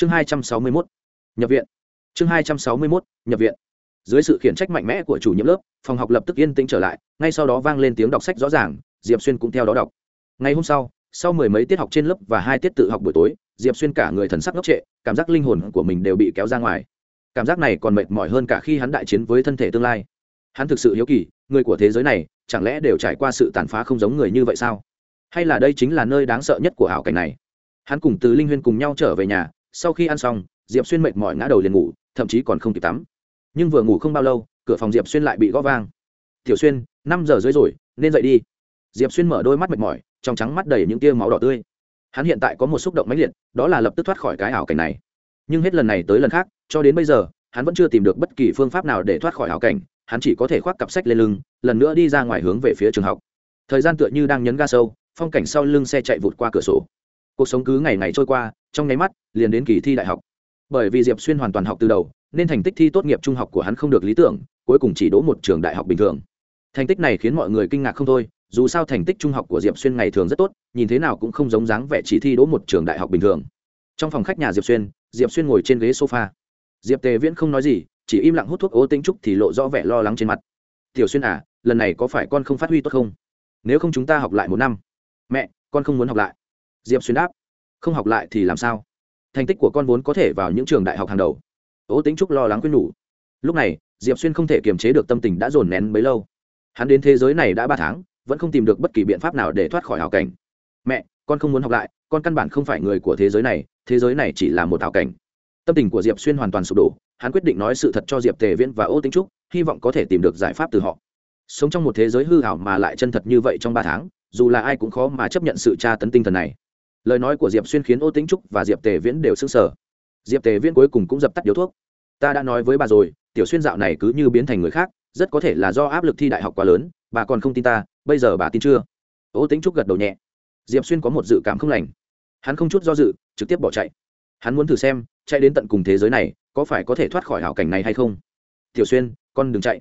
chương hai trăm sáu mươi mốt, nhập viện. Chương hai trăm sáu mươi mốt, nhập viện. Dưới sự khiển trách mạnh mẽ của chủ nhiệm lớp, phòng học lập tức yên tĩnh trở lại, ngay sau đó vang lên tiếng đọc sách rõ ràng, diệp xuyên cũng theo đó đọc. Ngày hôm sau sau mười mấy tiết học trên lớp và hai tiết tự học buổi tối, diệp xuyên cả người thần sắc ngốc trệ, cảm giác linh hồn của mình đều bị kéo ra ngoài. Cảm giác này còn mệt mỏi hơn cả khi hắn đại chiến với thân thể tương lai. Hắn thực sự hiếu kỳ, người của thế giới này, chẳng lẽ đều trải qua sự tàn phá không giống người như vậy sao? Hay là đây chính là nơi đáng sợ nhất của ảo cảnh này? Hắn cùng từ linh huyên cùng nhau trở về nhà sau khi ăn xong, diệp xuyên mệt mỏi ngã đầu liền ngủ, thậm chí còn không kịp tắm. Nhưng vừa ngủ không bao lâu, cửa phòng diệp xuyên lại bị gõ vang. Tiểu xuyên, năm giờ rưỡi rồi, nên dậy đi. Diệp xuyên mở đôi mắt mệt mỏi, trong trắng mắt đầy những tia máu đỏ tươi. Hắn hiện tại có một xúc động mãnh liệt, đó là lập tức thoát khỏi cái ảo cảnh này. Nhưng hết lần này tới lần khác, cho đến bây giờ, hắn vẫn chưa tìm được bất kỳ phương pháp nào để thoát khỏi ảo cảnh, hắn chỉ có thể khoác cặp sách lên lưng, lần nữa đi ra ngoài hướng về phía trường học. Thời gian tựa như đang nhấn ga sâu, phong cảnh sau lưng xe chạy vụt qua cửa sổ cuộc sống cứ ngày ngày trôi qua, trong nháy mắt, liền đến kỳ thi đại học. Bởi vì diệp xuyên hoàn toàn học từ đầu, nên thành tích thi tốt nghiệp trung học của hắn không được lý tưởng, cuối cùng chỉ đỗ một trường đại học bình thường. Thành tích này khiến mọi người kinh ngạc không thôi, dù sao thành tích trung học của diệp xuyên ngày thường rất tốt, nhìn thế nào cũng không giống dáng vẻ chỉ thi đỗ một trường đại học bình thường. Trong phòng khách nhà diệp xuyên diệp xuyên ngồi trên ghế sofa. Diệp tề viễn không nói gì, chỉ im lặng hút thuốc ố tính trúc thì lộ rõ vẻ lo lắng trên mặt. Tiểu xuyên à lần này có phải con không phát huy tốt không? Nếu không chúng ta học lại một năm. Mẹ, con không muốn học lại diệp xuyên đáp, không học lại thì làm sao? Thành tích của con vốn có thể vào những trường đại học hàng đầu. Ố tính trúc lo lắng quyết nhủ. Lúc này, diệp xuyên không thể kiềm chế được tâm tình đã dồn nén bấy lâu. Hắn đến thế giới này đã ba tháng, vẫn không tìm được bất kỳ biện pháp nào để thoát khỏi hào cảnh. Mẹ, con không muốn học lại, con căn bản không phải người của thế giới này, thế giới này chỉ là một hào cảnh. Tâm tình của diệp xuyên hoàn toàn sụp đổ, hắn quyết định nói sự thật cho diệp tề viễn và ô tính trúc, hy vọng có thể tìm được giải pháp từ họ. Sống trong một thế giới hư hảo mà lại chân thật như vậy trong ba tháng, dù là ai cũng khó mà chấp nhận sự tra tấn tinh thần này lời nói của diệp xuyên khiến ô tính trúc và diệp tề viễn đều xưng sở diệp tề viễn cuối cùng cũng dập tắt điếu thuốc. ta đã nói với bà rồi, tiểu xuyên dạo này cứ như biến thành người khác, rất có thể là do áp lực thi đại học quá lớn, bà còn không tin ta, bây giờ bà tin chưa? ô tính trúc gật đầu nhẹ. diệp xuyên có một dự cảm không lành. hắn không chút do dự, trực tiếp bỏ chạy. hắn muốn thử xem, chạy đến tận cùng thế giới này, có phải có thể thoát khỏi hảo cảnh này hay không? tiểu xuyên, con đừng chạy.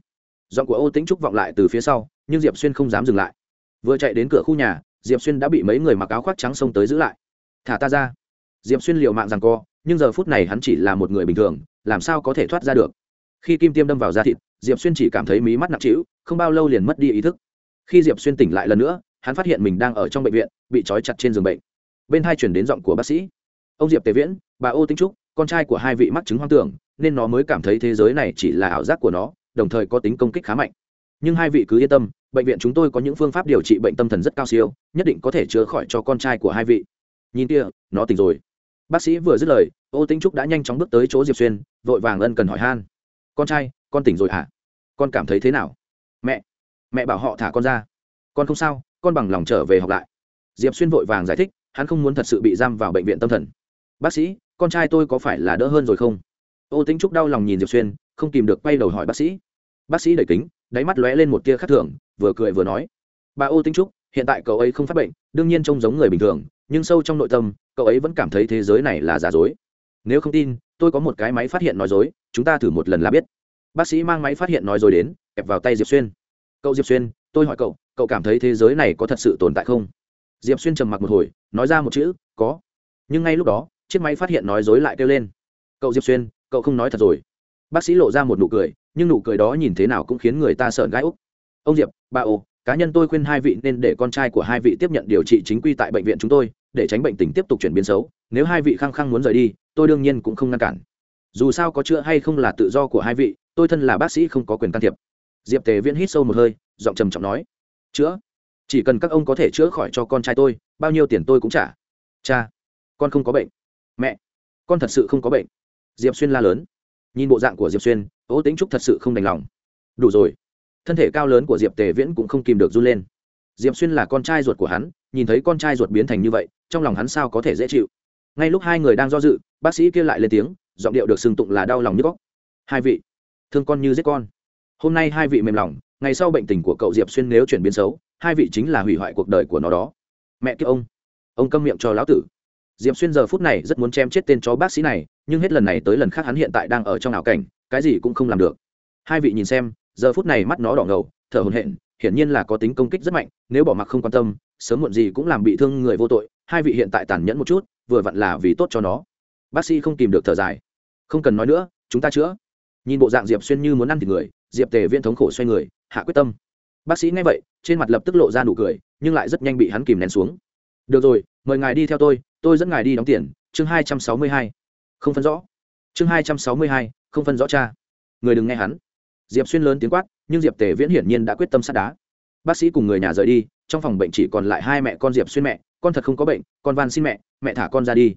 giọng của ô tĩnh trúc vọng lại từ phía sau, nhưng diệp xuyên không dám dừng lại. vừa chạy đến cửa khu nhà, diệp xuyên đã bị mấy người mặc áo khoác trắng xông tới giữ lại thả ta ra. Diệp xuyên liều mạng rằng co, nhưng giờ phút này hắn chỉ là một người bình thường, làm sao có thể thoát ra được? Khi kim tiêm đâm vào da thịt, diệp xuyên chỉ cảm thấy mí mắt nặng trĩu, không bao lâu liền mất đi ý thức. Khi diệp xuyên tỉnh lại lần nữa, hắn phát hiện mình đang ở trong bệnh viện, bị trói chặt trên giường bệnh. Bên hai chuyển đến giọng của bác sĩ. Ông diệp tề viễn, bà ô tĩnh trúc, con trai của hai vị mắc chứng hoang tưởng, nên nó mới cảm thấy thế giới này chỉ là ảo giác của nó, đồng thời có tính công kích khá mạnh. Nhưng hai vị cứ yên tâm, bệnh viện chúng tôi có những phương pháp điều trị bệnh tâm thần rất cao siêu, nhất định có thể chữa khỏi cho con trai của hai vị nhìn kia, nó tỉnh rồi. Bác sĩ vừa dứt lời, ô tĩnh trúc đã nhanh chóng bước tới chỗ diệp xuyên, vội vàng ân cần hỏi han. Con trai, con tỉnh rồi hả? À? con cảm thấy thế nào? Mẹ mẹ bảo họ thả con ra. Con không sao, con bằng lòng trở về học lại. Diệp xuyên vội vàng giải thích, hắn không muốn thật sự bị giam vào bệnh viện tâm thần. Bác sĩ, con trai tôi có phải là đỡ hơn rồi không? Ô Tĩnh trúc đau lòng nhìn diệp xuyên, không tìm được quay đầu hỏi bác sĩ. Bác sĩ đẩy kính, đáy mắt lóe lên một tia khắc thường, vừa cười vừa nói. Bà ô Tĩnh trúc, hiện tại cậu ấy không phát bệnh, đương nhiên trông giống người bình thường nhưng sâu trong nội tâm, cậu ấy vẫn cảm thấy thế giới này là giả dối. Nếu không tin, tôi có một cái máy phát hiện nói dối, chúng ta thử một lần là biết. Bác sĩ mang máy phát hiện nói dối đến, kẹp vào tay diệp xuyên. Cậu diệp xuyên, tôi hỏi cậu cậu cảm thấy thế giới này có thật sự tồn tại không? Diệp xuyên trầm mặc một hồi, nói ra một chữ, có. Nhưng ngay lúc đó, chiếc máy phát hiện nói dối lại kêu lên. Cậu diệp xuyên, cậu không nói thật rồi. Bác sĩ lộ ra một nụ cười, nhưng nụ cười đó nhìn thế nào cũng khiến người ta sợn gai úc. Ông diệp ba ô cá nhân tôi khuyên hai vị nên để con trai của hai vị tiếp nhận điều trị chính quy tại bệnh viện chúng tôi, để tránh bệnh tình tiếp tục chuyển biến xấu. Nếu hai vị khăng khăng muốn rời đi, tôi đương nhiên cũng không ngăn cản. Dù sao có chữa hay không là tự do của hai vị, tôi thân là bác sĩ không có quyền can thiệp. Diệp tề viễn hít sâu một hơi, giọng trầm trọng nói, chữa? Chỉ cần các ông có thể chữa khỏi cho con trai tôi, bao nhiêu tiền tôi cũng trả. Cha, con không có bệnh. Mẹ, con thật sự không có bệnh. Diệp xuyên la lớn. Nhìn bộ dạng của diệp xuyên, ố tính trúc thật sự không đành lòng. Đủ rồi thân thể cao lớn của diệp tề viễn cũng không kìm được run lên diệp xuyên là con trai ruột của hắn nhìn thấy con trai ruột biến thành như vậy trong lòng hắn sao có thể dễ chịu ngay lúc hai người đang do dự bác sĩ kia lại lên tiếng giọng điệu được sừng tụng là đau lòng như góc hai vị thương con như giết con hôm nay hai vị mềm lòng ngày sau bệnh tình của cậu diệp xuyên nếu chuyển biến xấu hai vị chính là hủy hoại cuộc đời của nó đó mẹ kiếp ông ông câm miệng cho lão tử diệp xuyên giờ phút này rất muốn chém chết tên chó bác sĩ này nhưng hết lần này tới lần khác hắn hiện tại đang ở trong ảo cảnh cái gì cũng không làm được hai vị nhìn xem giờ phút này mắt nó đỏ ngầu, thở hồn hện hiển nhiên là có tính công kích rất mạnh, nếu bỏ mặc không quan tâm, sớm muộn gì cũng làm bị thương người vô tội, hai vị hiện tại tàn nhẫn một chút, vừa vặn là vì tốt cho nó. Bác sĩ không tìm được thở dài. Không cần nói nữa, chúng ta chữa. Nhìn bộ dạng diệp xuyên như muốn ăn thịt người, diệp tề viên thống khổ xoay người, hạ quyết tâm. Bác sĩ nghe vậy, trên mặt lập tức lộ ra nụ cười, nhưng lại rất nhanh bị hắn kìm nén xuống. Được rồi, mời ngài đi theo tôi tôi dẫn ngài đi đóng tiền. Chương hai trăm sáu mươi hai. Không phân rõ. Chương hai trăm sáu mươi hai, không phân rõ cha. Người đừng nghe hắn diệp xuyên lớn tiếng quát, nhưng diệp tề viễn hiển nhiên đã quyết tâm sát đá. Bác sĩ cùng người nhà rời đi, trong phòng bệnh chỉ còn lại hai mẹ con diệp xuyên mẹ, con thật không có bệnh, con van xin mẹ mẹ thả con ra đi.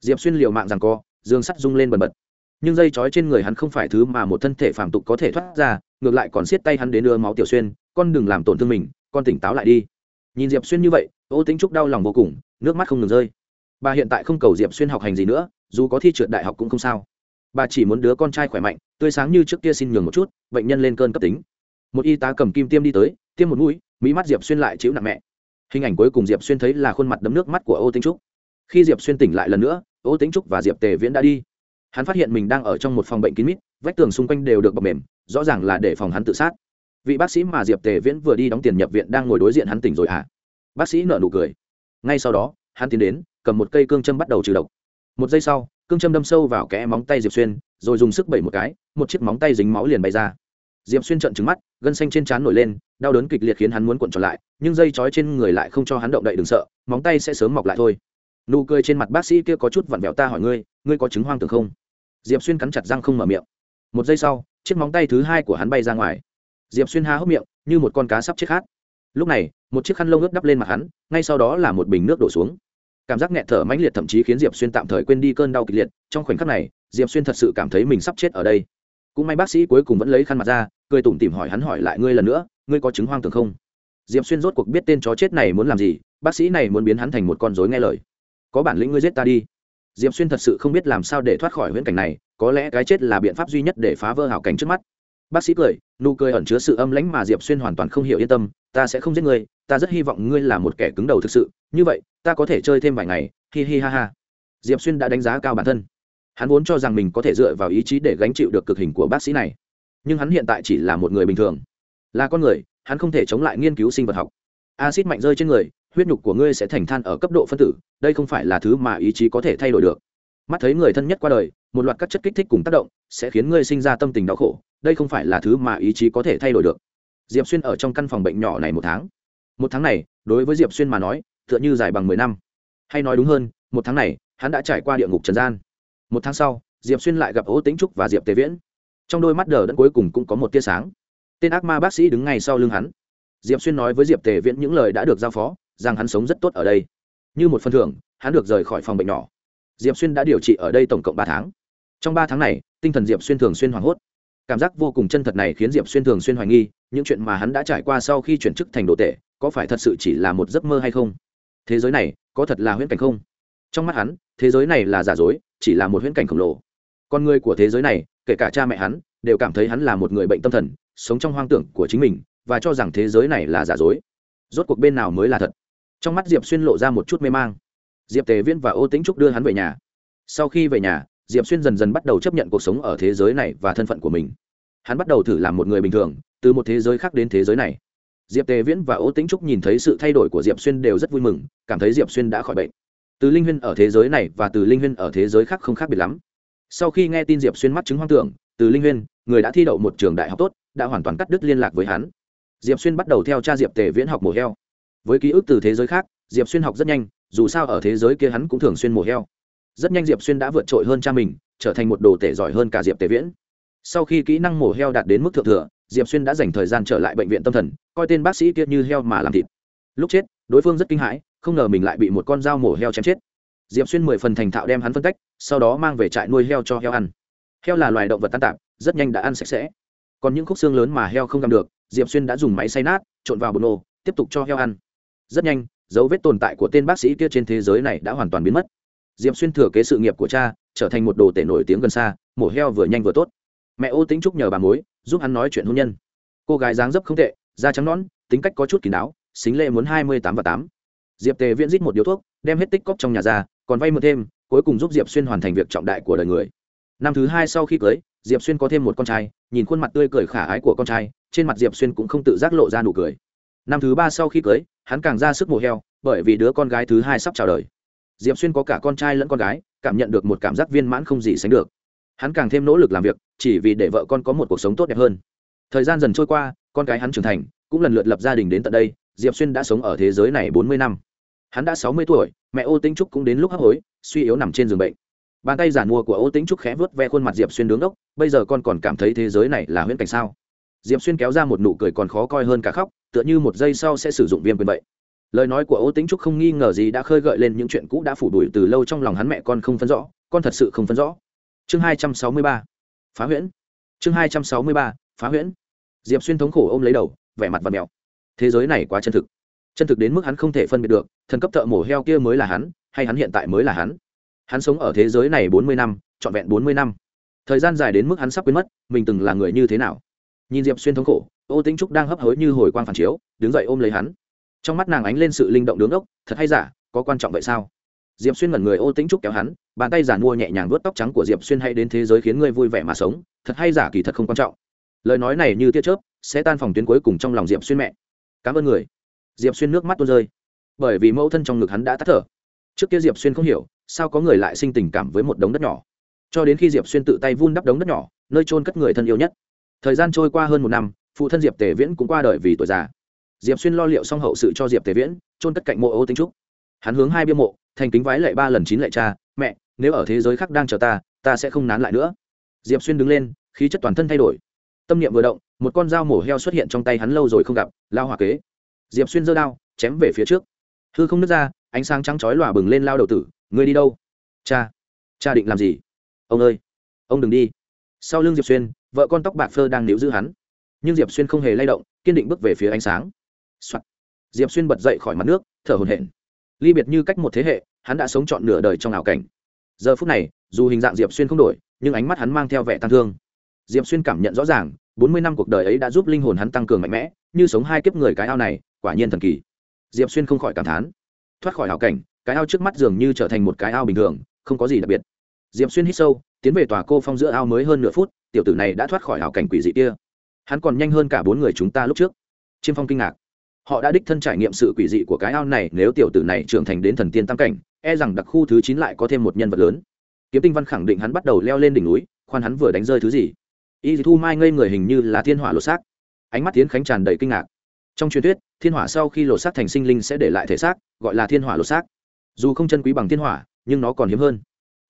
Diệp xuyên liều mạng rằng co, dương sắt rung lên bần bật. Nhưng dây trói trên người hắn không phải thứ mà một thân thể phàm tục có thể thoát ra, ngược lại còn siết tay hắn đến đưa máu tiểu xuyên, con đừng làm tổn thương mình, con tỉnh táo lại đi. Nhìn diệp xuyên như vậy, ô tính trúc đau lòng vô cùng, nước mắt không ngừng rơi. Bà hiện tại không cầu diệp xuyên học hành gì nữa, dù có thi trượt đại học cũng không sao bà chỉ muốn đứa con trai khỏe mạnh, tươi sáng như trước kia xin nhường một chút, bệnh nhân lên cơn cấp tính. Một y tá cầm kim tiêm đi tới, tiêm một mũi, mỹ mắt diệp xuyên lại chịu nặng mẹ. Hình ảnh cuối cùng diệp xuyên thấy là khuôn mặt đấm nước mắt của ô tính trúc. Khi diệp xuyên tỉnh lại lần nữa, ô tính trúc và diệp tề viễn đã đi. Hắn phát hiện mình đang ở trong một phòng bệnh kín mít, vách tường xung quanh đều được bọc mềm, rõ ràng là để phòng hắn tự sát. Vị bác sĩ mà diệp tề viễn vừa đi đóng tiền nhập viện đang ngồi đối diện hắn tỉnh rồi à bác sĩ nợ nụ cười. Ngay sau đó, hắn tiến đến, cầm một cây cương châm bắt đầu trừ độc. Một giây sau cương châm đâm sâu vào kẽ móng tay diệp xuyên, rồi dùng sức bẩy một cái, một chiếc móng tay dính máu liền bay ra. Diệp xuyên trợn trứng mắt, gân xanh trên trán nổi lên, đau đớn kịch liệt khiến hắn muốn cuộn tròn lại, nhưng dây chói trên người lại không cho hắn động đậy đừng sợ, móng tay sẽ sớm mọc lại thôi. Nụ cười trên mặt bác sĩ kia có chút vặn vẹo ta hỏi ngươi ngươi có chứng hoang tưởng không? Diệp xuyên cắn chặt răng không mở miệng. Một giây sau, chiếc móng tay thứ hai của hắn bay ra ngoài. Diệp xuyên há hốc miệng, như một con cá sắp chết khát. Lúc này, một chiếc khăn lông ướt đắp lên mặt hắn, ngay sau đó là một bình nước đổ xuống cảm giác nghẹt thở mãnh liệt thậm chí khiến diệp xuyên tạm thời quên đi cơn đau kịch liệt. Trong khoảnh khắc này, diệp xuyên thật sự cảm thấy mình sắp chết ở đây. Cũng may bác sĩ cuối cùng vẫn lấy khăn mặt ra, cười tủm tỉm hỏi hắn hỏi lại ngươi lần nữa, ngươi có chứng hoang tưởng không? Diệp xuyên rốt cuộc biết tên chó chết này muốn làm gì, bác sĩ này muốn biến hắn thành một con dối nghe lời. Có bản lĩnh ngươi giết ta đi. Diệp xuyên thật sự không biết làm sao để thoát khỏi huyễn cảnh này, có lẽ cái chết là biện pháp duy nhất để phá vỡ hảo cảnh trước mắt. Bác sĩ cười, nụ cười ẩn chứa sự âm lãnh mà diệp xuyên hoàn toàn không hiểu yên tâm, ta sẽ không giết ngươi, ta rất hy vọng ngươi là một kẻ cứng đầu thực sự như vậy, ta có thể chơi thêm vài ngày, hi hi ha ha. Diệp xuyên đã đánh giá cao bản thân. Hắn vốn cho rằng mình có thể dựa vào ý chí để gánh chịu được cực hình của bác sĩ này. Nhưng hắn hiện tại chỉ là một người bình thường. Là con người, hắn không thể chống lại nghiên cứu sinh vật học. Acid mạnh rơi trên người, huyết nhục của ngươi sẽ thành than ở cấp độ phân tử, đây không phải là thứ mà ý chí có thể thay đổi được. Mắt thấy người thân nhất qua đời, một loạt các chất kích thích cùng tác động sẽ khiến ngươi sinh ra tâm tình đau khổ, đây không phải là thứ mà ý chí có thể thay đổi được. Diệp xuyên ở trong căn phòng bệnh nhỏ này một tháng. Một tháng này, đối với diệp xuyên mà nói tựa như dài bằng mười năm. Hay nói đúng hơn, một tháng này, hắn đã trải qua địa ngục trần gian. Một tháng sau, diệp xuyên lại gặp ố tĩnh trúc và diệp tề viễn. Trong đôi mắt đờ đẫn cuối cùng cũng có một tia sáng. Tên ác ma bác sĩ đứng ngay sau lưng hắn. Diệp xuyên nói với diệp tề viễn những lời đã được giao phó, rằng hắn sống rất tốt ở đây. Như một phần thưởng, hắn được rời khỏi phòng bệnh nhỏ. Diệp xuyên đã điều trị ở đây tổng cộng ba tháng. Trong ba tháng này, tinh thần diệp xuyên thường xuyên hoảng hốt. Cảm giác vô cùng chân thật này khiến diệp xuyên thường xuyên hoài nghi, những chuyện mà hắn đã trải qua sau khi chuyển chức thành đồ tể, có phải thật sự chỉ là một giấc mơ hay không? Thế giới này có thật là huyễn cảnh không? Trong mắt hắn, thế giới này là giả dối, chỉ là một huyễn cảnh khổng lồ. Con người của thế giới này, kể cả cha mẹ hắn, đều cảm thấy hắn là một người bệnh tâm thần, sống trong hoang tưởng của chính mình, và cho rằng thế giới này là giả dối. Rốt cuộc bên nào mới là thật? Trong mắt diệp xuyên lộ ra một chút mê mang. Diệp tề viễn và ô tĩnh trúc đưa hắn về nhà. Sau khi về nhà, diệp xuyên dần dần bắt đầu chấp nhận cuộc sống ở thế giới này và thân phận của mình. Hắn bắt đầu thử làm một người bình thường, từ một thế giới khác đến thế giới này diệp tề viễn và ô tĩnh trúc nhìn thấy sự thay đổi của diệp xuyên đều rất vui mừng, cảm thấy diệp xuyên đã khỏi bệnh. Từ linh huyên ở thế giới này và từ linh huyên ở thế giới khác không khác biệt lắm. Sau khi nghe tin diệp xuyên mắc chứng hoang tưởng, từ linh huyên, người đã thi đậu một trường đại học tốt, đã hoàn toàn cắt đứt liên lạc với hắn. Diệp xuyên bắt đầu theo cha diệp tề viễn học mổ heo. Với ký ức từ thế giới khác, diệp xuyên học rất nhanh, dù sao ở thế giới kia hắn cũng thường xuyên mổ heo. Rất nhanh diệp xuyên đã vượt trội hơn cha mình, trở thành một đồ tể giỏi hơn cả diệp tề viễn. Sau khi kỹ năng mổ heo đạt đến mức thượng thừa diệp xuyên đã dành thời gian trở lại bệnh viện tâm thần, coi tên bác sĩ kia như heo mà làm thịt. Lúc chết, đối phương rất kinh hãi, không ngờ mình lại bị một con dao mổ heo chém chết. Diệp xuyên mười phần thành thạo đem hắn phân cách, sau đó mang về trại nuôi heo cho heo ăn. Heo là loài động vật tan tạp, rất nhanh đã ăn sạch sẽ. Còn những khúc xương lớn mà heo không gặm được, diệp xuyên đã dùng máy xay nát, trộn vào bột nô tiếp tục cho heo ăn. Rất nhanh, dấu vết tồn tại của tên bác sĩ kia trên thế giới này đã hoàn toàn biến mất. Diệp xuyên thừa kế sự nghiệp của cha, trở thành một đồ tể nổi tiếng gần xa, mổ heo vừa nhanh vừa tốt. Mẹ ô tính trúc nhờ bà mối giúp hắn nói chuyện hôn nhân. Cô gái dáng dấp không tệ, da trắng nõn, tính cách có chút kín đáo, xính lệ muốn hai mươi tám và tám. Diệp tề viễn rít một điếu thuốc, đem hết tích cóc trong nhà ra, còn vay mượn thêm, cuối cùng giúp diệp xuyên hoàn thành việc trọng đại của đời người. Năm thứ hai sau khi cưới, diệp xuyên có thêm một con trai, nhìn khuôn mặt tươi cười khả ái của con trai, trên mặt diệp xuyên cũng không tự giác lộ ra nụ cười. Năm thứ ba sau khi cưới, hắn càng ra sức mổ heo, bởi vì đứa con gái thứ hai sắp chào đời. Diệp xuyên có cả con trai lẫn con gái, cảm nhận được một cảm giác viên mãn không gì sánh được. Hắn càng thêm nỗ lực làm việc chỉ vì để vợ con có một cuộc sống tốt đẹp hơn. Thời gian dần trôi qua, con cái hắn trưởng thành, cũng lần lượt lập gia đình đến tận đây, diệp xuyên đã sống ở thế giới này bốn mươi năm. Hắn đã sáu mươi tuổi, mẹ ô tĩnh trúc cũng đến lúc hấp hối, suy yếu nằm trên giường bệnh. Bàn tay giản mua của ô tĩnh trúc khẽ vớt ve khuôn mặt diệp xuyên đứng ốc bây giờ con còn cảm thấy thế giới này là huyễn cảnh sao? Diệp xuyên kéo ra một nụ cười còn khó coi hơn cả khóc, tựa như một giây sau sẽ sử dụng viêm quyền vậy. Lời nói của ô tĩnh trúc không nghi ngờ gì đã khơi gợi lên những chuyện cũ đã phủ đuổi từ lâu trong lòng hắn mẹ con không phân rõ, con thật sự không phân rõ. Chương hai trăm sáu mươi ba phá huyễn. Chương hai trăm sáu mươi ba, phá huyễn. Diệp xuyên thống khổ ôm lấy đầu, vẻ mặt và mèo. Thế giới này quá chân thực. Chân thực đến mức hắn không thể phân biệt được, thần cấp thợ mổ heo kia mới là hắn, hay hắn hiện tại mới là hắn. Hắn sống ở thế giới này bốn mươi năm, trọn vẹn bốn mươi năm. Thời gian dài đến mức hắn sắp quên mất, mình từng là người như thế nào. Nhìn diệp xuyên thống khổ, ô tĩnh trúc đang hấp hối như hồi quang phản chiếu, đứng dậy ôm lấy hắn. Trong mắt nàng ánh lên sự linh động đứng ốc thật hay giả, có quan trọng vậy sao? Diệp xuyên ngẩn người, ô tĩnh trúc kéo hắn, bàn tay giàn mua nhẹ nhàng vuốt tóc trắng của diệp xuyên hay đến thế giới khiến ngươi vui vẻ mà sống, thật hay giả kỳ thật không quan trọng. Lời nói này như tia chớp, sẽ tan phòng tuyến cuối cùng trong lòng diệp xuyên mẹ. Cảm ơn người. Diệp xuyên nước mắt tuôn rơi. Bởi vì mẫu thân trong ngực hắn đã tắt thở. Trước kia diệp xuyên không hiểu, sao có người lại sinh tình cảm với một đống đất nhỏ. Cho đến khi diệp xuyên tự tay vun đắp đống đất nhỏ, nơi trôn cất người thân yêu nhất. Thời gian trôi qua hơn một năm, phụ thân diệp tề viễn cũng qua đời vì tuổi già. Diệp xuyên lo liệu xong hậu sự cho diệp tề viễn trôn cất cạnh mộ ô tinh trúc. Hắn hướng hai bia mộ thành kính vái lệ ba lần chín lệ cha, mẹ, nếu ở thế giới khác đang chờ ta ta sẽ không nán lại nữa. Diệp xuyên đứng lên, khí chất toàn thân thay đổi. Tâm niệm vừa động, một con dao mổ heo xuất hiện trong tay hắn lâu rồi không gặp, lao hòa kế. Diệp xuyên giơ đao, chém về phía trước. Hư không nứt ra, ánh sáng trắng chói lòa bừng lên lao đầu tử người đi đâu? Cha. Cha định làm gì? Ông ơi, ông đừng đi. Sau lưng diệp xuyên, vợ con tóc bạc phơ đang níu giữ hắn. Nhưng diệp xuyên không hề lay động, kiên định bước về phía ánh sáng、Soạn. diệp xuyên bật dậy khỏi mặt nước, thở hồn hển ly biệt như cách một thế hệ, hắn đã sống trọn nửa đời trong ảo cảnh. Giờ phút này, dù hình dạng diệp xuyên không đổi, nhưng ánh mắt hắn mang theo vẻ tăng thương. Diệp xuyên cảm nhận rõ ràng, bốn mươi năm cuộc đời ấy đã giúp linh hồn hắn tăng cường mạnh mẽ, như sống hai kiếp người cái ao này, quả nhiên thần kỳ. Diệp xuyên không khỏi cảm thán. Thoát khỏi ảo cảnh, cái ao trước mắt dường như trở thành một cái ao bình thường, không có gì đặc biệt. Diệp xuyên hít sâu, tiến về tòa cô phong giữa ao mới hơn nửa phút, tiểu tử này đã thoát khỏi ảo cảnh quỷ dị kia. Hắn còn nhanh hơn cả bốn người chúng ta lúc trước. Chiêm phong kinh ngạc họ đã đích thân trải nghiệm sự quỷ dị của cái ao này, nếu tiểu tử này trưởng thành đến thần tiên tam cảnh e rằng đặc khu thứ chín lại có thêm một nhân vật lớn. Kiếm tinh văn khẳng định hắn bắt đầu leo lên đỉnh núi, khoan hắn vừa đánh rơi thứ gì. Y thu mai ngây người hình như là thiên hỏa lột xác. Ánh mắt tiến khánh tràn đầy kinh ngạc. Trong truyền thuyết, thiên hỏa sau khi lột xác thành sinh linh sẽ để lại thể xác, gọi là thiên hỏa lột xác. Dù không chân quý bằng thiên hỏa, nhưng nó còn hiếm hơn.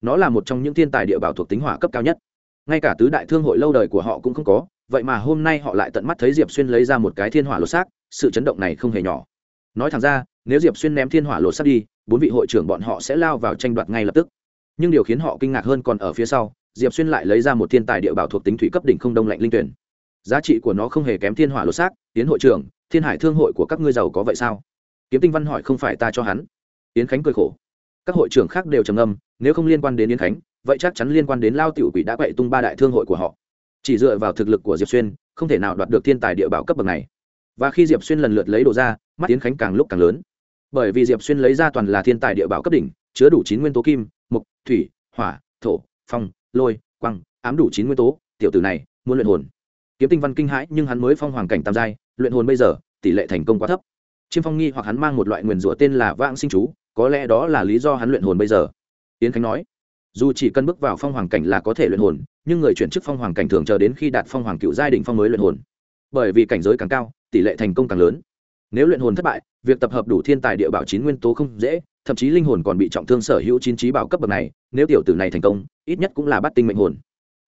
Nó là một trong những thiên tài địa bảo thuộc tính hỏa cấp cao nhất. Ngay cả tứ đại thương hội lâu đời của họ cũng không có, vậy mà hôm nay họ lại tận mắt thấy diệp xuyên lấy ra một cái thiên hỏa lột xác sự chấn động này không hề nhỏ. Nói thẳng ra, nếu diệp xuyên ném thiên hỏa lột sắt đi, bốn vị hội trưởng bọn họ sẽ lao vào tranh đoạt ngay lập tức. Nhưng điều khiến họ kinh ngạc hơn còn ở phía sau, diệp xuyên lại lấy ra một thiên tài địa bảo thuộc tính thủy cấp đỉnh không đông lạnh linh tuyển. Giá trị của nó không hề kém thiên hỏa lột xác tiến hội trưởng, thiên hải thương hội của các ngươi giàu có vậy sao? Kiếm tinh văn hỏi không phải ta cho hắn. Yến khánh cười khổ. Các hội trưởng khác đều trầm ngâm, nếu không liên quan đến yến khánh, vậy chắc chắn liên quan đến lao tiểu quỷ đã quậy tung ba đại thương hội của họ. Chỉ dựa vào thực lực của diệp xuyên, không thể nào đoạt được thiên tài địa bảo cấp bậc này và khi diệp xuyên lần lượt lấy đồ ra, mắt yến khánh càng lúc càng lớn. Bởi vì diệp xuyên lấy ra toàn là thiên tài địa bảo cấp đỉnh, chứa đủ chín nguyên tố kim mục thủy, hỏa, thổ, phong, lôi quăng ám đủ chín nguyên tố. Tiểu tử này, muốn luyện hồn. Kiếm tinh văn kinh hãi, nhưng hắn mới phong hoàng cảnh tam giai, luyện hồn bây giờ, tỷ lệ thành công quá thấp. Chiêm phong nghi hoặc hắn mang một loại nguyền rủa tên là vãng sinh chú, có lẽ đó là lý do hắn luyện hồn bây giờ. Yến khánh nói, dù chỉ cần bước vào phong hoàng cảnh là có thể luyện hồn, nhưng người chuyển chức phong hoàng cảnh thường chờ đến khi đạt phong hoàng cựu giai đình phong mới luyện hồn. Bởi vì cảnh giới càng cao tỷ lệ thành công càng lớn. Nếu luyện hồn thất bại, việc tập hợp đủ thiên tài địa bảo chín nguyên tố không dễ, thậm chí linh hồn còn bị trọng thương sở hữu chín trí bảo cấp bậc này, nếu tiểu tử này thành công, ít nhất cũng là bắt tinh mệnh hồn.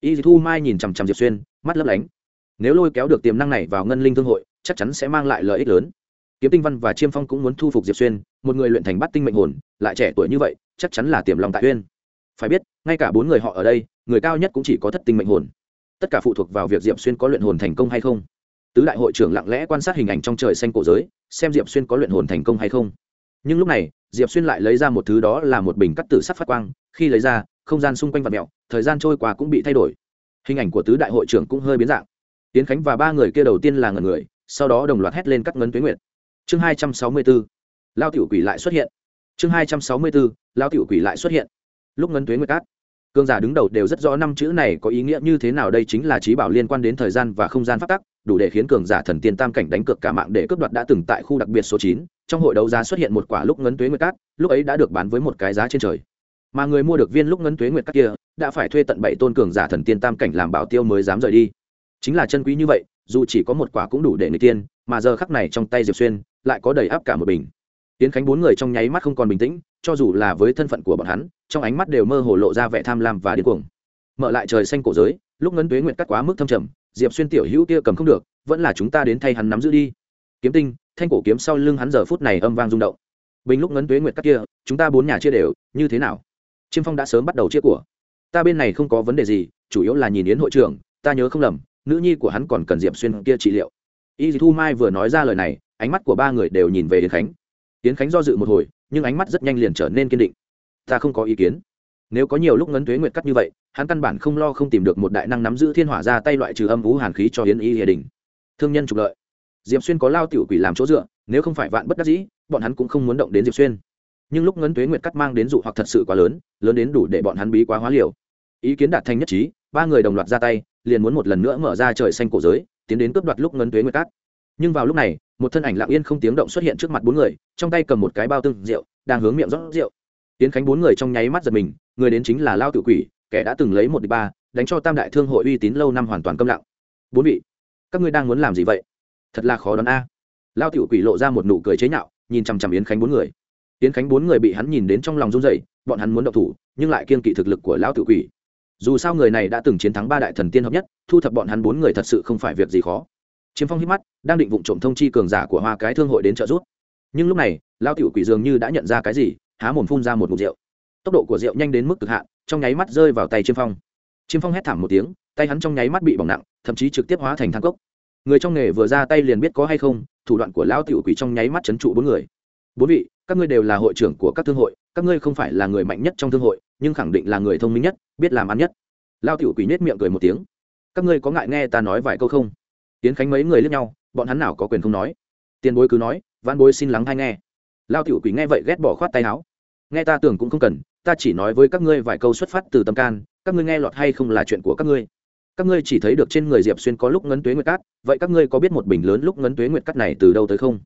Y thu mai nhìn chằm chằm diệp xuyên, mắt lấp lánh. Nếu lôi kéo được tiềm năng này vào ngân linh thương hội, chắc chắn sẽ mang lại lợi ích lớn. Kiếm tinh văn và chiêm phong cũng muốn thu phục diệp xuyên, một người luyện thành bắt tinh mệnh hồn, lại trẻ tuổi như vậy, chắc chắn là tiềm lòng tại uyên. Phải biết, ngay cả bốn người họ ở đây, người cao nhất cũng chỉ có thất tinh mệnh hồn. Tất cả phụ thuộc vào việc diệp xuyên có luyện hồn thành công hay không tứ đại hội trưởng lặng lẽ quan sát hình ảnh trong trời xanh cổ giới, xem diệp xuyên có luyện hồn thành công hay không. Nhưng lúc này, diệp xuyên lại lấy ra một thứ đó là một bình cắt tử sắc phát quang, khi lấy ra, không gian xung quanh vật mẹo thời gian trôi qua cũng bị thay đổi. Hình ảnh của tứ đại hội trưởng cũng hơi biến dạng. Tiến khánh và ba người kia đầu tiên là ngần người, sau đó đồng loạt hét lên cắt ngấn tuế nguyệt. Chương hai trăm sáu mươi b ố lao tiểu quỷ lại xuất hiện. Chương hai trăm sáu mươi b ố lao tiểu quỷ lại xuất hiện. Lúc ngấn tuế nguyệt cát cương giả đứng đầu đều rất rõ năm chữ này có ý nghĩa như thế nào, đây chính là trí bảo liên quan đến thời gian và không gian phát tắc, đủ để khiến cường giả thần tiên tam cảnh đánh cược cả mạng để cướp đoạt đã từng tại khu đặc biệt số chín. Trong hội đấu giá xuất hiện một quả lúc ngấn tuế nguyệt cát, lúc ấy đã được bán với một cái giá trên trời. Mà người mua được viên lúc ngấn tuế nguyệt cát kia, đã phải thuê tận bảy tôn cường giả thần tiên tam cảnh làm bảo tiêu mới dám rời đi. Chính là chân quý như vậy, dù chỉ có một quả cũng đủ để người tiên, mà giờ khắc này trong tay diệp xuyên, lại có đầy áp cả một bình tiến khánh bốn người trong nháy mắt không còn bình tĩnh, cho dù là với thân phận của bọn hắn, trong ánh mắt đều mơ hồ lộ ra vẻ tham lam và điên cuồng. Mở lại trời xanh cổ giới, lúc ngấn tuế nguyệt cắt quá mức thâm trầm, diệp xuyên tiểu hữu kia cầm không được, vẫn là chúng ta đến thay hắn nắm giữ đi. Kiếm tinh, thanh cổ kiếm sau lưng hắn giờ phút này âm vang rung động. Bình lúc ngấn tuế nguyệt cắt kia, chúng ta bốn nhà chia đều, như thế nào? Chiêm phong đã sớm bắt đầu chia của. Ta bên này không có vấn đề gì, chủ yếu là nhìn yến hội trưởng, ta nhớ không lầm, nữ nhi của hắn còn cần diệp xuyên kia trị liệu. Y thu mai vừa nói ra lời này, ánh mắt của ba người đều nhìn về yến khánh. Tiến khánh do dự một hồi, nhưng ánh mắt rất nhanh liền trở nên kiên định. Ta không có ý kiến. Nếu có nhiều lúc ngấn tuế nguyệt cắt như vậy, hắn căn bản không lo không tìm được một đại năng nắm giữ thiên hỏa ra tay loại trừ âm vũ hàn khí cho yến y hiệ đình. Thương nhân trục lợi. Diệp xuyên có lao tiểu quỷ làm chỗ dựa, nếu không phải vạn bất đắc dĩ, bọn hắn cũng không muốn động đến diệp xuyên. Nhưng lúc ngấn tuế nguyệt cắt mang đến dụ hoặc thật sự quá lớn lớn đến đủ để bọn hắn bí quá hóa liều. Ý kiến đạt thành nhất trí, ba người đồng loạt ra tay, liền muốn một lần nữa mở ra trời xanh cổ giới, tiến đến cướp đoạt lúc ngấn tuế nguyệt cắt nhưng vào lúc này, một thân ảnh lặng yên không tiếng động xuất hiện trước mặt bốn người, trong tay cầm một cái bao tương rượu, đang hướng miệng rót rượu. Tiến khánh bốn người trong nháy mắt giật mình, người đến chính là lao tự quỷ, kẻ đã từng lấy một đ ba, đánh cho tam đại thương hội uy tín lâu năm hoàn toàn câm lặng. Bốn vị, các ngươi đang muốn làm gì vậy? Thật là khó đoán a. Lao tiểu quỷ lộ ra một nụ cười chế nhạo, nhìn chằm chằm yến khánh bốn người. Yến khánh bốn người bị hắn nhìn đến trong lòng run dậy bọn hắn muốn động thủ, nhưng lại kiên kỵ thực lực của lão tiểu quỷ. Dù sao người này đã từng chiến thắng ba đại thần tiên hợp nhất, thu thập bọn hắn bốn người thật sự không phải việc gì khó chiếm phong hít mắt, đang định vụ trộm thông chi cường giả của hoa cái thương hội đến trợ giúp. Nhưng lúc này lao tiểu quỷ dường như đã nhận ra cái gì, há mồm phun ra một mục rượu. Tốc độ của rượu nhanh đến mức cực hạn, trong nháy mắt rơi vào tay chiêm phong. Chiêm phong hét thảm một tiếng, tay hắn trong nháy mắt bị bỏng nặng, thậm chí trực tiếp hóa thành thang cốc. Người trong nghề vừa ra tay liền biết có hay không, thủ đoạn của lão tiểu quỷ trong nháy mắt chấn trụ bốn người. Bốn vị, các ngươi đều là hội trưởng của các thương hội, các ngươi không phải là người mạnh nhất trong thương hội, nhưng khẳng định là người thông minh nhất, biết làm ăn nhất. Lao tiểu quỷ nết miệng cười một tiếng. Các ngươi có ngại nghe ta nói vài câu không? Tiến khánh mấy người lướt nhau, bọn hắn nào có quyền không nói. Tiền bối cứ nói văn bối xin lắng hay nghe. Lao tiểu quỷ nghe vậy ghét bỏ khoát tay áo. Nghe ta tưởng cũng không cần, ta chỉ nói với các ngươi vài câu xuất phát từ tâm can, các ngươi nghe lọt hay không là chuyện của các ngươi. Các ngươi chỉ thấy được trên người diệp xuyên có lúc ngấn tuế nguyệt cát, vậy các ngươi có biết một bình lớn lúc ngấn tuế nguyệt cát này từ đâu tới không?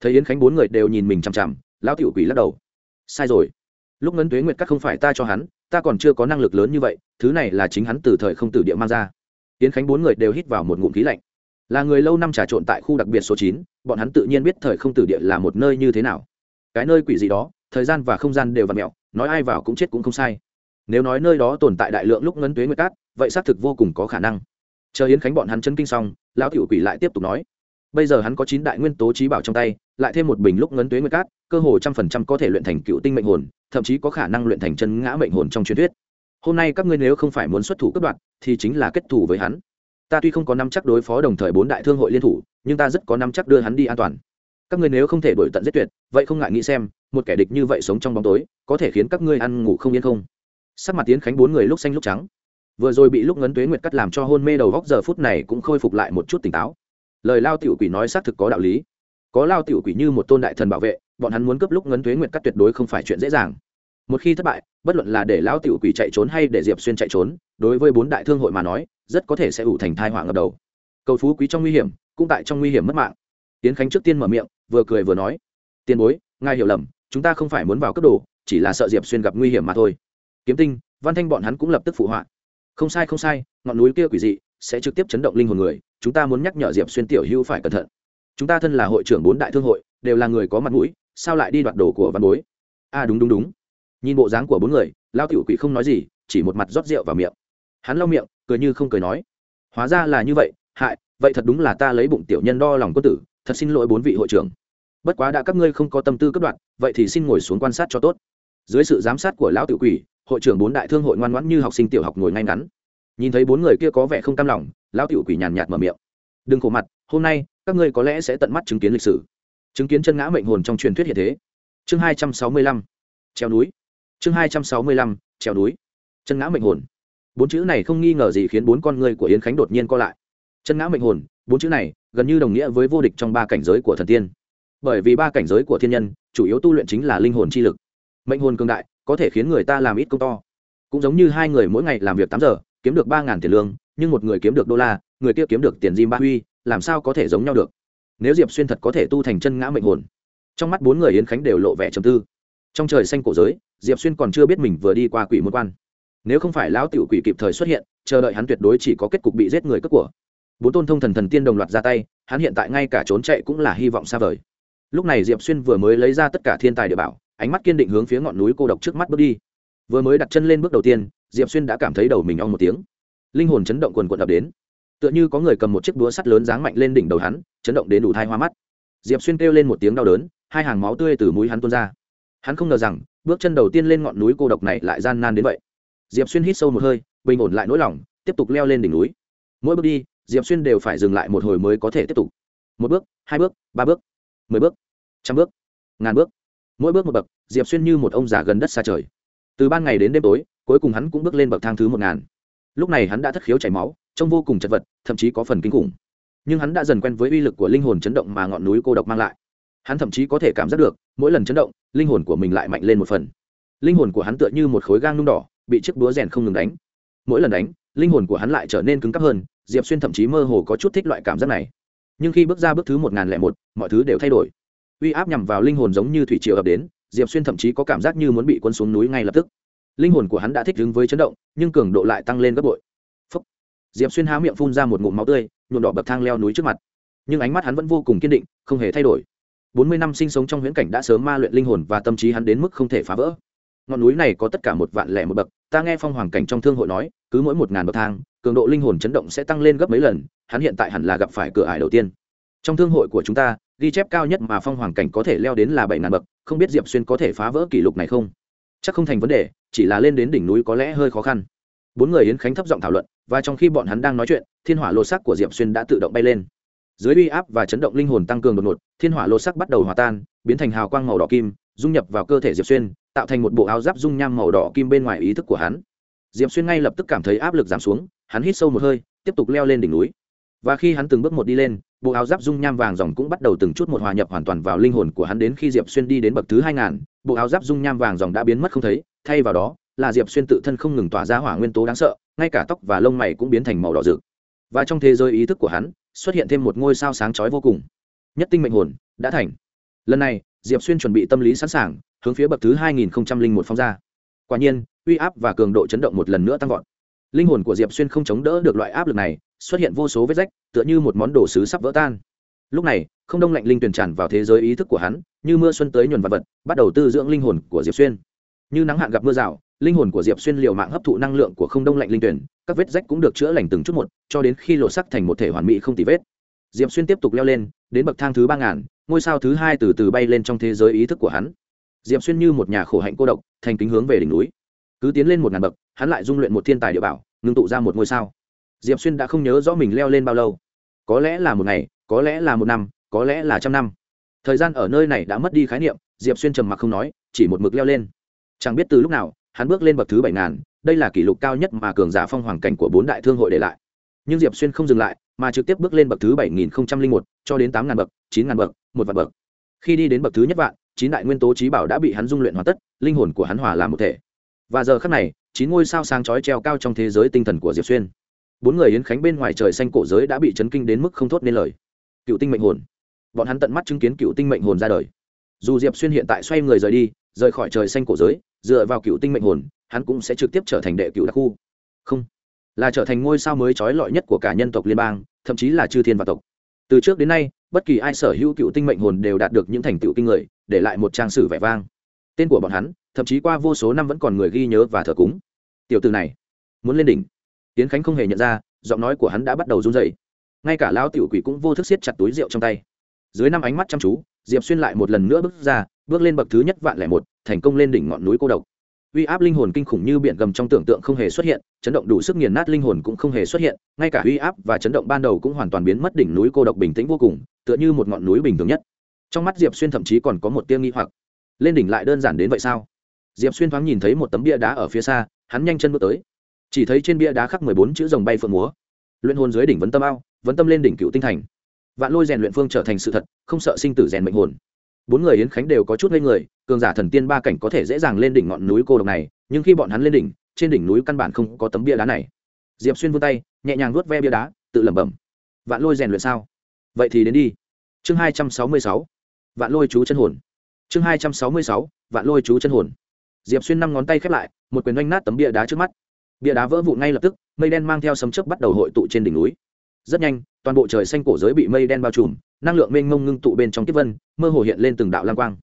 Thấy yến khánh bốn người đều nhìn mình chằm chằm lão tiểu quỷ lắc đầu. Sai rồi. Lúc ngấn tuế nguyệt cát không phải ta cho hắn, ta còn chưa có năng lực lớn như vậy, thứ này là chính hắn từ thời không tử địa mang ra. Yến khánh bốn người đều hít vào một ngụm khí lạnh là người lâu năm trà trộn tại khu đặc biệt số chín, bọn hắn tự nhiên biết thời không tử địa là một nơi như thế nào. Cái nơi quỷ gì đó, thời gian và không gian đều v ặ mẹo, nói ai vào cũng chết cũng không sai. Nếu nói nơi đó tồn tại đại lượng lúc ngấn tuế nguyệt cát, vậy xác thực vô cùng có khả năng. Chờ yến khánh bọn hắn chân kinh xong, lão tiểu quỷ lại tiếp tục nói, bây giờ hắn có chín đại nguyên tố trí bảo trong tay, lại thêm một bình lúc ngấn tuế nguyệt cát, cơ hồ trăm phần trăm có thể luyện thành cựu tinh mệnh hồn, thậm chí có khả năng luyện thành chân ngã mệnh hồn trong truyền thuyết. Hôm nay các ngươi nếu không phải muốn xuất thủ cấp đoạn thì chính là kết thủ với hắn ta tuy không có năm chắc đối phó đồng thời bốn đại thương hội liên thủ, nhưng ta rất có năm chắc đưa hắn đi an toàn. Các ngươi nếu không thể đổi tận giết tuyệt, vậy không ngại nghĩ xem, một kẻ địch như vậy sống trong bóng tối, có thể khiến các ngươi ăn ngủ không yên không? Sắc mặt tiến khánh bốn người lúc xanh lúc trắng. Vừa rồi bị lúc ngấn tuế nguyệt cắt làm cho hôn mê đầu góc, giờ phút này cũng khôi phục lại một chút tỉnh táo. Lời lao tiểu quỷ nói xác thực có đạo lý. Có lao tiểu quỷ như một tôn đại thần bảo vệ, bọn hắn muốn cướp lúc ngấn tuế nguyệt cắt tuyệt đối không phải chuyện dễ dàng một khi thất bại bất luận là để Lão tiểu quỷ chạy trốn hay để diệp xuyên chạy trốn đối với bốn đại thương hội mà nói rất có thể sẽ ủ thành thai họa ngập đầu. Cầu phú quý trong nguy hiểm cũng tại trong nguy hiểm mất mạng. Tiến khánh trước tiên mở miệng vừa cười vừa nói tiền bối ngài hiểu lầm chúng ta không phải muốn vào cấp đồ chỉ là sợ diệp xuyên gặp nguy hiểm mà thôi. Kiếm tinh văn thanh bọn hắn cũng lập tức phụ họa. Không sai không sai ngọn núi kia quỷ dị sẽ trực tiếp chấn động linh hồn người chúng ta muốn nhắc nhở diệp xuyên tiểu hữu phải cẩn thận. Chúng ta thân là hội trưởng bốn đại thương hội đều là người có mặt mũi sao lại đi đoạt đồ của văn bối? A à, đúng đúng đúng nhìn bộ dáng của bốn người lao tiểu quỷ không nói gì, chỉ một mặt rót rượu vào miệng. Hắn lau miệng, cười như không cười nói, hóa ra là như vậy, hại, vậy thật đúng là ta lấy bụng tiểu nhân đo lòng quân tử, thật xin lỗi bốn vị hội trưởng. Bất quá đã các ngươi không có tâm tư cấp đoạn, vậy thì xin ngồi xuống quan sát cho tốt. Dưới sự giám sát của lão tự quỷ, hội trưởng bốn đại thương hội ngoan ngoãn như học sinh tiểu học ngồi ngay ngắn. Nhìn thấy bốn người kia có vẻ không cam lòng, lão tự quỷ nhàn nhạt mở miệng, đừng khổ mặt, hôm nay, các ngươi có lẽ sẽ tận mắt chứng kiến lịch sử. Chứng kiến chân ngã mệnh hồn trong truyền thuyết hiện thế. Chương hai trăm sáu mươi lăm. Treo núi chương hai trăm sáu mươi lăm trèo núi. Chân ngã mệnh hồn. Bốn chữ này không nghi ngờ gì khiến bốn con người của yến khánh đột nhiên co lại. Chân ngã mệnh hồn bốn chữ này gần như đồng nghĩa với vô địch trong ba cảnh giới của thần tiên. Bởi vì ba cảnh giới của thiên nhân chủ yếu tu luyện chính là linh hồn chi lực. Mệnh hồn cường đại có thể khiến người ta làm ít công to. Cũng giống như hai người mỗi ngày làm việc tám giờ kiếm được ba ngàn tiền lương nhưng một người kiếm được đô la người kia kiếm được tiền diem ba huy, làm sao có thể giống nhau được? Nếu diệp xuyên thật có thể tu thành chân ngã mệnh hồn. Trong mắt bốn người yến khánh đều lộ vẻ trầm tư trong trời xanh cổ giới, diệp xuyên còn chưa biết mình vừa đi qua quỷ môn quan. Nếu không phải lão tiểu quỷ kịp thời xuất hiện, chờ đợi hắn tuyệt đối chỉ có kết cục bị giết người cất của. Bốn tôn thông thần thần tiên đồng loạt ra tay, hắn hiện tại ngay cả trốn chạy cũng là hy vọng xa vời. Lúc này diệp xuyên vừa mới lấy ra tất cả thiên tài địa bảo, ánh mắt kiên định hướng phía ngọn núi cô độc trước mắt bước đi. Vừa mới đặt chân lên bước đầu tiên, diệp xuyên đã cảm thấy đầu mình ong một tiếng. Linh hồn chấn động quần quần ập đến. Tựa như có người cầm một chiếc búa sắt lớn giáng mạnh lên đỉnh đầu hắn, chấn động đến đủ thai hoa mắt. Diệp xuyên kêu lên một tiếng đau đớn, hai hàng máu tươi từ mũi hắn tuôn ra hắn không ngờ rằng, bước chân đầu tiên lên ngọn núi cô độc này lại gian nan đến vậy. Diệp xuyên hít sâu một hơi, bình ổn lại nỗi lòng, tiếp tục leo lên đỉnh núi. Mỗi bước đi, diệp xuyên đều phải dừng lại một hồi mới có thể tiếp tục. Một bước, hai bước, ba bước, mười bước, trăm bước, ngàn bước. Mỗi bước một bậc, diệp xuyên như một ông già gần đất xa trời. Từ ban ngày đến đêm tối, cuối cùng hắn cũng bước lên bậc thang thứ một ngàn. Lúc này hắn đã thất khiếu chảy máu, trông vô cùng chật vật, thậm chí có phần kinh khủng. Nhưng hắn đã dần quen với uy lực của linh hồn chấn động mà ngọn núi cô độc mang lại hắn thậm chí có thể cảm giác được, mỗi lần chấn động, linh hồn của mình lại mạnh lên một phần. Linh hồn của hắn tựa như một khối gang nung đỏ, bị chiếc búa rèn không ngừng đánh. Mỗi lần đánh, linh hồn của hắn lại trở nên cứng cắp hơn, diệp xuyên thậm chí mơ hồ có chút thích loại cảm giác này. Nhưng khi bước ra bước thứ một ngàn lẻ một, mọi thứ đều thay đổi. Uy áp nhằm vào linh hồn giống như thủy triều ập đến, diệp xuyên thậm chí có cảm giác như muốn bị quân xuống núi ngay lập tức. Linh hồn của hắn đã thích ứng với chấn động, nhưng cường độ lại tăng lên gấp bội. Phúc. diệp xuyên há miệng phun ra một ngụm máu tươi, nhuộm đỏ bậc thang leo núi trước mặt. Nhưng ánh mắt hắn vẫn vô cùng kiên định, không hề thay đổi bốn mươi năm sinh sống trong huyễn cảnh đã sớm ma luyện linh hồn và tâm trí hắn đến mức không thể phá vỡ. Ngọn núi này có tất cả một vạn lẻ một bậc, ta nghe phong hoàng cảnh trong thương hội nói, cứ mỗi một ngàn bậc thang, cường độ linh hồn chấn động sẽ tăng lên gấp mấy lần, hắn hiện tại hẳn là gặp phải cửa ải đầu tiên. Trong thương hội của chúng ta, ghi chép cao nhất mà phong hoàng cảnh có thể leo đến là bảy ngàn bậc, không biết diệp xuyên có thể phá vỡ kỷ lục này không? Chắc không thành vấn đề, chỉ là lên đến đỉnh núi có lẽ hơi khó khăn. Bốn người yến khánh thấp giọng thảo luận, và trong khi bọn hắn đang nói chuyện, thiên hỏa lô sắc của diệp xuyên đã tự động bay lên dưới uy áp và chấn động linh hồn tăng cường đột ngột, thiên hỏa lô sắc bắt đầu hòa tan, biến thành hào quang màu đỏ kim, dung nhập vào cơ thể diệp xuyên, tạo thành một bộ áo giáp dung nham màu đỏ kim bên ngoài ý thức của hắn. Diệp xuyên ngay lập tức cảm thấy áp lực giảm xuống, hắn hít sâu một hơi, tiếp tục leo lên đỉnh núi. Và khi hắn từng bước một đi lên, bộ áo giáp dung nham vàng dòng cũng bắt đầu từng chút một hòa nhập hoàn toàn vào linh hồn của hắn đến khi diệp xuyên đi đến bậc thứ hai ngàn, bộ áo giáp dung nham vàng dòng đã biến mất không thấy, thay vào đó là diệp xuyên tự thân không ngừng tỏa ra hỏa nguyên tố đáng sợ, ngay cả tóc và lông mày cũng biến thành màu đỏ rực. Và trong thế giới ý thức của hắn xuất hiện thêm một ngôi sao sáng chói vô cùng. Nhất tinh mệnh hồn, đã thành. Lần này, diệp xuyên chuẩn bị tâm lý sẵn sàng, hướng phía bậc thứ hai nghìn một phong ra. Quả nhiên, uy áp và cường độ chấn động một lần nữa tăng vọt. Linh hồn của diệp xuyên không chống đỡ được loại áp lực này, xuất hiện vô số vết rách, tựa như một món đồ sứ sắp vỡ tan. Lúc này, không đông lạnh linh tuyển tràn vào thế giới ý thức của hắn, như mưa xuân tới nhuần vật vật, bắt đầu tư dưỡng linh hồn của diệp xuyên. Như nắng hạn gặp mưa rào linh hồn của diệp xuyên liều mạng hấp thụ năng lượng của không đông lạnh linh tuyển, các vết rách cũng được chữa lành từng chút một, cho đến khi lộ sắc thành một thể hoàn mỹ không tì vết. Diệp xuyên tiếp tục leo lên, đến bậc thang thứ ba ngàn, ngôi sao thứ hai từ từ bay lên trong thế giới ý thức của hắn. Diệp xuyên như một nhà khổ hạnh cô độc, thành kính hướng về đỉnh núi. Cứ tiến lên một ngàn bậc, hắn lại dung luyện một thiên tài địa bảo, ngưng tụ ra một ngôi sao. Diệp xuyên đã không nhớ rõ mình leo lên bao lâu. Có lẽ là một ngày, có lẽ là một năm, có lẽ là trăm năm. Thời gian ở nơi này đã mất đi khái niệm, diệp xuyên trầm mặc không nói, chỉ một mực leo lên. Chẳng biết từ lúc nào hắn bước lên bậc thứ bảy ngàn, đây là kỷ lục cao nhất mà cường giả phong hoàng cảnh của bốn đại thương hội để lại. Nhưng diệp xuyên không dừng lại, mà trực tiếp bước lên bậc thứ bảy nghìn một, cho đến tám ngàn bậc, chín ngàn bậc, một vạn bậc. Khi đi đến bậc thứ nhất vạn, chín đại nguyên tố trí bảo đã bị hắn dung luyện hoàn tất, linh hồn của hắn hòa làm một thể. Và giờ khắc này, chín ngôi sao sáng chói treo cao trong thế giới tinh thần của diệp xuyên. Bốn người yến khánh bên ngoài trời xanh cổ giới đã bị chấn kinh đến mức không thốt nên lời. Cựu tinh mệnh hồn. Bọn hắn tận mắt chứng kiến cựu tinh mệnh hồn ra đời. Dù diệp xuyên hiện tại xoay người rời đi rời khỏi trời xanh cổ giới, dựa vào cựu tinh mệnh hồn, hắn cũng sẽ trực tiếp trở thành đệ cựu đặc khu. Không, là trở thành ngôi sao mới trói lọi nhất của cả nhân tộc liên bang, thậm chí là chư thiên và tộc. Từ trước đến nay, bất kỳ ai sở hữu cựu tinh mệnh hồn đều đạt được những thành tựu kinh người, để lại một trang sử vẻ vang. Tên của bọn hắn, thậm chí qua vô số năm vẫn còn người ghi nhớ và thờ cúng. Tiểu từ này, muốn lên đỉnh. Tiến khánh không hề nhận ra, giọng nói của hắn đã bắt đầu run dậy ngay cả lao tiểu quỷ cũng vô thức siết chặt túi rượu trong tay. Dưới năm ánh mắt chăm chú diệp xuyên lại một lần nữa bước ra, bước lên bậc thứ nhất vạn lẻ một, thành công lên đỉnh ngọn núi cô độc. Uy áp linh hồn kinh khủng như biển gầm trong tưởng tượng không hề xuất hiện, chấn động đủ sức nghiền nát linh hồn cũng không hề xuất hiện, ngay cả uy áp và chấn động ban đầu cũng hoàn toàn biến mất đỉnh núi cô độc bình tĩnh vô cùng, tựa như một ngọn núi bình thường nhất. Trong mắt diệp xuyên thậm chí còn có một tiêu nghi hoặc. Lên đỉnh lại đơn giản đến vậy sao? Diệp xuyên thoáng nhìn thấy một tấm bia đá ở phía xa, hắn nhanh chân bước tới. Chỉ thấy trên bia đá khắc mười bốn chữ rồng bay phượng múa. Luyện hồn dưới đỉnh vấn tâm ao, vấn tâm lên đỉnh cựu tinh thành vạn lôi rèn luyện phương trở thành sự thật, không sợ sinh tử rèn mệnh hồn. Bốn người yến khánh đều có chút ngây người, cường giả thần tiên ba cảnh có thể dễ dàng lên đỉnh ngọn núi cô độc này, nhưng khi bọn hắn lên đỉnh, trên đỉnh núi căn bản không có tấm bia đá này. Diệp xuyên vươn tay, nhẹ nhàng vuốt ve bia đá, tự lẩm bẩm, vạn lôi rèn luyện sao? Vậy thì đến đi. Chương hai trăm sáu mươi sáu, vạn lôi chú chân hồn. Chương hai trăm sáu mươi sáu, vạn lôi chú chân hồn. Diệp xuyên năm ngón tay khép lại, một quyền oanh nát tấm bia đá trước mắt. Bia đá vỡ vụn ngay lập tức, mây đen mang theo sấm chớp bắt đầu hội tụ trên đỉnh núi rất nhanh, toàn bộ trời xanh cổ giới bị mây đen bao trùm, năng lượng mênh mông ngưng tụ bên trong kiếp vân, mơ hồ hiện lên từng đạo lang quang.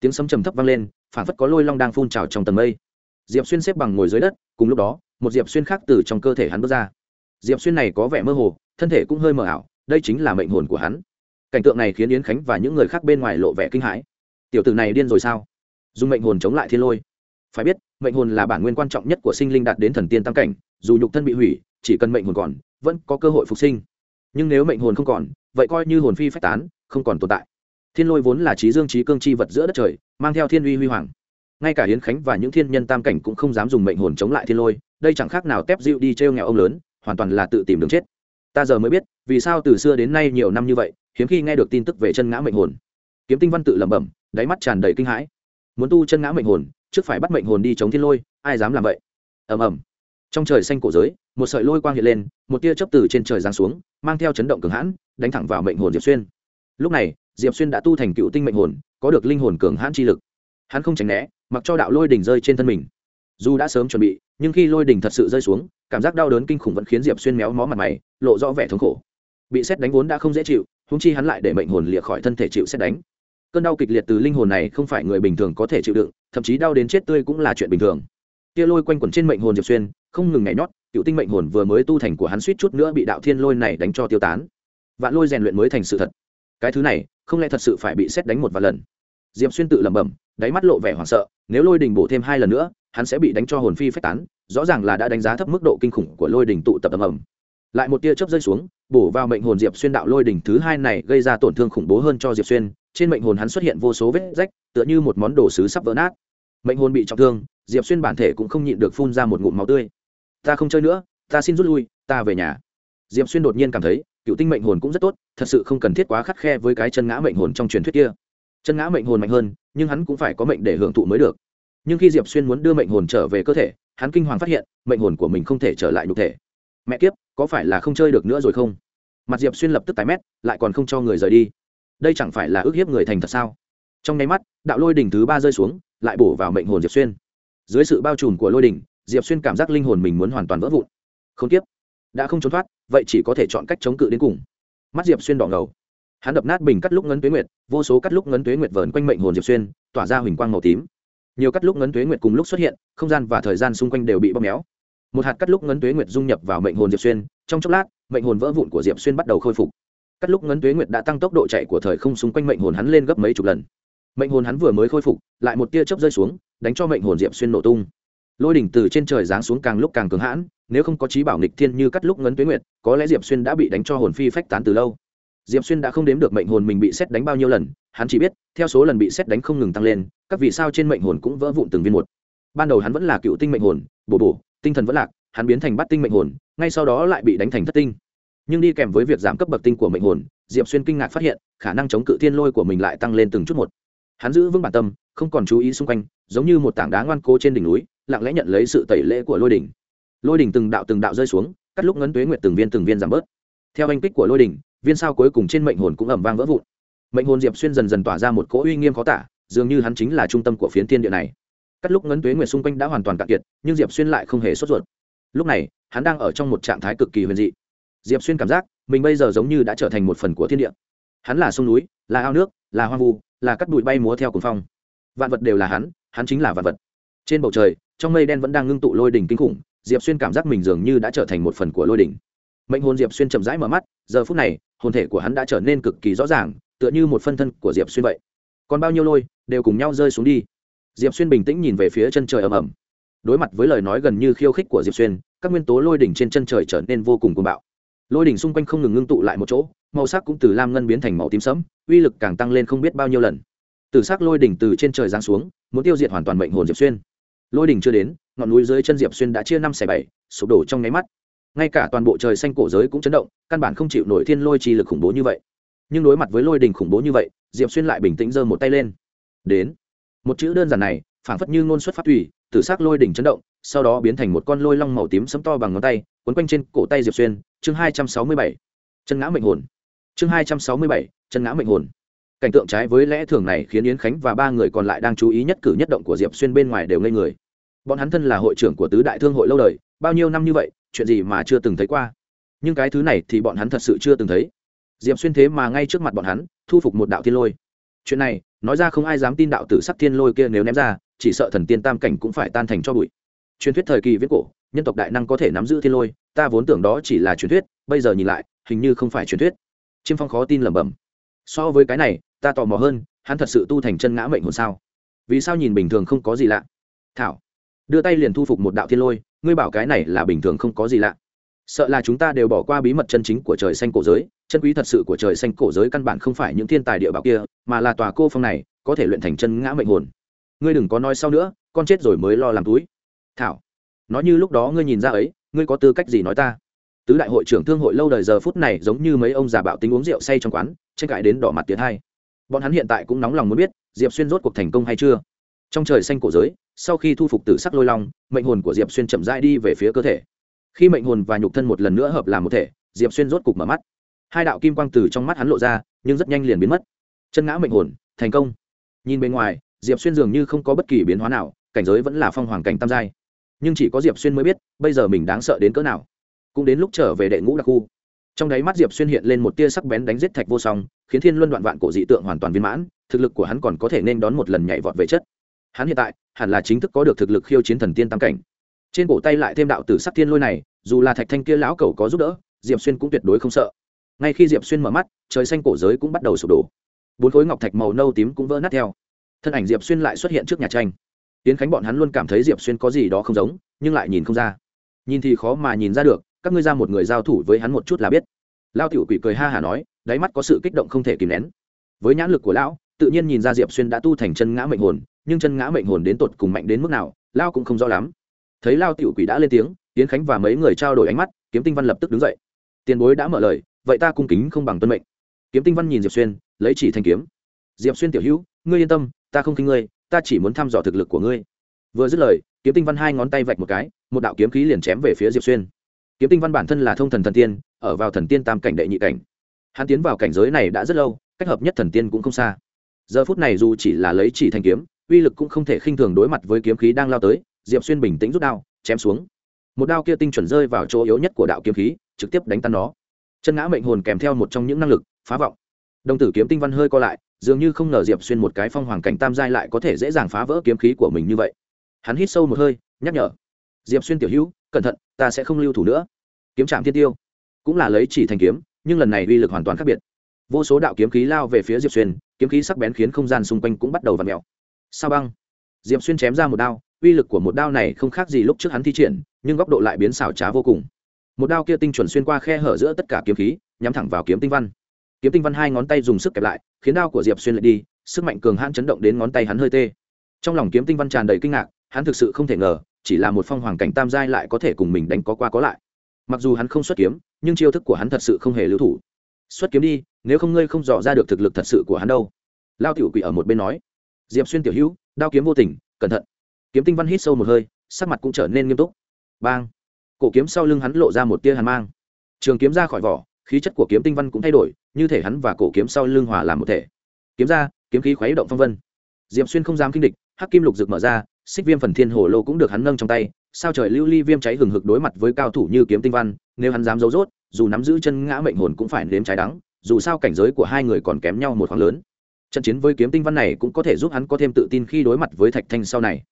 Tiếng sấm trầm thấp vang lên, phản phất có lôi long đang phun trào trong tầng mây. Diệp xuyên xếp bằng ngồi dưới đất, cùng lúc đó, một diệp xuyên khác từ trong cơ thể hắn bước ra. Diệp xuyên này có vẻ mơ hồ, thân thể cũng hơi mờ ảo, đây chính là mệnh hồn của hắn. Cảnh tượng này khiến yến khánh và những người khác bên ngoài lộ vẻ kinh hãi. Tiểu tử này điên rồi sao? Dùng mệnh hồn chống lại thiên lôi. Phải biết, mệnh hồn là bản nguyên quan trọng nhất của sinh linh đạt đến thần tiên tam cảnh, dù nhục thân bị hủy chỉ cần mệnh hồn còn, vẫn có cơ hội phục sinh. Nhưng nếu mệnh hồn không còn, vậy coi như hồn phi phách tán, không còn tồn tại. Thiên lôi vốn là trí dương trí cương chi vật giữa đất trời, mang theo thiên uy huy hoàng. Ngay cả hiến khánh và những thiên nhân tam cảnh cũng không dám dùng mệnh hồn chống lại thiên lôi, đây chẳng khác nào tép dịu đi t r e o nghèo ông lớn, hoàn toàn là tự tìm đường chết. Ta giờ mới biết, vì sao từ xưa đến nay nhiều năm như vậy, hiếm khi nghe được tin tức về chân ngã mệnh hồn. Kiếm tinh văn tự lẩm bẩm, đáy mắt tràn đầy kinh hãi. Muốn tu chân ngã mệnh hồn, trước phải bắt mệnh hồn đi chống thiên lôi, ai dám làm vậy? Ầm ầm trong trời xanh cổ giới, một sợi lôi quang hiện lên, một tia chớp từ trên trời giáng xuống, mang theo chấn động cường hãn, đánh thẳng vào mệnh hồn diệp xuyên. Lúc này, diệp xuyên đã tu thành cựu tinh mệnh hồn, có được linh hồn cường hãn chi lực. Hắn không tránh né, mặc cho đạo lôi đỉnh rơi trên thân mình. Dù đã sớm chuẩn bị, nhưng khi lôi đỉnh thật sự rơi xuống, cảm giác đau đớn kinh khủng vẫn khiến diệp xuyên méo mó mặt mày, lộ rõ vẻ thống khổ. Bị xét đánh vốn đã không dễ chịu húng chi hắn lại để mệnh hồn lìa khỏi thân thể chịu xét đánh. Cơn đau kịch liệt từ linh hồn này không phải người bình thường có thể chịu đựng, thậm chí đau đến chết tươi cũng là chuyện bình thường tia lôi quanh quẩn trên mệnh hồn diệp xuyên, không ngừng nhảy nhót, cựu tinh mệnh hồn vừa mới tu thành của hắn suýt chút nữa bị đạo thiên lôi này đánh cho tiêu tán. Vạn lôi rèn luyện mới thành sự thật. Cái thứ này, không lẽ thật sự phải bị xét đánh một vài lần? Diệp xuyên tự lẩm bẩm, đáy mắt lộ vẻ hoảng sợ, nếu lôi đình bổ thêm hai lần nữa, hắn sẽ bị đánh cho hồn phi phách tán, rõ ràng là đã đánh giá thấp mức độ kinh khủng của lôi đình tụ tập ầm ầm. Lại một tia chớp rơi xuống, bổ vào mệnh hồn diệp xuyên đạo lôi đỉnh thứ hai này gây ra tổn thương khủng bố hơn cho diệp xuyên, trên mệnh hồn hắn xuất hiện vô số vết rách, tựa như một món đồ sứ sắp vỡ nát. Mệnh hồn bị trọng thương diệp xuyên bản thể cũng không nhịn được phun ra một ngụm máu tươi. Ta không chơi nữa, ta xin rút lui, ta về nhà. Diệp xuyên đột nhiên cảm thấy, cựu tinh mệnh hồn cũng rất tốt, thật sự không cần thiết quá khắt khe với cái chân ngã mệnh hồn trong truyền thuyết kia. Chân ngã mệnh hồn mạnh hơn, nhưng hắn cũng phải có mệnh để hưởng thụ mới được. Nhưng khi diệp xuyên muốn đưa mệnh hồn trở về cơ thể, hắn kinh hoàng phát hiện, mệnh hồn của mình không thể trở lại nhục thể. Mẹ kiếp, có phải là không chơi được nữa rồi không? Mặt diệp xuyên lập tức tái mét, lại còn không cho người rời đi. Đây chẳng phải là ước hiếp người thành thật sao? Trong nháy mắt, đạo lôi đỉnh thứ ba rơi xuống, lại bổ vào mệnh hồn diệp xuyên dưới sự bao trùm của lôi đỉnh diệp xuyên cảm giác linh hồn mình muốn hoàn toàn vỡ vụn. Không tiếp. Đã không trốn thoát, vậy chỉ có thể chọn cách chống cự đến cùng. Mắt diệp xuyên đỏ ngầu. Hắn đập nát bình cắt lúc ngấn tuế nguyệt, vô số cắt lúc ngấn tuế nguyệt vờn quanh mệnh hồn diệp xuyên, tỏa ra huỳnh quang màu tím. Nhiều cắt lúc ngấn tuế nguyệt cùng lúc xuất hiện, không gian và thời gian xung quanh đều bị bóp méo. Một hạt cắt lúc ngấn tuế nguyệt dung nhập vào mệnh hồn diệp xuyên, trong chốc lát, mệnh hồn vỡ vụn của diệp xuyên bắt đầu khôi phục. Cắt lúc ngấn tuế nguyệt đã tăng tốc độ chạy của thời không xung quanh mệnh hồn hắn lên gấp mấy chục lần mệnh hồn hắn vừa mới khôi phục, lại một tia chớp rơi xuống, đánh cho mệnh hồn diệp xuyên nổ tung. Lôi đỉnh từ trên trời giáng xuống càng lúc càng cứng hãn, nếu không có trí bảo nịch thiên như cắt lúc ngấn tuyến nguyệt, có lẽ diệp xuyên đã bị đánh cho hồn phi phách tán từ lâu. Diệp xuyên đã không đếm được mệnh hồn mình bị xét đánh bao nhiêu lần, hắn chỉ biết, theo số lần bị xét đánh không ngừng tăng lên, các vì sao trên mệnh hồn cũng vỡ vụn từng viên một. Ban đầu hắn vẫn là cựu tinh mệnh hồn, bổ bổ, tinh thần vẫn lạc, hắn biến thành bát tinh mệnh hồn, ngay sau đó lại bị đánh thành thất tinh. Nhưng đi kèm với việc giảm cấp bậc tinh của mệnh hồn, diệp xuyên kinh ngạc phát hiện, khả năng chống cự thiên lôi của mình lại tăng lên từng chút một hắn giữ vững bản tâm, không còn chú ý xung quanh, giống như một tảng đá ngoan cố trên đỉnh núi, lặng lẽ nhận lấy sự tẩy lễ của lôi đỉnh. Lôi đỉnh từng đạo từng đạo rơi xuống, cắt lúc ngấn tuế nguyệt từng viên từng viên giảm bớt. Theo anh kích của lôi đỉnh, viên sao cuối cùng trên mệnh hồn cũng ẩm vang vỡ vụn. Mệnh hồn diệp xuyên dần dần tỏa ra một cỗ uy nghiêm khó tả, dường như hắn chính là trung tâm của phiến thiên địa này. Cắt lúc ngấn tuế nguyệt xung quanh đã hoàn toàn cạn kiệt, nhưng diệp xuyên lại không hề sốt ruột. Lúc này, hắn đang ở trong một trạng thái cực kỳ huyền dị. Diệp xuyên cảm giác mình bây giờ giống như đã trở thành một phần của thiên địa. Hắn là sông núi, là ao nước, là hoang vu là cắt bụi bay múa theo cùng phong. Vạn vật đều là hắn hắn chính là vạn vật. Trên bầu trời, trong mây đen vẫn đang ngưng tụ lôi đỉnh kinh khủng, diệp xuyên cảm giác mình dường như đã trở thành một phần của lôi đỉnh. Mệnh hồn diệp xuyên chậm rãi mở mắt, giờ phút này, hồn thể của hắn đã trở nên cực kỳ rõ ràng, tựa như một phân thân của diệp xuyên vậy. Còn bao nhiêu lôi, đều cùng nhau rơi xuống đi. Diệp xuyên bình tĩnh nhìn về phía chân trời ầm ầm. Đối mặt với lời nói gần như khiêu khích của diệp xuyên, các nguyên tố lôi đỉnh trên chân trời trở nên vô cùng cuồng bạo lôi đỉnh xung quanh không ngừng ngưng tụ lại một chỗ, màu sắc cũng từ lam ngân biến thành màu tím sẫm, uy lực càng tăng lên không biết bao nhiêu lần. Từ sắc lôi đỉnh từ trên trời giáng xuống, muốn tiêu diệt hoàn toàn mệnh hồn diệp xuyên. Lôi đỉnh chưa đến, ngọn núi dưới chân diệp xuyên đã chia năm xẻ bảy, sụp đổ trong nháy mắt. Ngay cả toàn bộ trời xanh cổ giới cũng chấn động, căn bản không chịu nổi thiên lôi chi lực khủng bố như vậy. Nhưng đối mặt với lôi đỉnh khủng bố như vậy, diệp xuyên lại bình tĩnh giơ một tay lên. Đến. Một chữ đơn giản này, phảng phất như ngôn xuất phát thủy từ sắc lôi đỉnh chấn động sau đó biến thành một con lôi long màu tím sấm to bằng ngón tay, quấn quanh trên cổ tay diệp xuyên. Chương hai trăm sáu mươi bảy, chân ngã mệnh hồn. Chương hai trăm sáu mươi bảy, chân ngã mệnh hồn. Cảnh tượng trái với lẽ thường này khiến yến khánh và ba người còn lại đang chú ý nhất cử nhất động của diệp xuyên bên ngoài đều ngây người. Bọn hắn thân là hội trưởng của tứ đại thương hội lâu đời, bao nhiêu năm như vậy, chuyện gì mà chưa từng thấy qua. Nhưng cái thứ này thì bọn hắn thật sự chưa từng thấy. Diệp xuyên thế mà ngay trước mặt bọn hắn, thu phục một đạo thiên lôi. Chuyện này, nói ra không ai dám tin đạo tử sắc thiên lôi kia nếu ném ra, chỉ sợ thần tiên tam cảnh cũng phải tan thành cho bụi truyền thuyết thời kỳ viết cổ, nhân tộc đại năng có thể nắm giữ thiên lôi, ta vốn tưởng đó chỉ là truyền thuyết, bây giờ nhìn lại, hình như không phải truyền thuyết. Chiêm phong khó tin lẩm bẩm. So với cái này, ta tò mò hơn, hắn thật sự tu thành chân ngã mệnh hồn sao? Vì sao nhìn bình thường không có gì lạ? Thảo, đưa tay liền thu phục một đạo thiên lôi, ngươi bảo cái này là bình thường không có gì lạ. Sợ là chúng ta đều bỏ qua bí mật chân chính của trời xanh cổ giới, chân quý thật sự của trời xanh cổ giới căn bản không phải những thiên tài địa bảo kia, mà là tòa cô phong này, có thể luyện thành chân ngã mệnh hồn. Ngươi đừng có nói sau nữa, con chết rồi mới lo làm túi thảo nói như lúc đó ngươi nhìn ra ấy, ngươi có tư cách gì nói ta? Tứ đại hội trưởng thương hội lâu đời giờ phút này giống như mấy ông già bạo tính uống rượu say trong quán, tranh cãi đến đỏ mặt tiến hai. Bọn hắn hiện tại cũng nóng lòng muốn biết, diệp xuyên rốt cuộc thành công hay chưa? Trong trời xanh cổ giới, sau khi thu phục tử sắc lôi long, mệnh hồn của diệp xuyên chậm rãi đi về phía cơ thể. Khi mệnh hồn và nhục thân một lần nữa hợp làm một thể, diệp xuyên rốt cục mở mắt. Hai đạo kim quang từ trong mắt hắn lộ ra, nhưng rất nhanh liền biến mất. Chân ngã mệnh hồn, thành công. Nhìn bên ngoài, diệp xuyên dường như không có bất kỳ biến hóa nào, cảnh giới vẫn là phong hoàng cảnh tam giai nhưng chỉ có diệp xuyên mới biết bây giờ mình đáng sợ đến cỡ nào cũng đến lúc trở về đệ ngũ đặc khu trong đáy mắt diệp xuyên hiện lên một tia sắc bén đánh giết thạch vô song khiến thiên luân đoạn vạn cổ dị tượng hoàn toàn viên mãn thực lực của hắn còn có thể nên đón một lần nhảy vọt về chất hắn hiện tại hẳn là chính thức có được thực lực khiêu chiến thần tiên tam cảnh trên cổ tay lại thêm đạo tử sắc thiên lôi này dù là thạch thanh kia lão cầu có giúp đỡ diệp xuyên cũng tuyệt đối không sợ ngay khi diệp xuyên mở mắt trời xanh cổ giới cũng bắt đầu sụp đổ bốn khối ngọc thạch màu nâu tím cũng vỡ nát theo thân ảnh diệp xuyên lại xuất hiện trước nhà tranh tiến khánh bọn hắn luôn cảm thấy diệp xuyên có gì đó không giống, nhưng lại nhìn không ra. Nhìn thì khó mà nhìn ra được, các ngươi ra một người giao thủ với hắn một chút là biết. Lao tiểu quỷ cười ha hả nói, đáy mắt có sự kích động không thể kìm nén. Với nhãn lực của lão, tự nhiên nhìn ra diệp xuyên đã tu thành chân ngã mệnh hồn, nhưng chân ngã mệnh hồn đến tột cùng mạnh đến mức nào lao cũng không rõ lắm. Thấy lao tiểu quỷ đã lên tiếng, tiến khánh và mấy người trao đổi ánh mắt, kiếm tinh văn lập tức đứng dậy. Tiền bối đã mở lời, vậy ta cung kính không bằng tuân mệnh. Kiếm tinh văn nhìn diệp xuyên, lấy chỉ thanh kiếm. Diệp xuyên tiểu hữu, ngươi yên tâm, ta không kính ngươi ta chỉ muốn thăm dò thực lực của ngươi. Vừa dứt lời, kiếm tinh văn hai ngón tay vạch một cái, một đạo kiếm khí liền chém về phía diệp xuyên. Kiếm tinh văn bản thân là thông thần thần tiên, ở vào thần tiên tam cảnh đệ nhị cảnh. Hắn tiến vào cảnh giới này đã rất lâu, cách hợp nhất thần tiên cũng không xa. Giờ phút này dù chỉ là lấy chỉ thành kiếm, uy lực cũng không thể khinh thường đối mặt với kiếm khí đang lao tới, diệp xuyên bình tĩnh rút đao, chém xuống. Một đao kia tinh chuẩn rơi vào chỗ yếu nhất của đạo kiếm khí, trực tiếp đánh tan nó. Chân ngã mệnh hồn kèm theo một trong những năng lực, phá vọng. Đồng tử kiếm tinh văn hơi co lại dường như không ngờ diệp xuyên một cái phong hoàng cảnh tam giai lại có thể dễ dàng phá vỡ kiếm khí của mình như vậy. Hắn hít sâu một hơi, nhắc nhở. Diệp xuyên tiểu hữu, cẩn thận, ta sẽ không lưu thủ nữa. Kiếm trạm thiên tiêu cũng là lấy chỉ thành kiếm, nhưng lần này uy lực hoàn toàn khác biệt. Vô số đạo kiếm khí lao về phía diệp xuyên, kiếm khí sắc bén khiến không gian xung quanh cũng bắt đầu v ặ mẹo sao băng? Diệp xuyên chém ra một đao, uy lực của một đao này không khác gì lúc trước hắn thi triển, nhưng góc độ lại biến xảo trá vô cùng. Một đao kia tinh chuẩn xuyên qua khe hở giữa tất cả kiếm khí, nhắm thẳng vào kiếm tinh văn kiếm tinh văn hai ngón tay dùng sức kẹp lại, khiến đao của diệp xuyên lại đi, sức mạnh cường hãn chấn động đến ngón tay hắn hơi tê. Trong lòng kiếm tinh văn tràn đầy kinh ngạc, hắn thực sự không thể ngờ, chỉ là một phong hoàng cảnh tam giai lại có thể cùng mình đánh có qua có lại. Mặc dù hắn không xuất kiếm, nhưng chiêu thức của hắn thật sự không hề lưu thủ. Xuất kiếm đi, nếu không ngươi không dò ra được thực lực thật sự của hắn đâu. Lao tiểu quỷ ở một bên nói. Diệp xuyên tiểu hữu, đao kiếm vô tình, cẩn thận. Kiếm tinh văn hít sâu một hơi, sắc mặt cũng trở nên nghiêm túc. Bang. Cổ kiếm sau lưng hắn lộ ra một tia hàn mang. Trường kiếm ra khỏi vỏ, khí chất của kiếm tinh văn cũng thay đổi như thể hắn và cổ kiếm sau lưng hòa làm một thể. Kiếm ra, kiếm khí khuấy động phong vân. Diệp xuyên không dám kinh địch, hắc kim lục rực mở ra, xích viêm phần thiên hồ lô cũng được hắn nâng trong tay, sao trời lưu ly viêm cháy hừng hực đối mặt với cao thủ như kiếm tinh văn, nếu hắn dám giấu rốt, dù nắm giữ chân ngã mệnh hồn cũng phải nếm trái đắng, dù sao cảnh giới của hai người còn kém nhau một khoảng lớn. Trận chiến với kiếm tinh văn này cũng có thể giúp hắn có thêm tự tin khi đối mặt với thạch thanh sau này.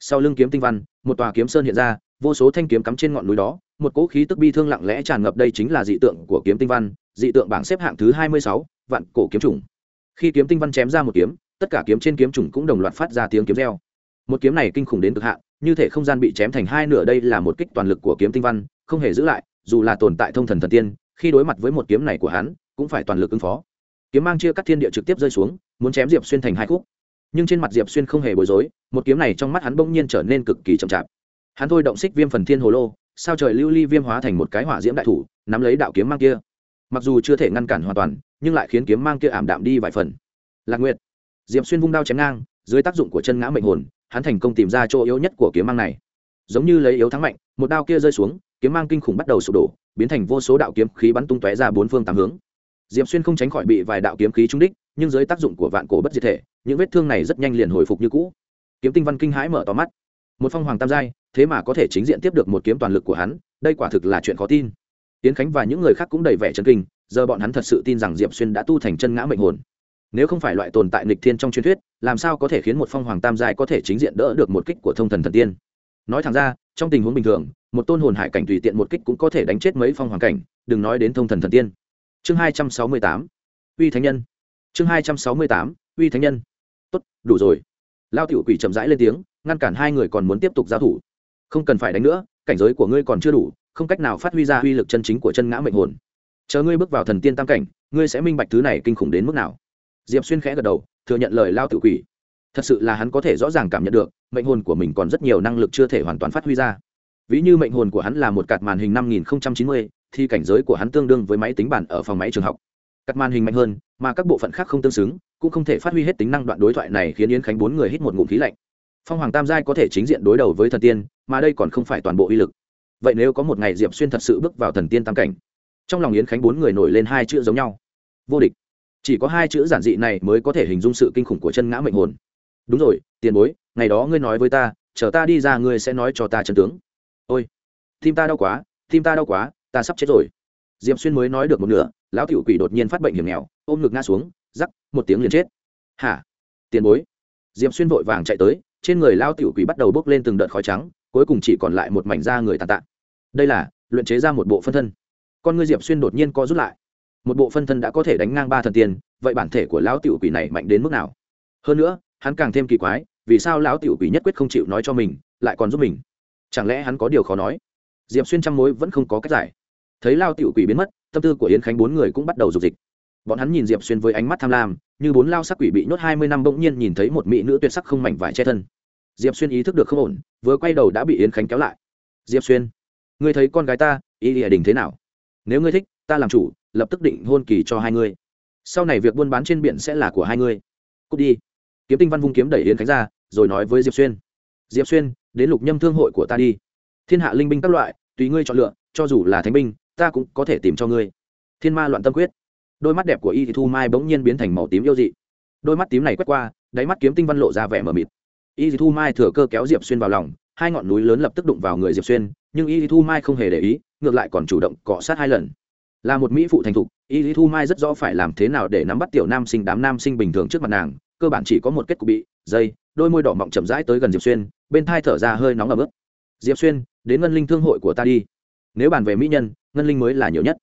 Sau lưng kiếm tinh văn, một tòa kiếm sơn hiện ra, vô số thanh kiếm cắm trên ngọn núi đó, một cỗ khí tức bi thương lặng lẽ tràn ngập đây chính là dị tượng của kiếm tinh văn dị tượng bảng xếp hạng thứ hai mươi sáu, vạn cổ kiếm trùng khi kiếm tinh văn chém ra một kiếm, tất cả kiếm trên kiếm trùng cũng đồng loạt phát ra tiếng kiếm reo. Một kiếm này kinh khủng đến cực hạn, như thể không gian bị chém thành hai nửa đây là một kích toàn lực của kiếm tinh văn, không hề giữ lại, dù là tồn tại thông thần thần tiên, khi đối mặt với một kiếm này của hắn, cũng phải toàn lực ứng phó. Kiếm mang chia cắt thiên địa trực tiếp rơi xuống, muốn chém diệp xuyên thành hai khúc. Nhưng trên mặt diệp xuyên không hề bối rối, một kiếm này trong mắt hắn bỗng nhiên trở nên cực kỳ chậm chạp. Hắn thôi động xích viêm phần thiên hồ lô, sao trời lưu ly viêm hóa thành một cái hỏa diễm đại thủ, nắm lấy đạo kiếm mang kia mặc dù chưa thể ngăn cản hoàn toàn, nhưng lại khiến kiếm mang kia ảm đạm đi vài phần. Lạc nguyệt, diệp xuyên vung đao chém ngang, dưới tác dụng của chân ngã mệnh hồn, hắn thành công tìm ra chỗ yếu nhất của kiếm mang này. Giống như lấy yếu thắng mạnh, một đao kia rơi xuống, kiếm mang kinh khủng bắt đầu sụp đổ, biến thành vô số đạo kiếm khí bắn tung tóe ra bốn phương tám hướng. Diệp xuyên không tránh khỏi bị vài đạo kiếm khí trúng đích, nhưng dưới tác dụng của vạn cổ bất diệt thể, những vết thương này rất nhanh liền hồi phục như cũ. Kiếm tinh văn kinh hãi mở to mắt. Một phong hoàng tam giai, thế mà có thể chính diện tiếp được một kiếm toàn lực của hắn, đây quả thực là chuyện khó tin tiến khánh và những người khác cũng đầy vẻ chấn kinh, giờ bọn hắn thật sự tin rằng diệp xuyên đã tu thành chân ngã mệnh hồn. Nếu không phải loại tồn tại nghịch thiên trong truyền thuyết, làm sao có thể khiến một phong hoàng tam giai có thể chính diện đỡ được một kích của thông thần thần tiên? Nói thẳng ra, trong tình huống bình thường, một tôn hồn hải cảnh tùy tiện một kích cũng có thể đánh chết mấy phong hoàng cảnh, đừng nói đến thông thần thần tiên. Chương hai trăm sáu mươi tám, uy thánh nhân. Chương hai trăm sáu mươi tám, uy thánh nhân. Tốt, đủ rồi. Lao tiểu quỷ chậm rãi lên tiếng, ngăn cản hai người còn muốn tiếp tục giao thủ. Không cần phải đánh nữa, cảnh giới của ngươi còn chưa đủ không cách nào phát huy ra uy lực chân chính của chân ngã mệnh hồn. Chờ ngươi bước vào thần tiên tam cảnh, ngươi sẽ minh bạch thứ này kinh khủng đến mức nào. Diệp xuyên khẽ gật đầu, thừa nhận lời lao tự quỷ. Thật sự là hắn có thể rõ ràng cảm nhận được, mệnh hồn của mình còn rất nhiều năng lực chưa thể hoàn toàn phát huy ra. Ví như mệnh hồn của hắn là một cạt màn hình năm nghìn chín mươi, thì cảnh giới của hắn tương đương với máy tính bản ở phòng máy trường học. Cắt màn hình mạnh hơn, mà các bộ phận khác không tương xứng, cũng không thể phát huy hết tính năng đoạn đối thoại này khiến yến khánh bốn người hít một ngụm khí lạnh. Phong hoàng tam giai có thể chính diện đối đầu với thần tiên, mà đây còn không phải toàn bộ uy lực vậy nếu có một ngày diệp xuyên thật sự bước vào thần tiên tam cảnh trong lòng yến khánh bốn người nổi lên hai chữ giống nhau vô địch chỉ có hai chữ giản dị này mới có thể hình dung sự kinh khủng của chân ngã mệnh hồn đúng rồi tiền bối ngày đó ngươi nói với ta chờ ta đi ra ngươi sẽ nói cho ta chân tướng ôi tim ta đau quá tim ta đau quá ta sắp chết rồi diệp xuyên mới nói được một nửa lão tiểu quỷ đột nhiên phát bệnh hiểm nghèo ôm ngực ngã xuống rắc một tiếng liền chết hả tiền bối diệp xuyên vội vàng chạy tới trên người lao tiểu quỷ bắt đầu bốc lên từng đợt khói trắng cuối cùng chỉ còn lại một mảnh da người tàn tạ. Đây là, luyện chế ra một bộ phân thân. Con ngươi diệp xuyên đột nhiên co rút lại. Một bộ phân thân đã có thể đánh ngang ba thần tiên, vậy bản thể của lão tiểu quỷ này mạnh đến mức nào? Hơn nữa, hắn càng thêm kỳ quái, vì sao lão tiểu quỷ nhất quyết không chịu nói cho mình, lại còn giúp mình? Chẳng lẽ hắn có điều khó nói? Diệp xuyên trăm mối vẫn không có cách giải. Thấy lao tiểu quỷ biến mất, tâm tư của yến khánh bốn người cũng bắt đầu dục dịch. Bọn hắn nhìn diệp xuyên với ánh mắt tham lam, như bốn lao sắc quỷ bị nhốt hai mươi năm bỗng nhiên nhìn thấy một mỹ nữ tuyệt sắc không mảnh vải che thân diệp xuyên ý thức được không ổn, vừa quay đầu đã bị yến khánh kéo lại. Diệp xuyên, ngươi thấy con gái ta, ý địa đình thế nào? Nếu ngươi thích, ta làm chủ, lập tức định hôn kỳ cho hai ngươi. Sau này việc buôn bán trên biển sẽ là của hai ngươi. Cút đi. Kiếm tinh văn vung kiếm đẩy yến khánh ra, rồi nói với diệp xuyên. Diệp xuyên, đến lục nhâm thương hội của ta đi. Thiên hạ linh binh các loại, tùy ngươi chọn lựa, cho dù là thánh binh, ta cũng có thể tìm cho ngươi. Thiên ma loạn tâm quyết. Đôi mắt đẹp của y thì thu mai bỗng nhiên biến thành màu tím yêu dị. Đôi mắt tím này quét qua, đáy mắt kiếm tinh văn lộ ra vẻ mờ mịt y thì thu mai thừa cơ kéo diệp xuyên vào lòng, hai ngọn núi lớn lập tức đụng vào người diệp xuyên, nhưng y thì thu mai không hề để ý, ngược lại còn chủ động cọ sát hai lần. Là một mỹ phụ thành thục, y lý thu mai rất rõ phải làm thế nào để nắm bắt tiểu nam sinh đám nam sinh bình thường trước mặt nàng, cơ bản chỉ có một kết cục bị, dây, đôi môi đỏ mọng chậm rãi tới gần diệp xuyên, bên thai thở ra hơi nóng ở bước diệp xuyên, đến ngân linh thương hội của ta đi. Nếu bàn về mỹ nhân, ngân linh mới là nhiều nhất.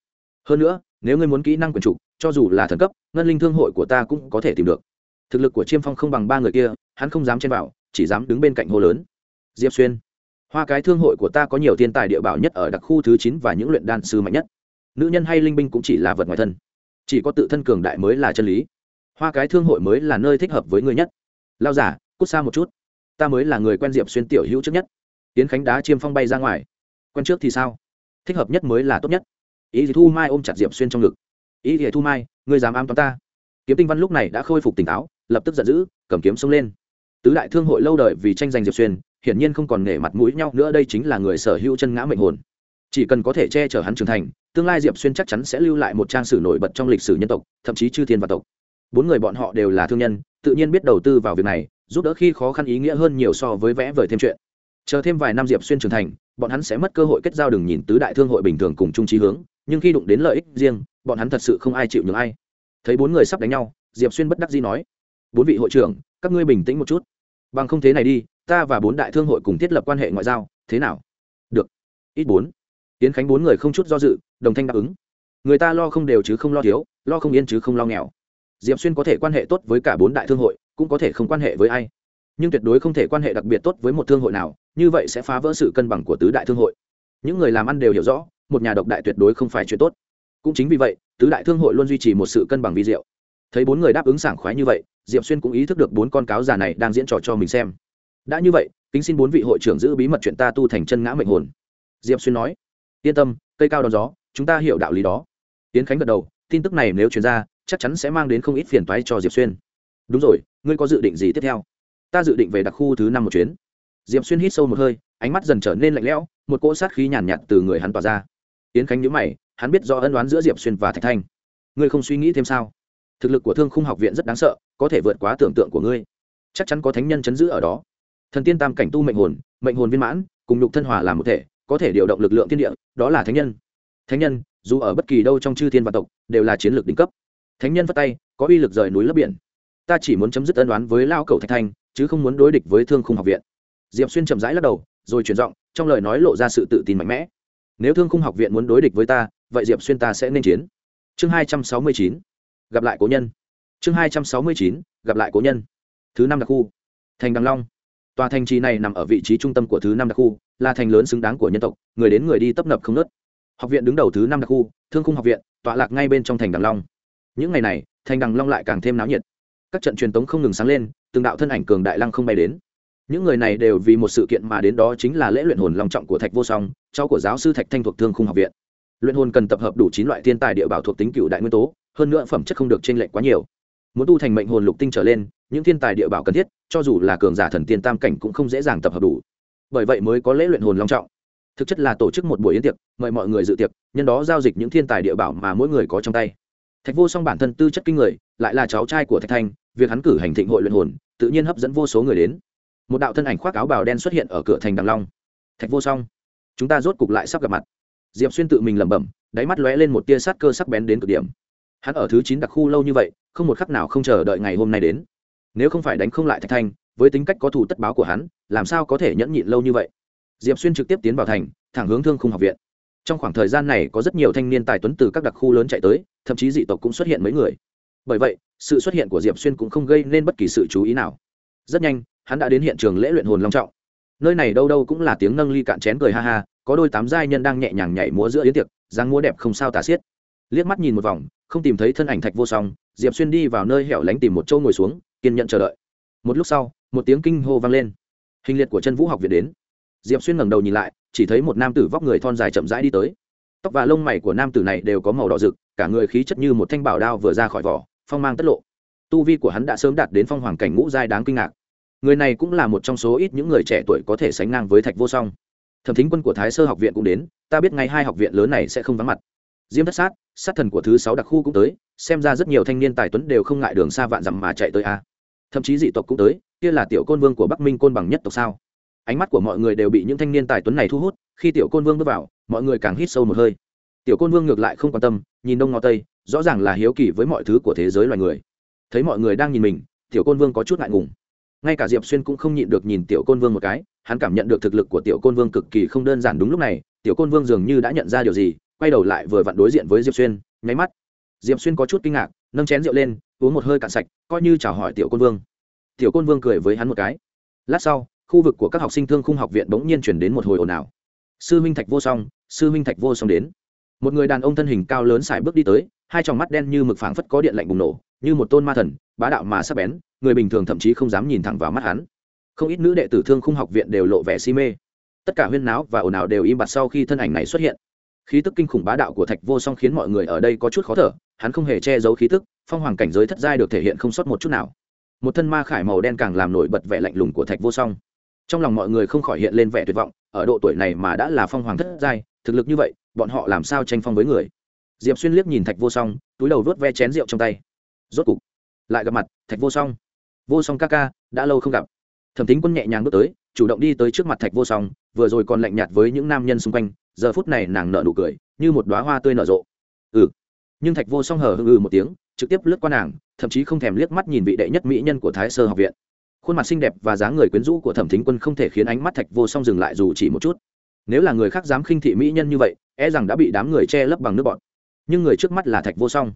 Hơn nữa, nếu ngươi muốn kỹ năng quyền trục, cho dù là thần cấp, ngân linh thương hội của ta cũng có thể tìm được. Thực lực của chiêm phong không bằng ba người kia, hắn không dám chen vào chỉ dám đứng bên cạnh hồ lớn. Diệp xuyên, hoa cái thương hội của ta có nhiều thiên tài địa bảo nhất ở đặc khu thứ chín và những luyện đan sư mạnh nhất. Nữ nhân hay linh binh cũng chỉ là vật ngoài thân. Chỉ có tự thân cường đại mới là chân lý. Hoa cái thương hội mới là nơi thích hợp với ngươi nhất. Lao giả, cút xa một chút. Ta mới là người quen diệp xuyên tiểu hữu trước nhất. Tiến khánh đá chiêm phong bay ra ngoài. Quen trước thì sao? Thích hợp nhất mới là tốt nhất. Ý thì thu mai ôm chặt diệp xuyên trong ngực. Ý thì thu mai, ngươi dám ám toán ta? Kiếm tinh văn lúc này đã khôi phục tỉnh táo, lập tức giận dữ, cầm kiếm xông lên tứ đại thương hội lâu đời vì tranh giành diệp xuyên, hiển nhiên không còn nể mặt mũi nhau nữa, đây chính là người sở hữu chân ngã mệnh hồn. Chỉ cần có thể che chở hắn trưởng thành, tương lai diệp xuyên chắc chắn sẽ lưu lại một trang sử nổi bật trong lịch sử nhân tộc, thậm chí chư thiên và tộc. Bốn người bọn họ đều là thương nhân, tự nhiên biết đầu tư vào việc này, giúp đỡ khi khó khăn ý nghĩa hơn nhiều so với vẽ vời thêm chuyện. Chờ thêm vài năm diệp xuyên trưởng thành, bọn hắn sẽ mất cơ hội kết giao đừng nhìn tứ đại thương hội bình thường cùng chung trí hướng, nhưng khi đụng đến lợi ích riêng, bọn hắn thật sự không ai chịu nhường ai. Thấy bốn người sắp đánh nhau, diệp xuyên bất đắc dĩ nói, bốn vị hội trưởng, các ngươi bình tĩnh một chút bằng không thế này đi, ta và bốn đại thương hội cùng thiết lập quan hệ ngoại giao, thế nào? Được. Ít bốn. Tiến khánh bốn người không chút do dự, đồng thanh đáp ứng. Người ta lo không đều chứ không lo thiếu, lo không yên chứ không lo nghèo. Diệp xuyên có thể quan hệ tốt với cả bốn đại thương hội, cũng có thể không quan hệ với ai. Nhưng tuyệt đối không thể quan hệ đặc biệt tốt với một thương hội nào, như vậy sẽ phá vỡ sự cân bằng của tứ đại thương hội. Những người làm ăn đều hiểu rõ, một nhà độc đại tuyệt đối không phải chuyện tốt. Cũng chính vì vậy, tứ đại thương hội luôn duy trì một sự cân bằng vi diệu. Thấy bốn người đáp ứng sảng khoái như vậy diệp xuyên cũng ý thức được bốn con cáo già này đang diễn trò cho mình xem đã như vậy kính xin bốn vị hội trưởng giữ bí mật chuyện ta tu thành chân ngã mệnh hồn diệp xuyên nói yên tâm cây cao đón gió chúng ta hiểu đạo lý đó tiến khánh gật đầu tin tức này nếu truyền ra chắc chắn sẽ mang đến không ít phiền toái cho diệp xuyên đúng rồi ngươi có dự định gì tiếp theo ta dự định về đặc khu thứ năm một chuyến diệp xuyên hít sâu một hơi ánh mắt dần trở nên lạnh lẽo một cỗ sát khí nhàn nhạt từ người hắn tỏa ra yến khánh nhíu mày hắn biết do ân đoán giữa diệp xuyên và thạch thanh ngươi không suy nghĩ thêm sao thực lực của thương khung học viện rất đáng sợ, có thể vượt quá tưởng tượng của ngươi. Chắc chắn có thánh nhân chấn giữ ở đó. Thần tiên tam cảnh tu mệnh hồn mệnh hồn viên mãn, cùng nhục thân hòa làm một thể, có thể điều động lực lượng thiên địa, đó là thánh nhân. Thánh nhân, dù ở bất kỳ đâu trong chư thiên và tộc, đều là chiến lược đỉnh cấp. Thánh nhân vất tay, có uy lực rời núi lấp biển. Ta chỉ muốn chấm dứt ân đoán với lao cầu thạch thanh chứ không muốn đối địch với thương khung học viện. Diệp xuyên chậm rãi lắc đầu, rồi chuyển giọng, trong lời nói lộ ra sự tự tin mạnh mẽ. Nếu thương khung học viện muốn đối địch với ta, vậy diệp xuyên ta sẽ nên chiến. Chương hai trăm sáu mươi chín gặp lại cố nhân. Chương hai trăm sáu mươi chín, gặp lại cố nhân. Thứ năm đặc khu. Thành đằng long. Tòa thành trì này nằm ở vị trí trung tâm của thứ năm đặc khu, là thành lớn xứng đáng của nhân tộc, người đến người đi tấp nập không nớt. Học viện đứng đầu thứ năm đặc khu, thương khung học viện, tọa lạc ngay bên trong thành đằng long. Những ngày này, thành đằng long lại càng thêm náo nhiệt. Các trận truyền tống không ngừng sáng lên, từng đạo thân ảnh cường đại lăng không bay đến. Những người này đều vì một sự kiện mà đến đó chính là lễ luyện hồn long trọng của thạch vô song, cháu của giáo sư thạch thanh thuộc thương khung học viện. Luyện hồn cần tập hợp đủ chín loại thiên tài địa bảo thuộc tính cựu đại nguyên tố hơn nữa phẩm chất không được chênh lệch quá nhiều. Muốn tu thành mệnh hồn lục tinh trở lên, những thiên tài địa bảo cần thiết, cho dù là cường giả thần tiên tam cảnh cũng không dễ dàng tập hợp đủ. Bởi vậy mới có lễ luyện hồn long trọng. Thực chất là tổ chức một buổi yến tiệc, mời mọi người dự tiệc, nhân đó giao dịch những thiên tài địa bảo mà mỗi người có trong tay. Thạch vô song bản thân tư chất kinh người, lại là cháu trai của thạch thanh, việc hắn cử hành thịnh hội luyện hồn, tự nhiên hấp dẫn vô số người đến. Một đạo thân ảnh khoác áo bào đen xuất hiện ở cửa thành đằng long. Thạch vô song, chúng ta rốt cục lại sắp gặp mặt. Diệp xuyên tự mình lẩm bẩm, đáy mắt lóe lên một tia sát cơ sắc bén đến cực điểm hắn ở thứ chín đặc khu lâu như vậy, không một khắc nào không chờ đợi ngày hôm nay đến. Nếu không phải đánh không lại thạch thanh, với tính cách có thủ tất báo của hắn, làm sao có thể nhẫn nhịn lâu như vậy? Diệp xuyên trực tiếp tiến vào thành, thẳng hướng thương khung học viện. Trong khoảng thời gian này có rất nhiều thanh niên tài tuấn từ các đặc khu lớn chạy tới, thậm chí dị tộc cũng xuất hiện mấy người. Bởi vậy, sự xuất hiện của diệp xuyên cũng không gây nên bất kỳ sự chú ý nào. Rất nhanh, hắn đã đến hiện trường lễ luyện hồn long trọng. Nơi này đâu đâu cũng là tiếng nâng ly cạn chén cười ha ha, có đôi tám giai nhân đang nhẹ nhàng nhảy múa giữa yến tiệc, dáng múa đẹp không sao tả xiết. Liếc mắt nhìn một vòng không tìm thấy thân ảnh thạch vô song, diệp xuyên đi vào nơi hẻo lánh tìm một chỗ ngồi xuống, kiên nhận chờ đợi. Một lúc sau, một tiếng kinh hô vang lên. Hình liệt của chân vũ học viện đến. Diệp xuyên ngẩng đầu nhìn lại, chỉ thấy một nam tử vóc người thon dài chậm rãi đi tới. Tóc và lông mày của nam tử này đều có màu đỏ rực, cả người khí chất như một thanh bảo đao vừa ra khỏi vỏ, phong mang tất lộ. Tu vi của hắn đã sớm đạt đến phong hoàng cảnh ngũ giai đáng kinh ngạc. Người này cũng là một trong số ít những người trẻ tuổi có thể sánh ngang với thạch vô song. Thẩm thính quân của thái sơ học viện cũng đến, ta biết ngay hai học viện lớn này sẽ không vắng mặt diêm thất sát sát thần của thứ sáu đặc khu cũng tới, xem ra rất nhiều thanh niên tài tuấn đều không ngại đường xa vạn dặm mà chạy tới a. Thậm chí dị tộc cũng tới, kia là tiểu côn vương của bắc minh côn bằng nhất tộc sao? Ánh mắt của mọi người đều bị những thanh niên tài tuấn này thu hút, khi tiểu côn vương bước vào, mọi người càng hít sâu một hơi. Tiểu côn vương ngược lại không quan tâm, nhìn đông ngó tây, rõ ràng là hiếu kỳ với mọi thứ của thế giới loài người. Thấy mọi người đang nhìn mình, tiểu côn vương có chút ngại ngùng. Ngay cả diệp xuyên cũng không nhịn được nhìn tiểu côn vương một cái, hắn cảm nhận được thực lực của tiểu côn vương cực kỳ không đơn giản đúng lúc này, tiểu côn vương dường như đã nhận ra điều gì quay đầu lại vừa vặn đối diện với diệp xuyên, nháy mắt. Diệp xuyên có chút kinh ngạc, nâng chén rượu lên, uống một hơi cạn sạch, coi như chào hỏi tiểu côn vương. Tiểu côn vương cười với hắn một cái. Lát sau, khu vực của các học sinh thương khung học viện bỗng nhiên chuyển đến một hồi ồn ào. Sư minh thạch vô song, sư minh thạch vô song đến. Một người đàn ông thân hình cao lớn xài bước đi tới, hai tròng mắt đen như mực phảng phất có điện lạnh bùng nổ, như một tôn ma thần, bá đạo mà sắp bén, người bình thường thậm chí không dám nhìn thẳng vào mắt hắn. Không ít nữ đệ tử thương khung học viện đều lộ vẻ si mê. Tất cả huyên náo và ồn ào đều im bặt sau khi thân ảnh này xuất hiện khí tức kinh khủng bá đạo của thạch vô song khiến mọi người ở đây có chút khó thở, hắn không hề che giấu khí tức, phong hoàng cảnh giới thất giai được thể hiện không sót một chút nào. Một thân ma khải màu đen càng làm nổi bật vẻ lạnh lùng của thạch vô song. Trong lòng mọi người không khỏi hiện lên vẻ tuyệt vọng, ở độ tuổi này mà đã là phong hoàng thất giai, thực lực như vậy, bọn họ làm sao tranh phong với người? Diệp xuyên liếc nhìn thạch vô song, túi đầu vớt ve chén rượu trong tay. Rốt cục, lại gặp mặt, thạch vô song. Vô song ca ca, đã lâu không gặp thẩm Thính quân nhẹ nhàng bước tới, chủ động đi tới trước mặt thạch vô song, vừa rồi còn lạnh nhạt với những nam nhân xung quanh, giờ phút này nàng nở nụ cười, như một đoá hoa tươi nở rộ. Ừ. Nhưng thạch vô song hờ hưng ừ một tiếng, trực tiếp lướt qua nàng, thậm chí không thèm liếc mắt nhìn vị đệ nhất mỹ nhân của thái sơ học viện. Khuôn mặt xinh đẹp và dáng người quyến rũ của thẩm thính quân không thể khiến ánh mắt thạch vô song dừng lại dù chỉ một chút. Nếu là người khác dám khinh thị mỹ nhân như vậy e rằng đã bị đám người che lấp bằng nước bọn nhưng người trước mắt là thạch vô song.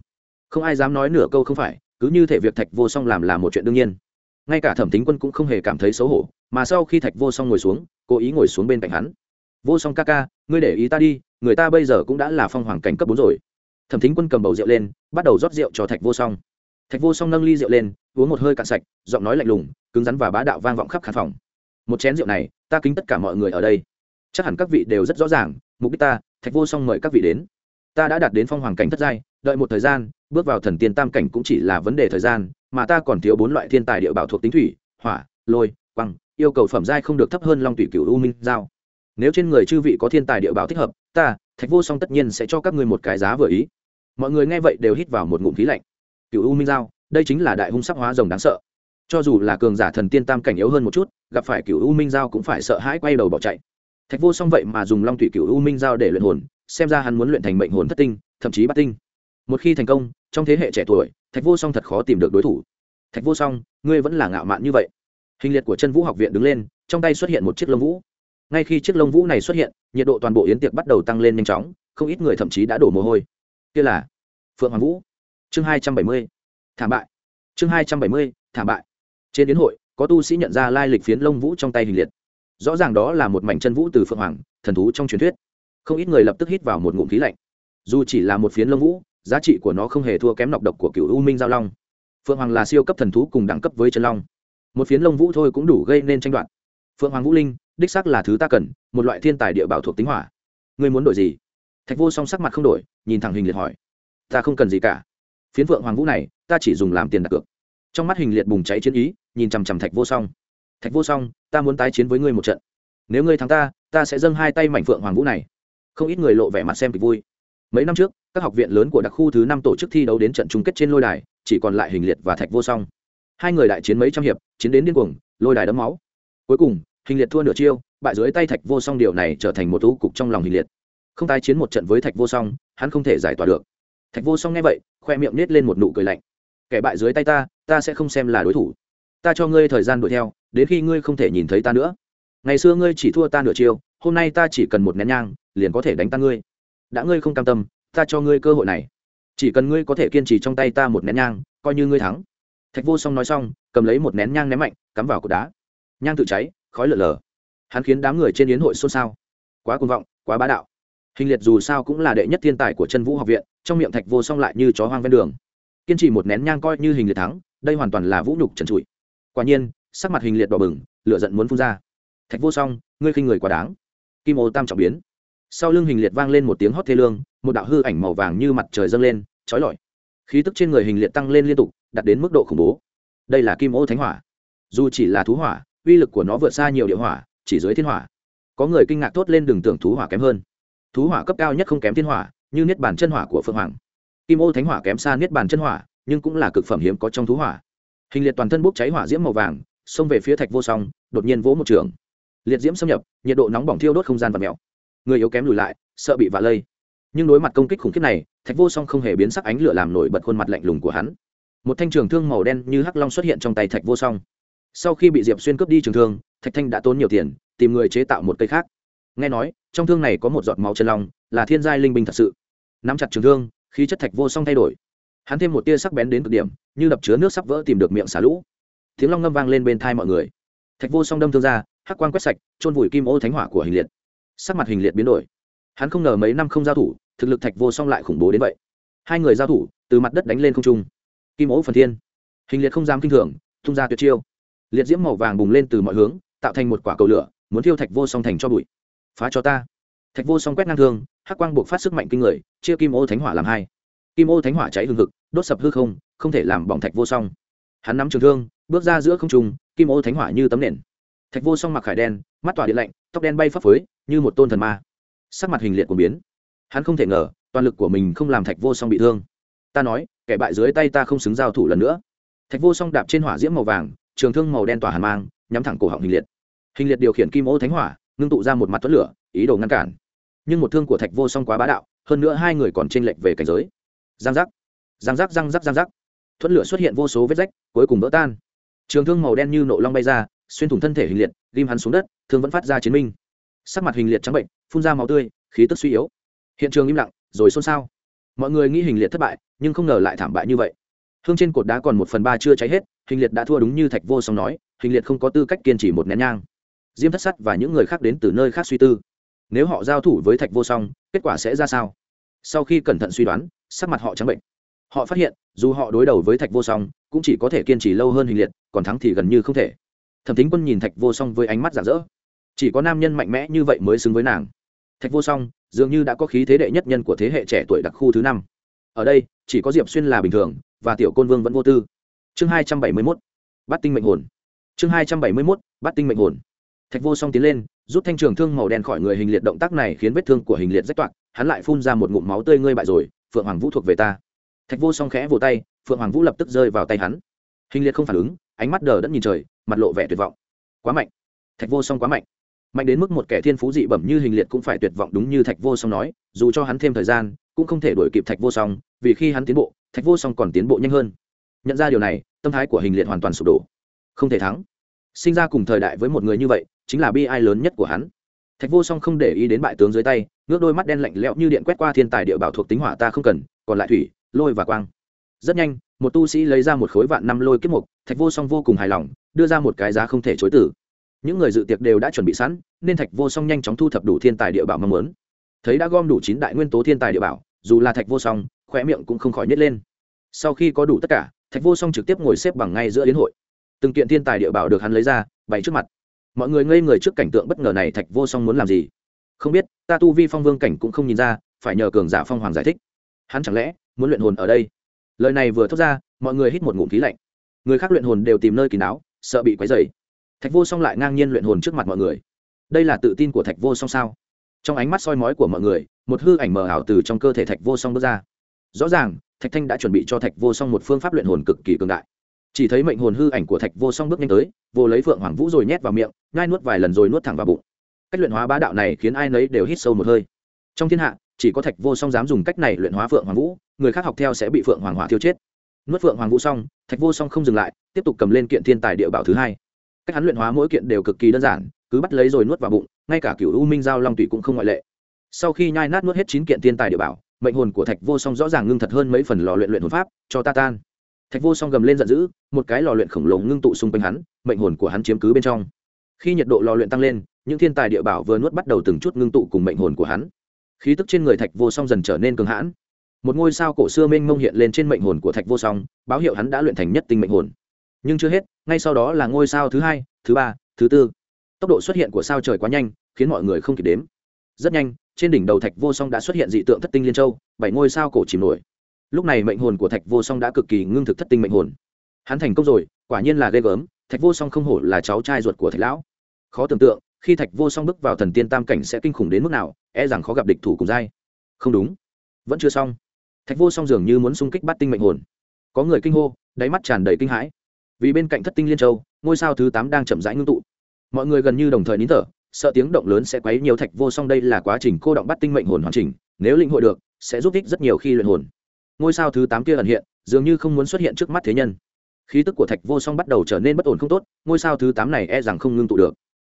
Không ai dám nói nửa câu không phải, cứ như thể việc thạch vô song làm là một chuyện đương nhiên ngay cả thẩm tính quân cũng không hề cảm thấy xấu hổ, mà sau khi thạch vô song ngồi xuống, cố ý ngồi xuống bên cạnh hắn. Vô song ca ca, ngươi để ý ta đi, người ta bây giờ cũng đã là phong hoàng cảnh cấp bốn rồi. Thẩm thính quân cầm bầu rượu lên, bắt đầu rót rượu cho thạch vô song. Thạch vô song nâng ly rượu lên, uống một hơi cạn sạch, giọng nói lạnh lùng, cứng rắn và bá đạo vang vọng khắp khán phòng. Một chén rượu này, ta kính tất cả mọi người ở đây. Chắc hẳn các vị đều rất rõ ràng, mục đích ta, thạch vô song mời các vị đến. Ta đã đạt đến phong hoàng cảnh thất giai, đợi một thời gian, bước vào thần tiên tam cảnh cũng chỉ là vấn đề thời gian mà ta còn thiếu bốn loại thiên tài địa bảo thuộc tính thủy, hỏa, lôi, quăng, yêu cầu phẩm giai không được thấp hơn long thủy cửu u minh giao. Nếu trên người chư vị có thiên tài địa bảo thích hợp, ta, thạch vô song tất nhiên sẽ cho các ngươi một cái giá vừa ý. Mọi người nghe vậy đều hít vào một ngụm khí lạnh. Cựu u minh giao, đây chính là đại hung sắc hóa rồng đáng sợ. Cho dù là cường giả thần tiên tam cảnh yếu hơn một chút, gặp phải cựu u minh giao cũng phải sợ hãi quay đầu bỏ chạy. Thạch vô song vậy mà dùng long thủy cựu u minh giao để luyện hồn, xem ra hắn muốn luyện thành mệnh hồn thất tinh, thậm chí bát tinh một khi thành công, trong thế hệ trẻ tuổi, thạch vô song thật khó tìm được đối thủ. Thạch vô song, ngươi vẫn là ngạo mạn như vậy. Hình liệt của chân vũ học viện đứng lên, trong tay xuất hiện một chiếc lông vũ. Ngay khi chiếc lông vũ này xuất hiện, nhiệt độ toàn bộ yến tiệc bắt đầu tăng lên nhanh chóng, không ít người thậm chí đã đổ mồ hôi. Kia là phượng hoàng vũ. Chương hai trăm bảy mươi, thảm bại. Chương hai trăm bảy mươi, thảm bại. Trên yến hội, có tu sĩ nhận ra lai lịch phiến lông vũ trong tay hình liệt. Rõ ràng đó là một mảnh chân vũ từ phượng hoàng, thần thú trong truyền thuyết. Không ít người lập tức hít vào một ngụm khí lạnh. Dù chỉ là một phiến lông vũ giá trị của nó không hề thua kém nọc độc của cựu u minh giao long. Phượng hoàng là siêu cấp thần thú cùng đẳng cấp với chân long. Một phiến lông vũ thôi cũng đủ gây nên tranh đoạt. Phượng hoàng vũ linh, đích xác là thứ ta cần, một loại thiên tài địa bảo thuộc tính hỏa. Ngươi muốn đổi gì? Thạch vô song sắc mặt không đổi, nhìn thẳng hình liệt hỏi. Ta không cần gì cả. Phiến phượng hoàng vũ này, ta chỉ dùng làm tiền đặt cược. Trong mắt hình liệt bùng cháy chiến ý, nhìn chằm chằm thạch vô song. Thạch vô song, ta muốn tái chiến với ngươi một trận. Nếu ngươi thắng ta ta sẽ dâng hai tay mảnh phượng hoàng vũ này. Không ít người lộ vẻ mặt xem kịch vui. Mấy năm trước các học viện lớn của đặc khu thứ năm tổ chức thi đấu đến trận chung kết trên lôi đài, chỉ còn lại hình liệt và thạch vô song. Hai người đại chiến mấy trăm hiệp, chiến đến điên cuồng, lôi đài đấm máu. Cuối cùng, hình liệt thua nửa chiêu, bại dưới tay thạch vô song điều này trở thành một thú cục trong lòng hình liệt. Không tái chiến một trận với thạch vô song, hắn không thể giải tỏa được. Thạch vô song nghe vậy, khoe miệng nết lên một nụ cười lạnh. Kẻ bại dưới tay ta ta sẽ không xem là đối thủ. Ta cho ngươi thời gian đuổi theo, đến khi ngươi không thể nhìn thấy ta nữa. Ngày xưa ngươi chỉ thua ta nửa chiêu, hôm nay ta chỉ cần một nén nhang, liền có thể đánh tan ngươi. Đã ngươi không cam tâm ta cho ngươi cơ hội này. Chỉ cần ngươi có thể kiên trì trong tay ta một nén nhang, coi như ngươi thắng. Thạch vô song nói xong, cầm lấy một nén nhang ném mạnh, cắm vào cột đá. Nhang tự cháy, khói lở lở. Hắn khiến đám người trên yến hội xôn xao. Quá cuồng vọng, quá bá đạo. Hình liệt dù sao cũng là đệ nhất thiên tài của chân vũ học viện, trong miệng thạch vô song lại như chó hoang ven đường. Kiên trì một nén nhang coi như hình liệt thắng, đây hoàn toàn là vũ nhục trần trụi. Quả nhiên, sắc mặt hình liệt đỏ bừng, lửa giận muốn phun ra. Thạch vô song, ngươi khinh người quá đáng. Kim ô tam trọng biến. Sau lưng hình liệt vang lên một tiếng hót thê lương một đạo hư ảnh màu vàng như mặt trời dâng lên trói lọi. Khí tức trên người hình liệt tăng lên liên tục, đạt đến mức độ khủng bố. Đây là kim ô thánh hỏa. Dù chỉ là thú hỏa, uy lực của nó vượt xa nhiều địa hỏa, chỉ dưới thiên hỏa. Có người kinh ngạc thốt lên đừng tưởng thú hỏa kém hơn. Thú hỏa cấp cao nhất không kém thiên hỏa, như niết bàn chân hỏa của phượng hoàng. Kim ô thánh hỏa kém xa niết bàn chân hỏa, nhưng cũng là cực phẩm hiếm có trong thú hỏa. Hình liệt toàn thân bốc cháy hỏa diễm màu vàng, xông về phía thạch vô song, đột nhiên vỗ một trường. Liệt diễm xâm nhập, nhiệt độ nóng bỏng thiêu đốt không gian và mèo. Người yếu kém lùi lại, sợ bị vạ lây nhưng đối mặt công kích khủng khiếp này, thạch vô song không hề biến sắc ánh lửa làm nổi bật khuôn mặt lạnh lùng của hắn. Một thanh trường thương màu đen như hắc long xuất hiện trong tay thạch vô song. Sau khi bị diệp xuyên cướp đi trường thương, thạch thanh đã tốn nhiều tiền, tìm người chế tạo một cây khác. Nghe nói, trong thương này có một giọt máu chân long, là thiên giai linh binh thật sự. Nắm chặt trường thương, khí chất thạch vô song thay đổi. Hắn thêm một tia sắc bén đến cực điểm, như đập chứa nước sắp vỡ tìm được miệng xả lũ. Tiếng long ngâm vang lên bên thai mọi người. Thạch vô song đâm thương ra, hắc quan quét sạch trôn vùi kim ô thánh hỏa của hình liệt. Sắc mặt hình liệt biến đổi hắn không ngờ mấy năm không giao thủ, thực lực thạch vô song lại khủng bố đến vậy. Hai người giao thủ, từ mặt đất đánh lên không trung. Kim ố phần thiên. Hình liệt không dám kinh thường, tung ra tuyệt chiêu. Liệt diễm màu vàng bùng lên từ mọi hướng, tạo thành một quả cầu lửa, muốn thiêu thạch vô song thành cho bụi. Phá cho ta. Thạch vô song quét ngang thương, hắc quang buộc phát sức mạnh kinh người, chia kim ô thánh hỏa làm hai. Kim ô thánh hỏa cháy hừng hực, đốt sập hư không không thể làm bỏng thạch vô song. Hắn nắm trường thương, bước ra giữa không trung, kim ô thánh hỏa như tấm nền. Thạch vô song mặc khải đen, mắt tỏa điện lạnh, tóc đen bay phấp phới, như một tôn thần ma sắc mặt hình liệt của biến. Hắn không thể ngờ, toàn lực của mình không làm thạch vô song bị thương. Ta nói, kẻ bại dưới tay ta không xứng giao thủ lần nữa. Thạch vô song đạp trên hỏa diễm màu vàng, trường thương màu đen tỏa hàn mang, nhắm thẳng cổ họng hình liệt. Hình liệt điều khiển kim ô thánh hỏa, ngưng tụ ra một mặt tuấn lửa, ý đồ ngăn cản. Nhưng một thương của thạch vô song quá bá đạo, hơn nữa hai người còn t r ê n lệch về cảnh giới. Giang giác giang giác giang giác giang giác. Thuẫn lửa xuất hiện vô số vết rách, cuối cùng vỡ tan. Trường thương màu đen như nộ long bay ra, xuyên thủng thân thể hình liệt, ghim hắn xuống đất, thương vẫn phát ra chiến minh sắc mặt hình liệt trắng bệnh, phun ra máu tươi, khí tức suy yếu. Hiện trường im lặng, rồi xôn xao. Mọi người nghĩ hình liệt thất bại, nhưng không ngờ lại thảm bại như vậy. Hương trên cột đá còn một phần ba chưa cháy hết, hình liệt đã thua đúng như thạch vô song nói, hình liệt không có tư cách kiên trì một nén nhang. Diêm thất sắt và những người khác đến từ nơi khác suy tư. Nếu họ giao thủ với thạch vô song, kết quả sẽ ra sao? Sau khi cẩn thận suy đoán, sắc mặt họ trắng bệnh. Họ phát hiện, dù họ đối đầu với thạch vô song, cũng chỉ có thể kiên trì lâu hơn hình liệt, còn thắng thì gần như không thể. Thẩm thính quân nhìn thạch vô song với ánh mắt giả dỡ chỉ có nam nhân mạnh mẽ như vậy mới xứng với nàng. Thạch vô song, dường như đã có khí thế đệ nhất nhân của thế hệ trẻ tuổi đặc khu thứ năm. Ở đây, chỉ có diệp xuyên là bình thường, và tiểu côn vương vẫn vô tư. Chương hai trăm bảy mươi mốt bắt tinh mệnh hồn. Chương hai trăm bảy mươi mốt bắt tinh mệnh hồn. Thạch vô song tiến lên, rút thanh trường thương màu đen khỏi người hình liệt động tác này khiến vết thương của hình liệt rách toạc, hắn lại phun ra một ngụm máu tươi ngươi bại rồi, phượng hoàng vũ thuộc về ta. Thạch vô song khẽ vỗ tay, phượng hoàng vũ lập tức rơi vào tay hắn. Hình liệt không phản ứng, ánh mắt đờ đẫn nhìn trời, mặt lộ vẻ tuyệt vọng. Quá mạnh. Thạch vô song quá mạnh mạnh đến mức một kẻ thiên phú dị bẩm như hình liệt cũng phải tuyệt vọng đúng như thạch vô song nói, dù cho hắn thêm thời gian, cũng không thể đuổi kịp thạch vô song, vì khi hắn tiến bộ, thạch vô song còn tiến bộ nhanh hơn. Nhận ra điều này, tâm thái của hình liệt hoàn toàn sụp đổ. Không thể thắng. Sinh ra cùng thời đại với một người như vậy, chính là bi ai lớn nhất của hắn. Thạch vô song không để ý đến bại tướng dưới tay, ngước đôi mắt đen lạnh lẽo như điện quét qua thiên tài địa bảo thuộc tính hỏa ta không cần, còn lại thủy, lôi và quang. Rất nhanh, một tu sĩ lấy ra một khối vạn năm lôi kiếp mục, thạch vô song vô cùng hài lòng, đưa ra một cái giá không thể chối tử những người dự tiệc đều đã chuẩn bị sẵn, nên thạch vô song nhanh chóng thu thập đủ thiên tài địa bảo mong muốn. Thấy đã gom đủ chín đại nguyên tố thiên tài địa bảo, dù là thạch vô song khỏe miệng cũng không khỏi nhét lên. Sau khi có đủ tất cả, thạch vô song trực tiếp ngồi xếp bằng ngay giữa yến hội. Từng kiện thiên tài địa bảo được hắn lấy ra, bày trước mặt. Mọi người ngây người trước cảnh tượng bất ngờ này thạch vô song muốn làm gì? Không biết, ta tu vi phong vương cảnh cũng không nhìn ra, phải nhờ cường giả phong hoàng giải thích. Hắn chẳng lẽ muốn luyện hồn ở đây? Lời này vừa thốt ra, mọi người hít một ngụm khí lạnh. Người khác luyện hồn đều tìm nơi kín đáo, sợ bị quấy dày thạch vô song lại ngang nhiên luyện hồn trước mặt mọi người. Đây là tự tin của thạch vô song sao? Trong ánh mắt soi mói của mọi người, một hư ảnh mờ ảo từ trong cơ thể thạch vô song bước ra. Rõ ràng, thạch thanh đã chuẩn bị cho thạch vô song một phương pháp luyện hồn cực kỳ cường đại. Chỉ thấy mệnh hồn hư ảnh của thạch vô song bước nhanh tới, vô lấy phượng hoàng vũ rồi nhét vào miệng ngai nuốt vài lần rồi nuốt thẳng vào bụng. Cách luyện hóa bá đạo này khiến ai nấy đều hít sâu một hơi. Trong thiên hạ, chỉ có thạch vô song dám dùng cách này luyện hóa phượng hoàng vũ, người khác học theo sẽ bị phượng hoàng hỏa thiêu chết. Nuốt phượng hoàng vũ xong, thạch vô song không dừng lại, tiếp tục cầm lên kiện thiên tài địa bảo thứ hai cách hắn luyện hóa mỗi kiện đều cực kỳ đơn giản, cứ bắt lấy rồi nuốt vào bụng, ngay cả cựu u minh giao long tùy cũng không ngoại lệ. Sau khi nhai nát nuốt hết chín kiện thiên tài địa bảo, mệnh hồn của thạch vô song rõ ràng ngưng thật hơn mấy phần lò luyện luyện hồn pháp, cho ta tan. Thạch vô song gầm lên giận dữ, một cái lò luyện khổng lồ ngưng tụ xung quanh hắn, mệnh hồn của hắn chiếm cứ bên trong. Khi nhiệt độ lò luyện tăng lên, những thiên tài địa bảo vừa nuốt bắt đầu từng chút ngưng tụ cùng mệnh hồn của hắn. Khí tức trên người thạch vô song dần trở nên cường hãn. Một ngôi sao cổ xưa mênh mông hiện lên trên mệnh hồn của thạch vô song, báo hiệu hắn đã luyện thành nhất tinh mệnh hồn. Nhưng chưa hết ngay sau đó là ngôi sao thứ hai, thứ ba, thứ tư. Tốc độ xuất hiện của sao trời quá nhanh, khiến mọi người không kịp đếm. Rất nhanh, trên đỉnh đầu thạch vô song đã xuất hiện dị tượng thất tinh liên châu, bảy ngôi sao cổ chìm nổi. Lúc này mệnh hồn của thạch vô song đã cực kỳ ngưng thực thất tinh mệnh hồn. Hắn thành công rồi, quả nhiên là ghê gớm, thạch vô song không hổ là cháu trai ruột của thạch lão. Khó tưởng tượng, khi thạch vô song bước vào thần tiên tam cảnh sẽ kinh khủng đến mức nào e rằng khó gặp địch thủ cùng dai. không đúng. Vẫn chưa xong. Thạch vô song dường như muốn xung kích bắt tinh mệnh hồn. Có người kinh hô, đáy mắt tràn đầy kinh hãi vì bên cạnh thất tinh liên châu, ngôi sao thứ tám đang chậm rãi ngưng tụ. Mọi người gần như đồng thời nín thở, sợ tiếng động lớn sẽ quấy nhiều thạch vô song đây là quá trình cô động bắt tinh mệnh hồn hoàn chỉnh, nếu lĩnh hội được, sẽ giúp ích rất nhiều khi luyện hồn. Ngôi sao thứ tám kia ẩn hiện, dường như không muốn xuất hiện trước mắt thế nhân. Khí tức của thạch vô song bắt đầu trở nên bất ổn không tốt, ngôi sao thứ tám này e rằng không ngưng tụ được.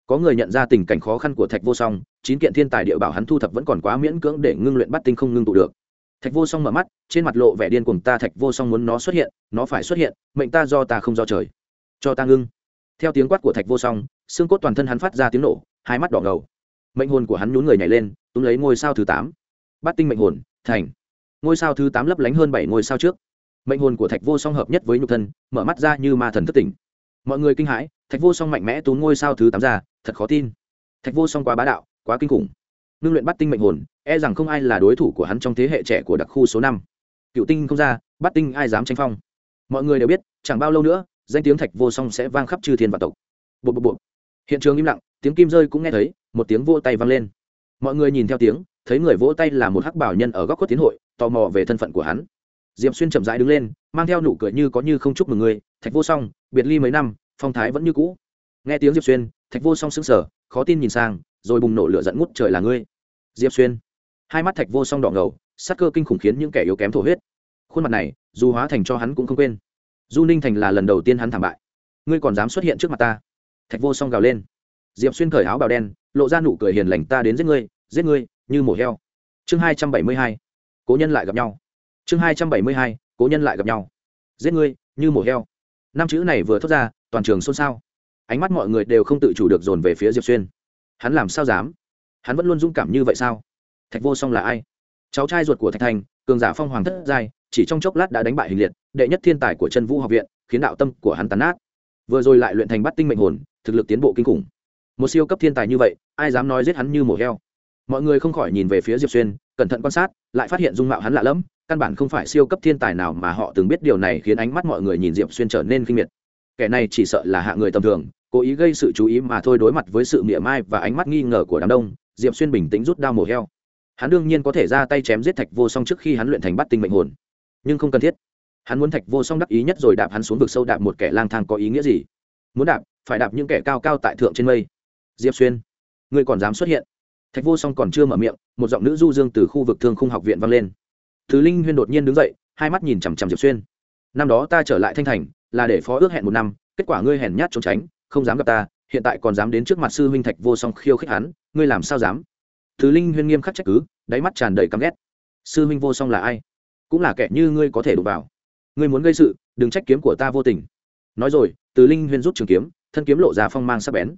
Có người nhận ra tình cảnh khó khăn của thạch vô song, chín kiện thiên tài địa bảo hắn thu thập vẫn còn quá miễn cưỡng để ngưng luyện bắt tinh không ngưng tụ được thạch vô song mở mắt, trên mặt lộ vẻ điên cuồng, ta thạch vô song muốn nó xuất hiện, nó phải xuất hiện, mệnh ta do ta không do trời. Cho ta ngưng. Theo tiếng quát của thạch vô song, xương cốt toàn thân hắn phát ra tiếng nổ, hai mắt đỏ ngầu. Mệnh hồn của hắn nhún người nhảy lên, túm lấy ngôi sao thứ tám. Bắt tinh mệnh hồn, thành. Ngôi sao thứ tám lấp lánh hơn bảy ngôi sao trước. Mệnh hồn của thạch vô song hợp nhất với nhục thân, mở mắt ra như ma thần thất tỉnh. Mọi người kinh hãi, thạch vô song mạnh mẽ túm ngôi sao thứ tám ra, thật khó tin. Thạch vô song quá bá đạo, quá kinh khủng ngưng luyện bắt tinh mệnh hồn e rằng không ai là đối thủ của hắn trong thế hệ trẻ của đặc khu số năm. Cựu tinh không ra, bắt tinh ai dám tranh phong? Mọi người đều biết, chẳng bao lâu nữa, danh tiếng thạch vô song sẽ vang khắp chư thiên và tộc. Bộ bộ bộ hiện trường im lặng, tiếng kim rơi cũng nghe thấy, một tiếng vỗ tay vang lên. Mọi người nhìn theo tiếng, thấy người vỗ tay là một hắc bảo nhân ở góc khuất tiến hội, tò mò về thân phận của hắn. Diệp xuyên chậm rãi đứng lên, mang theo nụ cười như có như không chúc mừng người, thạch vô song, biệt ly mấy năm, phong thái vẫn như cũ. Nghe tiếng diệp xuyên, thạch vô song sững sờ, khó tin nhìn sang, rồi bùng nổ lửa dẫn ngút trời là ngươi diệp xuyên. Hai mắt thạch vô song đỏ ngầu, sắc cơ kinh khủng khiến những kẻ yếu kém thổ huyết. Khuôn mặt này, dù hóa thành cho hắn cũng không quên. Du ninh thành là lần đầu tiên hắn thảm bại. Ngươi còn dám xuất hiện trước mặt ta? Thạch vô song gào lên. Diệp xuyên cởi áo bào đen, lộ ra nụ cười hiền lành, ta đến giết ngươi giết ngươi, như mổ heo. Chương hai trăm bảy mươi hai, cố nhân lại gặp nhau. Chương hai trăm bảy mươi hai, cố nhân lại gặp nhau. Giết ngươi, như mổ heo. Năm chữ này vừa thốt ra, toàn trường xôn xao. Ánh mắt mọi người đều không tự chủ được dồn về phía diệp xuyên. Hắn làm sao dám? Hắn vẫn luôn dũng cảm như vậy sao? Thạch vô song là ai? Cháu trai ruột của thạch thành, cường giả phong hoàng thất giai, chỉ trong chốc lát đã đánh bại hình liệt, đệ nhất thiên tài của chân vũ học viện, khiến đạo tâm của hắn tàn nát. Vừa rồi lại luyện thành bắt tinh mệnh hồn, thực lực tiến bộ kinh khủng. Một siêu cấp thiên tài như vậy, ai dám nói giết hắn như mổ heo? Mọi người không khỏi nhìn về phía diệp xuyên, cẩn thận quan sát, lại phát hiện dung mạo hắn lạ lẫm, căn bản không phải siêu cấp thiên tài nào mà họ từng biết điều này khiến ánh mắt mọi người nhìn diệp xuyên trở nên kinh miệt. Kẻ này chỉ sợ là hạ người tầm thường, cố ý gây sự chú ý mà thôi đối mặt với sự mỉa mai và ánh mắt nghi ngờ của đám đông diệp xuyên bình tĩnh rút đao mổ heo. Hắn đương nhiên có thể ra tay chém giết thạch vô song trước khi hắn luyện thành bắt tinh mệnh hồn. Nhưng không cần thiết. Hắn muốn thạch vô song đắc ý nhất rồi đạp hắn xuống vực sâu đạp một kẻ lang thang có ý nghĩa gì? Muốn đạp, phải đạp những kẻ cao cao tại thượng trên mây. Diệp xuyên, ngươi còn dám xuất hiện? Thạch vô song còn chưa mở miệng, một giọng nữ du dương từ khu vực thương khung học viện vang lên. Thứ linh huyên đột nhiên đứng dậy, hai mắt nhìn chằm chằm diệp xuyên. Năm đó ta trở lại thanh thành, là để phó ước hẹn một năm, kết quả ngươi hèn nhát trốn tránh, không dám gặp ta hiện tại còn dám đến trước mặt sư huynh thạch vô song khiêu khích hắn, ngươi làm sao dám? Thứ linh huyên nghiêm khắc trách cứ, đáy mắt tràn đầy căm ghét. Sư huynh vô song là ai? Cũng là kẻ như ngươi có thể đụng vào. Ngươi muốn gây sự, đừng trách kiếm của ta vô tình. Nói rồi, từ linh huyên rút trường kiếm, thân kiếm lộ ra phong mang sắc bén.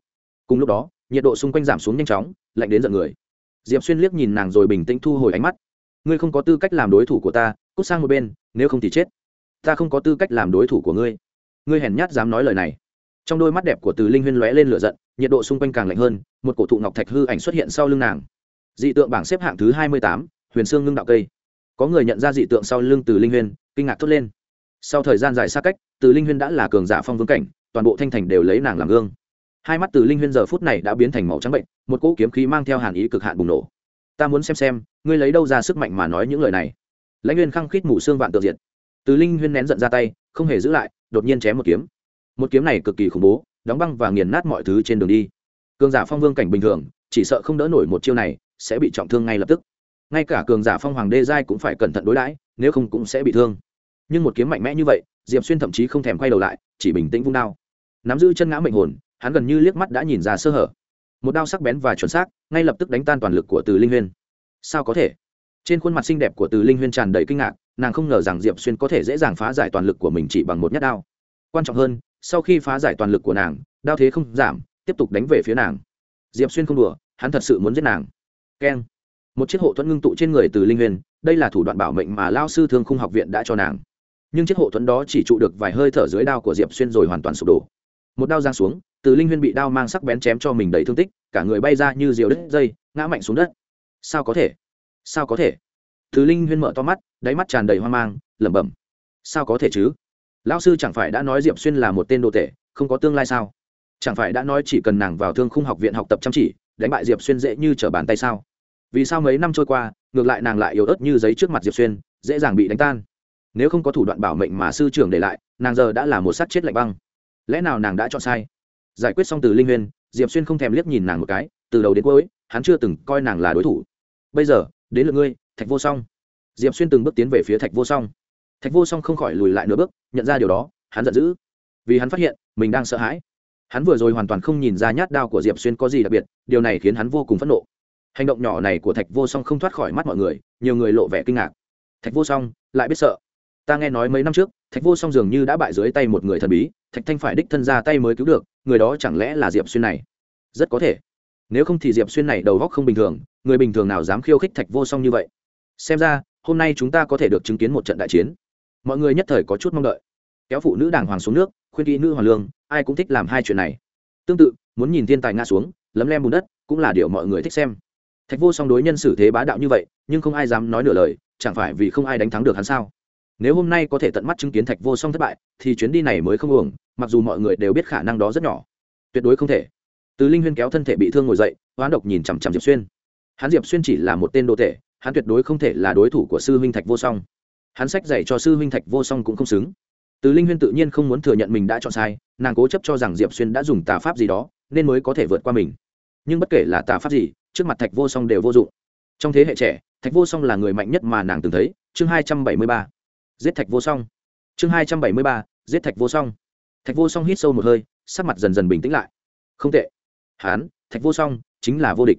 Cùng lúc đó, nhiệt độ xung quanh giảm xuống nhanh chóng, lạnh đến giận người. Diệp xuyên liếc nhìn nàng rồi bình tĩnh thu hồi ánh mắt. Ngươi không có tư cách làm đối thủ của ta, cút sang một bên, nếu không thì chết. Ta không có tư cách làm đối thủ của ngươi. Ngươi hèn nhát dám nói lời này trong đôi mắt đẹp của từ linh huyên lóe lên lửa giận, nhiệt độ xung quanh càng lạnh hơn, một cổ thụ ngọc thạch hư ảnh xuất hiện sau lưng nàng. Dị tượng bảng xếp hạng thứ hai mươi tám, huyền sương ngưng đạo cây. Có người nhận ra dị tượng sau lưng từ linh huyên, kinh ngạc thốt lên. Sau thời gian dài xa cách, từ linh huyên đã là cường giả phong vương cảnh, toàn bộ thanh thành đều lấy nàng làm gương. Hai mắt từ linh huyên giờ phút này đã biến thành màu trắng bệnh, một cỗ kiếm khí mang theo hàn ý cực hạn bùng nổ. Ta muốn xem xem, ngươi lấy đâu ra sức mạnh mà nói những lời này? Lãnh Huyên khăng khít mủ xương vạn tự diệt. Từ linh huyên nén giận ra tay, không hề giữ lại, đột nhiên chém một kiếm một kiếm này cực kỳ khủng bố, đóng băng và nghiền nát mọi thứ trên đường đi. Cường giả phong vương cảnh bình thường, chỉ sợ không đỡ nổi một chiêu này, sẽ bị trọng thương ngay lập tức. Ngay cả cường giả phong hoàng đê giai cũng phải cẩn thận đối đãi, nếu không cũng sẽ bị thương. Nhưng một kiếm mạnh mẽ như vậy, diệp xuyên thậm chí không thèm quay đầu lại, chỉ bình tĩnh vung đao. Nắm giữ chân ngã mệnh hồn, hắn gần như liếc mắt đã nhìn ra sơ hở. Một đao sắc bén và chuẩn xác, ngay lập tức đánh tan toàn lực của từ linh huyên. Sao có thể? Trên khuôn mặt xinh đẹp của từ linh huyên tràn đầy kinh ngạc, nàng không ngờ rằng diệp xuyên có thể dễ dàng phá giải toàn lực của mình chỉ bằng một nhát đao. Quan trọng hơn sau khi phá giải toàn lực của nàng, đao thế không giảm, tiếp tục đánh về phía nàng. Diệp xuyên không đùa, hắn thật sự muốn giết nàng. Keng. Một chiếc hộ thuẫn ngưng tụ trên người từ linh huyền, đây là thủ đoạn bảo mệnh mà lao sư thương khung học viện đã cho nàng. Nhưng chiếc hộ thuẫn đó chỉ trụ được vài hơi thở dưới đao của diệp xuyên rồi hoàn toàn sụp đổ. Một đao giang xuống, từ linh huyên bị đao mang sắc bén chém cho mình đầy thương tích, cả người bay ra như diều đứt dây, ngã mạnh xuống đất. Sao có thể? Sao có thể? Từ linh huyên mở to mắt, đáy mắt tràn đầy hoang mang, lẩm bẩm. Sao có thể chứ? Lão sư chẳng phải đã nói diệp xuyên là một tên đồ tể, không có tương lai sao? Chẳng phải đã nói chỉ cần nàng vào thương khung học viện học tập chăm chỉ, đánh bại diệp xuyên dễ như trở bàn tay sao? Vì sao mấy năm trôi qua, ngược lại nàng lại yếu ớt như giấy trước mặt diệp xuyên, dễ dàng bị đánh tan? Nếu không có thủ đoạn bảo mệnh mà sư trưởng để lại, nàng giờ đã là một sát chết lạnh băng. Lẽ nào nàng đã chọn sai? Giải quyết xong từ linh huyên, diệp xuyên không thèm liếc nhìn nàng một cái, từ đầu đến cuối, hắn chưa từng coi nàng là đối thủ. Bây giờ, đến lượt ngươi, thạch vô song. Diệp xuyên từng bước tiến về phía thạch vô song thạch vô song không khỏi lùi lại nửa bước, nhận ra điều đó, hắn giận dữ. Vì hắn phát hiện, mình đang sợ hãi. Hắn vừa rồi hoàn toàn không nhìn ra nhát đao của diệp xuyên có gì đặc biệt, điều này khiến hắn vô cùng phẫn nộ. Hành động nhỏ này của thạch vô song không thoát khỏi mắt mọi người, nhiều người lộ vẻ kinh ngạc. Thạch vô song, lại biết sợ. Ta nghe nói mấy năm trước, thạch vô song dường như đã bại dưới tay một người thần bí, thạch thanh phải đích thân ra tay mới cứu được, người đó chẳng lẽ là diệp xuyên này? Rất có thể. Nếu không thì diệp xuyên này đầu góc không bình thường, người bình thường nào dám khiêu khích thạch vô song như vậy? Xem ra, hôm nay chúng ta có thể được chứng kiến một trận đại chiến mọi người nhất thời có chút mong đợi. Kéo phụ nữ đàng hoàng xuống nước khuyên kỹ nữ hoàng lương ai cũng thích làm hai chuyện này. Tương tự muốn nhìn thiên tài ngã xuống lấm lem bùn đất cũng là điều mọi người thích xem. Thạch vô song đối nhân xử thế bá đạo như vậy nhưng không ai dám nói nửa lời chẳng phải vì không ai đánh thắng được hắn sao? Nếu hôm nay có thể tận mắt chứng kiến thạch vô song thất bại thì chuyến đi này mới không uổng mặc dù mọi người đều biết khả năng đó rất nhỏ. Tuyệt đối không thể. Từ linh huyên kéo thân thể bị thương ngồi dậy hoán độc nhìn chằm chằm diệp xuyên. Hắn diệp xuyên chỉ là một tên đô thể, hắn tuyệt đối không thể là đối thủ của sư huynh thạch vô song hắn sách dạy cho sư huynh thạch vô song cũng không xứng. Từ linh huyên tự nhiên không muốn thừa nhận mình đã chọn sai, nàng cố chấp cho rằng diệp xuyên đã dùng tà pháp gì đó, nên mới có thể vượt qua mình. Nhưng bất kể là tà pháp gì, trước mặt thạch vô song đều vô dụng. Trong thế hệ trẻ, thạch vô song là người mạnh nhất mà nàng từng thấy. Chương hai trăm bảy mươi ba. Giết thạch vô song. Chương hai trăm bảy mươi ba. Giết thạch vô song. Thạch vô song hít sâu một hơi, sắc mặt dần dần bình tĩnh lại. Không tệ. Hán thạch vô song, chính là vô địch.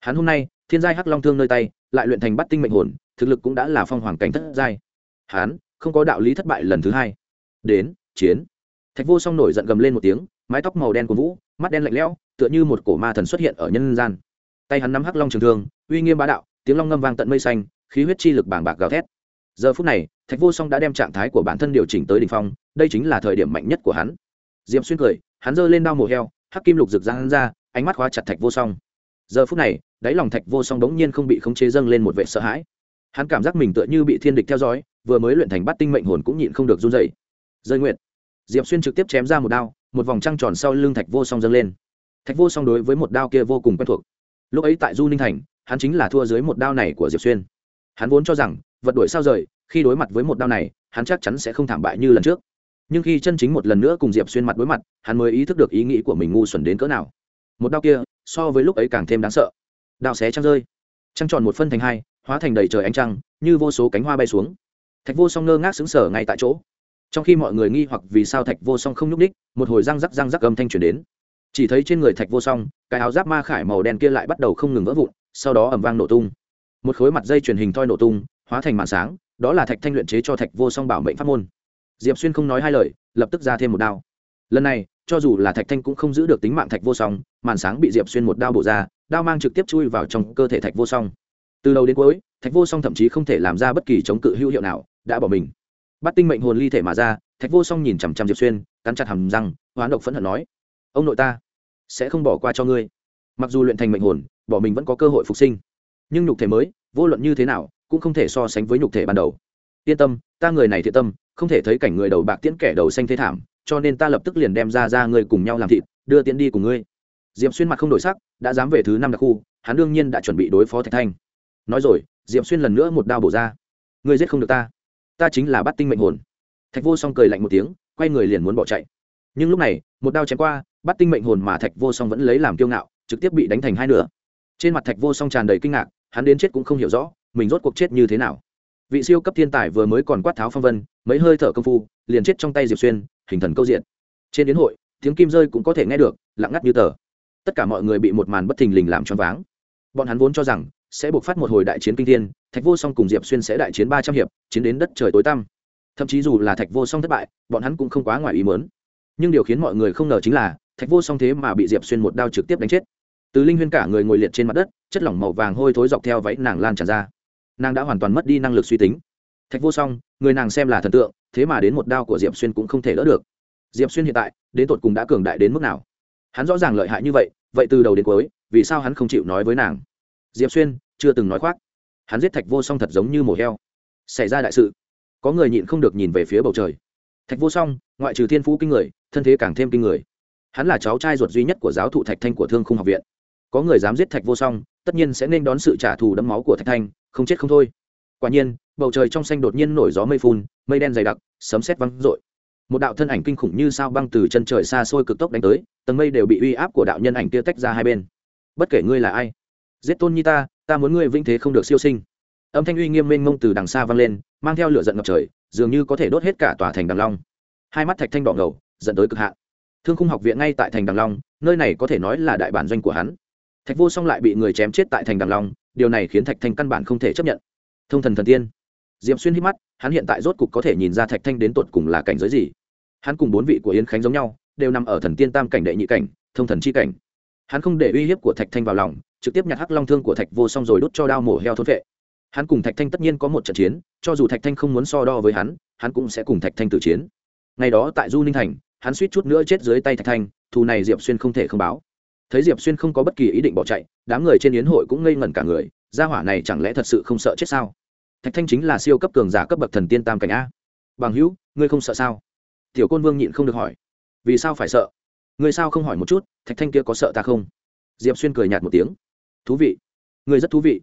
Hắn hôm nay, thiên giai hắc long thương nơi tay, lại luyện thành bắt tinh mệnh hồn, thực lực cũng đã là phong hoàng cảnh thất giai hán, không có đạo lý thất bại lần thứ hai. Đến, chiến. Thạch vô song nổi giận gầm lên một tiếng, mái tóc màu đen của vũ, mắt đen lạnh lẽo, tựa như một cổ ma thần xuất hiện ở nhân gian. Tay hắn nắm hắc long trường thương, uy nghiêm bá đạo, tiếng long ngâm vang tận mây xanh, khí huyết chi lực bàng bạc gào thét. Giờ phút này, thạch vô song đã đem trạng thái của bản thân điều chỉnh tới đ ỉ n h phong, đây chính là thời điểm mạnh nhất của hắn. D i ệ p xuyên cười, hắn giơ lên đao mổ heo, hắc kim lục rực ra hắn ra, ánh mắt khóa chặt thạch vô song. Giờ phút này, đáy lòng thạch vô song đống nhiên không bị khống chế dâng lên một vệ sợ hãi. Hắn cảm giác mình tựa như bị thiên địch theo dõi vừa mới luyện thành bắt tinh mệnh hồn cũng nhịn không được run dậy rơi nguyện diệp xuyên trực tiếp chém ra một đao, một vòng trăng tròn sau lưng thạch vô song dâng lên. Thạch vô song đối với một đao kia vô cùng quen thuộc. Lúc ấy tại du ninh thành, hắn chính là thua dưới một đao này của diệp xuyên. Hắn vốn cho rằng, vật đổi sao rời, khi đối mặt với một đao này, hắn chắc chắn sẽ không thảm bại như lần trước. Nhưng khi chân chính một lần nữa cùng diệp xuyên mặt đối mặt, hắn mới ý thức được ý nghĩ của mình ngu xuẩn đến cỡ nào. Một đao kia, so với lúc ấy càng thêm đáng sợ. Đao xé trăng rơi. Trăng tròn một phân thành hai, hóa thành đầy trời ánh trăng, như vô số cánh hoa bay xuống thạch vô song ngơ ngác xứng sở ngay tại chỗ. Trong khi mọi người nghi hoặc vì sao thạch vô song không nhúc ních một hồi răng rắc răng rắc âm thanh chuyển đến. Chỉ thấy trên người thạch vô song, cái áo giáp ma khải màu đen kia lại bắt đầu không ngừng vỡ vụn, sau đó ẩm vang nổ tung. Một khối mặt dây truyền hình thoi nổ tung, hóa thành màn sáng, đó là thạch thanh luyện chế cho thạch vô song bảo mệnh pháp môn. Diệp xuyên không nói hai lời, lập tức ra thêm một đao. Lần này, cho dù là thạch thanh cũng không giữ được tính mạng thạch vô song, màn sáng bị diệp xuyên một đao bổ ra, đao mang trực tiếp chui vào trong cơ thể thạch vô song. Từ đầu đến cuối thạch vô song thậm chí không thể làm ra bất kỳ chống cự hữu hiệu nào, đã bỏ mình. Bắt tinh mệnh hồn ly thể mà ra, thạch vô song nhìn chằm chằm diệp xuyên, cắn chặt hầm răng, hoán độc phẫn hận nói, ông nội ta sẽ không bỏ qua cho ngươi. Mặc dù luyện thành mệnh hồn, bỏ mình vẫn có cơ hội phục sinh. Nhưng nhục thể mới, vô luận như thế nào, cũng không thể so sánh với nhục thể ban đầu. Yên tâm, ta người này thiện tâm, không thể thấy cảnh người đầu bạc tiễn kẻ đầu xanh thế thảm, cho nên ta lập tức liền đem ra ra ngươi cùng nhau làm thịt, đưa tiễn đi cùng ngươi. Diệp xuyên mặt không đổi sắc, đã dám về thứ năm đặc khu, hắn đương nhiên đã chuẩn bị đối phó thạch thanh. Nói rồi diệp xuyên lần nữa một đao bổ ra. Ngươi giết không được ta. Ta chính là bắt tinh mệnh hồn. Thạch vô song cười lạnh một tiếng, quay người liền muốn bỏ chạy. Nhưng lúc này, một đao chém qua, bắt tinh mệnh hồn mà thạch vô song vẫn lấy làm kiêu ngạo, trực tiếp bị đánh thành hai nửa. Trên mặt thạch vô song tràn đầy kinh ngạc, hắn đến chết cũng không hiểu rõ, mình rốt cuộc chết như thế nào. Vị siêu cấp thiên tài vừa mới còn quát tháo phong vân, mấy hơi thở công phu, liền chết trong tay diệp xuyên, hình thần câu diện. Trên đến hội, tiếng kim rơi cũng có thể nghe được, lặng ngắt như tờ. Tất cả mọi người bị một màn bất thình lình làm choáng váng. Bọn hắn vốn cho rằng sẽ buộc phát một hồi đại chiến kinh thiên, thạch vô song cùng diệp xuyên sẽ đại chiến ba trăm hiệp, chiến đến đất trời tối tăm. Thậm chí dù là thạch vô song thất bại, bọn hắn cũng không quá ngoài ý mớn nhưng điều khiến mọi người không ngờ chính là, thạch vô song thế mà bị diệp xuyên một đao trực tiếp đánh chết. Từ linh huyên cả người ngồi liệt trên mặt đất, chất lỏng màu vàng hôi thối dọc theo váy nàng lan tràn ra. Nàng đã hoàn toàn mất đi năng lực suy tính. Thạch vô song, người nàng xem là thần tượng, thế mà đến một đao của diệp xuyên cũng không thể đỡ được. Diệp xuyên hiện tại, đến tột cùng đã cường đại đến mức nào? Hắn rõ ràng lợi hại như vậy vậy từ đầu đến cuối, vì sao hắn không chịu nói với nàng? Diệp xuyên chưa từng nói khoác. Hắn giết thạch vô song thật giống như mổ heo. Xảy ra đại sự. Có người nhịn không được nhìn về phía bầu trời. Thạch vô song, ngoại trừ thiên phú kinh người, thân thế càng thêm kinh người. Hắn là cháu trai ruột duy nhất của giáo thụ thạch thanh của thương khung học viện. Có người dám giết thạch vô song, tất nhiên sẽ nên đón sự trả thù đẫm máu của thạch thanh, không chết không thôi. Quả nhiên, bầu trời trong xanh đột nhiên nổi gió mây phun, mây đen dày đặc, sấm sét văng rội một đạo thân ảnh kinh khủng như sao băng từ chân trời xa xôi cực tốc đánh tới, tầng mây đều bị uy áp của đạo nhân ảnh kia tách ra hai bên. Bất kể ngươi là ai giết tôn nhi ta ta muốn ngươi vĩnh thế không được siêu sinh. Âm thanh uy nghiêm mênh mông từ đằng xa vang lên, mang theo lửa giận ngập trời, dường như có thể đốt hết cả tòa thành đằng long. Hai mắt thạch thanh đỏ ngầu dẫn tới cực hạn. Thương khung học viện ngay tại thành đằng long, nơi này có thể nói là đại bản doanh của hắn. Thạch vô song lại bị người chém chết tại thành đằng long, điều này khiến thạch thanh căn bản không thể chấp nhận. Thông thần thần tiên. Diệm xuyên hít mắt, hắn hiện tại rốt cục có thể nhìn ra thạch thanh đến tột cùng là cảnh giới gì. Hắn cùng bốn vị của yến khánh giống nhau, đều nằm ở thần tiên tam cảnh đệ nhị cảnh, thông thần c h i cảnh. Hắn không để uy hiếp của thạch thanh vào lòng trực tiếp nhặt hắc long thương của thạch vô song rồi đút cho đao mổ heo thôn vệ. Hắn cùng thạch thanh tất nhiên có một trận chiến, cho dù thạch thanh không muốn so đo với hắn hắn cũng sẽ cùng thạch thanh tử chiến. Ngày đó tại du ninh thành, hắn suýt chút nữa chết dưới tay thạch thanh, thù này diệp xuyên không thể không báo. Thấy diệp xuyên không có bất kỳ ý định bỏ chạy, đám người trên yến hội cũng ngây ngẩn cả người, gia hỏa này chẳng lẽ thật sự không sợ chết sao? Thạch thanh chính là siêu cấp cường giả cấp bậc thần tiên tam cảnh a. Bằng hữu, ngươi không sợ sao? Tiểu côn vương nhịn không được hỏi. Vì sao phải sợ? Ngươi sao không hỏi một chút, thạch thanh kia có sợ ta không? Diệp xuyên cười nhạt một tiếng thú vị. Ngươi rất thú vị.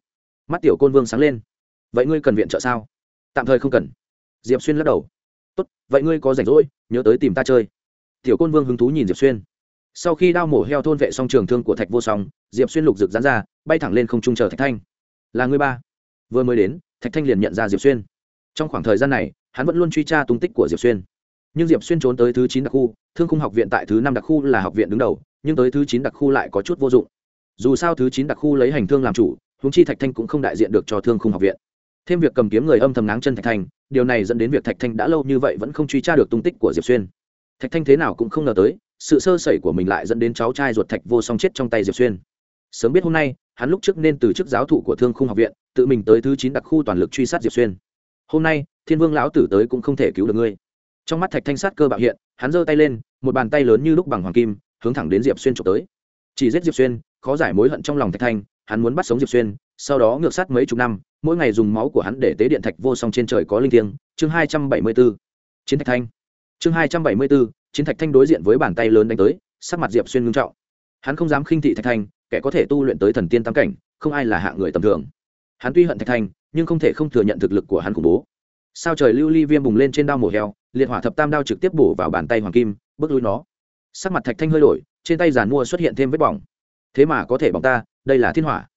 Mắt tiểu côn vương sáng lên. Vậy ngươi cần viện trợ sao? Tạm thời không cần. Diệp xuyên lắc đầu. Tốt, vậy ngươi có rảnh rỗi, nhớ tới tìm ta chơi. Tiểu côn vương hứng thú nhìn diệp xuyên. Sau khi đao mổ heo thôn vệ xong trường thương của thạch vô song, diệp xuyên lục rực dán ra, bay thẳng lên không trung chờ thạch thanh. Là ngươi ba. Vừa mới đến, thạch thanh liền nhận ra diệp xuyên. Trong khoảng thời gian này, hắn vẫn luôn truy tra tung tích của diệp xuyên. Nhưng diệp xuyên trốn tới thứ chín đặc khu, thương khung học viện tại thứ năm đặc khu là học viện đứng đầu, nhưng tới thứ chín đặc khu lại có chút vô dụng dù sao thứ chín đặc khu lấy hành thương làm chủ húng chi thạch thanh cũng không đại diện được cho thương khung học viện. Thêm việc cầm kiếm người âm thầm ngáng chân thạch thanh, điều này dẫn đến việc thạch thanh đã lâu như vậy vẫn không truy tra được tung tích của diệp xuyên. Thạch thanh thế nào cũng không ngờ tới, sự sơ sẩy của mình lại dẫn đến cháu trai ruột thạch vô song chết trong tay diệp xuyên. Sớm biết hôm nay, hắn lúc trước nên từ chức giáo thụ của thương khung học viện, tự mình tới thứ chín đặc khu toàn lực truy sát diệp xuyên. Hôm nay, thiên vương lão tử tới cũng không thể cứu được ngươi. Trong mắt thạch thanh sát cơ bạo hiện, hắn giơ tay lên, một bàn tay lớn như lúc bằng hoàng kim, hướng thẳng đến diệp xuyên trộm tới. Chỉ giết diệp xuyên khó giải mối hận trong lòng thạch thanh, hắn muốn bắt sống diệp xuyên, sau đó ngược sát mấy chục năm, mỗi ngày dùng máu của hắn để tế điện thạch vô song trên trời có linh thiêng. Chương hai trăm bảy mươi b ố chiến thạch thanh. Chương hai trăm bảy mươi bốn, chiến thạch thanh đối diện với bàn tay lớn đánh tới, sắc mặt diệp xuyên ngưng trọng. Hắn không dám khinh thị thạch thanh, kẻ có thể tu luyện tới thần tiên tam cảnh, không ai là hạng người tầm thường. Hắn tuy hận thạch thanh, nhưng không thể không thừa nhận thực lực của hắn khủng bố. Sao trời lưu ly viêm bùng lên trên đao mổ heo, liệt hỏa thập tam đao trực tiếp bổ vào bàn tay hoàng kim, bước lui nó. Sắc mặt thạch thanh hơi đổi, trên tay giàn mua xuất hiện thêm vết bỏng thế mà có thể bỏng ta, đây là thiên hỏa.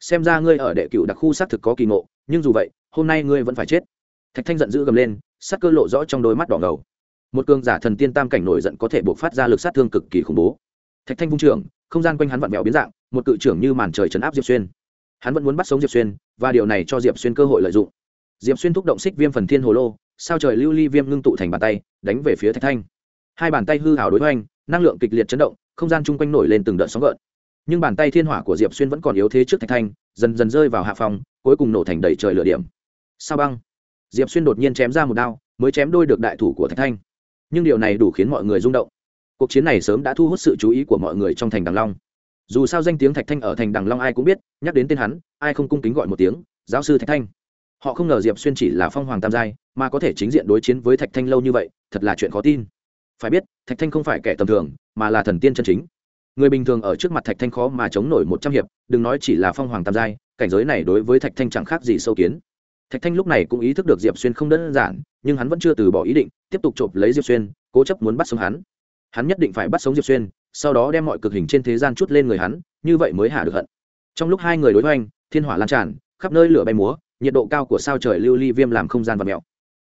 Xem ra ngươi ở đệ cựu đặc khu xác thực có kỳ ngộ, nhưng dù vậy, hôm nay ngươi vẫn phải chết. Thạch thanh giận dữ gầm lên, sắc cơ lộ rõ trong đôi mắt đỏ ngầu. Một cường giả thần tiên tam cảnh nổi giận có thể buộc phát ra lực sát thương cực kỳ khủng bố. Thạch thanh vung trưởng không gian quanh hắn vặn vẹo biến dạng, một cự trưởng như màn trời chấn áp diệp xuyên. Hắn vẫn muốn bắt sống diệp xuyên, và điều này cho diệp xuyên cơ hội lợi dụng. Diệp xuyên thúc động xích viêm phần thiên hồ lô, sao trời lưu ly viêm ngưng tụ thành bàn tay, đánh về phía thạch thanh. Hai bàn tay hư hào đối hoành, năng lượng kịch liệt chấn động, không gian chung quanh nổi lên từng đợt sóng gợn nhưng bàn tay thiên hỏa của diệp xuyên vẫn còn yếu thế trước thạch thanh, dần dần rơi vào hạ phòng cuối cùng nổ thành đầy trời lửa điểm. Sao băng? Diệp xuyên đột nhiên chém ra một đao, mới chém đôi được đại thủ của thạch thanh. Nhưng điều này đủ khiến mọi người rung động. Cuộc chiến này sớm đã thu hút sự chú ý của mọi người trong thành đằng long. Dù sao danh tiếng thạch thanh ở thành đằng long ai cũng biết, nhắc đến tên hắn, ai không cung kính gọi một tiếng, giáo sư thạch thanh. Họ không ngờ diệp xuyên chỉ là phong hoàng tam giai, mà có thể chính diện đối chiến với thạch thanh lâu như vậy, thật là chuyện khó tin. Phải biết, thạch thanh không phải kẻ tầm thường, mà là thần tiên chân chính người bình thường ở trước mặt thạch thanh khó mà chống nổi một trăm hiệp, đừng nói chỉ là phong hoàng tam giai, cảnh giới này đối với thạch thanh chẳng khác gì sâu kiến. Thạch thanh lúc này cũng ý thức được diệp xuyên không đơn giản, nhưng hắn vẫn chưa từ bỏ ý định, tiếp tục chộp lấy diệp xuyên, cố chấp muốn bắt sống hắn. Hắn nhất định phải bắt sống diệp xuyên, sau đó đem mọi cực hình trên thế gian chút lên người hắn, như vậy mới hạ được hận. Trong lúc hai người đối hoành, thiên hỏa lan tràn, khắp nơi lửa bay múa, nhiệt độ cao của sao trời lưu ly viêm làm không gian và mèo.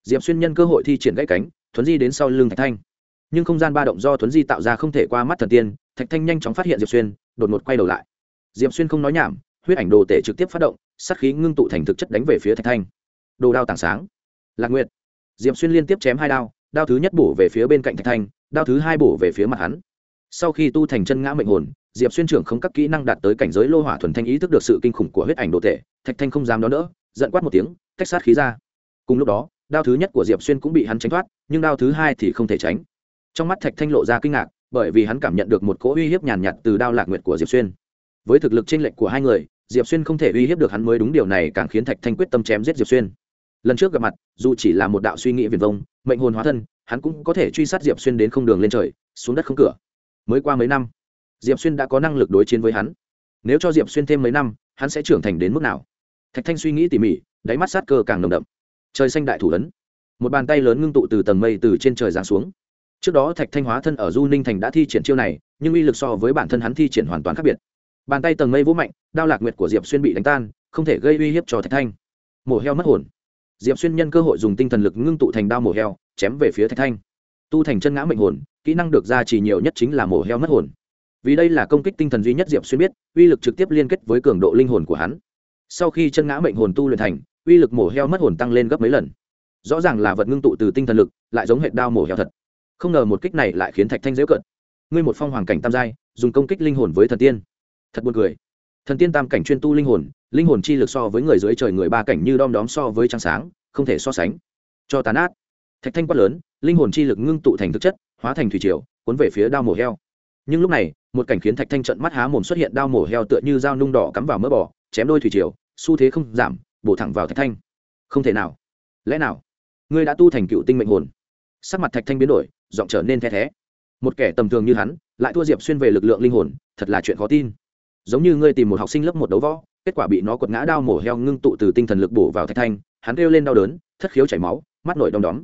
Diệp xuyên nhân cơ hội thi triển gãy cánh, thuấn di đến sau lưng thạch thanh. Nhưng không gian ba động do thuấn di tạo ra không thể qua mắt thần tiên thạch thanh nhanh chóng phát hiện diệp xuyên, đột ngột quay đầu lại. Diệp xuyên không nói nhảm, huyết ảnh đồ tể trực tiếp phát động, sát khí ngưng tụ thành thực chất đánh về phía thạch thanh. Đồ đao tảng sáng. Lạc nguyệt. Diệp xuyên liên tiếp chém hai đao đao thứ nhất bổ về phía bên cạnh thạch thanh, đao thứ hai bổ về phía mặt hắn. Sau khi tu thành chân ngã mệnh hồn, diệp xuyên trưởng không các kỹ năng đạt tới cảnh giới lô hỏa thuần thanh ý thức được sự kinh khủng của huyết ảnh đồ tể, thạch thanh không dám đón đỡ, giận quát một tiếng, tách sát khí ra. Cùng lúc đó, đao thứ nhất của diệp xuyên cũng bị hắn tránh thoát, nhưng đao thứ hai thì không thể tránh. Trong mắt thạch thanh lộ ra kinh ngạc bởi vì hắn cảm nhận được một cỗ uy hiếp nhàn nhạt từ đao lạc nguyệt của diệp xuyên. Với thực lực t r ê n lệch của hai người, diệp xuyên không thể uy hiếp được hắn mới đúng điều này càng khiến thạch thanh quyết tâm chém giết diệp xuyên. Lần trước gặp mặt, dù chỉ là một đạo suy nghĩ viền vông, mệnh hồn hóa thân, hắn cũng có thể truy sát diệp xuyên đến không đường lên trời, xuống đất không cửa. Mới qua mấy năm, diệp xuyên đã có năng lực đối chiến với hắn. Nếu cho diệp xuyên thêm mấy năm, hắn sẽ trưởng thành đến mức nào? Thạch thanh suy nghĩ tỉ mỉ, đáy mắt sát cơ càng nồng đậm. Trời xanh đại thủ ấn. Một bàn tay lớn ngưng tụ từ tầng mây từ trên trời giáng xuống trước đó thạch thanh hóa thân ở du ninh thành đã thi triển chiêu này, nhưng uy lực so với bản thân hắn thi triển hoàn toàn khác biệt. Bàn tay tầng mây vũ mạnh, đao lạc nguyệt của diệp xuyên bị đánh tan, không thể gây uy hiếp cho thạch thanh. Mổ heo mất hồn. Diệp xuyên nhân cơ hội dùng tinh thần lực ngưng tụ thành đao mổ heo, chém về phía thạch thanh. Tu thành chân ngã mệnh hồn, kỹ năng được ra chỉ nhiều nhất chính là mổ heo mất hồn. Vì đây là công kích tinh thần duy nhất diệp xuyên biết, uy lực trực tiếp liên kết với cường độ linh hồn của hắn. Sau khi chân ngã mệnh hồn tu luyện thành, uy lực mổ heo mất hồn tăng lên gấp mấy lần. Rõ ràng là vật ngưng tụ từ tinh thần lực, lại giống hệ đao mổ heo thật không ngờ một kích này lại khiến thạch thanh dễ cận. Ngươi một phong hoàng cảnh tam giai, dùng công kích linh hồn với thần tiên. Thật buồn cười. Thần tiên tam cảnh chuyên tu linh hồn linh hồn chi lực so với người dưới trời người ba cảnh như đom đóm so với trăng sáng, không thể so sánh. Cho tàn át thạch thanh quát lớn, linh hồn chi lực ngưng tụ thành thực chất, hóa thành thủy triều, cuốn về phía đao mổ heo. Nhưng lúc này, một cảnh khiến thạch thanh trận mắt há mồm xuất hiện đao mổ heo tựa như dao nung đỏ cắm vào mỡ bò, chém đôi thủy triều, xu thế không giảm, bổ thẳng vào thạch thanh. Không thể nào. Lẽ nào, ngươi đã tu thành cựu tinh mệnh hồn? Sắc mặt thạch thanh biến đổi giọng trở nên the thé. Một kẻ tầm thường như hắn, lại thua diệp xuyên về lực lượng linh hồn, thật là chuyện khó tin. Giống như ngươi tìm một học sinh lớp một đấu võ, kết quả bị nó quật ngã đao mổ heo ngưng tụ từ tinh thần lực bổ vào thạch thanh, hắn kêu lên đau đớn, thất khiếu chảy máu, mắt nổi đom đóm.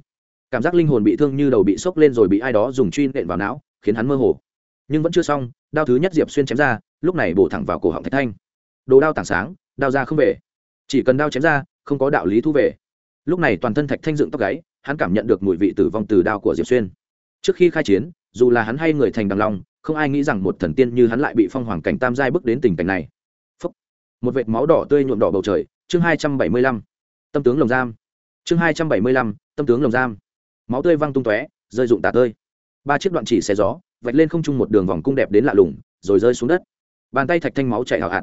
Cảm giác linh hồn bị thương như đầu bị sốc lên rồi bị ai đó dùng truy nện vào não, khiến hắn mơ hồ. Nhưng vẫn chưa xong, đao thứ nhất diệp xuyên chém ra, lúc này bổ thẳng vào cổ họng thạch thanh. Đồ đao tảng sáng, đao ra không về. Chỉ cần đao chém ra, không có đạo lý thu về. Lúc này toàn thân thạch thanh dựng tóc gáy, hắn cảm nhận được mùi vị tử vong từ đao của diệp xuyên trước khi khai chiến, dù là hắn hay người thành đằng long, không ai nghĩ rằng một thần tiên như hắn lại bị phong hoàng cảnh tam giai bước đến tình cảnh này. Phúc. một vệt máu đỏ tươi nhuộm đỏ bầu trời. Chương hai trăm bảy mươi lăm. Tâm tướng lồng giam. Chương hai trăm bảy mươi lăm, tâm tướng lồng giam. Máu tươi văng tung tóe, rơi rụng tả tơi. Ba chiếc đoạn chỉ xe gió, vạch lên không trung một đường vòng cung đẹp đến lạ lùng, rồi rơi xuống đất. Bàn tay thạch thanh máu chảy hào hạt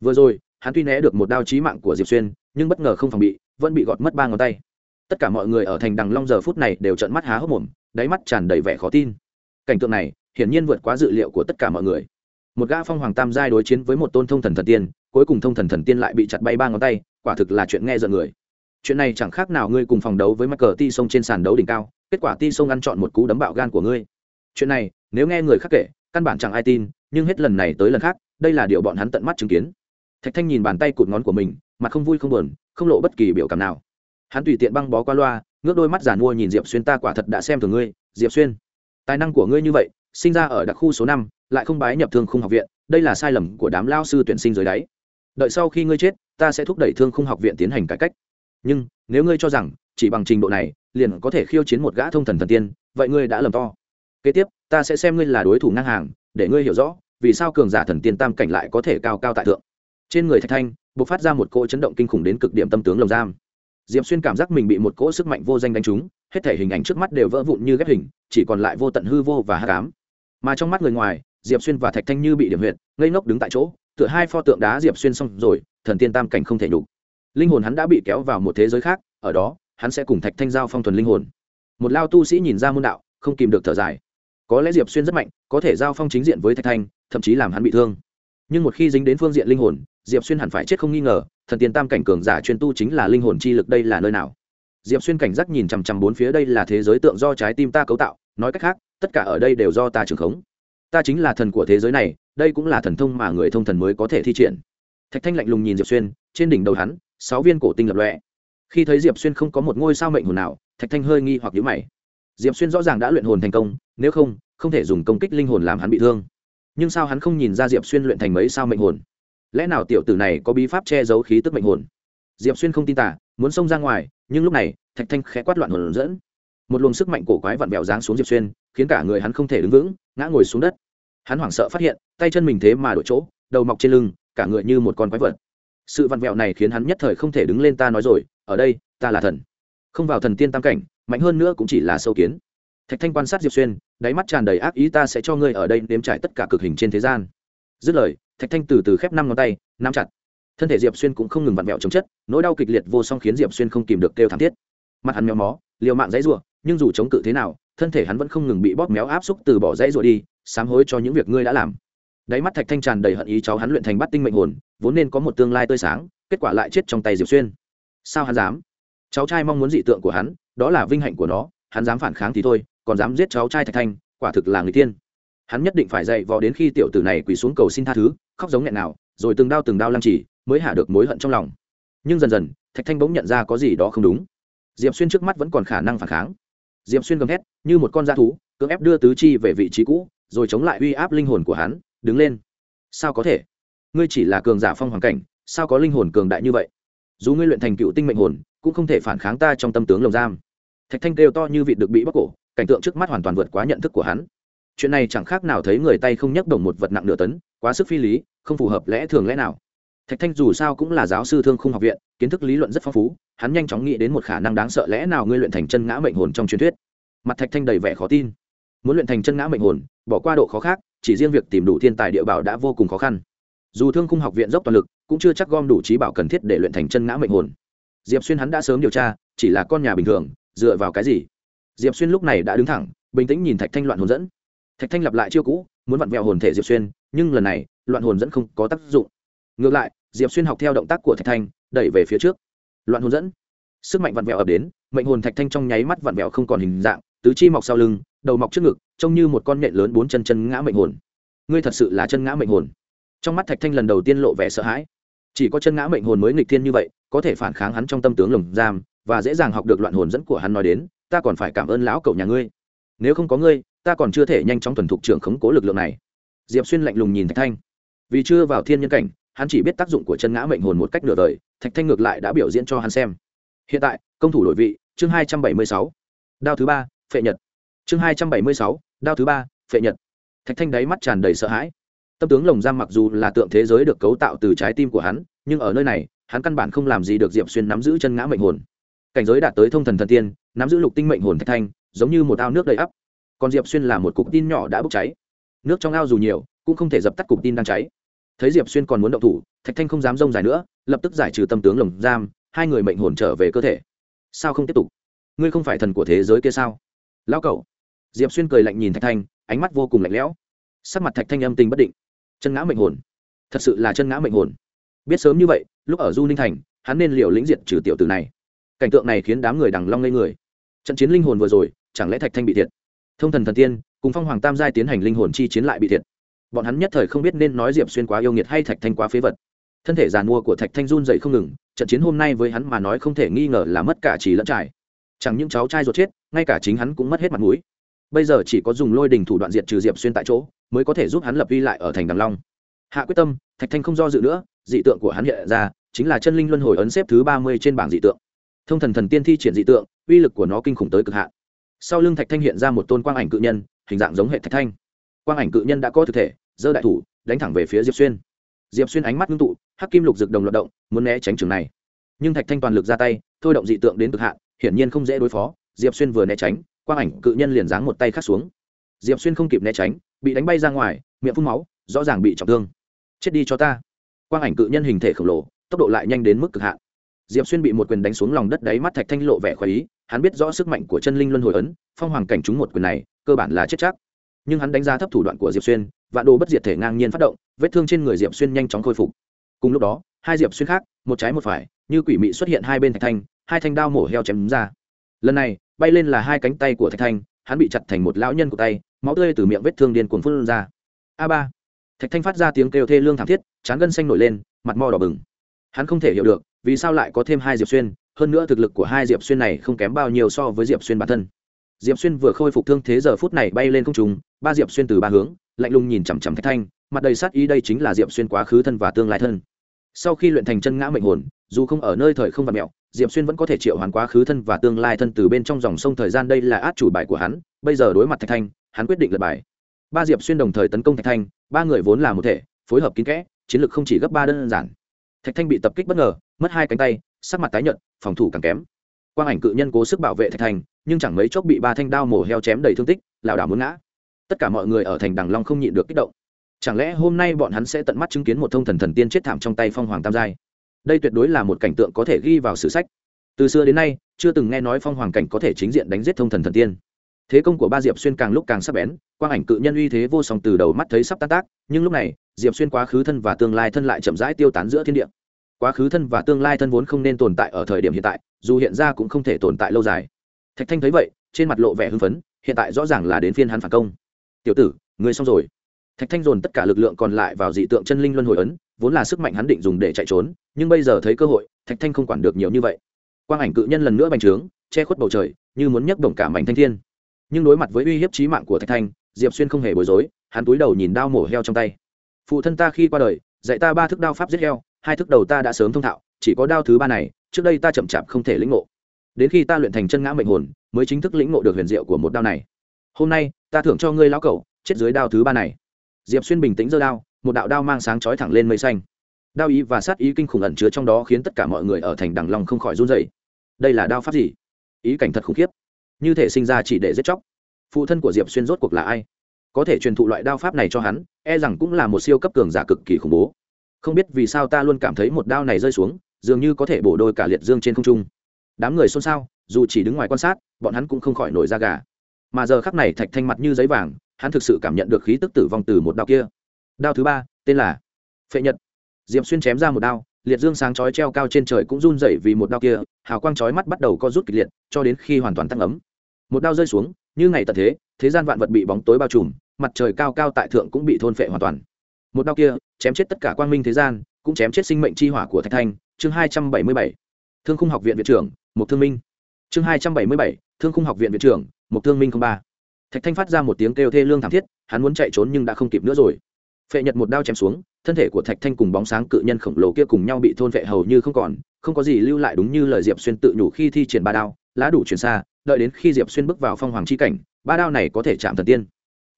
vừa rồi, hắn tuy né được một đao chí mạng của diệp xuyên, nhưng bất ngờ không phòng bị, vẫn bị gọt mất ba ngón tay. Tất cả mọi người ở thành đằng long giờ phút này đều trợn mắt há hốc mồm đáy mắt tràn đầy vẻ khó tin. Cảnh tượng này, hiển nhiên vượt quá dự liệu của tất cả mọi người. Một gã phong hoàng tam giai đối chiến với một tôn thông thần thần tiên, cuối cùng thông thần thần tiên lại bị chặt bay ba ngón tay, quả thực là chuyện nghe giận người. Chuyện này chẳng khác nào ngươi cùng phòng đấu với mắc cờ ti sông trên sàn đấu đỉnh cao, kết quả ti sông ăn chọn một cú đấm bạo gan của ngươi. Chuyện này, nếu nghe người khác kể, căn bản chẳng ai tin, nhưng hết lần này tới lần khác, đây là điều bọn hắn tận mắt chứng kiến. Thạch thanh nhìn bàn tay cụt ngón của mình, mặt không vui không buồn, không lộ bất kỳ biểu cảm nào. Hắn tùy tiện băng bó qua loa ngước đôi mắt giàn mua nhìn diệp xuyên ta quả thật đã xem thường ngươi, diệp xuyên. Tài năng của ngươi như vậy, sinh ra ở đặc khu số năm, lại không bái nhập thương khung học viện, đây là sai lầm của đám lao sư tuyển sinh dưới đáy. Đợi sau khi ngươi chết, ta sẽ thúc đẩy thương khung học viện tiến hành cải cách. Nhưng, nếu ngươi cho rằng, chỉ bằng trình độ này, liền có thể khiêu chiến một gã thông thần thần tiên, vậy ngươi đã lầm to. Kế tiếp, ta sẽ xem ngươi là đối thủ ngang hàng, để ngươi hiểu rõ, vì sao cường giả thần tiên tam cảnh lại có thể cao cao tại thượng. Trên người thạch thanh b ộ c phát ra một cỗ chấn động kinh khủng đến cực điểm tâm tướng lồng giam diệp xuyên cảm giác mình bị một cỗ sức mạnh vô danh đánh trúng, hết thể hình ảnh trước mắt đều vỡ vụn như ghép hình, chỉ còn lại vô tận hư vô và hát cám mà trong mắt người ngoài, diệp xuyên và thạch thanh như bị điểm huyệt, ngây ngốc đứng tại chỗ, tựa hai pho tượng đá diệp xuyên xong rồi, thần tiên tam cảnh không thể nhục. Linh hồn hắn đã bị kéo vào một thế giới khác, ở đó, hắn sẽ cùng thạch thanh giao phong thuần linh hồn. Một lao tu sĩ nhìn ra môn đạo, không kìm được thở dài. Có lẽ diệp xuyên rất mạnh, có thể giao phong chính diện với thạch thanh, thậm chí làm hắn bị thương. Nhưng một khi dính đến phương diện linh hồn diệp xuyên hẳn phải chết không nghi ngờ, thần tiên tam cảnh cường giả chuyên tu chính là linh hồn chi lực đây là nơi nào? Diệp xuyên cảnh giác nhìn chằm chằm bốn phía đây là thế giới tượng do trái tim ta cấu tạo, nói cách khác, tất cả ở đây đều do ta trưởng khống. Ta chính là thần của thế giới này, đây cũng là thần thông mà người thông thần mới có thể thi triển. Thạch thanh lạnh lùng nhìn diệp xuyên, trên đỉnh đầu hắn, sáu viên cổ tinh lập lọe khi thấy diệp xuyên không có một ngôi sao mệnh hồn nào, thạch thanh hơi nghi hoặc nhữ mày. Diệp xuyên rõ ràng đã luyện hồn thành công, nếu không không thể dùng công kích linh hồn làm hắn bị thương. Nhưng sao hắn không nhìn ra diệp xuyên luyện thành mấy sao mệnh hồn? Lẽ nào tiểu tử này có bí pháp che giấu khí tức mệnh hồn? Diệp xuyên không tin tả muốn xông ra ngoài, nhưng lúc này, thạch thanh khẽ quát loạn hồn dẫn. Một luồng sức mạnh cổ quái vặn vẹo dáng xuống diệp xuyên, khiến cả người hắn không thể đứng vững, ngã ngồi xuống đất. Hắn hoảng sợ phát hiện, tay chân mình thế mà đổi chỗ, đầu mọc trên lưng, cả người như một con quái vật. Sự vặn vẹo này khiến hắn nhất thời không thể đứng lên ta nói rồi, ở đây, ta là thần. Không vào thần tiên tam cảnh, mạnh hơn nữa cũng chỉ là sâu kiến. Thạch thanh quan sát diệp xuyên, đáy mắt tràn đầy ác ý, ta sẽ cho ngươi ở đây nếm trải tất cả cực hình trên thế gian dứt lời, thạch thanh từ từ khép năm ngón tay, nắm chặt. Thân thể diệp xuyên cũng không ngừng vặn vẹo chống chất, nỗi đau kịch liệt vô song khiến diệp xuyên không kìm được kêu thảm thiết. Mặt hắn méo mó, liều mạng dãy rụa nhưng dù chống cự thế nào, thân thể hắn vẫn không ngừng bị bóp méo áp xúc từ bỏ dãy rụa đi, sám hối cho những việc ngươi đã làm. Đáy mắt thạch thanh tràn đầy hận ý cháu hắn luyện thành bắt tinh mệnh hồn, vốn nên có một tương lai tươi sáng, kết quả lại chết trong tay diệp xuyên. Sao hắn dám? Cháu trai mong muốn dị tượng của hắn, đó là vinh hạnh của nó, hắn dám phản kháng thì thôi, còn dám giết cháu trai thạch thanh, quả thực là người tiên hắn nhất định phải dạy vò đến khi tiểu tử này quỳ xuống cầu xin tha thứ, khóc giống nghẹn nào, rồi từng đau từng đau lăng trì, mới hạ được mối hận trong lòng. Nhưng dần dần, thạch thanh bỗng nhận ra có gì đó không đúng. Diệp xuyên trước mắt vẫn còn khả năng phản kháng. Diệp xuyên gầm hét như một con da thú, cưỡng ép đưa tứ chi về vị trí cũ, rồi chống lại uy áp linh hồn của hắn, đứng lên. Sao có thể? Ngươi chỉ là cường giả phong hoàng cảnh, sao có linh hồn cường đại như vậy? Dù ngươi luyện thành cựu tinh mệnh hồn, cũng không thể phản kháng ta trong tâm tướng lồng giam. Thạch thanh kêu to như vị được bị bóc cổ, cảnh tượng trước mắt hoàn toàn vượt quá nhận thức của hắn chuyện này chẳng khác nào thấy người tay không nhấc đồng một vật nặng nửa tấn, quá sức phi lý, không phù hợp lẽ thường lẽ nào. Thạch thanh dù sao cũng là giáo sư thương khung học viện, kiến thức lý luận rất phong phú, hắn nhanh chóng nghĩ đến một khả năng đáng sợ lẽ nào ngươi luyện thành chân ngã mệnh hồn trong truyền thuyết. Mặt thạch thanh đầy vẻ khó tin. Muốn luyện thành chân ngã mệnh hồn, bỏ qua độ khó khác, chỉ riêng việc tìm đủ thiên tài địa bảo đã vô cùng khó khăn. Dù thương khung học viện dốc toàn lực, cũng chưa chắc gom đủ trí bảo cần thiết để luyện thành chân ngã mệnh hồn. Diệp xuyên hắn đã sớm điều tra, chỉ là con nhà bình thường, dựa vào cái gì? Diệp xuyên lúc này đã đứng thẳng, bình tĩnh nhìn thạch thanh loạn hồn dẫn thạch thanh lặp lại chiêu cũ, muốn vặn vẹo hồn thể diệp xuyên, nhưng lần này, loạn hồn dẫn không có tác dụng. Ngược lại, diệp xuyên học theo động tác của thạch thanh, đẩy về phía trước. Loạn hồn dẫn. Sức mạnh vặn vẹo ập đến, mệnh hồn thạch thanh trong nháy mắt vặn vẹo không còn hình dạng, tứ chi mọc sau lưng, đầu mọc trước ngực, trông như một con nhện lớn bốn chân chân ngã mệnh hồn. Ngươi thật sự là chân ngã mệnh hồn. Trong mắt thạch thanh lần đầu tiên lộ vẻ sợ hãi. Chỉ có chân ngã mệnh hồn mới nghịch thiên như vậy, có thể phản kháng hắn trong tâm tướng lồng giam, và dễ dàng học được loạn hồn dẫn của hắn nói đến, ta còn phải cảm ơn lão cậu nhà ngươi nếu không có ngươi, ta còn chưa thể nhanh chóng thuần thục trưởng khống cố lực lượng này. Diệp xuyên lạnh lùng nhìn thạch thanh. Vì chưa vào thiên nhân cảnh, hắn chỉ biết tác dụng của chân ngã mệnh hồn một cách nửa đời, thạch thanh ngược lại đã biểu diễn cho hắn xem. Hiện tại, công thủ đổi vị, chương hai trăm bảy mươi sáu. Đao thứ ba, phệ nhật. Chương hai trăm bảy mươi sáu, đao thứ ba, phệ nhật. Thạch thanh đáy mắt tràn đầy sợ hãi. Tâm tướng lồng giam mặc dù là tượng thế giới được cấu tạo từ trái tim của hắn, nhưng ở nơi này, hắn căn bản không làm gì được diệp xuyên nắm giữ chân ngã mệnh hồn. Cảnh giới đạt tới thông thần thần tiên, nắm giữ lục tinh mệnh hồn thạch thanh giống như một ao nước đầy ắp. Còn diệp xuyên là một cục tin nhỏ đã bốc cháy. Nước trong ao dù nhiều, cũng không thể dập tắt cục tin đang cháy. Thấy diệp xuyên còn muốn động thủ, thạch thanh không dám rông dài nữa, lập tức giải trừ tâm tướng lồng giam, hai người mệnh hồn trở về cơ thể. Sao không tiếp tục? Ngươi không phải thần của thế giới kia sao? Lão cậu. Diệp xuyên cười lạnh nhìn thạch thanh, ánh mắt vô cùng lạnh lẽo. Sắc mặt thạch thanh âm tình bất định. Chân ngã mệnh hồn. Thật sự là chân ngã mệnh hồn. Biết sớm như vậy, lúc ở du ninh thành, hắn nên liều lĩnh diện trừ tiểu tử này. Cảnh tượng này khiến đám người đằng long lên người. Trận chiến linh hồn vừa rồi chẳng lẽ thạch thanh bị thiệt? Thông thần thần tiên, cùng phong hoàng tam giai tiến hành linh hồn chi chiến lại bị thiệt. Bọn hắn nhất thời không biết nên nói diệp xuyên quá yêu nghiệt hay thạch thanh quá phế vật. Thân thể giàn mua của thạch thanh run dậy không ngừng, trận chiến hôm nay với hắn mà nói không thể nghi ngờ là mất cả chỉ lẫn trải. Chẳng những cháu trai ruột chết, ngay cả chính hắn cũng mất hết mặt mũi. Bây giờ chỉ có dùng lôi đình thủ đoạn diệt trừ diệp xuyên tại chỗ, mới có thể giúp hắn lập vi lại ở thành đằng long. Hạ quyết tâm, thạch thanh không do dự nữa, dị tượng của hắn hiện ra, chính là chân linh luân hồi ấn xếp thứ ba mươi trên bảng dị tượng. Thông thần thần tiên thi triển dị tượng, uy lực của nó kinh khủng tới cực hạn sau lưng thạch thanh hiện ra một tôn quang ảnh cự nhân, hình dạng giống hệ thạch thanh. Quang ảnh cự nhân đã có thực thể, giơ đại thủ, đánh thẳng về phía diệp xuyên. Diệp xuyên ánh mắt ngưng tụ, hắc kim lục rực đồng loạt động, muốn né tránh trường này. Nhưng thạch thanh toàn lực ra tay, thôi động dị tượng đến cực hạn, hiển nhiên không dễ đối phó, diệp xuyên vừa né tránh, quang ảnh cự nhân liền giáng một tay khắc xuống. Diệp xuyên không kịp né tránh, bị đánh bay ra ngoài, miệng phun máu, rõ ràng bị trọng thương. Chết đi cho ta. Quang ảnh cự nhân hình thể khổng lồ, tốc độ lại nhanh đến mức cực hạn. Diệp xuyên bị một quyền đánh xuống lòng đất đáy mắt thạch thanh lộ vẻ khoái ý hắn biết rõ sức mạnh của chân linh luân hồi ấn, phong hoàng cảnh chúng một quyền này, cơ bản là chết chắc. Nhưng hắn đánh giá thấp thủ đoạn của diệp xuyên, vạn đồ bất diệt thể ngang nhiên phát động, vết thương trên người diệp xuyên nhanh chóng khôi phục. Cùng lúc đó, hai diệp xuyên khác, một trái một phải, như quỷ mị xuất hiện hai bên thạch thanh, hai thanh đao mổ heo chém ra. Lần này, bay lên là hai cánh tay của thạch thanh, hắn bị chặt thành một lão nhân của tay, máu tươi từ miệng vết thương điên cuồng phun ra. A ba. Thạch thanh phát ra tiếng kêu thê lương thảm thiết, chán gân xanh nổi lên, mặt mò đỏ bừng. Hắn không thể hiểu được vì sao lại có thêm hai diệp xuyên hơn nữa thực lực của hai diệp xuyên này không kém bao nhiêu so với diệp xuyên bản thân. Diệp xuyên vừa khôi phục thương thế giờ phút này bay lên không trùng ba diệp xuyên từ ba hướng, lạnh lùng nhìn chằm chằm thạch thanh, mặt đầy sát ý đây chính là diệp xuyên quá khứ thân và tương lai thân. Sau khi luyện thành chân ngã mệnh hồn, dù không ở nơi thời không vật mẹo, diệp xuyên vẫn có thể triệu hoàn quá khứ thân và tương lai thân từ bên trong dòng sông thời gian đây là át chủ bài của hắn, bây giờ đối mặt thạch thanh, hắn quyết định lật bài. Ba diệp xuyên đồng thời tấn công thạch thanh, ba người vốn là một thể, phối hợp kín kẽ, chiến lược không chỉ gấp ba đơn giản. Thạch thanh bị tập kích bất ngờ, mất hai cánh tay sắc mặt tái nhợt phòng thủ càng kém. Quang ảnh cự nhân cố sức bảo vệ thạch thành, nhưng chẳng mấy chốc bị ba thanh đao mổ heo chém đầy thương tích lảo đảo muốn ngã. Tất cả mọi người ở thành đằng long không nhịn được kích động. Chẳng lẽ hôm nay bọn hắn sẽ tận mắt chứng kiến một thông thần thần tiên chết thảm trong tay phong hoàng tam giai? Đây tuyệt đối là một cảnh tượng có thể ghi vào sử sách. Từ xưa đến nay chưa từng nghe nói phong hoàng cảnh có thể chính diện đánh giết thông thần thần tiên. Thế công của ba diệp xuyên càng lúc càng sắp bén quang ảnh cự nhân uy thế vô song từ đầu mắt thấy sắp tan tác nhưng lúc này diệp xuyên quá khứ thân và tương lai thân lại chậm rãi tiêu tán giữa thiên địa quá khứ thân và tương lai thân vốn không nên tồn tại ở thời điểm hiện tại, dù hiện ra cũng không thể tồn tại lâu dài. Thạch thanh thấy vậy, trên mặt lộ vẻ hưng phấn, hiện tại rõ ràng là đến phiên hắn phản công. Tiểu tử, ngươi xong rồi. Thạch thanh dồn tất cả lực lượng còn lại vào dị tượng chân linh luân hồi ấn, vốn là sức mạnh hắn định dùng để chạy trốn, nhưng bây giờ thấy cơ hội, thạch thanh không quản được nhiều như vậy. Quang ảnh cự nhân lần nữa bành trướng, che khuất bầu trời, như muốn nhấc động cả mảnh thanh thiên. Nhưng đối mặt với uy hiếp trí mạng của thạch thanh, diệp xuyên không hề bối rối, hắn túi đầu nhìn đao mổ heo trong tay. Phụ thân ta khi qua đời, dạy ta ba thức đao pháp giết heo hai thức đầu ta đã sớm thông thạo, chỉ có đao thứ ba này, trước đây ta chậm chạp không thể lĩnh ngộ. Đến khi ta luyện thành chân ngã mệnh hồn, mới chính thức lĩnh ngộ được huyền diệu của một đao này. Hôm nay, ta thưởng cho ngươi lão cẩu, chết dưới đao thứ ba này. Diệp xuyên bình tĩnh giơ đao, một đạo đao mang sáng chói thẳng lên mây xanh. Đao ý và sát ý kinh khủng ẩn chứa trong đó khiến tất cả mọi người ở thành đằng long không khỏi run rẩy. đây là đao pháp gì? Ý cảnh thật khủng khiếp. Như thể sinh ra chỉ để giết chóc. Phụ thân của diệp xuyên rốt cuộc là ai? Có thể truyền thụ loại đao pháp này cho hắn e rằng cũng là một siêu cấp cường giả cực kỳ khủng bố không biết vì sao ta luôn cảm thấy một đao này rơi xuống, dường như có thể bổ đôi cả liệt dương trên không trung. Đám người xôn xao, dù chỉ đứng ngoài quan sát, bọn hắn cũng không khỏi nổi da gà. Mà giờ khắc này thạch thanh mặt như giấy vàng, hắn thực sự cảm nhận được khí tức tử vong từ một đao kia. Đao thứ ba, tên là phệ nhật. Diệm xuyên chém ra một đao, liệt dương sáng chói treo cao trên trời cũng run rẩy vì một đao kia, hào quang chói mắt bắt đầu co rút kịch liệt, cho đến khi hoàn toàn tăng ấm một đao rơi xuống, như ngày tận thế thế gian vạn vật bị bóng tối bao trùm, mặt trời cao cao tại thượng cũng bị thôn phệ hoàn toàn một đao kia, chém chết tất cả quang minh thế gian, cũng chém chết sinh mệnh chi hỏa của thạch thanh. Chương hai trăm bảy mươi bảy, thương khung học viện viện trưởng một thương minh. Chương hai trăm bảy mươi bảy, thương khung học viện viện trưởng một thương minh ba. Thạch thanh phát ra một tiếng kêu thê lương thảm thiết, hắn muốn chạy trốn nhưng đã không kịp nữa rồi. Phệ nhật một đao chém xuống, thân thể của thạch thanh cùng bóng sáng cự nhân khổng lồ kia cùng nhau bị thôn vệ hầu như không còn, không có gì lưu lại đúng như lời diệp xuyên tự nhủ khi thi triển ba đao, lá đủ chuyển xa, đợi đến khi diệp xuyên bước vào phong hoàng c h i cảnh, ba đao này có thể chạm thần tiên.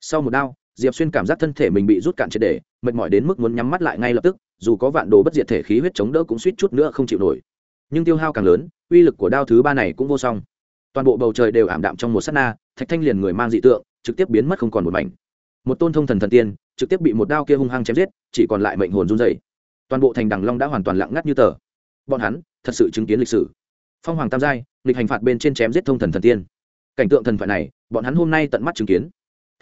Sau một đao diệp xuyên cảm giác thân thể mình bị rút cạn triệt đề mệt mỏi đến mức muốn nhắm mắt lại ngay lập tức, dù có vạn đồ bất diệt thể khí huyết chống đỡ cũng suýt chút nữa không chịu nổi. Nhưng tiêu hao càng lớn, uy lực của đao thứ ba này cũng vô song. Toàn bộ bầu trời đều ảm đạm trong một s á t na, thạch thanh liền người mang dị tượng, trực tiếp biến mất không còn một mảnh. Một tôn thông thần thần tiên, trực tiếp bị một đao kia hung hăng chém giết, chỉ còn lại mệnh hồn run dày toàn bộ thành đằng long đã hoàn toàn lặng ngắt như tờ. Bọn hắn, thật sự chứng kiến lịch sử. Phong hoàng tam giai lịch hành phạt bên trên chém giết thông thần thần tiên. Cảnh tượng thần thoại này, bọn hắn hôm nay tận mắt chứng kiến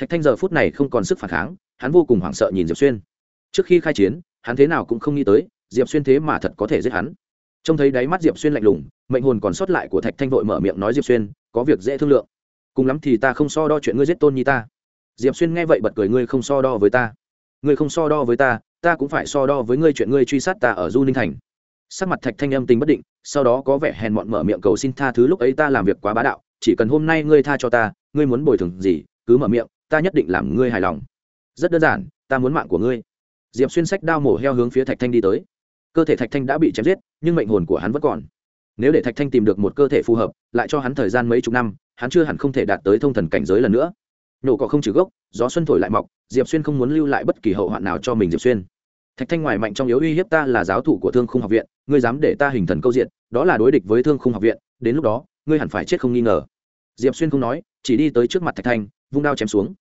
thạch thanh giờ phút này không còn sức phản kháng, hắn vô cùng hoảng sợ nhìn diệp xuyên. Trước khi khai chiến, hắn thế nào cũng không nghĩ tới, diệp xuyên thế mà thật có thể giết hắn. Trông thấy đáy mắt diệp xuyên lạnh lùng, mệnh hồn còn sót lại của thạch thanh vội mở miệng nói diệp xuyên, có việc dễ thương lượng. Cùng lắm thì ta không so đo chuyện ngươi giết tôn nhi ta. Diệp xuyên nghe vậy bật cười, ngươi không so đo với ta. Ngươi không so đo với ta ta cũng phải so đo với ngươi chuyện ngươi truy sát ta ở du ninh thành. Sắc mặt thạch thanh âm tình bất định, sau đó có vẻ hèn mọn mở miệng cầu xin tha thứ lúc ấy ta làm việc quá bá đạo, chỉ cần hôm nay ngươi tha cho ta, ngươi muốn bồi thường gì, cứ mở miệng ta nhất định làm ngươi hài lòng. Rất đơn giản, ta muốn mạng của ngươi. Diệp xuyên sách đao mổ heo hướng phía thạch thanh đi tới. Cơ thể thạch thanh đã bị chém giết, nhưng mệnh hồn của hắn vẫn còn. Nếu để thạch thanh tìm được một cơ thể phù hợp, lại cho hắn thời gian mấy chục năm, hắn chưa hẳn không thể đạt tới thông thần cảnh giới lần nữa. Nổ cỏ không trừ gốc, gió xuân thổi lại mọc, diệp xuyên không muốn lưu lại bất kỳ hậu hoạn nào cho mình diệp xuyên. Thạch thanh ngoài mạnh trong yếu uy hiếp ta là giáo thủ của thương khung học viện, ngươi dám để ta hình thần câu diện, đó là đối địch với thương khung học viện, đến lúc đó, ngươi hẳn phải chết không nghi ngờ. Diệp xuyên không nói, chỉ đi tới trước mặt thạch thanh vung đao chém xuống.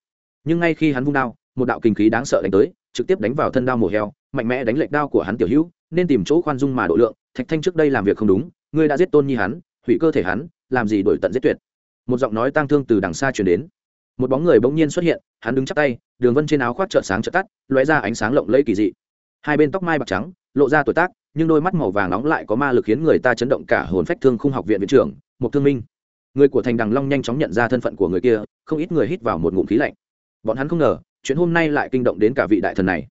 Nhưng ngay khi hắn vung đao, một đạo kinh khí đáng sợ đánh tới, trực tiếp đánh vào thân đao mổ heo, mạnh mẽ đánh lệch đao của hắn tiểu hữu, nên tìm chỗ khoan dung mà độ lượng, thạch thanh trước đây làm việc không đúng, ngươi đã giết tôn nhi hắn, hủy cơ thể hắn, làm gì đổi tận giết tuyệt. Một giọng nói tang thương từ đằng xa truyền đến. Một bóng người bỗng nhiên xuất hiện, hắn đứng chắp tay, đường vân trên áo khoác trợn sáng trợn tắt, lóe ra ánh sáng lộng lẫy kỳ dị. Hai bên tóc mai bạc trắng, lộ ra tuổi tác, nhưng đôi mắt màu vàng nóng lại có ma lực khiến người ta chấn động cả hồn phách thương khung học viện viện trưởng một thương minh người của thành đằng long nhanh chóng nhận ra thân phận của người kia, không ít người hít vào một ngụm khí lạnh. Bọn hắn không ngờ, chuyện hôm nay lại kinh động đến cả vị đại thần này.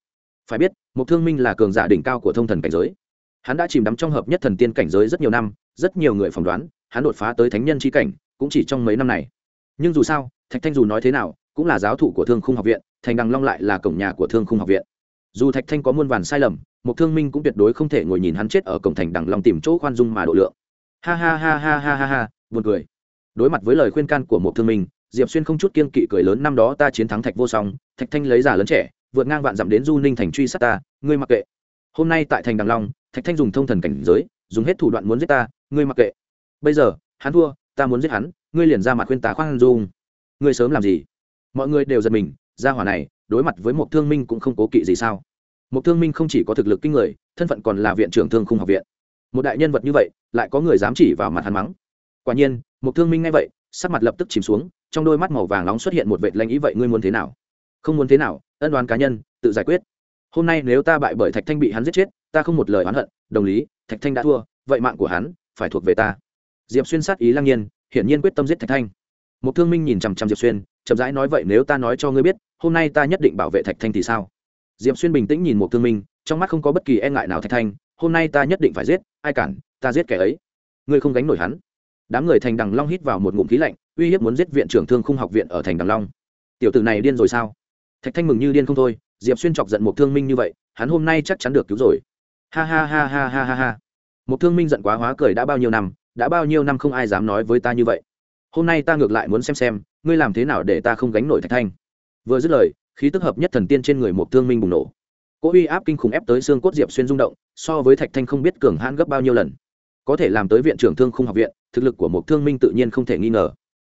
Phải biết một thương minh là cường giả đỉnh cao của thông thần cảnh giới. Hắn đã chìm đắm trong hợp nhất thần tiên cảnh giới rất nhiều năm, rất nhiều người phỏng đoán, hắn đột phá tới thánh nhân tri cảnh, cũng chỉ trong mấy năm này. Nhưng dù sao, thạch thanh dù nói thế nào, cũng là giáo thụ của thương khung học viện, thành đằng long lại là cổng nhà của thương khung học viện. Dù thạch thanh có muôn vàn sai lầm một thương minh cũng tuyệt đối không thể ngồi nhìn hắn chết ở cổng thành đằng long tìm chỗ khoan dung mà độ lượng. Ha ha ha ha ha ha ha, buồn cười đối mặt với lời khuyên can của một thương minh, diệp xuyên không chút kiên kỵ cười lớn, năm đó ta chiến thắng thạch vô song, thạch thanh lấy giả lớn trẻ, vượt ngang vạn dặm đến du ninh thành truy sát ta, ngươi mặc kệ. Hôm nay tại thành đằng long, thạch thanh dùng thông thần cảnh giới, dùng hết thủ đoạn muốn giết ta, ngươi mặc kệ. Bây giờ, hắn thua, ta muốn giết hắn, ngươi liền ra mặt khuyên ta khoan dung. Ngươi sớm làm gì? Mọi người đều giật mình, ra hỏa này, đối mặt với một thương minh cũng không cố kỵ gì sao. Một thương minh không chỉ có thực lực kinh người, thân phận còn là viện trưởng thương khung học viện. Một đại nhân vật như vậy, lại có người dám chỉ vào mặt hắn mắng quả nhiên một thương minh ngay vậy, sắc mặt lập tức chìm xuống, trong đôi mắt màu vàng nóng xuất hiện một vệt lanh ý vậy ngươi muốn thế nào? Không muốn thế nào, ân đoán cá nhân, tự giải quyết. Hôm nay nếu ta bại bởi thạch thanh bị hắn giết chết, ta không một lời oán hận, đồng lý, thạch thanh đã thua, vậy mạng của hắn phải thuộc về ta. Diệp xuyên sát ý lăng nhiên, hiển nhiên quyết tâm giết thạch thanh. Một thương minh nhìn chằm chằm diệp xuyên, chậm rãi nói vậy nếu ta nói cho ngươi biết, hôm nay ta nhất định bảo vệ thạch thanh thì sao? Diệp xuyên bình tĩnh nhìn một thương minh, trong mắt không có bất kỳ e ngại nào thạch thanh, hôm nay ta nhất định phải giết, ai cản, ta giết kẻ ấy. Ngươi không gánh nổi hắn đám người thành đằng long hít vào một ngụm khí lạnh, uy hiếp muốn giết viện trưởng thương khung học viện ở thành đằng long. Tiểu tử này điên rồi sao? Thạch thanh mừng như điên không thôi, diệp xuyên chọc giận một thương minh như vậy, hắn hôm nay chắc chắn được cứu rồi. Ha ha ha ha ha ha ha. Một thương minh giận quá hóa cười đã bao nhiêu năm, đã bao nhiêu năm không ai dám nói với ta như vậy. Hôm nay ta ngược lại muốn xem xem, ngươi làm thế nào để ta không gánh nổi thạch thanh. Vừa dứt lời, khí tức hợp nhất thần tiên trên người một thương minh bùng nổ. Cỗ uy áp kinh khủng ép tới xương cốt diệp xuyên rung động, so với thạch thanh không biết cường hãn gấp bao nhiêu lần có thể làm tới viện trưởng thương khung học viện, thực lực của một thương minh tự nhiên không thể nghi ngờ.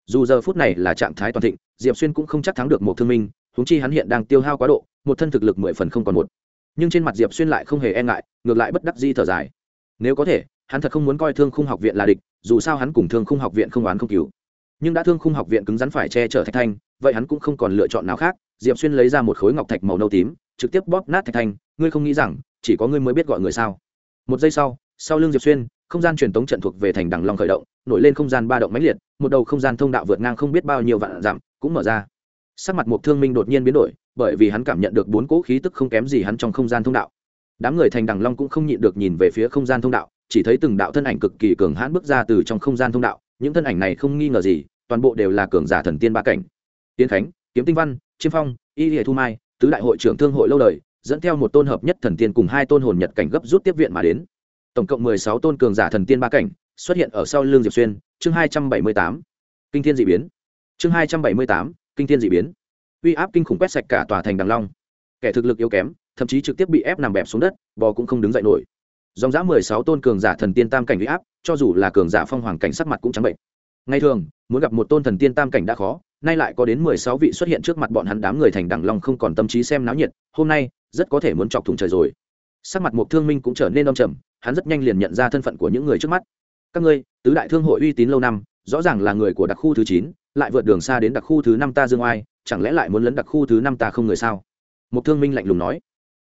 Dù giờ phút này là trạng thái toàn thịnh, diệp xuyên cũng không chắc thắng được một thương minh húng chi hắn hiện đang tiêu hao quá độ, một thân thực lực mười phần không còn một. Nhưng trên mặt diệp xuyên lại không hề e ngại, ngược lại bất đắc di thở dài. Nếu có thể, hắn thật không muốn coi thương khung học viện là địch, dù sao hắn cùng thương khung học viện không oán không cứu nhưng đã thương khung học viện cứng rắn phải che chở thạch thanh, vậy hắn cũng không còn lựa chọn nào khác, diệp xuyên lấy ra một khối ngọc thạch màu nâu tím, trực tiếp bóp nát thạch thanh, ngươi không nghĩ rằng chỉ có ngươi mới biết gọi người sao? Một giây sau sau lưng diệp xuyên không gian truyền tống trận thuộc về thành đằng long khởi động, nổi lên không gian ba động mãnh liệt, một đầu không gian thông đạo vượt ngang không biết bao nhiêu vạn dặm cũng mở ra. Sắc mặt một thương minh đột nhiên biến đổi, bởi vì hắn cảm nhận được bốn cỗ khí tức không kém gì hắn trong không gian thông đạo. Đám người thành đằng long cũng không nhịn được nhìn về phía không gian thông đạo, chỉ thấy từng đạo thân ảnh cực kỳ cường hãn bước ra từ trong không gian thông đạo, những thân ảnh này không nghi ngờ gì, toàn bộ đều là cường giả thần tiên ba cảnh. Tiến khánh, kiếm tinh văn, chiêm phong, y hệ thu mai, tứ đại hội trưởng thương hội lâu đời, dẫn theo một tôn hợp nhất thần tiên cùng hai tôn hồn nhật cảnh gấp rút tiếp viện mà đến tổng cộng mười sáu tôn cường giả thần tiên ba cảnh, xuất hiện ở sau lưng diệp xuyên, chương hai trăm bảy mươi tám. Kinh thiên d ị biến. Chương hai trăm bảy mươi tám, kinh thiên d ị biến. Uy áp kinh khủng quét sạch cả tòa thành đằng long. Kẻ thực lực yếu kém, thậm chí trực tiếp bị ép nằm bẹp xuống đất, bò cũng không đứng dậy nổi. Dòng dã mười sáu tôn cường giả thần tiên tam cảnh uy áp, cho dù là cường giả phong hoàng cảnh sắc mặt cũng trắng bệnh. Ngày thường, muốn gặp một tôn thần tiên tam cảnh đã khó, nay lại có đến mười sáu vị xuất hiện trước mặt bọn hắn đám người thành đằng long không còn tâm trí xem náo nhiệt, hôm nay, rất có thể muốn chọc thủng trời rồi. Sắc mặt một thương minh cũng trở nên âm trầm hắn rất nhanh liền nhận ra thân phận của những người trước mắt. Các ngươi, tứ đại thương hội uy tín lâu năm, rõ ràng là người của đặc khu thứ chín, lại vượt đường xa đến đặc khu thứ năm ta dương oai, chẳng lẽ lại muốn lấn đặc khu thứ năm ta không người sao? Một thương minh lạnh lùng nói.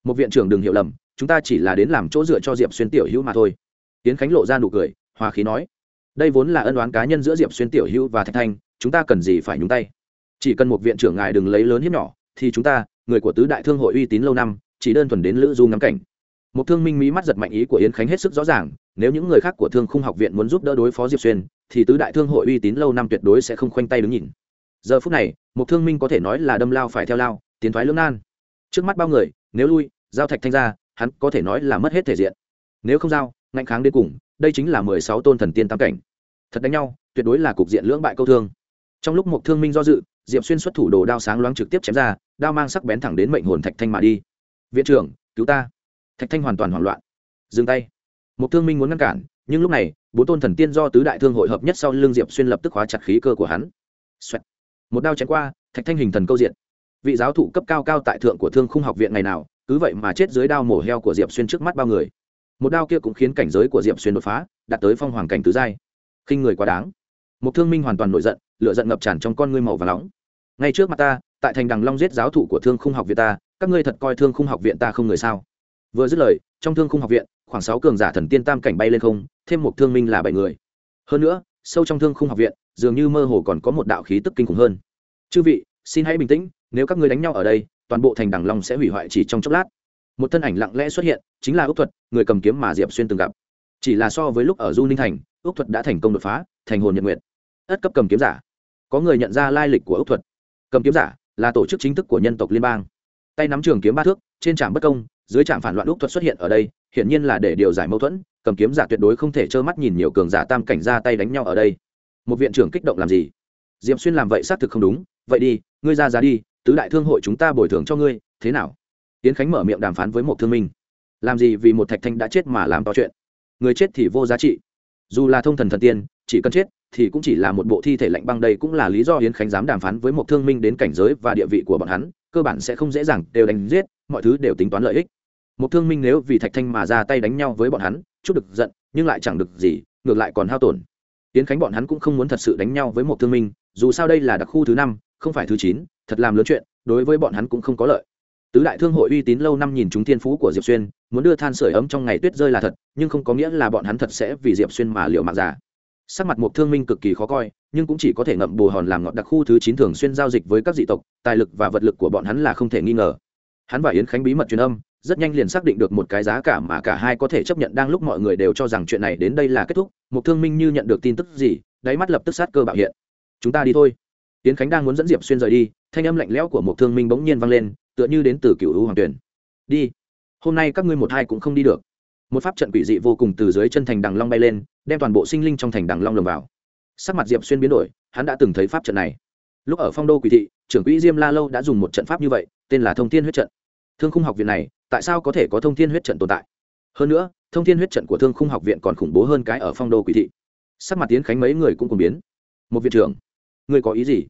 Một viện trưởng đừng hiểu lầm, chúng ta chỉ là đến làm chỗ dựa cho diệp xuyên tiểu hữu mà thôi. Tiến khánh lộ ra nụ cười, hòa khí nói. Đây vốn là ân oán cá nhân giữa diệp xuyên tiểu hữu và thạch thanh, chúng ta cần gì phải nhúng tay? Chỉ cần một viện trưởng ngài đừng lấy lớn hiếp nhỏ, thì chúng ta, người của tứ đại thương hội uy tín lâu năm, chỉ đơn thuần đến lữ du ngắm cảnh một thương minh mỹ mắt giật mạnh ý của yến khánh hết sức rõ ràng, nếu những người khác của thương khung học viện muốn giúp đỡ đối phó diệp xuyên, thì tứ đại thương hội uy tín lâu năm tuyệt đối sẽ không khoanh tay đứng nhìn. Giờ phút này một thương minh có thể nói là đâm lao phải theo lao, tiến thoái lưỡng nan. Trước mắt bao người, nếu lui, giao thạch thanh ra hắn có thể nói là mất hết thể diện. Nếu không giao, ngạnh kháng đến cùng, đây chính là mười sáu tôn thần tiên tam cảnh. Thật đánh nhau, tuyệt đối là cục diện lưỡng bại câu thương. Trong lúc một thương minh do dự, diệp xuyên xuất thủ đồ đao sáng loáng trực tiếp chém ra, đao mang sắc bén thẳng đến mệnh hồn thạch thanh mà đi. Viện trưởng, cứu ta thạch thanh hoàn toàn hoảng loạn. Dừng tay. Một thương minh muốn ngăn cản, nhưng lúc này, bốn tôn thần tiên do tứ đại thương hội hợp nhất sau l ư n g diệp xuyên lập tức hóa chặt khí cơ của hắn、Xoẹt. một đao chém qua, thạch thanh hình thần câu diện. Vị giáo thụ cấp cao cao tại thượng của thương khung học viện ngày nào, cứ vậy mà chết dưới đao mổ heo của diệp xuyên trước mắt bao người. Một đao kia cũng khiến cảnh giới của diệp xuyên đột phá, đạt tới phong hoàng cảnh tứ giai. Khinh người quá đáng. Một thương minh hoàn toàn nổi giận lựa giận ngập tràn trong con ngươi màu và nóng. Ngay trước mặt ta, tại thành đằng long giết giáo thụ của thương khung học viện ta, các ngươi thật coi thương khung học viện ta không người sao? Vừa dứt lời, trong thương khung học viện, khoảng sáu cường giả thần tiên tam cảnh bay lên không, thêm một thương minh là bảy người. Hơn nữa, sâu trong thương khung học viện, dường như mơ hồ còn có một đạo khí tức kinh khủng hơn. Chư vị, xin hãy bình tĩnh, nếu các ngươi đánh nhau ở đây, toàn bộ thành đằng long sẽ hủy hoại chỉ trong chốc lát. Một thân ảnh lặng lẽ xuất hiện, chính là ước thuật, người cầm kiếm mà diệp xuyên từng gặp. Chỉ là so với lúc ở du ninh thành ước thuật đã thành công đột phá, thành hồn nhật nguyện ất cấp cầm kiếm giả. Có người nhận ra lai lịch của ước thuật. Cầm kiếm giả là tổ chức chính thức của nhân tộc liên bang. Tay nắm trường kiếm ba thước, trên trạm bất công dưới trạm phản loạn lúc thuật xuất hiện ở đây, hiển nhiên là để điều giải mâu thuẫn, cầm kiếm giả tuyệt đối không thể trơ mắt nhìn nhiều cường giả tam cảnh ra tay đánh nhau ở đây. Một viện trưởng kích động làm gì? Diệp xuyên làm vậy xác thực không đúng. Vậy đi, ngươi ra giá đi, tứ đại thương hội chúng ta bồi thường cho ngươi, thế nào? Tiến khánh mở miệng đàm phán với một thương minh. Làm gì vì một thạch thanh đã chết mà làm to chuyện? Người chết thì vô giá trị. Dù là thông thần thần tiên, chỉ cần chết thì cũng chỉ là một bộ thi thể lạnh băng đây cũng là lý do hiến khánh dám đàm phán với một thương minh đến cảnh giới và địa vị của bọn hắn, cơ bản sẽ không dễ dàng đều đánh giết, mọi thứ đều tính toán lợi ích một thương minh nếu vì thạch thanh mà ra tay đánh nhau với bọn hắn, chút được giận, nhưng lại chẳng được gì, ngược lại còn hao tổn. Tiến khánh bọn hắn cũng không muốn thật sự đánh nhau với một thương minh, dù sao đây là đặc khu thứ năm, không phải thứ chín, thật làm lớn chuyện, đối với bọn hắn cũng không có lợi. Tứ đại thương hội uy tín lâu năm nhìn chúng thiên phú của diệp xuyên, muốn đưa than sửa ấm trong ngày tuyết rơi là thật, nhưng không có nghĩa là bọn hắn thật sẽ vì diệp xuyên mà liệu mạng giả sắc mặt một thương minh cực kỳ khó coi, nhưng cũng chỉ có thể ngậm bù hòn làm ngọt đặc khu thứ chín thường xuyên giao dịch với các dị tộc, tài lực và vật lực của bọn hắn là không thể nghi ngờ. Hắn và yến khánh bí mật truyền âm rất nhanh liền xác định được một cái giá cả mà cả hai có thể chấp nhận đang lúc mọi người đều cho rằng chuyện này đến đây là kết thúc một thương minh như nhận được tin tức gì, đáy mắt lập tức sát cơ bạo hiện. Chúng ta đi thôi. Tiến khánh đang muốn dẫn diệp xuyên rời đi, thanh âm lạnh lẽo của một thương minh bỗng nhiên vang lên, tựa như đến từ cựu hữu hoàng tuyển. Đi, hôm nay các ngươi một hai cũng không đi được. Một pháp trận quỷ dị vô cùng từ dưới chân thành đằng long bay lên, đem toàn bộ sinh linh trong thành đằng long lồng vào. Sắc mặt diệp xuyên biến đổi, hắn đã từng thấy pháp trận này. Lúc ở phong đô quỷ thị, trưởng quỹ diêm la lâu đã dùng một trận pháp như vậy, tên là thông tiên huyết trận thương khung học viện này, tại sao có thể có thông thiên huyết trận tồn tại? Hơn nữa, thông thiên huyết trận của thương khung học viện còn khủng bố hơn cái ở phong đô quỷ thị. Sắc mặt tiến khánh mấy người cũng cùng biến. Một viện trưởng, ngươi có ý gì?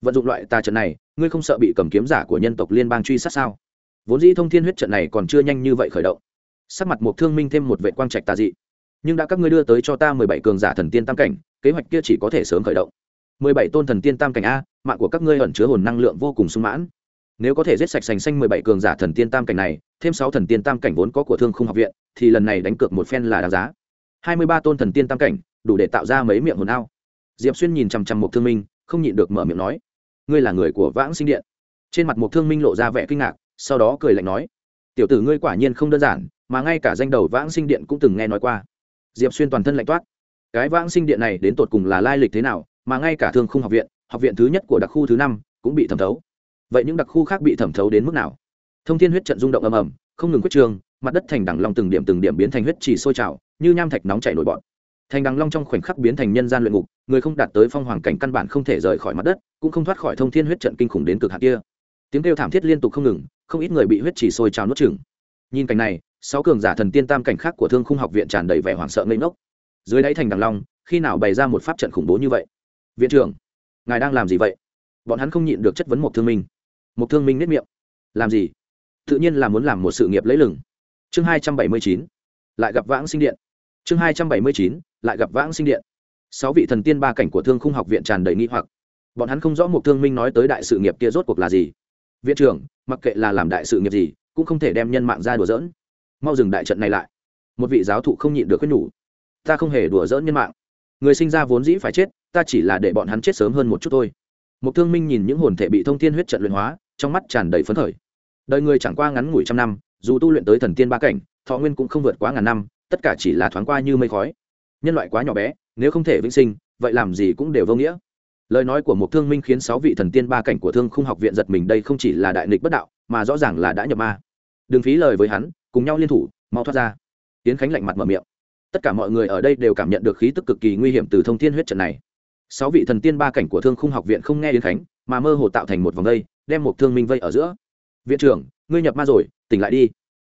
Vận dụng loại tà trận này, ngươi không sợ bị cầm kiếm giả của nhân tộc liên bang truy sát sao? Vốn dĩ thông thiên huyết trận này còn chưa nhanh như vậy khởi động. Sắc mặt một thương minh thêm một vệ quang trạch tà dị. Nhưng đã các ngươi đưa tới cho ta mười bảy cường giả thần tiên tam cảnh, kế hoạch kia chỉ có thể sớm khởi động. mười bảy tôn thần tiên tam cảnh a, mạng của các ngươi ẩn chứa hồn năng lượng vô cùng sung mãn nếu có thể giết sạch sành xanh mười bảy cường giả thần tiên tam cảnh này, thêm sáu thần tiên tam cảnh vốn có của thương không học viện, thì lần này đánh cược một phen là đáng giá. Hai mươi ba tôn thần tiên tam cảnh, đủ để tạo ra mấy miệng hồn ao. Diệp xuyên nhìn chằm chằm một thương minh, không nhịn được mở miệng nói, ngươi là người của vãng sinh điện. Trên mặt một thương minh lộ ra vẻ kinh ngạc, sau đó cười lạnh nói, tiểu tử ngươi quả nhiên không đơn giản, mà ngay cả danh đầu vãng sinh điện cũng từng nghe nói qua. Diệp xuyên toàn thân lạnh toát, cái vãng sinh điện này đến tột cùng là lai lịch thế nào, mà ngay cả thương khung học viện học viện thứ nhất của đặc khu thứ năm, cũng bị thẩm thấu vậy những đặc khu khác bị thẩm thấu đến mức nào? Thông thiên huyết trận rung động ầm ầm, không ngừng quyết trường, mặt đất thành đằng long từng điểm từng điểm biến thành huyết chỉ sôi trào, như nham thạch nóng chảy nổi bọn thành đằng long trong khoảnh khắc biến thành nhân gian luyện ngục, người không đạt tới phong hoàng cảnh căn bản không thể rời khỏi mặt đất, cũng không thoát khỏi thông thiên huyết trận kinh khủng đến cực hạn kia. Tiếng kêu thảm thiết liên tục không ngừng, không ít người bị huyết chỉ sôi trào nuốt chừng nhìn cảnh này, sáu cường giả thần tiên tam cảnh khác của thương khung học viện tràn đầy vẻ hoảng sợ ngây ngốc. Dưới đáy thành đằng long, khi nào bày ra một pháp trận khủng bố như vậy? Viện trưởng, ngài đang làm gì vậy? Bọn hắn không nhịn được chất vấn một thương minh một thương minh nếp miệng. Làm gì? Tự nhiên là muốn làm một sự nghiệp lấy lừng. Chương hai trăm bảy mươi chín, lại gặp vãng sinh điện. Chương hai trăm bảy mươi chín, lại gặp vãng sinh điện. Sáu vị thần tiên ba cảnh của thương khung học viện tràn đầy nghi hoặc. Bọn hắn không rõ một thương minh nói tới đại sự nghiệp kia rốt cuộc là gì. Viện trưởng, mặc kệ là làm đại sự nghiệp gì, cũng không thể đem nhân mạng ra đùa dỡn mau dừng đại trận này lại. Một vị giáo thụ không nhịn được khuyên nhủ. Ta không hề đùa dỡn nhân mạng. Người sinh ra vốn dĩ phải chết, ta chỉ là để bọn hắn chết sớm hơn một chút thôi một thương minh nhìn những hồn thể bị thông thiên huyết trận luyện hóa, trong mắt tràn đầy phấn khởi. Đời người chẳng qua ngắn ngủi trăm năm, dù tu luyện tới thần tiên ba cảnh, thọ nguyên cũng không vượt quá ngàn năm, tất cả chỉ là thoáng qua như mây khói. Nhân loại quá nhỏ bé, nếu không thể vĩnh sinh, vậy làm gì cũng đều vô nghĩa. Lời nói của một thương minh khiến sáu vị thần tiên ba cảnh của thương khung học viện giật mình, đây không chỉ là đại nghịch bất đạo, mà rõ ràng là đã nhập ma. Đừng phí lời với hắn, cùng nhau liên thủ, mau thoát ra. Tiến khánh lạnh mặt mở miệng. Tất cả mọi người ở đây đều cảm nhận được khí tức cực kỳ nguy hiểm từ thông thiên huyết trận này sáu vị thần tiên ba cảnh của thương khung học viện không nghe yến khánh, mà mơ hồ tạo thành một vòng vây đem một thương minh vây ở giữa. Viện trưởng, ngươi nhập ma rồi, tỉnh lại đi.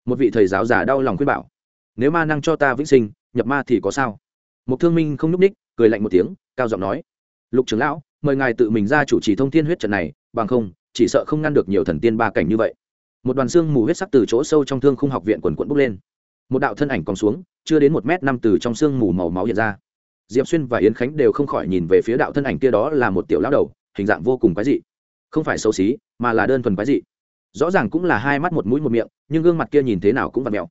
Một vị thầy giáo già đau lòng khuyên bảo. Nếu ma năng cho ta vĩnh sinh, nhập ma thì có sao? Một thương minh không nhúc ních cười lạnh một tiếng, cao giọng nói. Lục trưởng lão, mời ngài tự mình ra chủ trì thông thiên huyết trận này, bằng không, chỉ sợ không ngăn được nhiều thần tiên ba cảnh như vậy. Một đoàn xương mù huyết sắc từ chỗ sâu trong thương khung học viện quần quận bốc lên. Một đạo thân ảnh còn xuống, chưa đến một m năm từ trong xương mù màu máu hiện ra diệp xuyên và yến khánh đều không khỏi nhìn về phía đạo thân ảnh kia đó là một tiểu lão đầu, hình dạng vô cùng quái dị. Không phải xấu xí, mà là đơn thuần quái dị. Rõ ràng cũng là hai mắt một mũi một miệng, nhưng gương mặt kia nhìn thế nào cũng vặt mẹo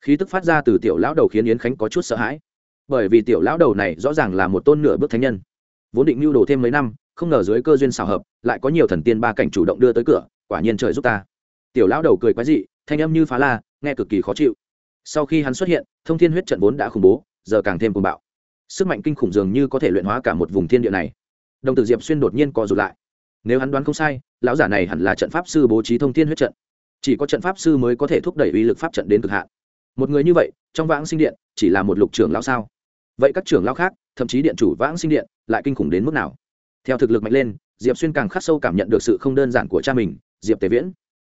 khí tức phát ra từ tiểu lão đầu khiến yến khánh có chút sợ hãi. Bởi vì tiểu lão đầu này rõ ràng là một tôn nửa bước thánh nhân. Vốn định mưu đồ thêm mấy năm, không ngờ dưới cơ duyên xào hợp, lại có nhiều thần tiên ba cảnh chủ động đưa tới cửa, quả nhiên trời giúp ta. Tiểu lão đầu cười quái dị, thanh âm như phá la, nghe cực kỳ khó chịu. Sau khi hắn xuất hiện, thông thiên huyết trận vốn đã khủng bố, giờ càng thêm cuồng bạo sức mạnh kinh khủng dường như có thể luyện hóa cả một vùng thiên địa này. Đồng tử diệp xuyên đột nhiên co rụt lại. Nếu hắn đoán không sai, lão giả này hẳn là trận pháp sư bố trí thông thiên huyết trận. Chỉ có trận pháp sư mới có thể thúc đẩy uy lực pháp trận đến cực hạn. Một người như vậy, trong vãng sinh điện, chỉ là một lục trưởng lão sao? Vậy các trưởng lão khác, thậm chí điện chủ vãng sinh điện, lại kinh khủng đến mức nào? Theo thực lực mạnh lên, diệp xuyên càng khắc sâu cảm nhận được sự không đơn giản của cha mình, diệp tề viễn.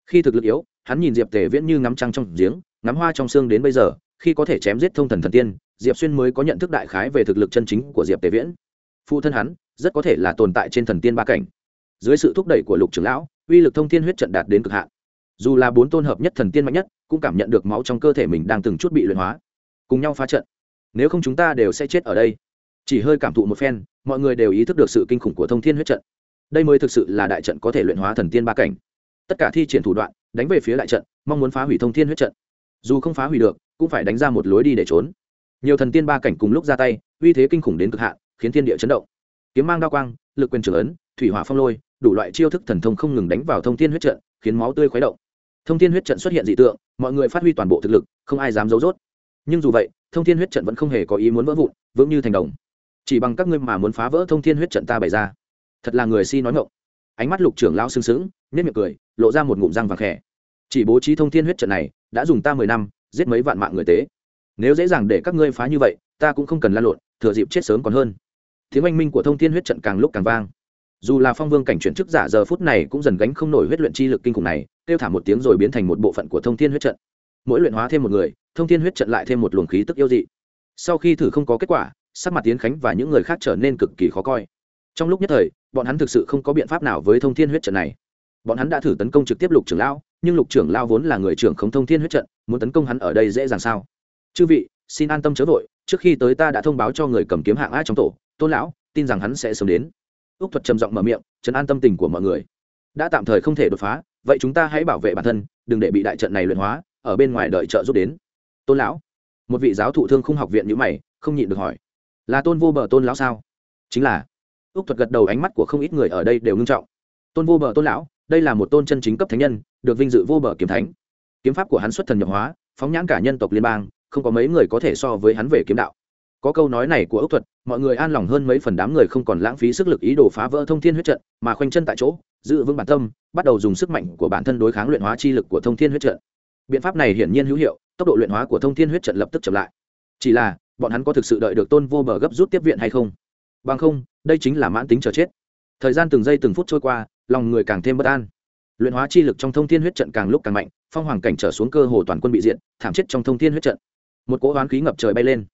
Khi thực lực yếu, hắn nhìn diệp tề viễn như ngắm trăng trong giếng, ngắm hoa trong xương đến bây giờ, khi có thể chém giết thông thần thần tiên diệp xuyên mới có nhận thức đại khái về thực lực chân chính của diệp tề viễn. Phụ thân hắn, rất có thể là tồn tại trên thần tiên ba cảnh. Dưới sự thúc đẩy của lục trưởng lão, uy lực thông thiên huyết trận đạt đến cực hạn. Dù là bốn tôn hợp nhất thần tiên mạnh nhất, cũng cảm nhận được máu trong cơ thể mình đang từng chút bị luyện hóa. Cùng nhau phá trận. Nếu không chúng ta đều sẽ chết ở đây. Chỉ hơi cảm thụ một phen, mọi người đều ý thức được sự kinh khủng của thông thiên huyết trận. Đây mới thực sự là đại trận có thể luyện hóa thần tiên ba cảnh. Tất cả thi triển thủ đoạn, đánh về phía đại trận, mong muốn phá hủy thông thiên huyết trận. Dù không phá hủy được, cũng phải đánh ra một lối đi để trốn nhiều thần tiên ba cảnh cùng lúc ra tay, uy thế kinh khủng đến cực hạn, khiến thiên địa chấn động. Kiếm mang đao quang, lực quyền trưởng ấn, thủy hỏa phong lôi, đủ loại chiêu thức thần thông không ngừng đánh vào thông thiên huyết trận, khiến máu tươi khuấy động. Thông thiên huyết trận xuất hiện dị tượng, mọi người phát huy toàn bộ thực lực, không ai dám giấu rốt. Nhưng dù vậy, thông thiên huyết trận vẫn không hề có ý muốn vỡ vụn, vững như thành đồng. Chỉ bằng các ngươi mà muốn phá vỡ thông thiên huyết trận ta bày ra. Thật là người si nói ngộng ánh mắt lục trưởng lao sưng sững nếp miệng cười, lộ ra một ngụm răng vàng khẽ. Chỉ bố trí thông thiên huyết trận này, đã dùng ta mười năm, giết mấy vạn mạng người tế nếu dễ dàng để các ngươi phá như vậy, ta cũng không cần lan lộn, thừa dịp chết sớm còn hơn. Tiếng oanh minh của thông thiên huyết trận càng lúc càng vang. Dù là phong vương cảnh chuyển chức giả giờ phút này cũng dần gánh không nổi huyết luyện chi lực kinh khủng này kêu thả một tiếng rồi biến thành một bộ phận của thông thiên huyết trận. Mỗi luyện hóa thêm một người, thông thiên huyết trận lại thêm một luồng khí tức yêu dị. Sau khi thử không có kết quả, sắc mặt tiến khánh và những người khác trở nên cực kỳ khó coi. Trong lúc nhất thời, bọn hắn thực sự không có biện pháp nào với thông thiên huyết trận này. Bọn hắn đã thử tấn công trực tiếp lục trưởng lão, nhưng lục trưởng lao vốn là người trưởng không thông thiên huyết trận, muốn tấn công hắn ở đây dễ dàng sao? Chư vị, xin an tâm chớ vội, trước khi tới ta đã thông báo cho người cầm kiếm hạng a trong tổ, tôn lão, tin rằng hắn sẽ sớm đến. Ước thuật trầm giọng mở miệng, chấn an tâm tình của mọi người. Đã tạm thời không thể đột phá, vậy chúng ta hãy bảo vệ bản thân, đừng để bị đại trận này luyện hóa, ở bên ngoài đợi trợ giúp đến. Tôn lão, một vị giáo thụ thương không học viện như mày, không nhịn được hỏi, là tôn vô bờ tôn lão sao? Chính là. Ước thuật gật đầu, ánh mắt của không ít người ở đây đều ngưng trọng. Tôn vô bờ tôn lão, đây là một tôn chân chính cấp thánh nhân, được vinh dự vô bờ kiếm thánh. Kiếm pháp của hắn xuất thần nhập hóa, phóng nhãn cả nhân tộc liên bang không có mấy người có thể so với hắn về kiếm đạo. Có câu nói này của ốc thuật, mọi người an lòng hơn mấy phần đám người không còn lãng phí sức lực ý đồ phá vỡ thông thiên huyết trận, mà khoanh chân tại chỗ, giữ vững bản tâm, bắt đầu dùng sức mạnh của bản thân đối kháng luyện hóa chi lực của thông thiên huyết trận. Biện pháp này hiển nhiên hữu hiệu, tốc độ luyện hóa của thông thiên huyết trận lập tức chậm lại. Chỉ là, bọn hắn có thực sự đợi được tôn vô bờ gấp rút tiếp viện hay không? Bằng không, đây chính là mãn tính chờ chết. Thời gian từng giây từng phút trôi qua, lòng người càng thêm bất an. Luyện hóa chi lực trong thông thiên huyết trận càng lúc càng mạnh, phong hoàng cảnh trở xuống cơ hồ toàn quân bị diện thảm chết trong thông thiên huyết trận một cỗ hoán khí ngập trời bay lên.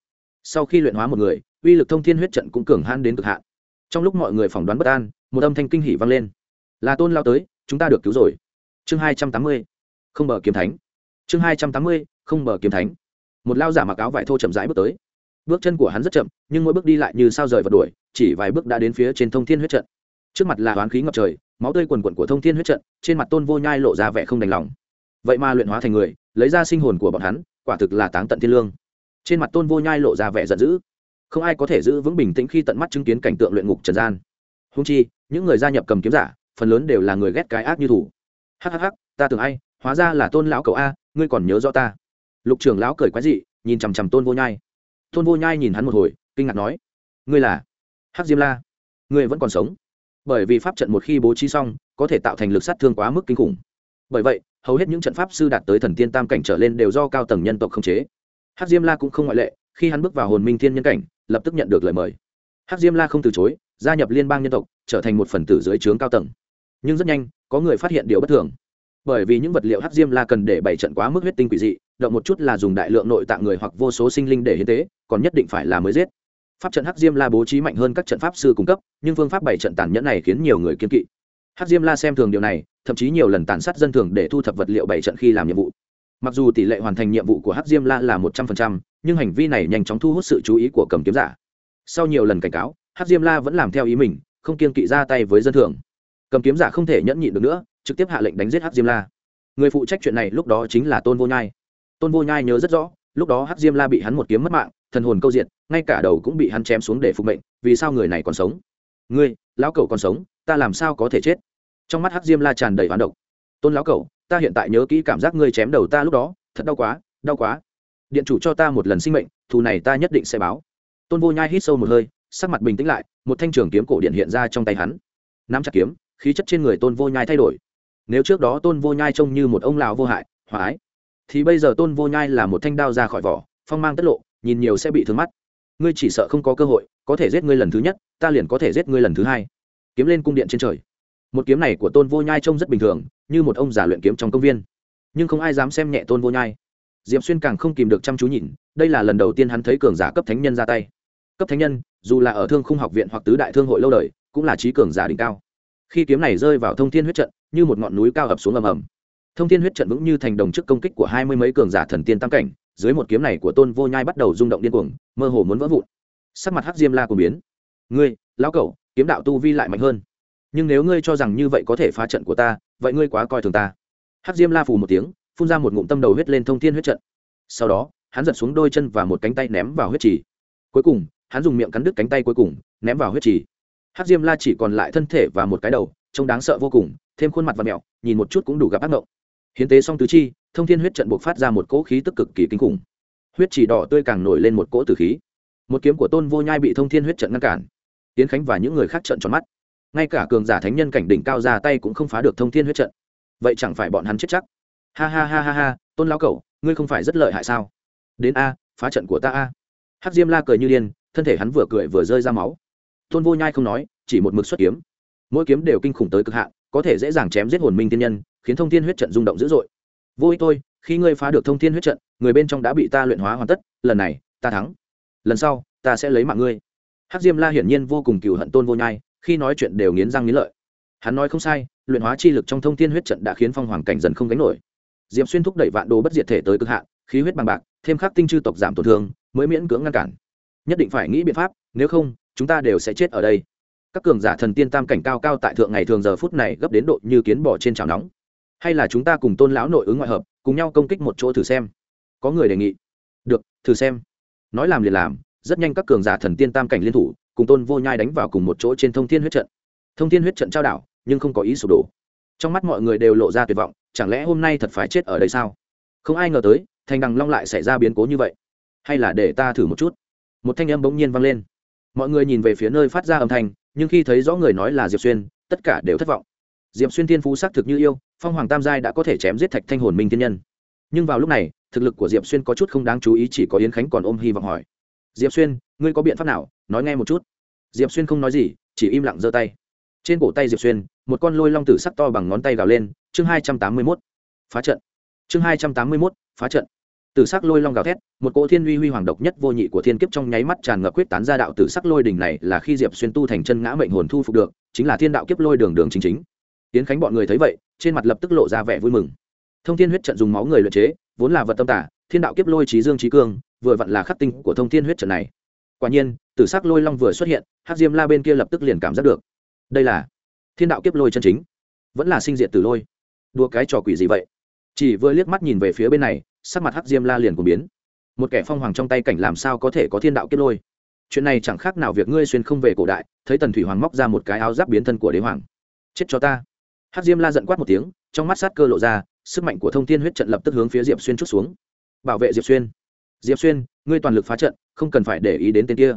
Sau khi luyện hóa một người, uy lực thông thiên huyết trận cũng cường han đến cực hạn. Trong lúc mọi người phỏng đoán bất an, một âm thanh kinh hỉ vang lên. Là tôn lao tới, chúng ta được cứu rồi. Chương hai trăm tám mươi, không bờ kiếm thánh. Chương hai trăm tám mươi, không bờ kiếm thánh. Một lao giả mặc áo vải thô chậm rãi bước tới. Bước chân của hắn rất chậm, nhưng mỗi bước đi lại như sao rời vật đuổi, chỉ vài bước đã đến phía trên thông thiên huyết trận. Trước mặt là hoán khí ngập trời, máu tươi quần quận của thông thiên huyết trận, trên mặt tôn vô nhai lộ ra vẻ không đành lòng. Vậy mà luyện hóa thành người, lấy ra sinh hồn của bọn hắn quả thực là táng tận thiên lương. Trên mặt tôn vô nhai lộ ra vẻ giận dữ. Không ai có thể giữ vững bình tĩnh khi tận mắt chứng kiến cảnh tượng luyện ngục trần gian. Húng chi, những người gia nhập cầm kiếm giả, phần lớn đều là người ghét cái ác như thủ. Hhh ta tưởng ai, hóa ra là tôn lão cậu a, ngươi còn nhớ rõ ta. Lục trưởng lão cười quái dị, nhìn chằm chằm tôn vô nhai. Tôn vô nhai nhìn hắn một hồi, kinh ngạc nói, ngươi là hắc diêm la? Ngươi vẫn còn sống? Bởi vì pháp trận một khi bố trí xong, có thể tạo thành lực sát thương quá mức kinh khủng. Bởi vậy hầu hết những trận pháp sư đạt tới thần tiên tam cảnh trở lên đều do cao tầng nhân tộc khống chế. Hắc diêm la cũng không ngoại lệ, khi hắn bước vào hồn minh thiên nhân cảnh, lập tức nhận được lời mời. Hắc diêm la không từ chối, gia nhập liên bang nhân tộc, trở thành một phần tử dưới trướng cao tầng. Nhưng rất nhanh, có người phát hiện điều bất thường. Bởi vì những vật liệu hắc diêm la cần để bày trận quá mức huyết tinh quỷ dị, động một chút là dùng đại lượng nội tạng người hoặc vô số sinh linh để hiến tế, còn nhất định phải là mới giết. Pháp trận hắc diêm la bố trí mạnh hơn các trận pháp sư cung cấp, nhưng phương pháp bày trận tàn nhẫn này khiến nhiều người kiên kỵ. Hắc diêm la xem thường điều này thậm chí nhiều lần tàn sát dân thường để thu thập vật liệu bảy trận khi làm nhiệm vụ. Mặc dù tỷ lệ hoàn thành nhiệm vụ của hắc diêm la là một trăm phần trăm, nhưng hành vi này nhanh chóng thu hút sự chú ý của cầm kiếm giả. Sau nhiều lần cảnh cáo, hắc diêm la vẫn làm theo ý mình, không kiên kỵ ra tay với dân thường. Cầm kiếm giả không thể nhẫn nhịn được nữa, trực tiếp hạ lệnh đánh giết hắc diêm la. Người phụ trách chuyện này lúc đó chính là tôn vô nhai. Tôn vô nhai nhớ rất rõ, lúc đó hắc diêm la bị hắn một kiếm mất mạng, thần hồn câu diệt, ngay cả đầu cũng bị hắn chém xuống để phục mệnh, vì sao người này còn sống? Ngươi, lão cẩu còn sống, ta làm sao có thể chết? Trong mắt hắc diêm la tràn đầy hoán độc. Tôn lão cẩu, ta hiện tại nhớ kỹ cảm giác ngươi chém đầu ta lúc đó, thật đau quá đau quá. Điện chủ cho ta một lần sinh mệnh, thù này ta nhất định sẽ báo. Tôn vô nhai hít sâu một hơi, sắc mặt bình tĩnh lại, một thanh trường kiếm cổ điện hiện ra trong tay hắn. Nắm chặt kiếm, khí chất trên người tôn vô nhai thay đổi. Nếu trước đó tôn vô nhai trông như một ông lão vô hại, hòa ái, thì bây giờ tôn vô nhai là một thanh đao ra khỏi vỏ, phong mang tất lộ, nhìn nhiều sẽ bị thương mắt. Ngươi chỉ sợ không có cơ hội, có thể giết ngươi lần thứ nhất, ta liền có thể giết ngươi lần thứ hai. Kiếm lên cung điện trên trời một kiếm này của tôn vô nhai trông rất bình thường, như một ông già luyện kiếm trong công viên. Nhưng không ai dám xem nhẹ tôn vô nhai. Diệm xuyên càng không kìm được chăm chú nhìn, đây là lần đầu tiên hắn thấy cường giả cấp thánh nhân ra tay. Cấp thánh nhân, dù là ở thương khung học viện hoặc tứ đại thương hội lâu đời, cũng là trí cường giả đỉnh cao. Khi kiếm này rơi vào thông thiên huyết trận, như một ngọn núi cao ập xuống ầm ầm. Thông thiên huyết trận vững như thành đồng trước công kích của hai mươi mấy cường giả thần tiên tam cảnh, dưới một kiếm này của tôn vô nhai bắt đầu rung động điên cuồng, mơ hồ muốn vỡ vụn. Sắc mặt hắc diêm la của biến. Ngươi, lão cẩu, kiếm đạo tu vi lại mạnh hơn nhưng nếu ngươi cho rằng như vậy có thể phá trận của ta, vậy ngươi quá coi thường ta. Hắc diêm la phù một tiếng, phun ra một ngụm tâm đầu huyết lên thông thiên huyết trận. Sau đó, hắn giật xuống đôi chân và một cánh tay ném vào huyết trì. Cuối cùng, hắn dùng miệng cắn đứt cánh tay cuối cùng, ném vào huyết trì. Hắc diêm la chỉ còn lại thân thể và một cái đầu, trông đáng sợ vô cùng, thêm khuôn mặt và mẹo, nhìn một chút cũng đủ gặp ác mộng. Hiến tế xong tứ chi, thông thiên huyết trận buộc phát ra một cỗ khí tức cực kỳ kinh khủng. Huyết chỉ đỏ tươi càng nổi lên một cỗ tử khí. Một kiếm của tôn vô nhai bị thông thiên huyết trận ngăn cản. Tiến khánh và những người khác trận tròn mắt ngay cả cường giả thánh nhân cảnh đỉnh cao ra tay cũng không phá được thông thiên huyết trận. Vậy chẳng phải bọn hắn chết chắc? Ha ha ha ha ha, tôn lão cẩu, ngươi không phải rất lợi hại sao? Đến a, phá trận của ta a. Hắc diêm la cười như điên, thân thể hắn vừa cười vừa rơi ra máu. Tôn vô nhai không nói, chỉ một mực xuất kiếm. Mỗi kiếm đều kinh khủng tới cực hạn, có thể dễ dàng chém giết hồn minh tiên nhân, khiến thông thiên huyết trận rung động dữ dội. Vô ích tôi khi ngươi phá được thông thiên huyết trận, người bên trong đã bị ta luyện hóa hoàn tất, lần này, ta thắng. Lần sau, ta sẽ lấy mạng ngươi. Hắc diêm la hiển nhiên vô cùng cừu hận tôn vô nhai khi nói chuyện đều nghiến răng nghiến lợi. Hắn nói không sai, luyện hóa chi lực trong thông thiên huyết trận đã khiến phong hoàng cảnh dần không gánh nổi. Diệp xuyên thúc đẩy vạn đồ bất diệt thể tới cực hạn, khí huyết bằng bạc, thêm khắc tinh chư tộc giảm tổn thương, mới miễn cưỡng ngăn cản. Nhất định phải nghĩ biện pháp, nếu không, chúng ta đều sẽ chết ở đây. Các cường giả thần tiên tam cảnh cao cao tại thượng ngày thường giờ phút này gấp đến độ như kiến bỏ trên chảo nóng. Hay là chúng ta cùng tôn lão nội ứng ngoại hợp, cùng nhau công kích một chỗ thử xem. Có người đề nghị. Được, thử xem. Nói làm liền làm, rất nhanh các cường giả thần tiên tam cảnh liên thủ cùng tôn vô nhai đánh vào cùng một chỗ trên thông thiên huyết trận. Thông thiên huyết trận trao đảo, nhưng không có ý sụp đổ. Trong mắt mọi người đều lộ ra tuyệt vọng, chẳng lẽ hôm nay thật phải chết ở đây sao? Không ai ngờ tới, thành đằng long lại xảy ra biến cố như vậy. Hay là để ta thử một chút? Một thanh âm bỗng nhiên vang lên. Mọi người nhìn về phía nơi phát ra âm thanh, nhưng khi thấy rõ người nói là diệp xuyên, tất cả đều thất vọng. Diệp xuyên thiên phú xác thực như yêu, phong hoàng tam giai đã có thể chém giết thạch thanh hồn minh thiên nhân. Nhưng vào lúc này, thực lực của diệp xuyên có chút không đáng chú ý, chỉ có yến khánh còn ôm hy vọng hỏi. Diệp xuyên, ngươi có biện pháp nào? Nói nghe một chút. Diệp xuyên không nói gì, chỉ im lặng giơ tay. Trên cổ tay diệp xuyên, một con lôi long tử sắc to bằng ngón tay gào lên, chương hai trăm tám mươi mốt. Phá trận. Chương hai trăm tám mươi mốt, phá trận. Tử sắc lôi long gào thét, một cỗ thiên uy huy hoàng độc nhất vô nhị của thiên kiếp trong nháy mắt tràn ngập quyết tán ra đạo tử sắc lôi đỉnh này là khi diệp xuyên tu thành chân ngã mệnh hồn thu phục được, chính là thiên đạo kiếp lôi đường đường chính chính. Tiến khánh bọn người thấy vậy, trên mặt lập tức lộ ra vẻ vui mừng. Thông thiên huyết trận dùng máu người luyện chế, vốn là vật tâm tả, thiên đạo kiếp lôi trí dương trí cương, vừa vặn là khắc tinh của thông thiên huyết trận này quả nhiên, tử sắc lôi long vừa xuất hiện hát diêm la bên kia lập tức liền cảm giác được. Đây là thiên đạo kiếp lôi chân chính, vẫn là sinh diệt tử lôi. Đua cái trò quỷ gì vậy? Chỉ vừa liếc mắt nhìn về phía bên này, sắc mặt hắc diêm la liền của biến. Một kẻ phong hoàng trong tay cảnh làm sao có thể có thiên đạo kiếp lôi? Chuyện này chẳng khác nào việc ngươi xuyên không về cổ đại, thấy tần thủy hoàng móc ra một cái áo giáp biến thân của đế hoàng. Chết cho ta. Hát diêm la giận quát một tiếng, trong mắt sát cơ lộ ra, sức mạnh của thông thiên huyết trận lập tức hướng phía diệp xuyên chút xuống. Bảo vệ diệp xuyên diệp xuyên, ngươi toàn lực phá trận, không cần phải để ý đến tên kia.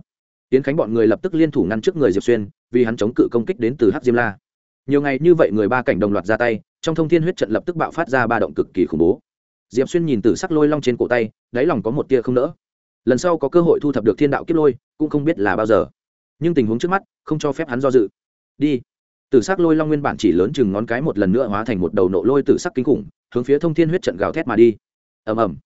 Tiến khánh bọn người lập tức liên thủ ngăn trước người diệp xuyên, vì hắn chống cự công kích đến từ Hắc diêm la. Nhiều ngày như vậy người ba cảnh đồng loạt ra tay, trong thông thiên huyết trận lập tức bạo phát ra ba động cực kỳ khủng bố. Diệp xuyên nhìn từ sắc lôi long trên cổ tay, đáy lòng có một tia không nỡ. Lần sau có cơ hội thu thập được thiên đạo kiếp lôi, cũng không biết là bao giờ. Nhưng tình huống trước mắt, không cho phép hắn do dự. Đi. Tử sắc lôi long nguyên bản chỉ lớn chừng ngón cái một lần nữa hóa thành một đầu nộ lôi tử sắc kinh khủng, hướng phía thông thiên huyết trận gào thét mà đi. Ầm ầm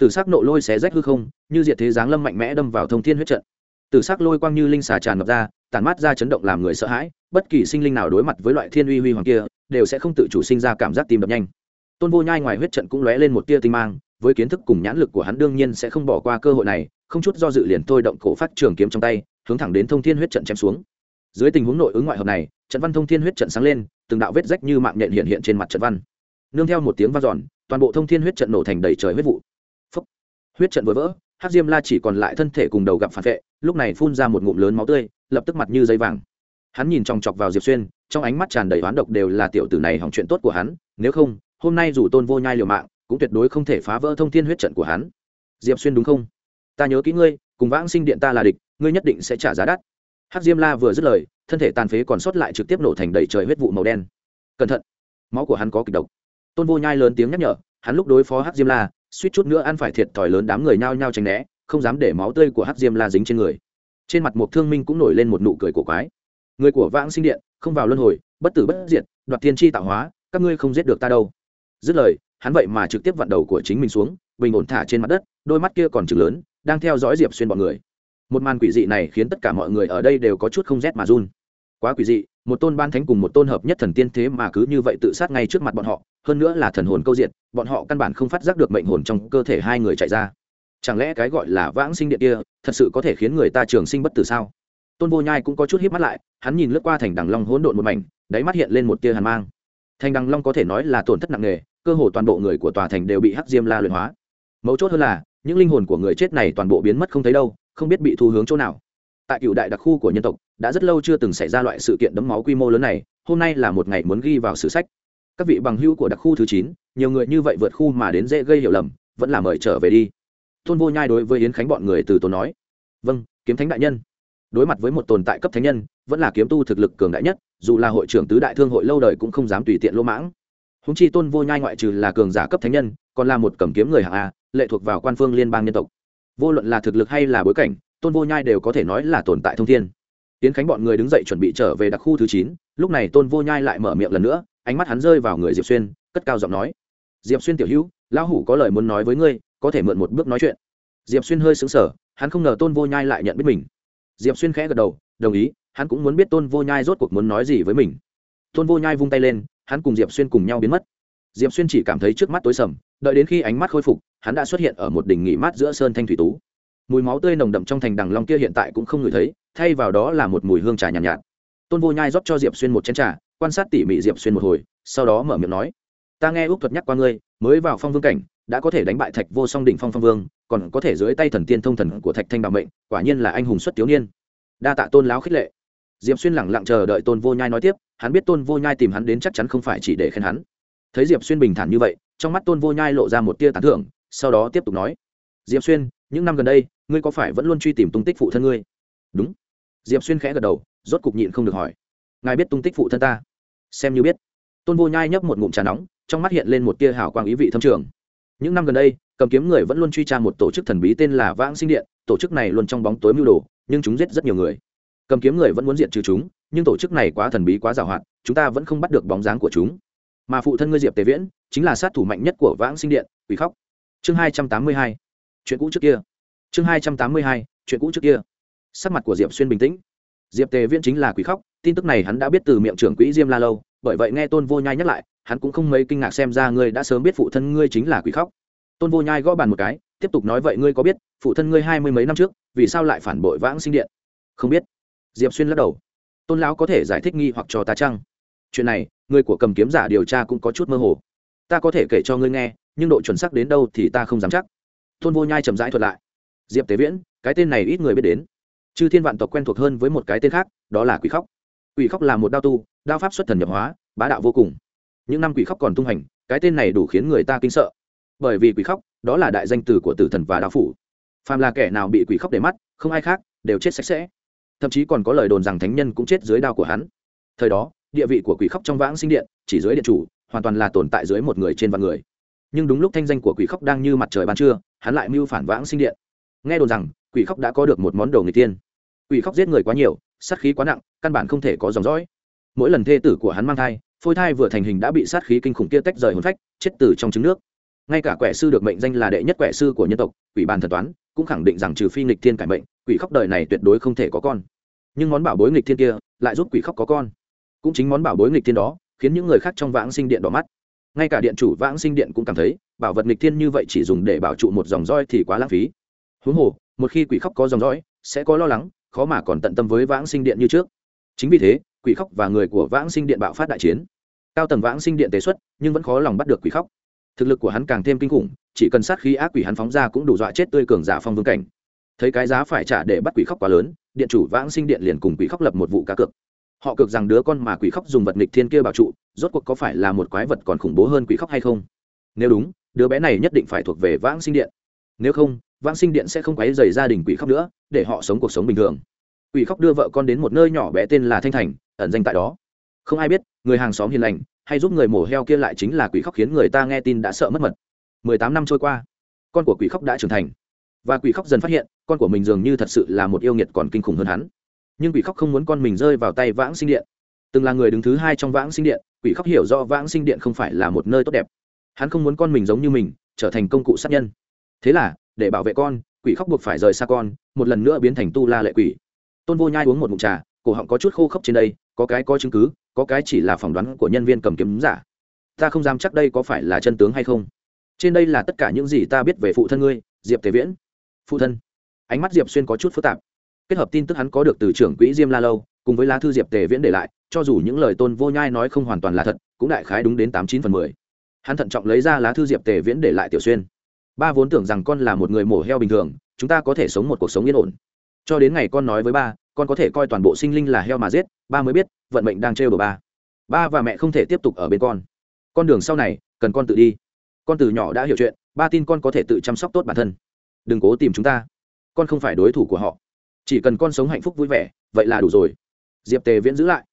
tử sắc nộ lôi xé rách hư không, như diệt thế giáng lâm mạnh mẽ đâm vào thông thiên huyết trận. Tử sắc lôi quang như linh xà tràn ngập ra, tản mát ra chấn động làm người sợ hãi, bất kỳ sinh linh nào đối mặt với loại thiên uy huy hoàng kia, đều sẽ không tự chủ sinh ra cảm giác tim đập nhanh. Tôn vô nhai ngoài huyết trận cũng lóe lên một tia tinh mang, với kiến thức cùng nhãn lực của hắn đương nhiên sẽ không bỏ qua cơ hội này, không chút do dự liền thôi động cổ phát trường kiếm trong tay, hướng thẳng đến thông thiên huyết trận chém xuống. Dưới tình huống nội ứng ngoại hợp này, trận văn thông thiên huyết trận sáng lên, từng đạo vết rách như mạng nhện hiện hiện trên mặt trận văn. Nương theo một tiếng vang dọn, toàn bộ thông thiên huyết trận nổ thành đầy trời huyết vụ huyết trận vừa vỡ hát diêm la chỉ còn lại thân thể cùng đầu gặp phản vệ, lúc này phun ra một ngụm lớn máu tươi, lập tức mặt như dây vàng. Hắn nhìn chòng chọc vào diệp xuyên, trong ánh mắt tràn đầy oán độc đều là tiểu tử này hỏng chuyện tốt của hắn, nếu không, hôm nay dù tôn vô nhai liều mạng, cũng tuyệt đối không thể phá vỡ thông thiên huyết trận của hắn. Diệp xuyên đúng không? Ta nhớ kỹ ngươi, cùng vãng sinh điện ta là địch, ngươi nhất định sẽ trả giá đắt. Hát diêm la vừa dứt lời, thân thể tàn phế còn sót lại trực tiếp nổ thành đầy trời huyết vụ màu đen. Cẩn thận, máu của hắn có kịch độc. Tôn vô nhai lớn tiếng nhắc nhở, hắn lúc đối phó hát diêm la suýt chút nữa ăn phải thiệt thòi lớn đám người nhao nhao tránh né, không dám để máu tươi của hắc diêm la dính trên người. Trên mặt một thương minh cũng nổi lên một nụ cười cổ quái. Người của vãng sinh điện, không vào luân hồi, bất tử bất diệt, đoạt thiên tri tạo hóa, các ngươi không giết được ta đâu. Dứt lời, hắn vậy mà trực tiếp vặn đầu của chính mình xuống, bình ổn thả trên mặt đất, đôi mắt kia còn chừng lớn, đang theo dõi diệp xuyên bọn người. Một màn quỷ dị này khiến tất cả mọi người ở đây đều có chút không rét mà run. Quá quỷ dị, một tôn ban thánh cùng một tôn hợp nhất thần tiên thế mà cứ như vậy tự sát ngay trước mặt bọn họ hơn nữa là thần hồn câu diện bọn họ căn bản không phát giác được mệnh hồn trong cơ thể hai người chạy ra. Chẳng lẽ cái gọi là vãng sinh điện kia thật sự có thể khiến người ta trường sinh bất tử sao? Tôn vô nhai cũng có chút hiếp mắt lại, hắn nhìn lướt qua thành đằng long hỗn độn một mảnh, đáy mắt hiện lên một tia hàn mang. Thành đằng long có thể nói là tổn thất nặng nề, cơ hồ toàn bộ người của tòa thành đều bị hắc diêm la luyện hóa. Mấu chốt hơn là, những linh hồn của người chết này toàn bộ biến mất không thấy đâu, không biết bị thu hướng chỗ nào. Tại cựu đại đặc khu của nhân tộc, đã rất lâu chưa từng xảy ra loại sự kiện đấm máu quy mô lớn này, hôm nay là một ngày muốn ghi vào sử sách các vị bằng hữu của đặc khu thứ chín, nhiều người như vậy vượt khu mà đến dễ gây hiểu lầm, vẫn là mời trở về đi. Tôn vô nhai đối với yến khánh bọn người từ tốn nói. Vâng kiếm thánh đại nhân. Đối mặt với một tồn tại cấp thánh nhân, vẫn là kiếm tu thực lực cường đại nhất, dù là hội trưởng tứ đại thương hội lâu đời cũng không dám tùy tiện lỗ mãng. Húng chi tôn vô nhai ngoại trừ là cường giả cấp thánh nhân, còn là một cầm kiếm người hạng a, lệ thuộc vào quan phương liên bang nhân tộc. Vô luận là thực lực hay là bối cảnh, tôn vô nhai đều có thể nói là tồn tại thông thiên tiến khánh bọn người đứng dậy chuẩn bị trở về đặc khu thứ chín, lúc này tôn vô nhai lại mở miệng lần nữa, ánh mắt hắn rơi vào người diệp xuyên, cất cao giọng nói, diệp xuyên tiểu hữu, lão hủ có lời muốn nói với ngươi, có thể mượn một bước nói chuyện. Diệp xuyên hơi xứng sở hắn không ngờ tôn vô nhai lại nhận biết mình. Diệp xuyên khẽ gật đầu, đồng ý, hắn cũng muốn biết tôn vô nhai rốt cuộc muốn nói gì với mình. Tôn vô nhai vung tay lên, hắn cùng diệp xuyên cùng nhau biến mất. Diệp xuyên chỉ cảm thấy trước mắt tối sầm, đợi đến khi ánh mắt khôi phục, hắn đã xuất hiện ở một đỉnh nghỉ mát giữa sơn thanh thủy tú. Mùi máu tươi nồng đậm trong thành đằng long kia hiện tại cũng không ngửi thấy thay vào đó là một mùi hương trà nhàn nhạt, nhạt. Tôn vô nhai rót cho diệp xuyên một chén trà quan sát tỉ mỉ diệp xuyên một hồi sau đó mở miệng nói ta nghe úc thuật nhắc qua ngươi mới vào phong vương cảnh đã có thể đánh bại thạch vô song đỉnh phong phong vương còn có thể dưới tay thần tiên thông thần của thạch thanh bảo mệnh quả nhiên là anh hùng xuất thiếu niên. Đa tạ tôn láo khích lệ. Diệp xuyên lẳng lặng chờ đợi tôn vô nhai nói tiếp hắn biết tôn vô nhai tìm hắn đến chắc chắn không phải chỉ để khen hắn. Thấy diệp xuyên bình thản như vậy trong mắt tôn vô nhai lộ ra một tia tán thưởng sau đó tiếp tục nói diệp xuyên những năm gần đây ngươi có phải vẫn luôn truy tìm tung tích phụ thân ngươi? Đúng diệp xuyên khẽ gật đầu, rốt cục nhịn không được hỏi. Ngài biết tung tích phụ thân ta? Xem như biết. Tôn vô nhai nhấp một ngụm trà nóng, trong mắt hiện lên một tia hảo quang ý vị thâm trường. Những năm gần đây, cầm kiếm người vẫn luôn truy tra một tổ chức thần bí tên là vãng sinh điện, tổ chức này luôn trong bóng tối mưu đồ, nhưng chúng giết rất nhiều người. Cầm kiếm người vẫn muốn diện trừ chúng, nhưng tổ chức này quá thần bí quá giàu hạn, chúng ta vẫn không bắt được bóng dáng của chúng. Mà phụ thân ngươi diệp tề viễn, chính là sát thủ mạnh nhất của vãng sinh điện, quỷ khóc. Chương hai trăm tám mươi hai. Chuyện cũ trước kia. Chương hai trăm tám mươi hai, chuyện cũ trước kia sắc mặt của diệp xuyên bình tĩnh diệp tề viễn chính là quỷ khóc tin tức này hắn đã biết từ miệng trưởng quỹ diêm la lâu bởi vậy nghe tôn vô nhai nhắc lại hắn cũng không mấy kinh ngạc xem ra ngươi đã sớm biết phụ thân ngươi chính là quỷ khóc tôn vô nhai gõ bàn một cái tiếp tục nói vậy ngươi có biết phụ thân ngươi hai mươi mấy năm trước vì sao lại phản bội vãng sinh điện không biết diệp xuyên lắc đầu tôn lão có thể giải thích nghi hoặc cho ta chăng chuyện này người của cầm kiếm giả điều tra cũng có chút mơ hồ ta có thể kể cho ngươi nghe nhưng độ chuẩn xác đến đâu thì ta không dám chắc tôn vô nhai chậm rãi thuật lại diệp tế viễn cái tên này ít người biết đến chư thiên vạn tộc quen thuộc hơn với một cái tên khác, đó là quỷ khóc. Quỷ khóc là một đao tu, đao pháp xuất thần nhập hóa, bá đạo vô cùng. Những năm quỷ khóc còn tung hành, cái tên này đủ khiến người ta kinh sợ. Bởi vì quỷ khóc, đó là đại danh từ của tử thần và Đao phủ. Phàm là kẻ nào bị quỷ khóc để mắt, không ai khác, đều chết sạch sẽ. Thậm chí còn có lời đồn rằng thánh nhân cũng chết dưới đao của hắn. Thời đó, địa vị của quỷ khóc trong vãng sinh điện, chỉ dưới điện chủ, hoàn toàn là tồn tại dưới một người trên vạn người. Nhưng đúng lúc thanh danh của quỷ khóc đang như mặt trời ban trưa, hắn lại mưu phản vãng sinh điện. Nghe đồn rằng quỷ khóc đã có được một món đồ người tiên quỷ khóc giết người quá nhiều, sát khí quá nặng, căn bản không thể có dòng dõi. Mỗi lần thê tử của hắn mang thai, phôi thai vừa thành hình đã bị sát khí kinh khủng kia tách rời hồn phách, chết từ trong trứng nước. Ngay cả quẻ sư được mệnh danh là đệ nhất quẻ sư của nhân tộc, quỷ bàn thần toán, cũng khẳng định rằng trừ phi nghịch thiên cải mệnh, quỷ khóc đời này tuyệt đối không thể có con. Nhưng món bảo bối nghịch thiên kia, lại giúp quỷ khóc có con. Cũng chính món bảo bối nghịch thiên đó, khiến những người khác trong vãng sinh điện đỏ mắt. Ngay cả điện chủ vãng sinh điện cũng cảm thấy, bảo vật nghịch thiên như vậy chỉ dùng để bảo trụ một dòng roi thì quá lãng phí. Huống hồ một khi quỷ khóc có dòng dõi, sẽ có lo lắng, khó mà còn tận tâm với vãng sinh điện như trước. Chính vì thế, quỷ khóc và người của vãng sinh điện bạo phát đại chiến. Cao tầng vãng sinh điện tế xuất, nhưng vẫn khó lòng bắt được quỷ khóc. Thực lực của hắn càng thêm kinh khủng, chỉ cần sát khí ác quỷ hắn phóng ra cũng đủ dọa chết tươi cường giả phong vương cảnh. Thấy cái giá phải trả để bắt quỷ khóc quá lớn, điện chủ vãng sinh điện liền cùng quỷ khóc lập một vụ cá cược. Họ cược rằng đứa con mà quỷ khóc dùng vật nghịch thiên kia bảo trụ, rốt cuộc có phải là một quái vật còn khủng bố hơn quỷ khóc hay không? Nếu đúng, đứa bé này nhất định phải thuộc về vãng sinh điện. Nếu không vãng sinh điện sẽ không quấy dày gia đình quỷ khóc nữa, để họ sống cuộc sống bình thường. Quỷ khóc đưa vợ con đến một nơi nhỏ bé tên là thanh thành, ẩn danh tại đó. Không ai biết, người hàng xóm hiền lành, hay giúp người mổ heo kia lại chính là quỷ khóc khiến người ta nghe tin đã sợ mất mật. Mười tám năm trôi qua, con của quỷ khóc đã trưởng thành. Và quỷ khóc dần phát hiện, con của mình dường như thật sự là một yêu nghiệt còn kinh khủng hơn hắn. Nhưng quỷ khóc không muốn con mình rơi vào tay vãng sinh điện. Từng là người đứng thứ hai trong vãng sinh điện, quỷ khóc hiểu rõ vãng sinh điện không phải là một nơi tốt đẹp. Hắn không muốn con mình giống như mình, trở thành công cụ sát nhân. Thế là để bảo vệ con, quỷ khóc buộc phải rời xa con, một lần nữa biến thành tu la lệ quỷ. Tôn vô nhai uống một mụn trà, cổ họng có chút khô khốc trên đây, có cái có chứng cứ, có cái chỉ là phỏng đoán của nhân viên cầm kiếm giả. Ta không dám chắc đây có phải là chân tướng hay không. Trên đây là tất cả những gì ta biết về phụ thân ngươi, diệp tề viễn. Phụ thân. Ánh mắt diệp xuyên có chút phức tạp. Kết hợp tin tức hắn có được từ trưởng quỹ diêm la lâu, cùng với lá thư diệp tề viễn để lại, cho dù những lời tôn vô nhai nói không hoàn toàn là thật, cũng đại khái đúng đến tám chín phần mười. Hắn thận trọng lấy ra lá thư diệp tề viễn để lại tiểu xuyên ba vốn tưởng rằng con là một người mổ heo bình thường, chúng ta có thể sống một cuộc sống yên ổn. Cho đến ngày con nói với ba, con có thể coi toàn bộ sinh linh là heo mà giết, ba mới biết, vận mệnh đang trêu bờ ba. Ba và mẹ không thể tiếp tục ở bên con. Con đường sau này, cần con tự đi. Con từ nhỏ đã hiểu chuyện, ba tin con có thể tự chăm sóc tốt bản thân. Đừng cố tìm chúng ta. Con không phải đối thủ của họ. Chỉ cần con sống hạnh phúc vui vẻ, vậy là đủ rồi. Diệp tề viễn giữ lại.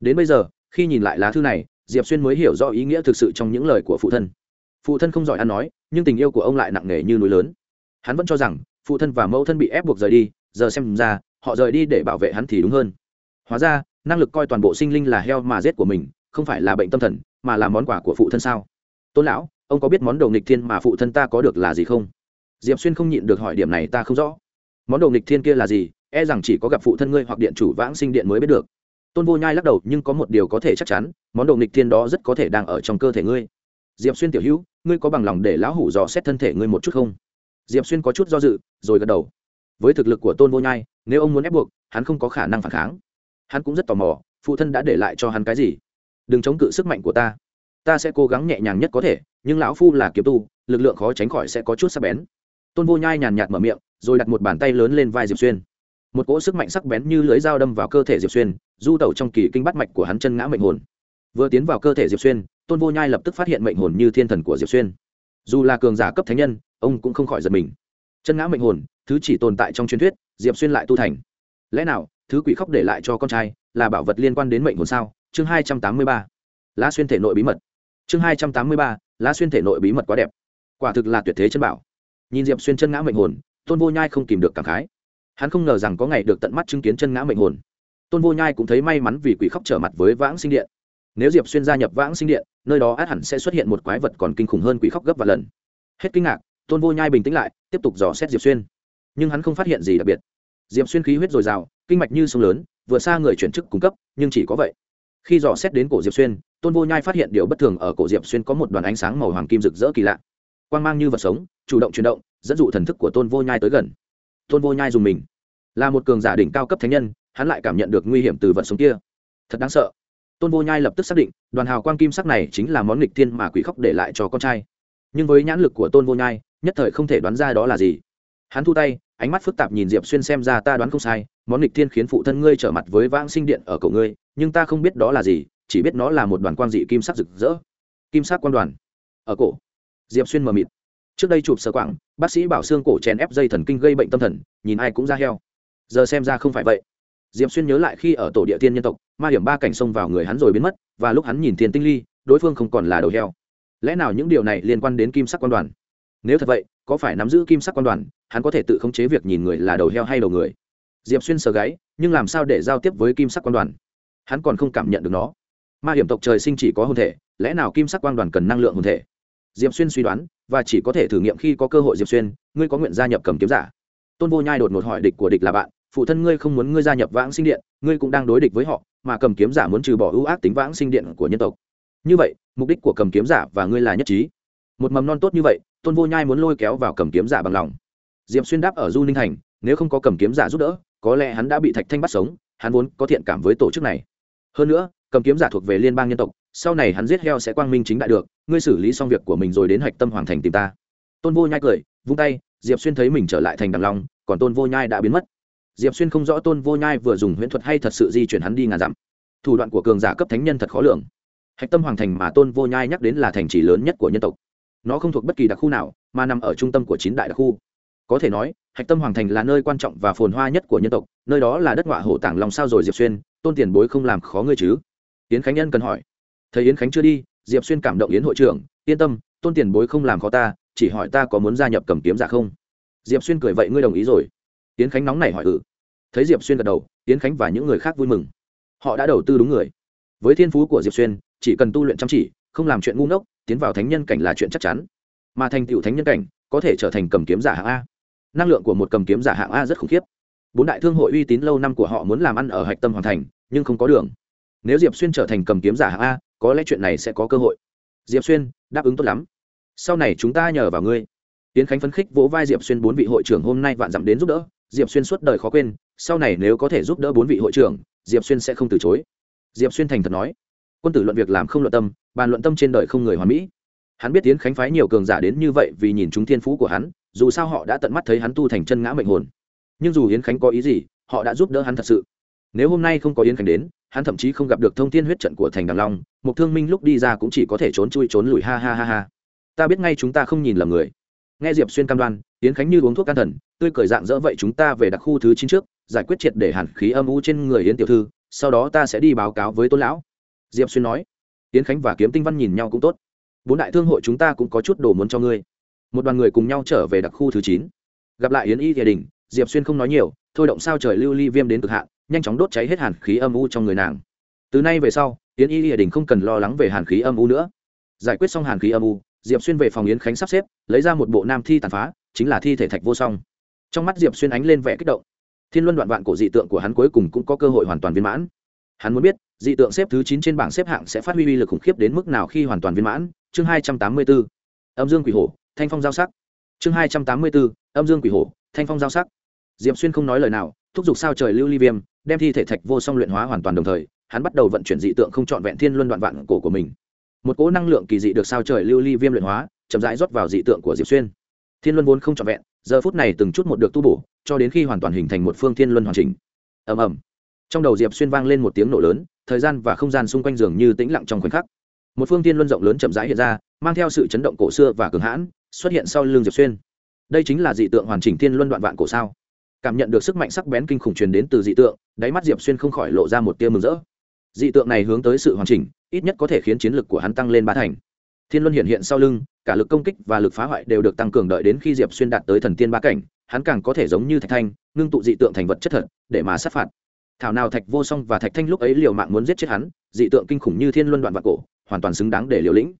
Đến bây giờ, khi nhìn lại lá thư này, diệp xuyên mới hiểu rõ ý nghĩa thực sự trong những lời của phụ thân phụ thân không giỏi ăn nói, nhưng tình yêu của ông lại nặng nề như núi lớn. Hắn vẫn cho rằng, phụ thân và mẫu thân bị ép buộc rời đi, giờ xem ra, họ rời đi để bảo vệ hắn thì đúng hơn. Hóa ra, năng lực coi toàn bộ sinh linh là heo mà giết của mình, không phải là bệnh tâm thần, mà là món quà của phụ thân sao? Tôn lão, ông có biết món đồ nghịch thiên mà phụ thân ta có được là gì không? Diệp xuyên không nhịn được hỏi điểm này, ta không rõ. Món đồ nghịch thiên kia là gì? E rằng chỉ có gặp phụ thân ngươi hoặc điện chủ vãng sinh điện mới biết được. Tôn vô nhai lắc đầu, nhưng có một điều có thể chắc chắn, món đồ nghịch thiên đó rất có thể đang ở trong cơ thể ngươi. Diệp xuyên tiểu hữu ngươi có bằng lòng để lão hủ dò xét thân thể ngươi một chút không? Diệp xuyên có chút do dự, rồi gật đầu. Với thực lực của tôn vô nhai, nếu ông muốn ép buộc, hắn không có khả năng phản kháng. Hắn cũng rất tò mò, phụ thân đã để lại cho hắn cái gì? Đừng chống cự sức mạnh của ta. Ta sẽ cố gắng nhẹ nhàng nhất có thể, nhưng lão phu là kiếm tu, lực lượng khó tránh khỏi sẽ có chút sắc bén. Tôn vô nhai nhàn nhạt mở miệng, rồi đặt một bàn tay lớn lên vai diệp xuyên. Một cỗ sức mạnh sắc bén như lưới dao đâm vào cơ thể diệp xuyên, du tẩu trong kỳ kinh bắt mạch của hắn chân ngã mệnh hồn. Vừa tiến vào cơ thể diệp xuyên tôn vô nhai lập tức phát hiện mệnh hồn như thiên thần của diệp xuyên dù là cường giả cấp thánh nhân ông cũng không khỏi giật mình chân ngã mệnh hồn thứ chỉ tồn tại trong truyền thuyết diệp xuyên lại tu thành lẽ nào thứ quỷ khóc để lại cho con trai là bảo vật liên quan đến mệnh hồn sao chương hai trăm tám mươi ba lá xuyên thể nội bí mật chương hai trăm tám mươi ba lá xuyên thể nội bí mật quá đẹp quả thực là tuyệt thế chân bảo nhìn diệp xuyên chân ngã mệnh hồn tôn vô nhai không kìm được cảm khái hắn không ngờ rằng có ngày được tận mắt chứng kiến chân ngã mệnh hồn tôn vô nhai cũng thấy may mắn vì quỷ khóc trở mặt với vãng sinh điện nếu diệp xuyên gia nhập vãng sinh điện, nơi đó át hẳn sẽ xuất hiện một quái vật còn kinh khủng hơn quỷ khóc gấp và lần. Hết kinh ngạc, tôn vô nhai bình tĩnh lại, tiếp tục dò xét diệp xuyên. Nhưng hắn không phát hiện gì đặc biệt. Diệp xuyên khí huyết dồi dào, kinh mạch như sông lớn, vừa xa người chuyển chức cung cấp, nhưng chỉ có vậy. Khi dò xét đến cổ diệp xuyên, tôn vô nhai phát hiện điều bất thường ở cổ diệp xuyên có một đoàn ánh sáng màu hoàng kim rực rỡ kỳ lạ. Quan g mang như vật sống, chủ động chuyển động, dẫn dụ thần thức của tôn vô nhai tới gần. Tôn vô nhai dùng mình. Là một cường giả đỉnh cao cấp thánh nhân, hắn lại cảm nhận được nguy hiểm từ vật sống kia. Thật đáng sợ tôn vô nhai lập tức xác định, đoàn hào quang kim sắc này chính là món nghịch thiên mà quỷ khóc để lại cho con trai. Nhưng với nhãn lực của tôn vô nhai, nhất thời không thể đoán ra đó là gì. Hắn thu tay, ánh mắt phức tạp nhìn diệp xuyên xem ra ta đoán không sai, món nghịch thiên khiến phụ thân ngươi trở mặt với vãng sinh điện ở cổ ngươi, nhưng ta không biết đó là gì, chỉ biết nó là một đoàn quang dị kim sắc rực rỡ. Kim sắc quan đoàn. Ở cổ. Diệp xuyên mờ mịt. Trước đây chụp sơ quảng bác sĩ bảo xương cổ chèn ép dây thần kinh gây bệnh tâm thần, nhìn ai cũng ra heo. Giờ xem ra không phải vậy diệp xuyên nhớ lại khi ở tổ địa tiên nhân tộc, ma hiểm ba cảnh xông vào người hắn rồi biến mất, và lúc hắn nhìn thiên tinh ly, đối phương không còn là đầu heo. Lẽ nào những điều này liên quan đến kim sắc quan đoàn? Nếu thật vậy, có phải nắm giữ kim sắc quan đoàn, hắn có thể tự khống chế việc nhìn người là đầu heo hay đầu người? Diệp xuyên sờ gáy, nhưng làm sao để giao tiếp với kim sắc quan đoàn? Hắn còn không cảm nhận được nó. Ma hiểm tộc trời sinh chỉ có hồn thể, lẽ nào kim sắc quan đoàn cần năng lượng hồn thể? Diệp xuyên suy đoán, và chỉ có thể thử nghiệm khi có cơ hội diệp xuyên, ngươi có nguyện gia nhập cầm kiếm giả? Tôn vô nhai đột ngột hỏi địch của địch là bạn phụ thân ngươi không muốn ngươi gia nhập vãng sinh điện, ngươi cũng đang đối địch với họ, mà cầm kiếm giả muốn trừ bỏ ưu ác tính vãng sinh điện của nhân tộc. Như vậy, mục đích của cầm kiếm giả và ngươi là nhất trí. Một mầm non tốt như vậy, tôn vô nhai muốn lôi kéo vào cầm kiếm giả bằng lòng. Diệp xuyên đáp ở du ninh thành, nếu không có cầm kiếm giả giúp đỡ, có lẽ hắn đã bị thạch thanh bắt sống, hắn vốn có thiện cảm với tổ chức này. Hơn nữa, cầm kiếm giả thuộc về liên bang nhân tộc, sau này hắn giết heo sẽ quang minh chính đại được, ngươi xử lý xong việc của mình rồi đến hạch tâm hoàng thành tìm ta. Tôn vô nhai cười, vung tay, diệp xuyên thấy mình trở lại thành đằng long, còn tôn vô nhai đã biến mất diệp xuyên không rõ tôn vô nhai vừa dùng huyễn thuật hay thật sự di chuyển hắn đi ngàn dặm. Thủ đoạn của cường giả cấp thánh nhân thật khó lường. Hạch tâm hoàng thành mà tôn vô nhai nhắc đến là thành trì lớn nhất của nhân tộc. Nó không thuộc bất kỳ đặc khu nào, mà nằm ở trung tâm của chín đại đặc khu. Có thể nói, hạch tâm hoàng thành là nơi quan trọng và phồn hoa nhất của nhân tộc, nơi đó là đất ngọa hổ tảng lòng sao rồi diệp xuyên, tôn tiền bối không làm khó ngươi chứ? Yến khánh nhân cần hỏi. Thấy yến khánh chưa đi, diệp xuyên cảm động yến hội trưởng, yên tâm, tôn tiền bối không làm khó ta, chỉ hỏi ta có muốn gia nhập cầm kiếm giả không? Diệp xuyên cười vậy ngươi đồng ý rồi yến khánh nóng này hỏi ừ. Thấy diệp xuyên gật đầu yến khánh và những người khác vui mừng. Họ đã đầu tư đúng người. Với thiên phú của diệp xuyên, chỉ cần tu luyện chăm chỉ, không làm chuyện ngu ngốc, tiến vào thánh nhân cảnh là chuyện chắc chắn. Mà thành tựu thánh nhân cảnh, có thể trở thành cầm kiếm giả hạng a. Năng lượng của một cầm kiếm giả hạng a rất khủng khiếp. Bốn đại thương hội uy tín lâu năm của họ muốn làm ăn ở hạch tâm hoàn thành, nhưng không có đường. Nếu diệp xuyên trở thành cầm kiếm giả hạng a, có lẽ chuyện này sẽ có cơ hội. Diệp xuyên, đáp ứng tốt lắm. Sau này chúng ta nhờ vào ngươi. Tiến khánh phấn khích vỗ vai diệp xuyên bốn vị hội trưởng hôm nay vạn dặm đến giúp đỡ diệp xuyên suốt đời khó quên, sau này nếu có thể giúp đỡ bốn vị hội trưởng, diệp xuyên sẽ không từ chối. Diệp xuyên thành thật nói, quân tử luận việc làm không luận tâm, bàn luận tâm trên đời không người hoàn mỹ. Hắn biết tiến khánh phái nhiều cường giả đến như vậy vì nhìn chúng thiên phú của hắn, dù sao họ đã tận mắt thấy hắn tu thành chân ngã mệnh hồn. Nhưng dù yến khánh có ý gì, họ đã giúp đỡ hắn thật sự. Nếu hôm nay không có yến khánh đến, hắn thậm chí không gặp được thông tin huyết trận của thành đằng long một thương minh lúc đi ra cũng chỉ có thể trốn chui trốn lùi, ha ha ha ha. Ta biết ngay chúng ta không nhìn lầm người nghe diệp xuyên cam đoan, yến khánh như uống thuốc can thần, tươi cười dạng dỡ vậy chúng ta về đặc khu thứ chín trước, giải quyết triệt để hàn khí âm u trên người yến tiểu thư, sau đó ta sẽ đi báo cáo với tôn lão. Diệp xuyên nói. Yến khánh và kiếm tinh văn nhìn nhau cũng tốt. Bốn đại thương hội chúng ta cũng có chút đồ muốn cho ngươi. Một đoàn người cùng nhau trở về đặc khu thứ chín. Gặp lại yến y địa đình, diệp xuyên không nói nhiều, thôi động sao trời lưu ly viêm đến cực hạn, nhanh chóng đốt cháy hết hàn khí âm u trong người nàng. Từ nay về sau, yến y địa đình không cần lo lắng về hàn khí âm u nữa. Giải quyết xong hàn khí âm u diệp xuyên về phòng yến khánh sắp xếp, lấy ra một bộ nam thi tàn phá, chính là thi thể thạch vô song. Trong mắt diệp xuyên ánh lên vẻ kích động. Thiên luân đoạn vạn cổ dị tượng của hắn cuối cùng cũng có cơ hội hoàn toàn viên mãn. Hắn muốn biết, dị tượng xếp thứ chín trên bảng xếp hạng sẽ phát huy uy lực khủng khiếp đến mức nào khi hoàn toàn viên mãn? Chương hai trăm tám mươi bốn, âm dương quỷ hổ, thanh phong giao sắc. Chương hai trăm tám mươi bốn, âm dương quỷ hổ, thanh phong giao sắc. Diệp xuyên không nói lời nào, thúc giục sao trời lưu ly viêm, đem thi thể thạch vô song luyện hóa hoàn toàn đồng thời, hắn bắt đầu vận chuyển dị tượng không trọn vẹn thiên luân đoạn vạn cổ của mình một cỗ năng lượng kỳ dị được sao trời lưu ly viêm luyện hóa, chậm rãi rót vào dị tượng của diệp xuyên. Thiên luân vốn không trọn vẹn, giờ phút này từng chút một được tu bổ, cho đến khi hoàn toàn hình thành một phương thiên luân hoàn chỉnh. Ầm ầm. Trong đầu diệp xuyên vang lên một tiếng nổ lớn, thời gian và không gian xung quanh giường như tĩnh lặng trong khoảnh khắc. Một phương thiên luân rộng lớn chậm rãi hiện ra, mang theo sự chấn động cổ xưa và cường hãn, xuất hiện sau lưng diệp xuyên. Đây chính là dị tượng hoàn chỉnh thiên luân đoạn vạn cổ sao. Cảm nhận được sức mạnh sắc bén kinh khủng truyền đến từ dị tượng, đáy mắt diệp xuyên không khỏi lộ ra một tia mừng rỡ dị tượng này hướng tới sự hoàn chỉnh, ít nhất có thể khiến chiến lực của hắn tăng lên ba thành. Thiên luân hiện hiện sau lưng, cả lực công kích và lực phá hoại đều được tăng cường đợi đến khi diệp xuyên đạt tới thần tiên ba cảnh, hắn càng có thể giống như thạch thanh, ngưng tụ dị tượng thành vật chất thật, để mà sát phạt. Thảo nào thạch vô song và thạch thanh lúc ấy liều mạng muốn giết chết hắn, dị tượng kinh khủng như thiên luân đoạn vạn cổ, hoàn toàn xứng đáng để liều lĩnh.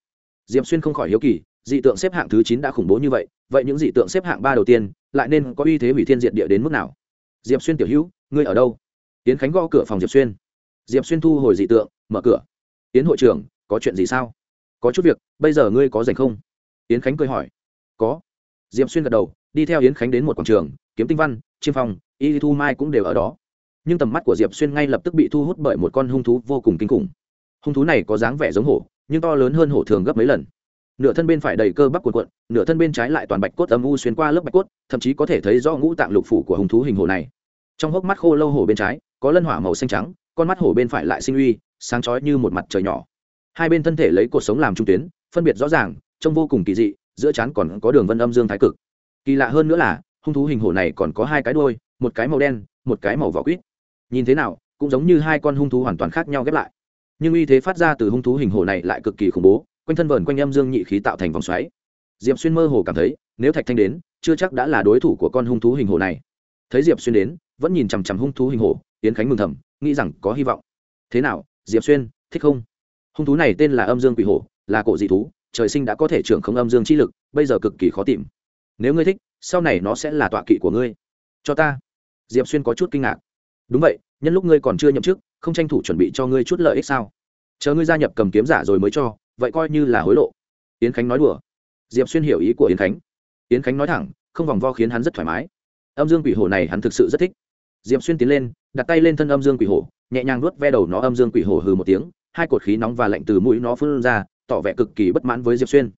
Diệp xuyên không khỏi hiếu kỳ, dị tượng xếp hạng thứ chín đã khủng bố như vậy vậy những dị tượng xếp hạng ba đầu tiên lại nên có uy thế hủy thiên diệt địa đến mức nào? Diệp xuyên tiểu hữu, ngươi ở đâu? Tiến khánh gõ cửa phòng diệp xuyên diệp xuyên thu hồi dị tượng, mở cửa. Yến hội trưởng, có chuyện gì sao? Có chút việc, bây giờ ngươi có dành không? Yến khánh cười hỏi. Có. Diệp xuyên gật đầu, đi theo yến khánh đến một quảng trường, kiếm tinh văn, chiêm phong, y thu mai cũng đều ở đó. Nhưng tầm mắt của diệp xuyên ngay lập tức bị thu hút bởi một con hung thú vô cùng kinh khủng. Hung thú này có dáng vẻ giống hổ, nhưng to lớn hơn hổ thường gấp mấy lần. Nửa thân bên phải đầy cơ bắp cuộn cuộn, nửa thân bên trái lại toàn bạch cốt âm u xuyên qua lớp bạch cốt, thậm chí có thể thấy rõ ngũ tạng lục phủ của hung thú hình hồ này. Trong hốc mắt khô lâu hổ bên trái, có lân hỏa màu xanh trắng con mắt hổ bên phải lại sinh uy, sáng chói như một mặt trời nhỏ. Hai bên thân thể lấy cột sống làm trung tuyến, phân biệt rõ ràng, trông vô cùng kỳ dị, giữa trán còn có đường vân âm dương thái cực. Kỳ lạ hơn nữa là, hung thú hình hổ này còn có hai cái đuôi, một cái màu đen, một cái màu vỏ quýt. Nhìn thế nào, cũng giống như hai con hung thú hoàn toàn khác nhau ghép lại. Nhưng uy thế phát ra từ hung thú hình hổ này lại cực kỳ khủng bố, quanh thân vờn quanh âm dương nhị khí tạo thành vòng xoáy. Diệp xuyên mơ hồ cảm thấy, nếu thạch thanh đến, chưa chắc đã là đối thủ của con hung thú hình hổ này. Thấy diệp xuyên đến, vẫn nhìn chằm chằm hung thú hình hổ Yến khánh mừng thầm, nghĩ rằng có hy vọng. Thế nào, diệp xuyên, thích không? Hung thú này tên là âm dương quỷ hổ, là cổ dị thú, trời sinh đã có thể trưởng không âm dương chi lực, bây giờ cực kỳ khó tìm. Nếu ngươi thích, sau này nó sẽ là tọa kỵ của ngươi. Cho ta. Diệp xuyên có chút kinh ngạc. Đúng vậy, nhân lúc ngươi còn chưa nhậm chức, không tranh thủ chuẩn bị cho ngươi chút lợi ích sao? Chờ ngươi gia nhập cầm kiếm giả rồi mới cho, vậy coi như là hối lộ. Yến khánh nói đùa. Diệp xuyên hiểu ý của yến khánh. Yến khánh nói thẳng, không vòng vo khiến hắn rất thoải mái. Âm dương quỷ hổ này hắn thực sự rất thích diệp xuyên tiến lên, đặt tay lên thân âm dương quỷ hổ, nhẹ nhàng nuốt ve đầu nó âm dương quỷ hổ hừ một tiếng, hai cột khí nóng và lạnh từ mũi nó phun ra, tỏ vẻ cực kỳ bất mãn với diệp xuyên.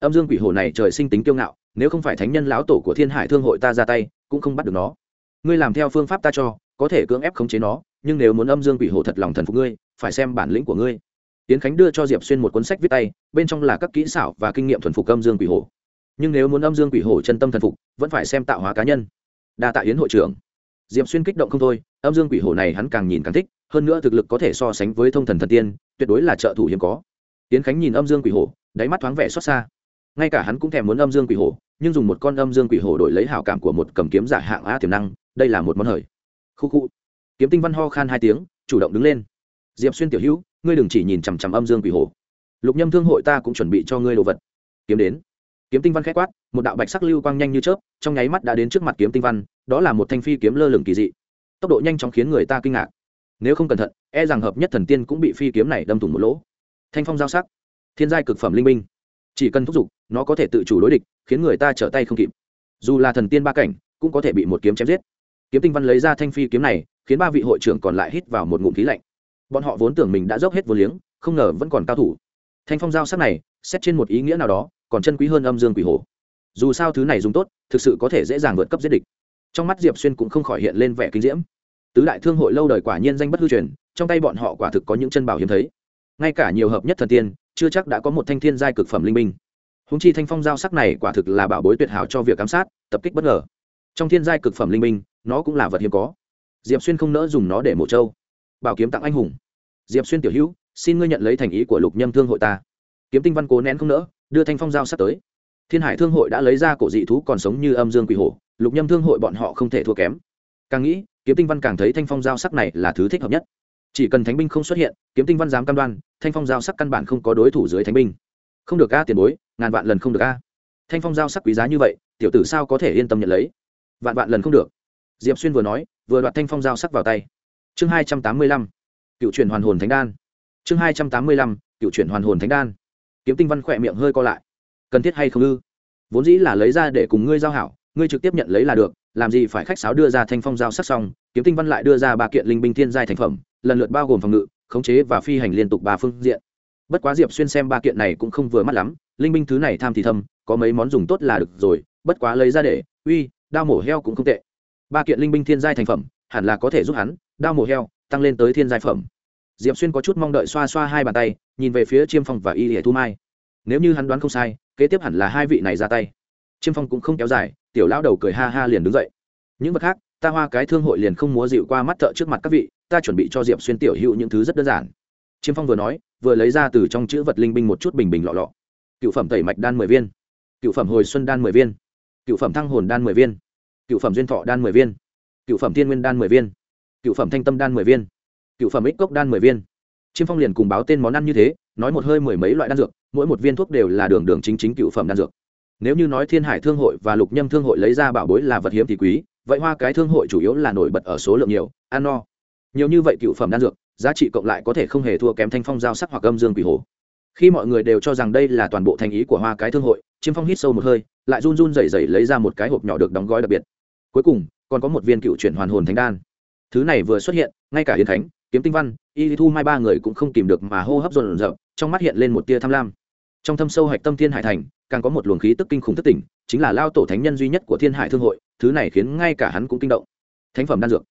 Âm dương quỷ hổ này trời sinh tính kiêu ngạo, nếu không phải thánh nhân lão tổ của thiên hải thương hội ta ra tay, cũng không bắt được nó. Ngươi làm theo phương pháp ta cho, có thể cưỡng ép khống chế nó, nhưng nếu muốn âm dương quỷ hổ thật lòng thần phục ngươi, phải xem bản lĩnh của ngươi. Tiến khánh đưa cho diệp xuyên một cuốn sách viết tay, bên trong là các kỹ xảo và kinh nghiệm thuần phục âm dương quỷ hổ. Nhưng nếu muốn âm dương quỷ hổ chân tâm thần phục, vẫn phải xem tạo hóa cá nhân. Đa tạ yến hội trưởng diệp xuyên kích động không thôi, âm dương quỷ hổ này hắn càng nhìn càng thích, hơn nữa thực lực có thể so sánh với thông thần thần tiên, tuyệt đối là trợ thủ hiếm có. Tiến khánh nhìn âm dương quỷ hổ, đáy mắt thoáng vẻ xót xa. Ngay cả hắn cũng thèm muốn âm dương quỷ hổ, nhưng dùng một con âm dương quỷ hổ đổi lấy hảo cảm của một cầm kiếm giả hạng a tiềm năng, đây là một món hời. Khu khu. Kiếm tinh văn ho khan hai tiếng, chủ động đứng lên. Diệp xuyên tiểu hữu, ngươi đừng chỉ nhìn chằm chằm âm dương quỷ hổ. Lục nhâm thương hội ta cũng chuẩn bị cho ngươi đồ vật. Kiếm đến. Kiếm tinh văn k h quát, một đạo bạch sắc lưu quang nhanh như chớp, trong nháy mắt đã đến trước mặt kiếm tinh văn đó là một thanh phi kiếm lơ lửng kỳ dị. Tốc độ nhanh chóng khiến người ta kinh ngạc. Nếu không cẩn thận e rằng hợp nhất thần tiên cũng bị phi kiếm này đâm thủng một lỗ. Thanh phong giao sắc. Thiên giai cực phẩm linh minh chỉ cần thúc giục, nó có thể tự chủ đối địch, khiến người ta trở tay không kịp. Dù là thần tiên ba cảnh, cũng có thể bị một kiếm chém giết. Kiếm tinh văn lấy ra thanh phi kiếm này, khiến ba vị hội trưởng còn lại hít vào một ngụm khí lạnh. Bọn họ vốn tưởng mình đã dốc hết vô liếng, không ngờ vẫn còn cao thủ. Thanh phong giao sắc này, xét trên một ý nghĩa nào đó, còn chân quý hơn âm dương quỷ hồ dù sao thứ này dùng tốt, thực sự có thể dễ dàng vượt cấp giết địch trong mắt diệp xuyên cũng không khỏi hiện lên vẻ kinh diễm. Tứ đại thương hội lâu đời quả nhiên danh bất hư truyền, trong tay bọn họ quả thực có những chân bảo hiếm thấy. Ngay cả nhiều hợp nhất thần tiên, chưa chắc đã có một thanh thiên giai cực phẩm linh minh húng chi thanh phong giao sắc này quả thực là bảo bối tuyệt hảo cho việc ám sát, tập kích bất ngờ. Trong thiên giai cực phẩm linh minh nó cũng là vật hiếm có. Diệp xuyên không nỡ dùng nó để mổ trâu. Bảo kiếm tặng anh hùng. Diệp xuyên tiểu hữu, xin ngươi nhận lấy thành ý của lục nhâm thương hội ta. Kiếm tinh văn cố nén không nỡ, đưa thanh phong giao sắp tới. Thiên hải thương hội đã lấy ra cổ dị thú còn sống như âm dương quỷ hổ lục nhâm thương hội bọn họ không thể thua kém. Càng nghĩ, kiếm tinh văn càng thấy thanh phong giao sắc này là thứ thích hợp nhất. Chỉ cần thánh binh không xuất hiện, kiếm tinh văn dám cam đoan, thanh phong giao sắc căn bản không có đối thủ dưới thánh binh. Không được a, tiền bối, ngàn vạn lần không được a. Thanh phong giao sắc quý giá như vậy, tiểu tử sao có thể yên tâm nhận lấy? Vạn vạn lần không được. Diệp xuyên vừa nói, vừa đoạt thanh phong giao sắc vào tay. Chương hai trăm tám mươi lăm, cựu truyền hoàn hồn thánh đan. Chương hai trăm tám mươi lăm, cựu truyền hoàn hồn thánh đan. Kiếm tinh văn khỏe miệng hơi co lại. Cần thiết hay không ư? Vốn dĩ là lấy ra để cùng ngươi giao hảo ngươi trực tiếp nhận lấy là được, làm gì phải khách sáo đưa ra thanh phong giao sắc xong, kiếm tinh văn lại đưa ra ba kiện linh binh thiên giai thành phẩm, lần lượt bao gồm phòng ngự, khống chế và phi hành liên tục ba phương diện. Bất quá diệp xuyên xem ba kiện này cũng không vừa mắt lắm, linh binh thứ này tham thì thâm, có mấy món dùng tốt là được rồi, bất quá lấy ra để, uy, đao mổ heo cũng không tệ. Ba kiện linh binh thiên giai thành phẩm, hẳn là có thể giúp hắn, đao mổ heo, tăng lên tới thiên giai phẩm. Diệp xuyên có chút mong đợi xoa xoa hai bàn tay, nhìn về phía chiêm phong và y hệ thu mai. Nếu như hắn đoán không sai, kế tiếp hẳn là hai vị này ra tay. Chiêm phong cũng không kéo dài tiểu lão đầu cười ha ha liền đứng dậy. Những vật khác, ta hoa cái thương hội liền không múa dịu qua mắt thợ trước mặt các vị, ta chuẩn bị cho diệp xuyên tiểu hữu những thứ rất đơn giản. Chiêm phong vừa nói, vừa lấy ra từ trong chữ vật linh binh một chút bình bình lọ lọ. Cựu phẩm tẩy mạch đan mười viên. Cựu phẩm hồi xuân đan mười viên. Cựu phẩm thăng hồn đan mười viên. Cựu phẩm duyên thọ đan mười viên. Cựu phẩm thiên nguyên đan mười viên. Cựu phẩm thanh tâm đan mười viên. Cựu phẩm ích cốc đan mười viên. Chiêm phong liền cùng báo tên món ăn như thế, nói một hơi mười mấy loại đan dược, mỗi một viên thuốc đều là đường đường chính chính cựu phẩm đan dược nếu như nói thiên hải thương hội và lục nhâm thương hội lấy ra bảo bối là vật hiếm thì quý, vậy hoa cái thương hội chủ yếu là nổi bật ở số lượng nhiều, ăn no. Nhiều như vậy cựu phẩm đan dược, giá trị cộng lại có thể không hề thua kém thanh phong giao sắc hoặc âm dương quỷ hồ. Khi mọi người đều cho rằng đây là toàn bộ thành ý của hoa cái thương hội, chiêm phong hít sâu một hơi, lại run run rẩy rẩy lấy ra một cái hộp nhỏ được đóng gói đặc biệt. Cuối cùng, còn có một viên cựu chuyển hoàn hồn thánh đan. Thứ này vừa xuất hiện, ngay cả hiền thánh, kiếm tinh văn, y thu mai ba người cũng không tìm được mà hô hấp dồn dập, trong mắt hiện lên một tia tham lam. Trong thâm sâu hạch tâm thiên hải thành càng có một luồng khí tức kinh khủng thất tỉnh, chính là lao tổ thánh nhân duy nhất của thiên hải thương hội, thứ này khiến ngay cả hắn cũng kinh động. Thánh phẩm đan dược.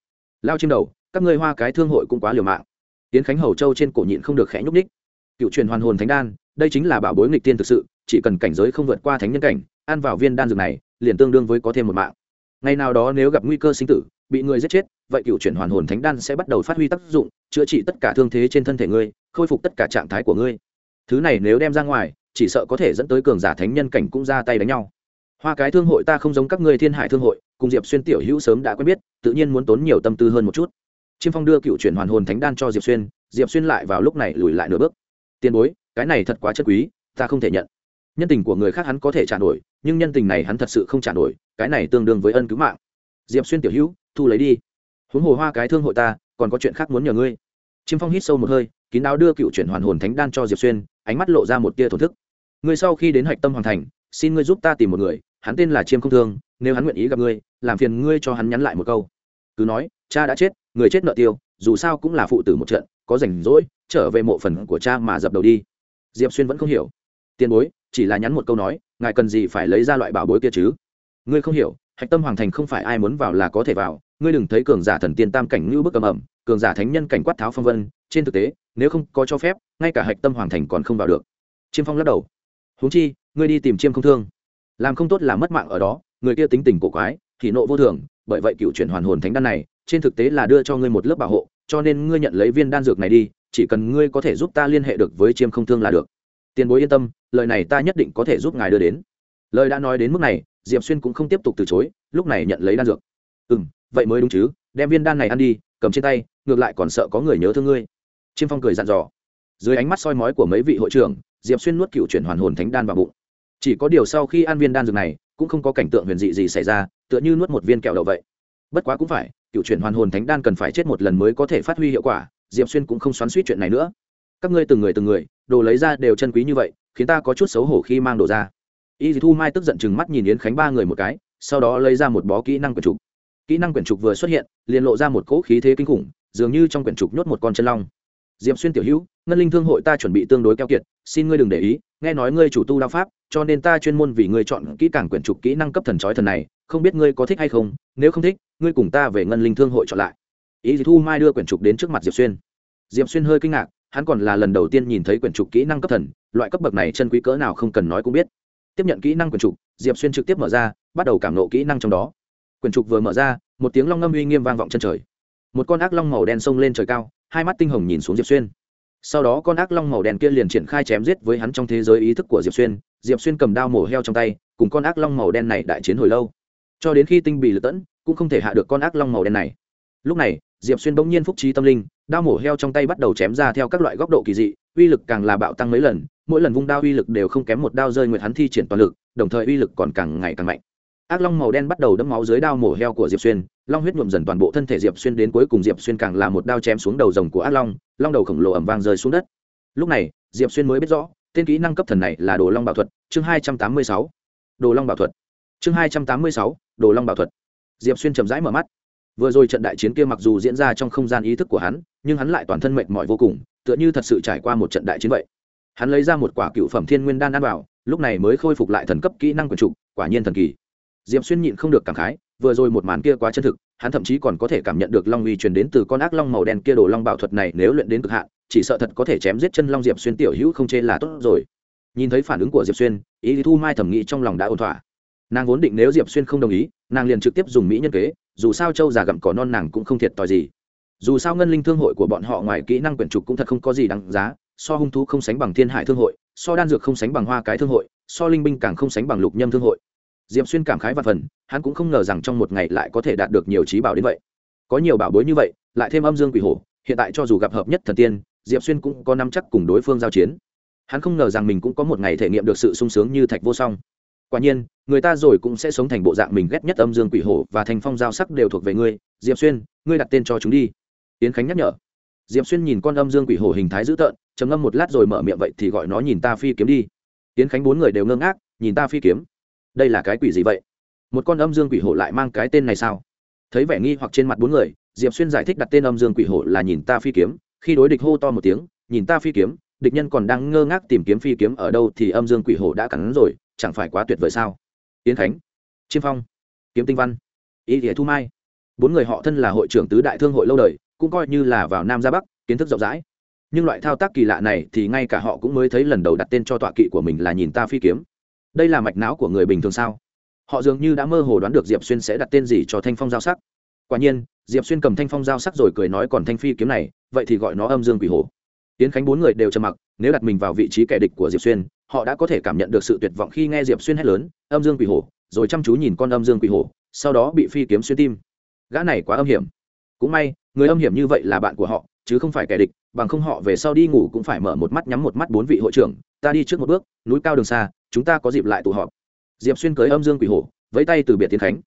Lao trên đầu, các ngươi hoa cái thương hội cũng quá liều mạng. Tiến khánh hầu châu trên cổ nhịn không được khẽ nhúc ních cựu truyền hoàn hồn thánh đan, đây chính là bảo bối nghịch tiên thực sự, chỉ cần cảnh giới không vượt qua thánh nhân cảnh, ăn vào viên đan dược này, liền tương đương với có thêm một mạng. Ngày nào đó nếu gặp nguy cơ sinh tử, bị người giết chết, vậy cựu chuyển hoàn hồn thánh đan sẽ bắt đầu phát huy tác dụng, chữa trị tất cả thương thế trên thân thể ngươi, khôi phục tất cả trạng thái của ngươi. Thứ này nếu đem ra ngoài chỉ sợ có thể dẫn tới cường giả thánh nhân cảnh cũng ra tay đánh nhau. Hoa cái thương hội ta không giống các ngươi thiên hải thương hội, cùng diệp xuyên tiểu hữu sớm đã quen biết, tự nhiên muốn tốn nhiều tâm tư hơn một chút. Chiêm phong đưa cựu chuyển hoàn hồn thánh đan cho diệp xuyên diệp xuyên lại vào lúc này lùi lại nửa bước. Tiền bối, cái này thật quá chất quý, ta không thể nhận. Nhân tình của người khác hắn có thể trả nổi, nhưng nhân tình này hắn thật sự không trả nổi, cái này tương đương với ân cứu mạng. Diệp xuyên tiểu hữu, thu lấy đi. Huống hồ hoa cái thương hội ta, còn có chuyện khác muốn nhờ ngươi. Chiêm phong hít sâu một hơi, kín đáo đưa cựu chuyển hoàn hồn thánh đan cho diệp xuyên, ánh mắt lộ ra một tia thổn thức ngươi sau khi đến hạch tâm hoàn thành, xin ngươi giúp ta tìm một người, hắn tên là chiêm không thương, nếu hắn nguyện ý gặp ngươi, làm phiền ngươi cho hắn nhắn lại một câu. Cứ nói, cha đã chết, người chết nợ tiêu, dù sao cũng là phụ tử một trận, có rảnh rỗi, trở về mộ phần của cha mà dập đầu đi. Diệp xuyên vẫn không hiểu. Tiền bối, chỉ là nhắn một câu nói, ngài cần gì phải lấy ra loại bảo bối kia chứ? Ngươi không hiểu, hạch tâm hoàng thành không phải ai muốn vào là có thể vào, ngươi đừng thấy cường giả thần tiên tam cảnh như bức ầm ầm, cường giả thánh nhân cảnh quát tháo phong vân, trên thực tế, nếu không có cho phép, ngay cả hạch tâm hoàng thành còn không vào được. Chiêm phong lắc đầu huống chi, ngươi đi tìm chiêm không thương. Làm không tốt là mất mạng ở đó, người kia tính tình cổ quái thì nộ vô thường, bởi vậy cựu chuyển hoàn hồn thánh đan này, trên thực tế là đưa cho ngươi một lớp bảo hộ, cho nên ngươi nhận lấy viên đan dược này đi, chỉ cần ngươi có thể giúp ta liên hệ được với chiêm không thương là được. Tiền bối yên tâm, lời này ta nhất định có thể giúp ngài đưa đến. Lời đã nói đến mức này, diệp xuyên cũng không tiếp tục từ chối, lúc này nhận lấy đan dược. Ừ m vậy mới đúng chứ, đem viên đan này ăn đi, cầm trên tay, ngược lại còn sợ có người nhớ thương ngươi. Chiêm phong cười dặn dò. Dưới ánh mắt soi mói của mấy vị hội trưởng diệp xuyên nuốt cựu chuyển hoàn hồn thánh đan vào bụng chỉ có điều sau khi ăn viên đan dược này cũng không có cảnh tượng huyền dị gì xảy ra tựa như nuốt một viên kẹo đậu vậy bất quá cũng phải cựu chuyển hoàn hồn thánh đan cần phải chết một lần mới có thể phát huy hiệu quả diệp xuyên cũng không xoắn suýt chuyện này nữa các ngươi từng người từng người đồ lấy ra đều chân quý như vậy khiến ta có chút xấu hổ khi mang đồ ra y thu mai tức giận chừng mắt nhìn yến khánh ba người một cái sau đó lấy ra một bó kỹ năng quyển trục kỹ năng quyển trục vừa xuất hiện liền lộ ra một cỗ khí thế kinh khủng dường như trong quyển trục nhốt một con chân long Diệp xuyên tiểu hữu ngân linh thương hội ta chuẩn bị tương đối keo kiệt, xin ngươi đừng để ý, nghe nói ngươi chủ tu đao pháp, cho nên ta chuyên môn vì ngươi chọn kỹ càng quyển trục kỹ năng cấp thần trói thần này, không biết ngươi có thích hay không, nếu không thích, ngươi cùng ta về ngân linh thương hội chọn lại. Ý thu mai đưa quyển trục đến trước mặt diệp xuyên. Diệp xuyên hơi kinh ngạc, hắn còn là lần đầu tiên nhìn thấy quyển trục kỹ năng cấp thần, loại cấp bậc này chân quý cỡ nào không cần nói cũng biết. Tiếp nhận kỹ năng quyển trục, diệp xuyên trực tiếp mở ra, bắt đầu cảm nộ kỹ năng trong đó. Quyển trục vừa mở ra, một tiếng long ngâm uy nghiêm vang vọng chân trời. Một con ác long màu đen xông lên trời cao, hai mắt tinh hồng nhìn xuống diệp xuyên sau đó con ác long màu đen kia liền triển khai chém giết với hắn trong thế giới ý thức của diệp xuyên diệp xuyên cầm đao mổ heo trong tay, cùng con ác long màu đen này đại chiến hồi lâu. Cho đến khi tinh bị lật tẫn, cũng không thể hạ được con ác long màu đen này. Lúc này, diệp xuyên bỗng nhiên phúc trí tâm linh, đao mổ heo trong tay bắt đầu chém ra theo các loại góc độ kỳ dị, uy lực càng là bạo tăng mấy lần, mỗi lần vung đao uy lực đều không kém một đao rơi nguyệt hắn thi triển toàn lực, đồng thời uy lực còn càng ngày càng mạnh ác long màu đen bắt đầu đẫm máu dưới đao mổ heo của diệp xuyên. Long huyết nhuộm dần toàn bộ thân thể diệp xuyên đến cuối cùng diệp xuyên càng là một đao chém xuống đầu rồng của ác long long đầu khổng lồ ẩm vang rơi xuống đất. Lúc này, diệp xuyên mới biết rõ, tên kỹ năng cấp thần này là đồ long bảo thuật, chương hai trăm tám mươi sáu. Đồ long bảo thuật. Chương hai trăm tám mươi sáu, đồ long bảo thuật. Diệp xuyên chậm rãi mở mắt. Vừa rồi trận đại chiến kia mặc dù diễn ra trong không gian ý thức của hắn, nhưng hắn lại toàn thân mệt mỏi vô cùng, tựa như thật sự trải qua một trận đại chiến vậy. Hắn lấy ra một quả cựu phẩm thiên nguyên đan ăn vào, lúc này mới khôi phục lại thần cấp kỹ năng quyền trục quả nhiên thần kỳ diệp xuyên nhịn không được cảm khái, vừa rồi một màn kia quá chân thực, hắn thậm chí còn có thể cảm nhận được long uy truyền đến từ con ác long màu đen kia đồ long bảo thuật này nếu luyện đến cực hạn, chỉ sợ thật có thể chém giết chân long diệp xuyên tiểu hữu không chê là tốt rồi. Nhìn thấy phản ứng của diệp xuyên, ý thu mai thẩm nghĩ trong lòng đã ổn thỏa. Nàng vốn định nếu diệp xuyên không đồng ý, nàng liền trực tiếp dùng mỹ nhân kế, dù sao châu già gặm cỏ non nàng cũng không thiệt thòi gì. Dù sao ngân linh thương hội của bọn họ ngoài kỹ năng quyển trục cũng thật không có gì đáng giá, so hung thú không sánh bằng thiên hải thương hội, so đan dược không sánh bằng hoa cái thương hội, so linh binh càng không sánh bằng lục nhâm thương hội diệp xuyên cảm khái và phần, hắn cũng không ngờ rằng trong một ngày lại có thể đạt được nhiều trí bảo đến vậy. Có nhiều bảo bối như vậy, lại thêm âm dương quỷ hổ, hiện tại cho dù gặp hợp nhất thần tiên, diệp xuyên cũng có năm chắc cùng đối phương giao chiến. Hắn không ngờ rằng mình cũng có một ngày thể nghiệm được sự sung sướng như thạch vô song. Quả nhiên, người ta rồi cũng sẽ sống thành bộ dạng mình ghét nhất âm dương quỷ hổ và thành phong giao sắc đều thuộc về ngươi. Diệp xuyên, ngươi đặt tên cho chúng đi. Tiến khánh nhắc nhở. Diệp xuyên nhìn con âm dương quỷ hổ hình thái dữ tợn, trầm ngâm một lát rồi mở miệng vậy thì gọi nó nhìn ta phi kiếm đi. Tiến khánh bốn người đều ngơ ngác, nhìn ta phi kiếm đây là cái quỷ gì vậy? Một con âm dương quỷ hổ lại mang cái tên này sao? Thấy vẻ nghi hoặc trên mặt bốn người, diệp xuyên giải thích đặt tên âm dương quỷ hổ là nhìn ta phi kiếm, khi đối địch hô to một tiếng, nhìn ta phi kiếm, địch nhân còn đang ngơ ngác tìm kiếm phi kiếm ở đâu thì âm dương quỷ hổ đã cắn rồi, chẳng phải quá tuyệt vời sao? Tiến khánh, chiêm phong, kiếm tinh văn ý nghĩa thu mai. Bốn người họ thân là hội trưởng tứ đại thương hội lâu đời, cũng coi như là vào nam ra bắc, kiến thức rộng rãi. Nhưng loại thao tác kỳ lạ này thì ngay cả họ cũng mới thấy lần đầu đặt tên cho tọa kỵ của mình là nhìn ta phi kiếm đây là mạch não của người bình thường sao? Họ dường như đã mơ hồ đoán được diệp xuyên sẽ đặt tên gì cho thanh phong giao sắc. Quả nhiên, diệp xuyên cầm thanh phong giao sắc rồi cười nói còn thanh phi kiếm này, vậy thì gọi nó âm dương quỷ hồ tiến khánh bốn người đều trầm mặc, nếu đặt mình vào vị trí kẻ địch của diệp xuyên, họ đã có thể cảm nhận được sự tuyệt vọng khi nghe diệp xuyên hét lớn, âm dương quỷ hồ rồi chăm chú nhìn con âm dương quỷ hồ sau đó bị phi kiếm xuyên tim. Gã này quá âm hiểm. Cũng may, người âm hiểm như vậy là bạn của họ, chứ không phải kẻ địch, bằng không họ về sau đi ngủ cũng phải mở một mắt nhắm một mắt bốn vị hội trưởng, ta đi trước một bước, núi cao đường xa chúng ta có dịp lại tụ họp. Diệp xuyên cưới âm dương quỷ hổ, vẫy tay từ biệt tiến khánh.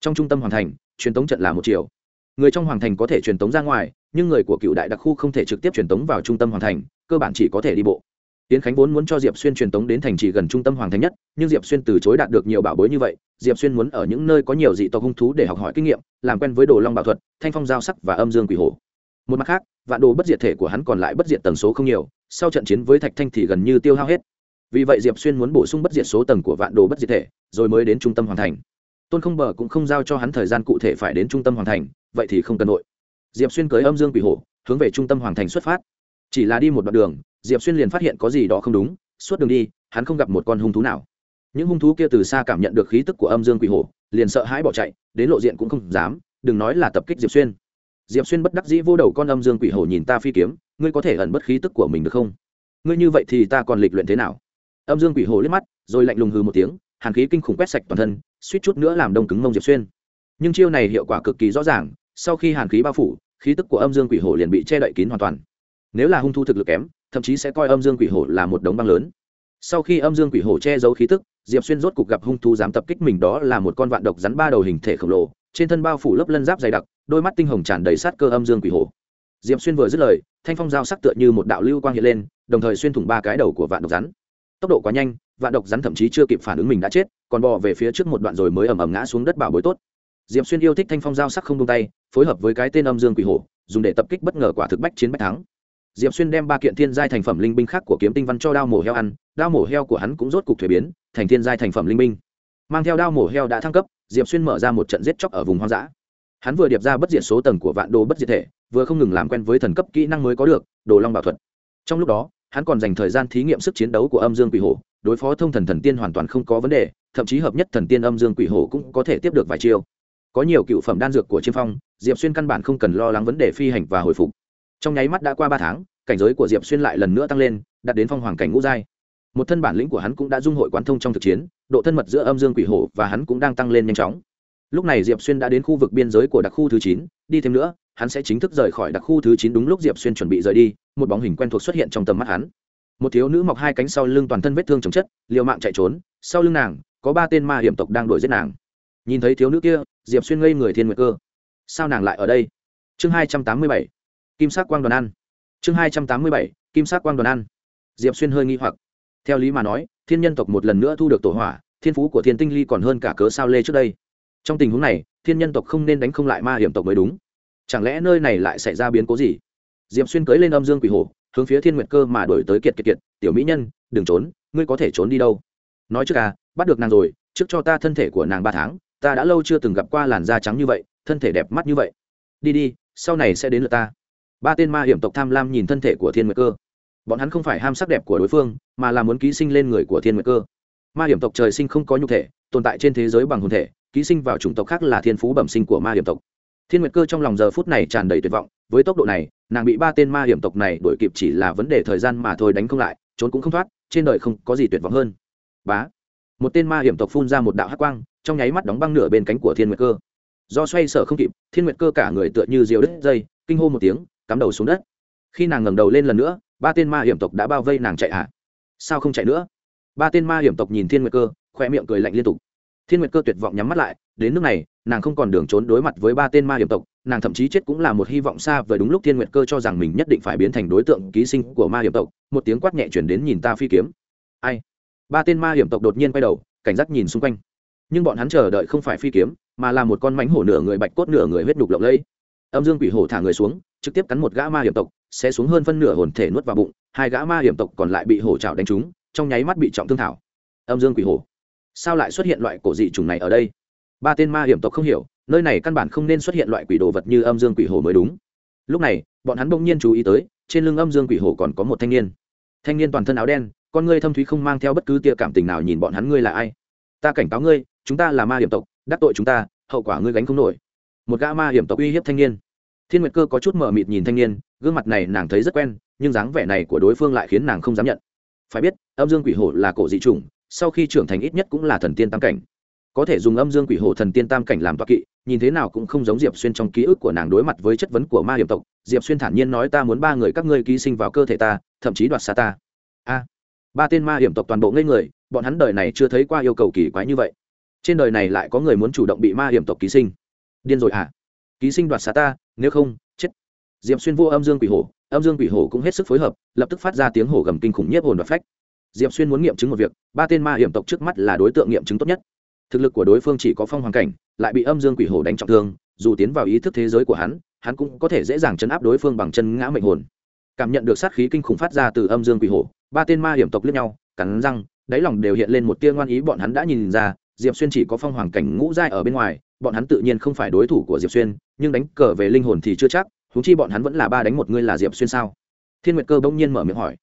Trong trung tâm hoàng thành, truyền tống trận là một chiều. Người trong hoàng thành có thể truyền tống ra ngoài, nhưng người của cựu đại đặc khu không thể trực tiếp truyền tống vào trung tâm hoàng thành, cơ bản chỉ có thể đi bộ. Tiến khánh vốn muốn cho diệp xuyên truyền tống đến thành trì gần trung tâm hoàng thành nhất, nhưng diệp xuyên từ chối đạt được nhiều bảo bối như vậy, diệp xuyên muốn ở những nơi có nhiều dị tộc hung thú để học hỏi kinh nghiệm, làm quen với đồ long bảo thuật, thanh phong giao sắc và âm dương quỷ hổ. Một mặt khác, vạn đồ bất diệt thể của hắn còn lại bất diệt tần số không nhiều, sau trận chiến với thạch thanh thì gần như tiêu hao hết vì vậy diệp xuyên muốn bổ sung bất diệt số tầng của vạn đồ bất diệt thể, rồi mới đến trung tâm hoàn thành. Tôn không bờ cũng không giao cho hắn thời gian cụ thể phải đến trung tâm hoàn thành, vậy thì không cần nội. Diệp xuyên cưới âm dương quỷ hổ, hướng về trung tâm hoàn thành xuất phát. Chỉ là đi một đoạn đường, diệp xuyên liền phát hiện có gì đó không đúng, suốt đường đi, hắn không gặp một con hung thú nào. Những hung thú kia từ xa cảm nhận được khí tức của âm dương quỷ hổ, liền sợ hãi bỏ chạy, đến lộ diện cũng không dám, đừng nói là tập kích diệp xuyên. Diệp xuyên bất đắc dĩ vô đầu con âm dương quỷ hổ nhìn ta phi kiếm, ngươi có thể ẩn bất khí tức của mình được không? Ngươi như vậy thì ta còn lịch luyện thế nào? Âm dương quỷ hổ liếc mắt, rồi lạnh lùng hừ một tiếng, hàn khí kinh khủng quét sạch toàn thân, suýt chút nữa làm đông cứng mông diệp xuyên. Nhưng chiêu này hiệu quả cực kỳ rõ ràng, sau khi hàn khí bao phủ, khí tức của âm dương quỷ hổ liền bị che đậy kín hoàn toàn. Nếu là hung thu thực lực kém, thậm chí sẽ coi âm dương quỷ hổ là một đống băng lớn. Sau khi âm dương quỷ hổ che giấu khí tức, diệp xuyên rốt cục gặp hung thú dám tập kích mình, đó là một con vạn độc rắn ba đầu hình thể khổng lồ, trên thân bao phủ lớp lân giáp dày đặc, đôi mắt tinh hồng tràn đầy sát cơ âm dương quỷ hổ diệp xuyên vừa dứt lời, thanh phong giao sắc tựa như một đạo lưu quang hiện lên, đồng thời xuyên thủng ba cái đầu của vạn độc rắn tốc độ quá nhanh, vạn độc rắn thậm chí chưa kịp phản ứng mình đã chết, còn bò về phía trước một đoạn rồi mới ầm ầm ngã xuống đất bảo bối tốt. Diệp xuyên yêu thích thanh phong giao sắc không tung tay, phối hợp với cái tên âm dương quỷ hổ, dùng để tập kích bất ngờ quả thực bách chiến bách thắng. Diệp xuyên đem ba kiện thiên giai thành phẩm linh binh khác của kiếm tinh văn cho đao mổ heo ăn, đao mổ heo của hắn cũng rốt cục thuế biến, thành thiên giai thành phẩm linh binh. Mang theo đao mổ heo đã thăng cấp, diệp xuyên mở ra một trận giết chóc ở vùng hoang dã. Hắn vừa điệp ra bất diệt số tầng của vạn đồ bất diệt thể, vừa không ngừng làm quen với thần cấp kỹ năng mới có được, đồ long bảo thuật. Trong lúc đó hắn còn dành thời gian thí nghiệm sức chiến đấu của âm dương quỷ hổ, đối phó thông thần thần tiên hoàn toàn không có vấn đề, thậm chí hợp nhất thần tiên âm dương quỷ hổ cũng có thể tiếp được vài chiêu. Có nhiều cựu phẩm đan dược của chiêm phong, diệp xuyên căn bản không cần lo lắng vấn đề phi hành và hồi phục. Trong nháy mắt đã qua ba tháng, cảnh giới của diệp xuyên lại lần nữa tăng lên, đạt đến phong hoàng cảnh ngũ giai. Một thân bản lĩnh của hắn cũng đã dung hội quán thông trong thực chiến, độ thân mật giữa âm dương quỷ hổ và hắn cũng đang tăng lên nhanh chóng. Lúc này diệp xuyên đã đến khu vực biên giới của đặc khu thứ chín, đi thêm nữa hắn sẽ chính thức rời khỏi đặc khu thứ chín đúng lúc diệp xuyên chuẩn bị rời đi, một bóng hình quen thuộc xuất hiện trong tầm mắt hắn. Một thiếu nữ mọc hai cánh sau lưng toàn thân vết thương chồng chất, liều mạng chạy trốn, sau lưng nàng, có ba tên ma hiểm tộc đang đuổi giết nàng. Nhìn thấy thiếu nữ kia, diệp xuyên ngây người thiên nguyệt cơ. Sao nàng lại ở đây? Chương hai trăm tám mươi bảy, kim sắc quang đoàn ăn. Chương hai trăm tám mươi bảy, kim sắc quang đoàn ăn. Diệp xuyên hơi nghi hoặc. Theo lý mà nói, thiên nhân tộc một lần nữa thu được tổ hỏa, thiên phú của thiên tinh ly còn hơn cả cớ sao lê trước đây. Trong tình huống này, thiên nhân tộc không nên đánh không lại ma hiểm tộc mới đúng chẳng lẽ nơi này lại xảy ra biến cố gì? Diệp xuyên cưới lên âm dương quỷ hồ hướng phía thiên nguyệt cơ mà đổi tới kiệt kiệt kiệt, tiểu mỹ nhân, đừng trốn, ngươi có thể trốn đi đâu? Nói trước à bắt được nàng rồi, trước cho ta thân thể của nàng ba tháng, ta đã lâu chưa từng gặp qua làn da trắng như vậy, thân thể đẹp mắt như vậy. Đi đi, sau này sẽ đến lượt ta. Ba tên ma hiểm tộc tham lam nhìn thân thể của thiên nguyệt cơ. Bọn hắn không phải ham sắc đẹp của đối phương, mà là muốn ký sinh lên người của thiên nguyệt cơ. Ma hiểm tộc trời sinh không có nhục thể, tồn tại trên thế giới bằng hồn thể, ký sinh vào chủng tộc khác là thiên phú bẩm sinh của ma hiểm tộc thiên nguyệt cơ trong lòng giờ phút này tràn đầy tuyệt vọng, với tốc độ này, nàng bị ba tên ma hiểm tộc này đuổi kịp chỉ là vấn đề thời gian mà thôi đánh không lại, trốn cũng không thoát, trên đời không có gì tuyệt vọng hơn. Bá! Một tên ma hiểm tộc phun ra một đạo hắc quang, trong nháy mắt đóng băng nửa bên cánh của thiên nguyệt cơ. Do xoay sở không kịp, thiên nguyệt cơ cả người tựa như diều đứt dây, kinh hô một tiếng, cắm đầu xuống đất. Khi nàng ngẩng đầu lên lần nữa, ba tên ma hiểm tộc đã bao vây nàng chạy ạ à? sao không chạy nữa? Ba tên ma hiểm tộc nhìn thiên nguyệt cơ khoe miệng cười lạnh liên tục thiên nguyệt cơ tuyệt vọng nhắm mắt lại, đến nước này, nàng không còn đường trốn đối mặt với ba tên ma hiểm tộc, nàng thậm chí chết cũng là một hy vọng xa vời đúng lúc thiên nguyệt cơ cho rằng mình nhất định phải biến thành đối tượng ký sinh của ma hiểm tộc, một tiếng quát nhẹ chuyển đến nhìn ta phi kiếm. Ai? Ba tên ma hiểm tộc đột nhiên quay đầu, cảnh giác nhìn xung quanh. Nhưng bọn hắn chờ đợi không phải phi kiếm, mà là một con mánh hổ nửa người bạch cốt nửa người huyết đục lộng lẫy. Âm dương quỷ hổ thả người xuống, trực tiếp cắn một gã ma hiểm tộc sẽ xuống hơn phân nửa hồn thể nuốt vào bụng, hai gã ma hiểm tộc còn lại bị hổ trào đánh trúng, trong nháy mắt bị trọng thương thảo. Âm dương quỷ hổ sao lại xuất hiện loại cổ dị trùng này ở đây? Ba tên ma hiểm tộc không hiểu, nơi này căn bản không nên xuất hiện loại quỷ đồ vật như âm dương quỷ hổ mới đúng. Lúc này, bọn hắn bỗng nhiên chú ý tới, trên lưng âm dương quỷ hổ còn có một thanh niên. Thanh niên toàn thân áo đen, con ngươi thâm thúy không mang theo bất cứ tia cảm tình nào nhìn bọn hắn ngươi là ai? Ta cảnh cáo ngươi, chúng ta là ma hiểm tộc, đắc tội chúng ta, hậu quả ngươi gánh không nổi. Một gã ma hiểm tộc uy hiếp thanh niên. Thiên nguyệt cơ có chút mờ mịt nhìn thanh niên, gương mặt này nàng thấy rất quen, nhưng dáng vẻ này của đối phương lại khiến nàng không dám nhận. Phải biết, âm dương quỷ hổ là cổ dị chủng sau khi trưởng thành ít nhất cũng là thần tiên tam cảnh. Có thể dùng âm dương quỷ hồ thần tiên tam cảnh làm toa kỵ, nhìn thế nào cũng không giống diệp xuyên trong ký ức của nàng đối mặt với chất vấn của ma hiểm tộc. Diệp xuyên thản nhiên nói, ta muốn ba người các ngươi ký sinh vào cơ thể ta, thậm chí đoạt xa ta. A. Ba tên ma hiểm tộc toàn bộ ngây người, bọn hắn đời này chưa thấy qua yêu cầu kỳ quái như vậy. Trên đời này lại có người muốn chủ động bị ma hiểm tộc ký sinh. Điên rồi à? Ký sinh đoạt xa ta, nếu không, chết. Diệp xuyên vô âm dương quỷ hổ âm dương quỷ hổ cũng hết sức phối hợp, lập tức phát ra tiếng hổ gầm kinh khủng nhiếp hồn và phách diệp xuyên muốn nghiệm chứng một việc, ba tên ma hiểm tộc trước mắt là đối tượng nghiệm chứng tốt nhất. Thực lực của đối phương chỉ có phong hoàng cảnh, lại bị âm dương quỷ hổ đánh trọng thương, dù tiến vào ý thức thế giới của hắn hắn cũng có thể dễ dàng chấn áp đối phương bằng chân ngã mệnh hồn. Cảm nhận được sát khí kinh khủng phát ra từ âm dương quỷ hổ, ba tên ma hiểm tộc lướt nhau, cắn răng, đáy lòng đều hiện lên một tia ngoan ý, bọn hắn đã nhìn ra, diệp xuyên chỉ có phong hoàng cảnh ngũ giai ở bên ngoài, bọn hắn tự nhiên không phải đối thủ của diệp xuyên, nhưng đánh cờ về linh hồn thì chưa chắc húng chi bọn hắn vẫn là ba đánh một, ngươi là diệp xuyên sao? Thiên nguyệt cơ bỗng nhiên mở miệng hỏi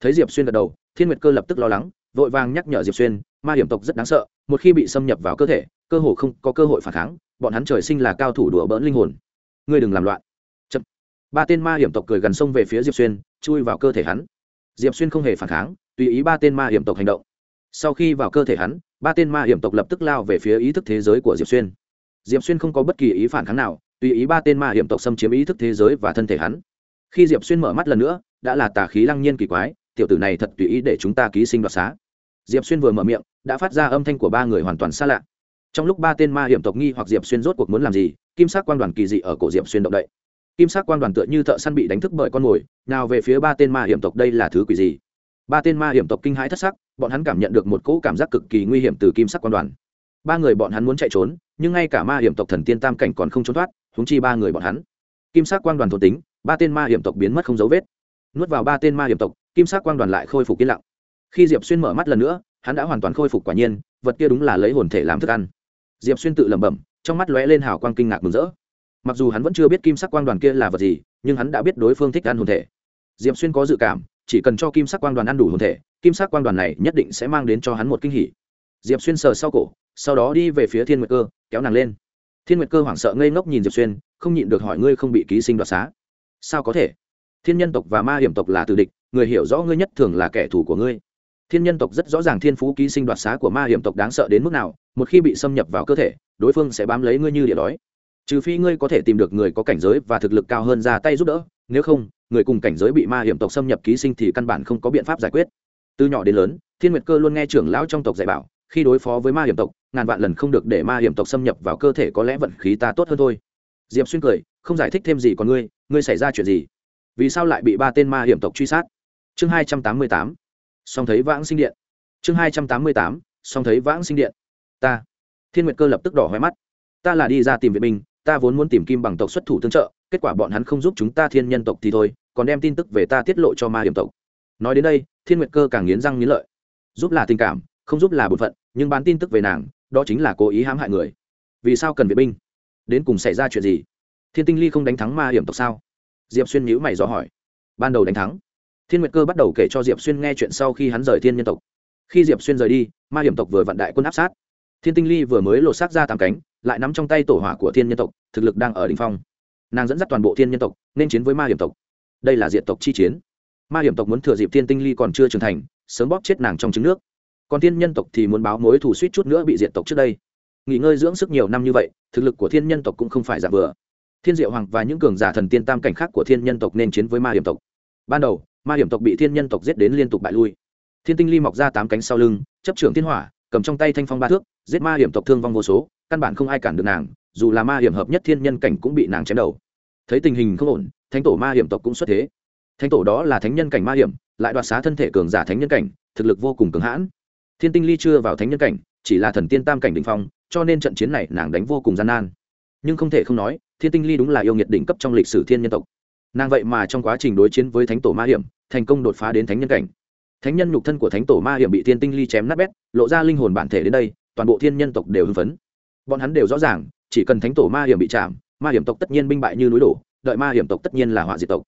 thấy diệp xuyên gật đầu, thiên nguyệt cơ lập tức lo lắng, vội vàng nhắc nhở diệp xuyên, ma hiểm tộc rất đáng sợ, một khi bị xâm nhập vào cơ thể, cơ hồ không có cơ hội phản kháng, bọn hắn trời sinh là cao thủ đùa bỡn linh hồn. Ngươi đừng làm loạn. Chậm. ba tên ma hiểm tộc cười gần sông về phía diệp xuyên, chui vào cơ thể hắn. Diệp xuyên không hề phản kháng, tùy ý ba tên ma hiểm tộc hành động. Sau khi vào cơ thể hắn, ba tên ma hiểm tộc lập tức lao về phía ý thức thế giới của diệp xuyên. Diệp xuyên không có bất kỳ ý phản kháng nào, tùy ý ba tên ma hiểm tộc xâm chiếm ý thức thế giới và thân thể hắn. Khi diệp xuyên mở mắt lần nữa, đã là tà khí lăng nhiên kỳ quái tiểu tử này thật tùy ý để chúng ta ký sinh đoạt xá. Diệp xuyên vừa mở miệng, đã phát ra âm thanh của ba người hoàn toàn xa lạ. Trong lúc ba tên ma hiểm tộc nghi hoặc diệp xuyên rốt cuộc muốn làm gì, kim sắc quan đoàn kỳ dị ở cổ diệp xuyên động đậy. Kim sắc quan đoàn tựa như thợ săn bị đánh thức bởi con mồi, nào về phía ba tên ma hiểm tộc đây là thứ quỷ gì? Ba tên ma hiểm tộc kinh hãi thất sắc, bọn hắn cảm nhận được một cỗ cảm giác cực kỳ nguy hiểm từ kim sắc quan đoàn. Ba người bọn hắn muốn chạy trốn, nhưng ngay cả ma hiểm tộc thần tiên tam cảnh còn không trốn thoát húng chi ba người bọn hắn. Kim sắc quan đoàn thổ tính, ba tên ma hiểm tộc biến mất không dấu vết nuốt vào ba tên ma hiểm tộc, kim sắc quang đoàn lại khôi phục yên lặng. Khi diệp xuyên mở mắt lần nữa, hắn đã hoàn toàn khôi phục quả nhiên, vật kia đúng là lấy hồn thể làm thức ăn. Diệp xuyên tự lẩm bẩm, trong mắt lóe lên hào quang kinh ngạc mừng rỡ. Mặc dù hắn vẫn chưa biết kim sắc quang đoàn kia là vật gì, nhưng hắn đã biết đối phương thích ăn hồn thể. Diệp xuyên có dự cảm, chỉ cần cho kim sắc quang đoàn ăn đủ hồn thể, kim sắc quang đoàn này nhất định sẽ mang đến cho hắn một kinh hỉ. Diệp xuyên sờ sau cổ, sau đó đi về phía thiên nguyệt cơ, kéo nàng lên. Thiên nguyệt cơ hoảng sợ ngây ngốc nhìn diệp xuyên, không nhịn được hỏi ngươi không bị ký sinh đoạt xá. Sao có thể? Thiên nhân tộc và ma hiểm tộc là tử địch, người hiểu rõ ngươi nhất thường là kẻ thù của ngươi. Thiên nhân tộc rất rõ ràng thiên phú ký sinh đoạt xá của ma hiểm tộc đáng sợ đến mức nào, một khi bị xâm nhập vào cơ thể, đối phương sẽ bám lấy ngươi như địa đói. Trừ phi ngươi có thể tìm được người có cảnh giới và thực lực cao hơn ra tay giúp đỡ, nếu không, người cùng cảnh giới bị ma hiểm tộc xâm nhập ký sinh thì căn bản không có biện pháp giải quyết. Từ nhỏ đến lớn, thiên nguyệt cơ luôn nghe trưởng lão trong tộc dạy bảo, khi đối phó với ma hiểm tộc, ngàn vạn lần không được để ma hiểm tộc xâm nhập vào cơ thể có lẽ vận khí ta tốt hơn thôi. Diệp xuyên cười, không giải thích thêm gì còn ngươi ngươi xảy ra chuyện gì? Vì sao lại bị ba tên ma hiểm tộc truy sát? Chương hai trăm tám mươi tám, song thấy vãng sinh điện. Chương hai trăm tám mươi tám, song thấy vãng sinh điện. Ta, thiên nguyệt cơ lập tức đỏ hoe mắt. Ta là đi ra tìm vệ binh, ta vốn muốn tìm kim bằng tộc xuất thủ tương trợ, kết quả bọn hắn không giúp chúng ta thiên nhân tộc thì thôi, còn đem tin tức về ta tiết lộ cho ma hiểm tộc. Nói đến đây, thiên nguyệt cơ càng nghiến răng nghiến lợi. Giúp là tình cảm, không giúp là bổn phận, nhưng bán tin tức về nàng, đó chính là cố ý hãm hại người. Vì sao cần vệ binh? Đến cùng xảy ra chuyện gì? Thiên tinh ly không đánh thắng ma hiểm tộc sao? Diệp xuyên nhữ mày dò hỏi. Ban đầu đánh thắng. Thiên nguyệt cơ bắt đầu kể cho diệp xuyên nghe chuyện sau khi hắn rời thiên nhân tộc. Khi diệp xuyên rời đi, ma hiểm tộc vừa vận đại quân áp sát. Thiên tinh ly vừa mới lột xác ra tám cánh, lại nắm trong tay tổ hỏa của thiên nhân tộc, thực lực đang ở đ ỉ n h phong. Nàng dẫn dắt toàn bộ thiên nhân tộc, nên chiến với ma hiểm tộc. Đây là diện tộc chi chiến. Ma hiểm tộc muốn thừa dịp thiên tinh ly còn chưa trưởng thành, sớm bóp chết nàng trong trứng nước. Còn thiên nhân tộc thì muốn báo mối thủ suýt chút nữa bị diện tộc trước đây. Nghỉ ngơi dưỡng sức nhiều năm như vậy, thực lực của thiên nhân tộc cũng không phải giảm vừa thiên diệu hoàng và những cường giả thần tiên tam cảnh khác của thiên nhân tộc nên chiến với ma hiểm tộc. Ban đầu, ma hiểm tộc bị thiên nhân tộc giết đến liên tục bại lui. Thiên tinh ly mọc ra tám cánh sau lưng, chấp trưởng thiên hỏa, cầm trong tay thanh phong ba thước, giết ma hiểm tộc thương vong vô số, căn bản không ai cản được nàng, dù là ma hiểm hợp nhất thiên nhân cảnh cũng bị nàng chém đầu. Thấy tình hình không ổn, thánh tổ ma hiểm tộc cũng xuất thế. Thánh tổ đó là thánh nhân cảnh ma hiểm, lại đoạt xá thân thể cường giả thánh nhân cảnh, thực lực vô cùng cường hãn. Thiên tinh ly chưa vào thánh nhân cảnh, chỉ là thần tiên tam cảnh đ ỉ n h phong, cho nên trận chiến này nàng đánh vô cùng gian nan. Nhưng không thể không nói thiên tinh ly đúng là yêu nghiệt đỉnh cấp trong lịch sử thiên nhân tộc. Nàng vậy mà trong quá trình đối chiến với thánh tổ ma hiểm, thành công đột phá đến thánh nhân cảnh. Thánh nhân nhục thân của thánh tổ ma hiểm bị thiên tinh ly chém nát bét, lộ ra linh hồn bản thể đến đây, toàn bộ thiên nhân tộc đều hưng phấn. Bọn hắn đều rõ ràng, chỉ cần thánh tổ ma hiểm bị chạm, ma hiểm tộc tất nhiên binh bại như núi đổ, đợi ma hiểm tộc tất nhiên là họa diệt tộc.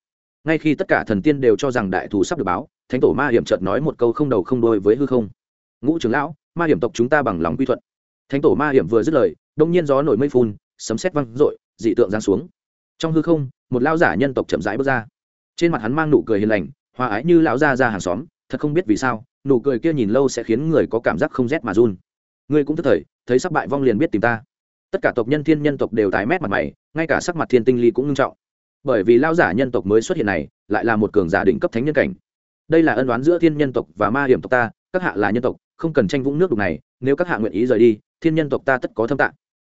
Ngay khi tất cả thần tiên đều cho rằng đại thù sắp được báo, thánh tổ ma hiểm chợt nói một câu không đầu không đôi với hư không. Ngũ trưởng lão, ma hiểm tộc chúng ta bằng lòng quy thuận. Thánh tổ ma hiểm vừa dứt lời, đông nhiên gió nổi mây phun, sấm sét văng rội dị tượng giáng xuống. Trong hư không, một lão giả nhân tộc chậm rãi bước ra. Trên mặt hắn mang nụ cười hiền lành, hòa ái như lão gia ra hàng xóm, thật không biết vì sao, nụ cười kia nhìn lâu sẽ khiến người có cảm giác không rét mà run. Ngươi cũng tức thời, thấy sắp bại vong liền biết tìm ta. Tất cả tộc nhân thiên nhân tộc đều tái mét mặt mày, ngay cả sắc mặt thiên tinh ly cũng nghiêm trọng. Bởi vì lao giả nhân tộc mới xuất hiện này, lại là một cường giả đỉnh cấp thánh nhân cảnh. Đây là ân đoán giữa thiên nhân tộc và ma hiểm tộc ta, các hạ là nhân tộc, không cần tranh vũng nước đục này, nếu các hạ nguyện ý rời đi, thiên nhân tộc ta tất có thâm tạng.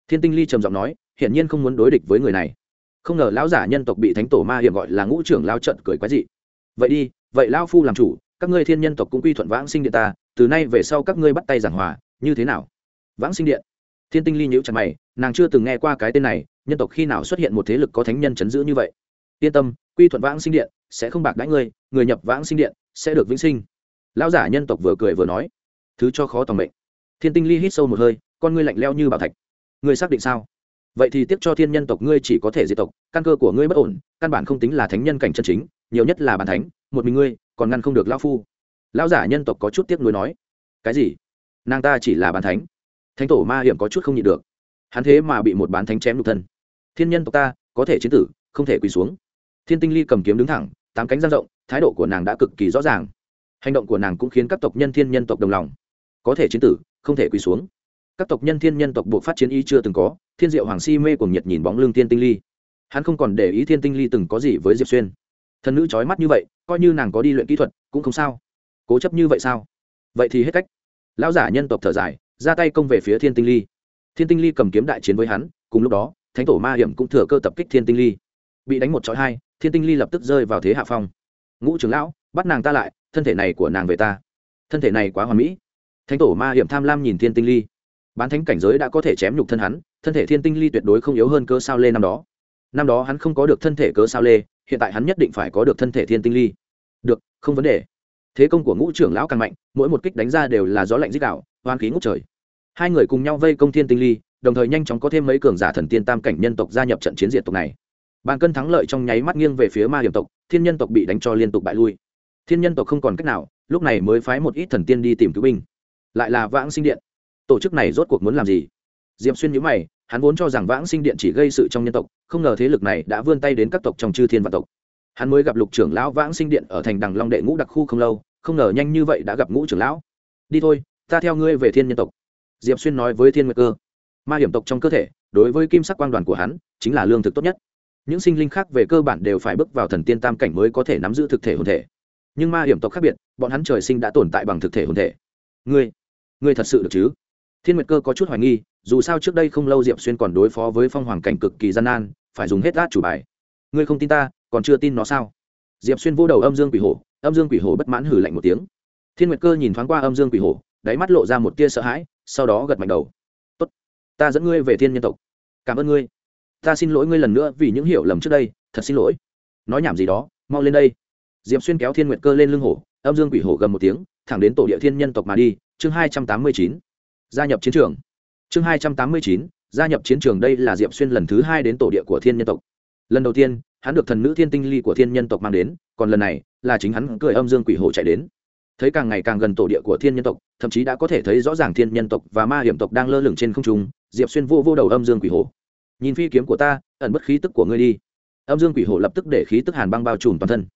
Thiên tinh ly trầm giọng nói hiển nhiên không muốn đối địch với người này. Không ngờ lão giả nhân tộc bị thánh tổ ma hiểm gọi là ngũ trưởng lao trận cười quái dị. Vậy đi, vậy lao phu làm chủ, các ngươi thiên nhân tộc cũng quy thuận vãng sinh điện ta, từ nay về sau các ngươi bắt tay giảng hòa, như thế nào? Vãng sinh điện. Thiên tinh ly nhíu chặt mày, nàng chưa từng nghe qua cái tên này, nhân tộc khi nào xuất hiện một thế lực có thánh nhân chấn giữ như vậy? Yên tâm, quy thuận vãng sinh điện sẽ không bạc đãi ngươi, người nhập vãng sinh điện sẽ được vĩnh sinh. Lão giả nhân tộc vừa cười vừa nói. Thứ cho khó tòng mệnh. Thiên tinh ly hít sâu một hơi, con ngươi lạnh leo như bảo thạch. Ngươi xác định sao? Vậy thì tiếp cho thiên nhân tộc ngươi chỉ có thể diệt tộc, căn cơ của ngươi bất ổn, căn bản không tính là thánh nhân cảnh chân chính, nhiều nhất là bàn thánh, một mình ngươi, còn ngăn không được lão phu. Lão giả nhân tộc có chút tiếc nuối nói, cái gì? Nàng ta chỉ là bàn thánh. Thánh tổ ma hiểm có chút không nhịn được. Hắn thế mà bị một bán thánh chém đục thân. Thiên nhân tộc ta, có thể chiến tử, không thể quỳ xuống. Thiên tinh ly cầm kiếm đứng thẳng, tám cánh giang rộng, thái độ của nàng đã cực kỳ rõ ràng. Hành động của nàng cũng khiến các tộc nhân thiên nhân tộc đồng lòng. Có thể chiến tử, không thể quỳ xuống các tộc nhân thiên nhân tộc buộc phát chiến ý chưa từng có, thiên diệu hoàng si mê cùng nhiệt nhìn bóng lưng thiên tinh ly. Hắn không còn để ý thiên tinh ly từng có gì với diệp xuyên. Thần nữ trói mắt như vậy, coi như nàng có đi luyện kỹ thuật, cũng không sao. Cố chấp như vậy sao? Vậy thì hết cách. Lão giả nhân tộc thở dài, ra tay công về phía thiên tinh ly. Thiên tinh ly cầm kiếm đại chiến với hắn, cùng lúc đó, thánh tổ ma hiểm cũng thừa cơ tập kích thiên tinh ly. Bị đánh một chọi hai, thiên tinh ly lập tức rơi vào thế hạ phong. Ngũ trưởng lão, bắt nàng ta lại, thân thể này của nàng về ta. Thân thể này quá hoàn mỹ. Thánh tổ ma hiểm tham lam nhìn thiên tinh ly bán thánh cảnh giới đã có thể chém nhục thân hắn, thân thể thiên tinh ly tuyệt đối không yếu hơn cơ sao lê năm đó. Năm đó hắn không có được thân thể cơ sao lê, hiện tại hắn nhất định phải có được thân thể thiên tinh ly. Được, không vấn đề. Thế công của ngũ trưởng lão càng mạnh, mỗi một kích đánh ra đều là gió lạnh dích đạo hoan khí ngút trời. Hai người cùng nhau vây công thiên tinh ly, đồng thời nhanh chóng có thêm mấy cường giả thần tiên tam cảnh nhân tộc gia nhập trận chiến diệt tộc này. Bàn cân thắng lợi trong nháy mắt nghiêng về phía ma hiểm tộc, thiên nhân tộc bị đánh cho liên tục bại lui. Thiên nhân tộc không còn cách nào, lúc này mới phái một ít thần tiên đi tìm cứu binh. Lại là vãng sinh điện tổ chức này rốt cuộc muốn làm gì? Diệm xuyên nhữ mày, hắn vốn cho rằng vãng sinh điện chỉ gây sự trong nhân tộc, không ngờ thế lực này đã vươn tay đến các tộc trong chư thiên và tộc. Hắn mới gặp lục trưởng lão vãng sinh điện ở thành đằng long đệ ngũ đặc khu không lâu, không ngờ nhanh như vậy đã gặp ngũ trưởng lão. Đi thôi, ta theo ngươi về thiên nhân tộc. Diệp xuyên nói với thiên nguyệt cơ. Ma hiểm tộc trong cơ thể, đối với kim sắc quang đoàn của hắn, chính là lương thực tốt nhất. Những sinh linh khác về cơ bản đều phải bước vào thần tiên tam cảnh mới có thể nắm giữ thực thể hồn thể. Nhưng ma hiểm tộc khác biệt, bọn hắn trời sinh đã tồn tại bằng thực thể hồn thể. Ngươi ngươi thật sự được chứ? Thiên nguyệt cơ có chút hoài nghi, dù sao trước đây không lâu diệp xuyên còn đối phó với phong hoàng cảnh cực kỳ gian nan, phải dùng hết át chủ bài. Ngươi không tin ta, còn chưa tin nó sao? Diệp xuyên vô đầu âm dương quỷ hổ, âm dương quỷ hổ bất mãn hử lạnh một tiếng. Thiên nguyệt cơ nhìn thoáng qua âm dương quỷ hổ, đáy mắt lộ ra một tia sợ hãi, sau đó gật mạnh đầu. Tốt, ta dẫn ngươi về thiên nhân tộc. Cảm ơn ngươi. Ta xin lỗi ngươi lần nữa vì những hiểu lầm trước đây, thật xin lỗi. Nói nhảm gì đó, mau lên đây. Diệp xuyên kéo thiên nguyệt cơ lên lưng hổ, âm dương quỷ hổ gầm một tiếng, thẳng đến tổ địa thiên nhân tộc mà đi, chương hai trăm tám mươi chín gia nhập chiến trường. Chương hai trăm tám mươi chín, gia nhập chiến trường đây là diệp xuyên lần thứ hai đến tổ địa của thiên nhân tộc. Lần đầu tiên, hắn được thần nữ thiên tinh ly của thiên nhân tộc mang đến, còn lần này là chính hắn cười âm dương quỷ Hồ chạy đến. Thấy càng ngày càng gần tổ địa của thiên nhân tộc, thậm chí đã có thể thấy rõ ràng thiên nhân tộc và ma hiểm tộc đang lơ lửng trên không trung, diệp xuyên vô vô đầu âm dương quỷ Hồ nhìn phi kiếm của ta, ẩn bất khí tức của ngươi đi. Âm dương quỷ Hồ lập tức để khí tức hàn băng bao trùm toàn thân.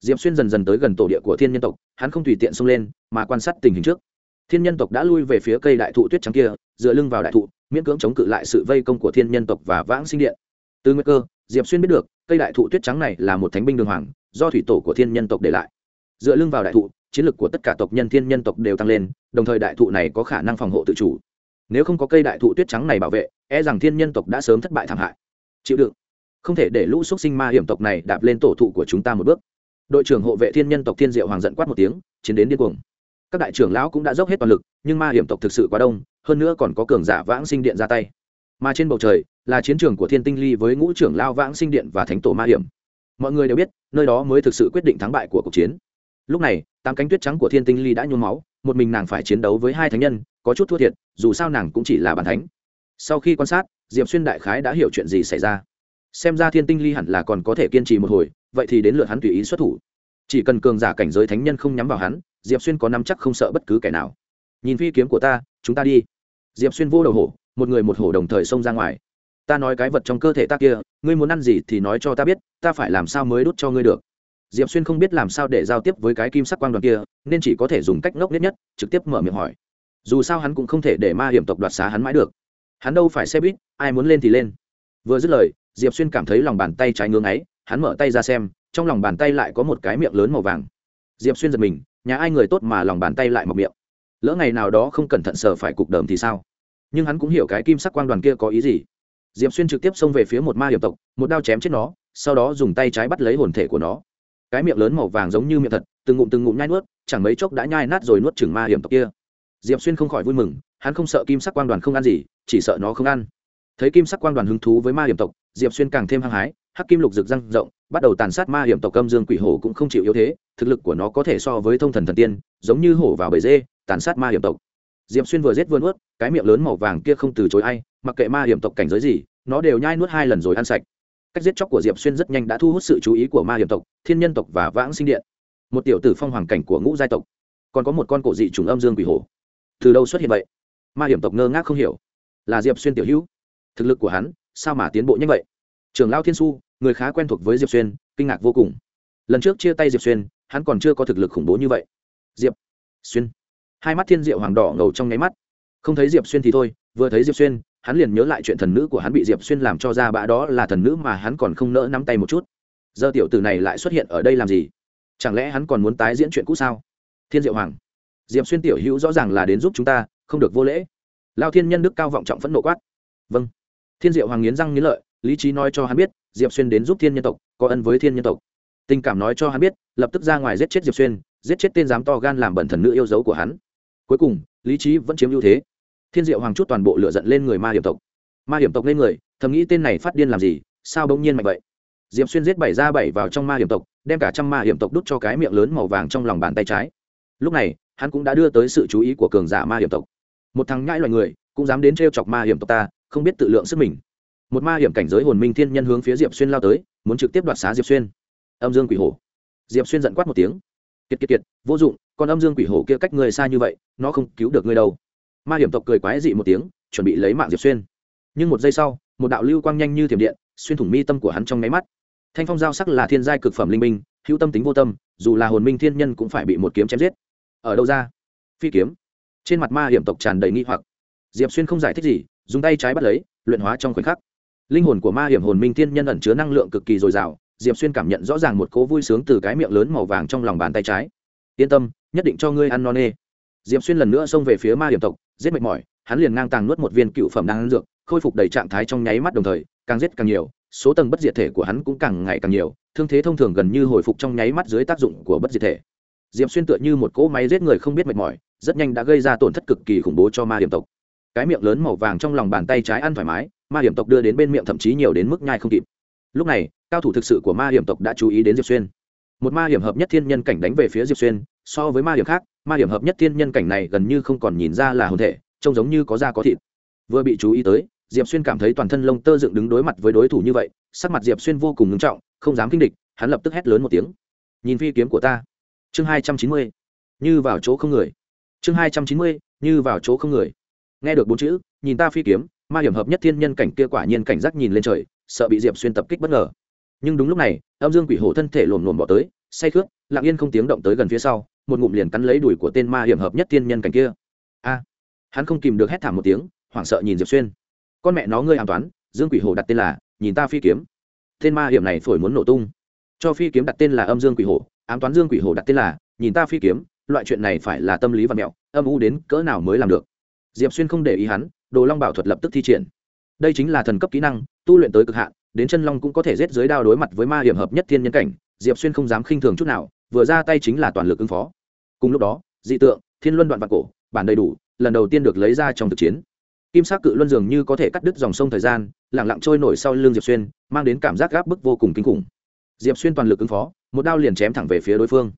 Diệp xuyên dần dần tới gần tổ địa của thiên nhân tộc, hắn không tùy tiện xông lên, mà quan sát tình hình trước thiên nhân tộc đã lui về phía cây đại thụ tuyết trắng kia, dựa lưng vào đại thụ, miễn cưỡng chống cự lại sự vây công của thiên nhân tộc và vãng sinh điện. Từ nguy cơ, diệp xuyên biết được, cây đại thụ tuyết trắng này là một thánh binh đường hoàng, do thủy tổ của thiên nhân tộc để lại. Dựa lưng vào đại thụ, chiến lược của tất cả tộc nhân thiên nhân tộc đều tăng lên, đồng thời đại thụ này có khả năng phòng hộ tự chủ. Nếu không có cây đại thụ tuyết trắng này bảo vệ e rằng thiên nhân tộc đã sớm thất bại thảm hại. Chịu đựng. Không thể để lũ x sinh ma hiểm tộc này đạp lên tổ thụ của chúng ta một bước. Đội trưởng hộ vệ thiên nhân tộc thiên diệu hoàng giận quát một tiếng, chiến đến điên cuồng các đại trưởng lão cũng đã dốc hết toàn lực, nhưng ma hiểm tộc thực sự quá đông, hơn nữa còn có cường giả vãng sinh điện ra tay. Mà trên bầu trời, là chiến trường của thiên tinh ly với ngũ trưởng lao vãng sinh điện và thánh tổ ma hiểm. Mọi người đều biết, nơi đó mới thực sự quyết định thắng bại của cuộc chiến. Lúc này, tám cánh tuyết trắng của thiên tinh ly đã nhuốm máu, một mình nàng phải chiến đấu với hai thánh nhân, có chút thua thiệt, dù sao nàng cũng chỉ là bản thánh. Sau khi quan sát, diệp xuyên đại khái đã hiểu chuyện gì xảy ra. Xem ra thiên tinh ly hẳn là còn có thể kiên trì một hồi, vậy thì đến lượt hắn tùy ý xuất thủ chỉ cần cường giả cảnh giới thánh nhân không nhắm vào hắn, diệp xuyên có nắm chắc không sợ bất cứ kẻ nào. Nhìn phi kiếm của ta, chúng ta đi. Diệp xuyên vô đầu hổ, một người một hổ đồng thời xông ra ngoài. Ta nói cái vật trong cơ thể ta kia, ngươi muốn ăn gì thì nói cho ta biết, ta phải làm sao mới đút cho ngươi được. Diệp xuyên không biết làm sao để giao tiếp với cái kim sắc quang đoàn kia, nên chỉ có thể dùng cách ngốc nhất nhất, trực tiếp mở miệng hỏi. Dù sao hắn cũng không thể để ma hiểm tộc đoạt xá hắn mãi được. Hắn đâu phải xe buýt, ai muốn lên thì lên. Vừa dứt lời, diệp xuyên cảm thấy lòng bàn tay trái ngưng ấy hắn mở tay ra xem trong lòng bàn tay lại có một cái miệng lớn màu vàng. Diệp xuyên giật mình, nhà ai người tốt mà lòng bàn tay lại mọc miệng? Lỡ ngày nào đó không cẩn thận sờ phải cục đờm thì sao? Nhưng hắn cũng hiểu cái kim sắc quang đoàn kia có ý gì. Diệp xuyên trực tiếp xông về phía một ma hiểm tộc, một đao chém chết nó, sau đó dùng tay trái bắt lấy hồn thể của nó. Cái miệng lớn màu vàng giống như miệng thật, từng ngụm từng ngụm nhai nuốt, chẳng mấy chốc đã nhai nát rồi nuốt chừng ma hiểm tộc kia. Diệp xuyên không khỏi vui mừng, hắn không sợ kim sắc quang đoàn không ăn gì, chỉ sợ nó không ăn. Thấy kim sắc quang đoàn hứng thú với ma hiểm tộc, diệp xuyên càng thêm hăng hái hắc kim lục rực răng rộng, bắt đầu tàn sát ma hiểm tộc âm dương quỷ hổ cũng không chịu yếu thế, thực lực của nó có thể so với thông thần thần tiên, giống như hổ vào bầy dê, tàn sát ma hiểm tộc. Diệp xuyên vừa giết vừa nuốt, cái miệng lớn màu vàng kia không từ chối ai, mặc kệ ma hiểm tộc cảnh giới gì, nó đều nhai nuốt hai lần rồi ăn sạch. Cách giết chóc của diệp xuyên rất nhanh đã thu hút sự chú ý của ma hiểm tộc, thiên nhân tộc và vãng sinh điện. Một tiểu tử phong hoàng cảnh của ngũ giai tộc. Còn có một con cổ dị trùng âm dương quỷ hổ. Từ đâu xuất hiện vậy? Ma hiểm tộc ngơ ngác không hiểu. Là diệp xuyên tiểu hữu. Thực lực của hắn, sao mà tiến bộ nhanh vậy? Trường lao thiên su người khá quen thuộc với diệp xuyên, kinh ngạc vô cùng. Lần trước chia tay diệp xuyên, hắn còn chưa có thực lực khủng bố như vậy. Diệp xuyên. Hai mắt thiên diệu hoàng đỏ ngầu trong nháy mắt. Không thấy diệp xuyên thì thôi, vừa thấy diệp xuyên, hắn liền nhớ lại chuyện thần nữ của hắn bị diệp xuyên làm cho ra bã đó là thần nữ mà hắn còn không nỡ nắm tay một chút. Giờ tiểu tử này lại xuất hiện ở đây làm gì? Chẳng lẽ hắn còn muốn tái diễn chuyện cũ sao? Thiên diệu hoàng. Diệp xuyên tiểu hữu rõ ràng là đến giúp chúng ta, không được vô lễ. Lao thiên nhân đức cao vọng trọng phẫn nộ quát. Vâng. Thiên diệu hoàng nghiến răng nghiến lợi, lý trí nói cho hắn biết diệp xuyên đến giúp thiên nhân tộc, có ân với thiên nhân tộc. Tình cảm nói cho hắn biết, lập tức ra ngoài giết chết diệp xuyên, giết chết tên dám to gan làm bẩn thần nữ yêu dấu của hắn. Cuối cùng, lý trí vẫn chiếm ưu thế. Thiên diệu hoàng chút toàn bộ lựa giận lên người ma hiểm tộc. Ma hiểm tộc lên người, thầm nghĩ tên này phát điên làm gì, sao bỗng nhiên mạnh vậy? Diệp xuyên giết bảy ra bảy vào trong ma hiểm tộc, đem cả trăm ma hiểm tộc đút cho cái miệng lớn màu vàng trong lòng bàn tay trái. Lúc này, hắn cũng đã đưa tới sự chú ý của cường giả ma hiểm tộc. Một thằng nhãi loài người, cũng dám đến t chọc ma hiểm tộc ta, không biết tự lượng sức mình một ma hiểm cảnh giới hồn minh thiên nhân hướng phía diệp xuyên lao tới, muốn trực tiếp đoạt xá diệp xuyên. Âm dương quỷ hổ. Diệp xuyên giận quát một tiếng. Kiệt kiệt kiệt, vô dụng, con âm dương quỷ hổ kia cách người xa như vậy, nó không cứu được ngươi đâu. Ma hiểm tộc cười quái dị một tiếng, chuẩn bị lấy mạng diệp xuyên. Nhưng một giây sau, một đạo lưu quang nhanh như thiểm điện, xuyên thủng mi tâm của hắn trong nháy mắt. Thanh phong giao sắc là thiên giai cực phẩm linh minh hữu tâm tính vô tâm, dù là hồn minh thiên nhân cũng phải bị một kiếm chém giết. Ở đâu ra? Phi kiếm. Trên mặt ma hiểm tộc tràn đầy nghi hoặc. Diệp xuyên không giải thích gì, dùng tay trái bắt lấy, luyện hóa trong khoảnh khắc linh hồn của ma hiểm hồn minh thiên nhân ẩn chứa năng lượng cực kỳ dồi dào, diệp xuyên cảm nhận rõ ràng một cố vui sướng từ cái miệng lớn màu vàng trong lòng bàn tay trái. Yên tâm, nhất định cho ngươi ăn no nê. Diệp xuyên lần nữa xông về phía ma hiểm tộc, giết mệt mỏi, hắn liền ngang tàng nuốt một viên cựu phẩm đang ăn dược, khôi phục đầy trạng thái trong nháy mắt đồng thời, càng giết càng nhiều, số tầng bất diệt thể của hắn cũng càng ngày càng nhiều, thương thế thông thường gần như hồi phục trong nháy mắt dưới tác dụng của bất diệt thể. Diệp xuyên tựa như một cỗ máy giết người không biết mệt mỏi, rất nhanh đã gây ra tổn thất cực kỳ khủng bố cho ma hiểm tộc. Cái miệng lớn màu vàng trong lòng bàn tay trái ăn thoải mái ma hiểm tộc đưa đến bên miệng thậm chí nhiều đến mức nhai không kịp. Lúc này, cao thủ thực sự của ma hiểm tộc đã chú ý đến diệp xuyên. Một ma hiểm hợp nhất thiên nhân cảnh đánh về phía diệp xuyên, so với ma hiểm khác, ma hiểm hợp nhất thiên nhân cảnh này gần như không còn nhìn ra là hồn thể, trông giống như có da có thịt. Vừa bị chú ý tới, diệp xuyên cảm thấy toàn thân lông tơ dựng đứng đối mặt với đối thủ như vậy, sắc mặt diệp xuyên vô cùng ngưng trọng, không dám kinh địch, hắn lập tức hét lớn một tiếng. Nhìn phi kiếm của ta. Chương hai trăm chín mươi. Như vào chỗ không người. Chương hai trăm chín mươi, như vào chỗ không người. Nghe được bốn chữ, nhìn ta phi kiếm ma hiểm hợp nhất thiên nhân cảnh kia quả nhiên cảnh giác nhìn lên trời, sợ bị diệp xuyên tập kích bất ngờ. Nhưng đúng lúc này, âm dương quỷ hổ thân thể lồn lồn bỏ tới, say khướt, lặng yên không tiếng động tới gần phía sau, một ngụm liền cắn lấy đùi của tên ma hiểm hợp nhất thiên nhân cảnh kia. A! Hắn không kìm được hét thảm một tiếng, hoảng sợ nhìn diệp xuyên. Con mẹ nó ngươi an toán dương quỷ hổ đặt tên là, nhìn ta phi kiếm. Tên ma hiểm này phổi muốn nổ tung. Cho phi kiếm đặt tên là âm dương quỷ hổ, ám toán dương quỷ hổ đặt tên là, nhìn ta phi kiếm, loại chuyện này phải là tâm lý và mẹo, âm u đến cỡ nào mới làm được. Diệp xuyên không để ý hắn đồ long bảo thuật lập tức thi triển. Đây chính là thần cấp kỹ năng, tu luyện tới cực hạn, đến chân long cũng có thể giết dưới đao đối mặt với ma hiểm hợp nhất thiên nhân cảnh, diệp xuyên không dám khinh thường chút nào, vừa ra tay chính là toàn lực ứng phó. Cùng lúc đó, dị tượng, thiên luân đoạn vạn cổ, bản đầy đủ, lần đầu tiên được lấy ra trong thực chiến. Kim sắc cự luân dường như có thể cắt đứt dòng sông thời gian lẳng lặng trôi nổi sau lưng diệp xuyên, mang đến cảm giác gáp bức vô cùng kinh khủng. Diệp xuyên toàn lực ứng phó, một đao liền chém thẳng về phía đối phương.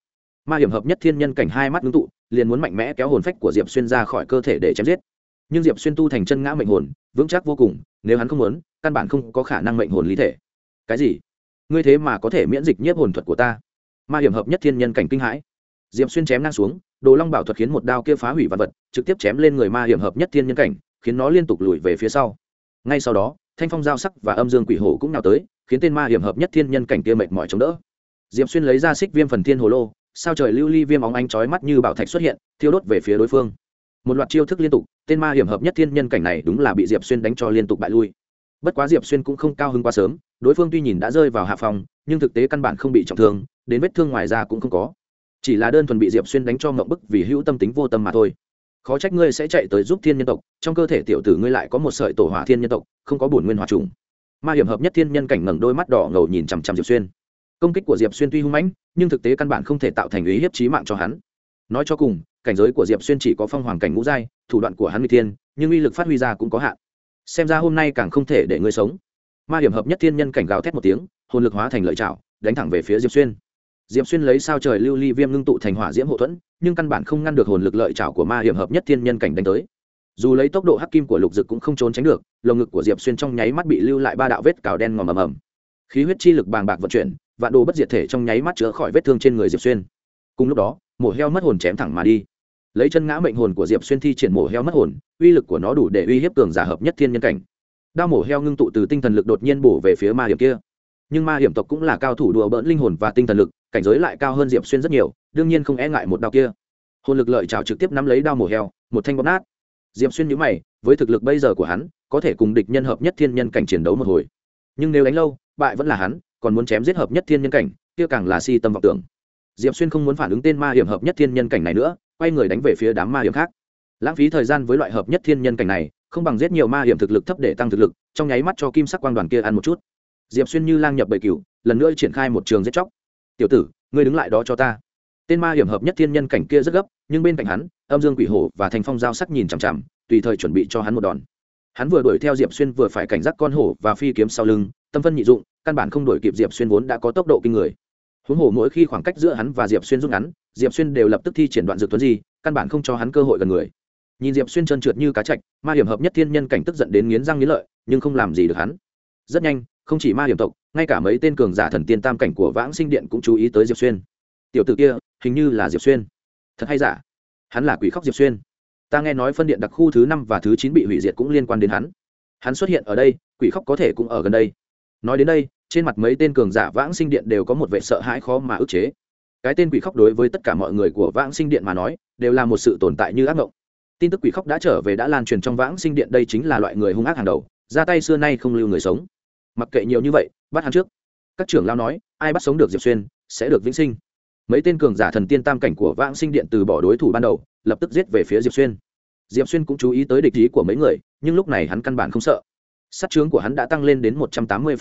Ma hiểm hợp nhất thiên nhân cảnh hai mắt ngưng tụ, liền muốn mạnh mẽ kéo hồn phách của diệp xuyên ra khỏi cơ thể để chém giết nhưng diệp xuyên tu thành chân ngã mệnh hồn, vững chắc vô cùng, nếu hắn không muốn, căn bản không có khả năng mệnh hồn lý thể. Cái gì? Ngươi thế mà có thể miễn dịch nhiếp hồn thuật của ta? Ma hiểm hợp nhất thiên nhân cảnh kinh hãi. Diệp xuyên chém ngang xuống, đồ long bảo thuật khiến một đao kia phá hủy vật vật, trực tiếp chém lên người ma hiểm hợp nhất thiên nhân cảnh, khiến nó liên tục lùi về phía sau. Ngay sau đó, thanh phong giao sắc và âm dương quỷ hổ cũng nào tới, khiến tên ma hiểm hợp nhất thiên nhân cảnh kia mệt mỏi chống đỡ. Diệp xuyên lấy ra xích viêm phần thiên hồ lô, sao trời lưu ly viêm óng ánh chói mắt như bảo thạch xuất hiện, thiêu đốt về phía đối phương một loạt chiêu thức liên tục, tên ma hiểm hợp nhất thiên nhân cảnh này đúng là bị diệp xuyên đánh cho liên tục bại lui. Bất quá diệp xuyên cũng không cao hơn quá sớm, đối phương tuy nhìn đã rơi vào hạ phòng, nhưng thực tế căn bản không bị trọng thương, đến vết thương ngoài ra cũng không có. Chỉ là đơn thuần bị diệp xuyên đánh cho mộng bức vì hữu tâm tính vô tâm mà thôi. Khó trách ngươi sẽ chạy tới giúp thiên nhân tộc, trong cơ thể tiểu tử ngươi lại có một sợi tổ hỏa thiên nhân tộc, không có bổn nguyên hòa trùng. Ma hiểm hợp nhất thiên nhân cảnh ngẩng đôi mắt đỏ ngầu nhìn chằm chằm diệp xuyên. Công kích của diệp xuyên tuy hung mãnh, nhưng thực tế căn bản không thể tạo thành ý hiếp trí mạng cho hắn. Nói cho cùng cảnh giới của diệp xuyên chỉ có phong hoàng cảnh ngũ giai, thủ đoạn của hắn nguy thiên, nhưng uy lực phát huy ra cũng có hạn. Xem ra hôm nay càng không thể để ngươi sống. Ma hiểm hợp nhất thiên nhân cảnh gào thét một tiếng, hồn lực hóa thành lợi trạo đánh thẳng về phía diệp xuyên. Diệp xuyên lấy sao trời lưu ly viêm ngưng tụ thành hỏa diễm hậu thuẫn, nhưng căn bản không ngăn được hồn lực lợi trạo của ma hiểm hợp nhất thiên nhân cảnh đánh tới. Dù lấy tốc độ hắc kim của lục dực cũng không trốn tránh được, lồng ngực của diệp xuyên trong nháy mắt bị lưu lại ba đạo vết cào đen ngòm ầm ầm. Khí huyết chi lực bàng bạc vận chuyển, vạn đồ bất diệt thể trong nháy mắt chữa khỏi vết thương trên người diệp xuyên. Cùng lúc đó, mổ heo mất hồn chém thẳng mà đi lấy chân ngã mệnh hồn của diệp xuyên thi triển mổ heo mất hồn, uy lực của nó đủ để uy hiếp cường giả hợp nhất thiên nhân cảnh. Đao mổ heo ngưng tụ từ tinh thần lực đột nhiên bổ về phía ma hiểm kia. Nhưng ma hiểm tộc cũng là cao thủ đùa bỡn linh hồn và tinh thần lực, cảnh giới lại cao hơn diệp xuyên rất nhiều, đương nhiên không e ngại một đao kia. Hồn lực lợi trào trực tiếp nắm lấy đao mổ heo, một thanh bóp nát. Diệp xuyên nhữ mày, với thực lực bây giờ của hắn, có thể cùng địch nhân hợp nhất thiên nhân cảnh chiến đấu một hồi. Nhưng nếu đánh lâu, bại vẫn là hắn, còn muốn chém giết hợp nhất thiên nhân cảnh, kia càng là si tâm vọng tưởng. Diệp xuyên không muốn phản ứng tên ma hiểm hợp nhất thiên nhân cảnh này nữa quay người đánh về phía đám ma hiểm khác. Lãng phí thời gian với loại hợp nhất thiên nhân cảnh này không bằng giết nhiều ma hiểm thực lực thấp để tăng thực lực trong nháy mắt cho kim sắc quang đoàn kia ăn một chút. Diệp xuyên như lang nhập bầy cựu, lần nữa triển khai một trường giết chóc. Tiểu tử ngươi đứng lại đó cho ta. Tên ma hiểm hợp nhất thiên nhân cảnh kia rất gấp nhưng bên cạnh hắn âm dương quỷ hổ và thành phong giao sắc nhìn chằm chằm tùy thời chuẩn bị cho hắn một đòn. Hắn vừa đuổi theo diệp xuyên vừa phải cảnh giác con hổ và phi kiếm sau lưng tâm phân nhị dụng căn bản không đuổi kịp diệp xuyên vốn đã có tốc độ kinh người. Huống hổ mỗi khi khoảng cách giữa hắn và diệp xuyên rút ngắn diệp xuyên đều lập tức thi triển đoạn dược tuấn di, căn bản không cho hắn cơ hội gần người. Nhìn diệp xuyên trơn trượt như cá chạch, ma hiểm hợp nhất thiên nhân cảnh tức giận đến nghiến răng nghiến lợi, nhưng không làm gì được hắn. Rất nhanh, không chỉ ma hiểm tộc, ngay cả mấy tên cường giả thần tiên tam cảnh của vãng sinh điện cũng chú ý tới diệp xuyên. Tiểu t ử kia, hình như là diệp xuyên. Thật hay giả? Hắn là quỷ khóc diệp xuyên. Ta nghe nói phân điện đặc khu thứ năm và thứ chín bị hủy diệt cũng liên quan đến hắn. Hắn xuất hiện ở đây, quỷ khóc có thể cũng ở gần đây. Nói đến đây, trên mặt mấy tên cường giả vãng sinh điện đều có một vẻ sợ hãi khó mà ức chế cái tên quỷ khóc đối với tất cả mọi người của vãng sinh điện mà nói, đều là một sự tồn tại như ác mộng. Tin tức quỷ khóc đã trở về đã lan truyền trong vãng sinh điện, đây chính là loại người hung ác hàng đầu, ra tay xưa nay không lưu người sống. Mặc kệ nhiều như vậy, bắt hắn trước. Các trưởng lao nói, ai bắt sống được diệp xuyên, sẽ được vĩnh sinh. Mấy tên cường giả thần tiên tam cảnh của vãng sinh điện từ bỏ đối thủ ban đầu, lập tức giết về phía diệp xuyên. Diệp xuyên cũng chú ý tới địch ý của mấy người, nhưng lúc này hắn căn bản không sợ. Sát trướng của hắn đã tăng lên đến một trăm tám mươi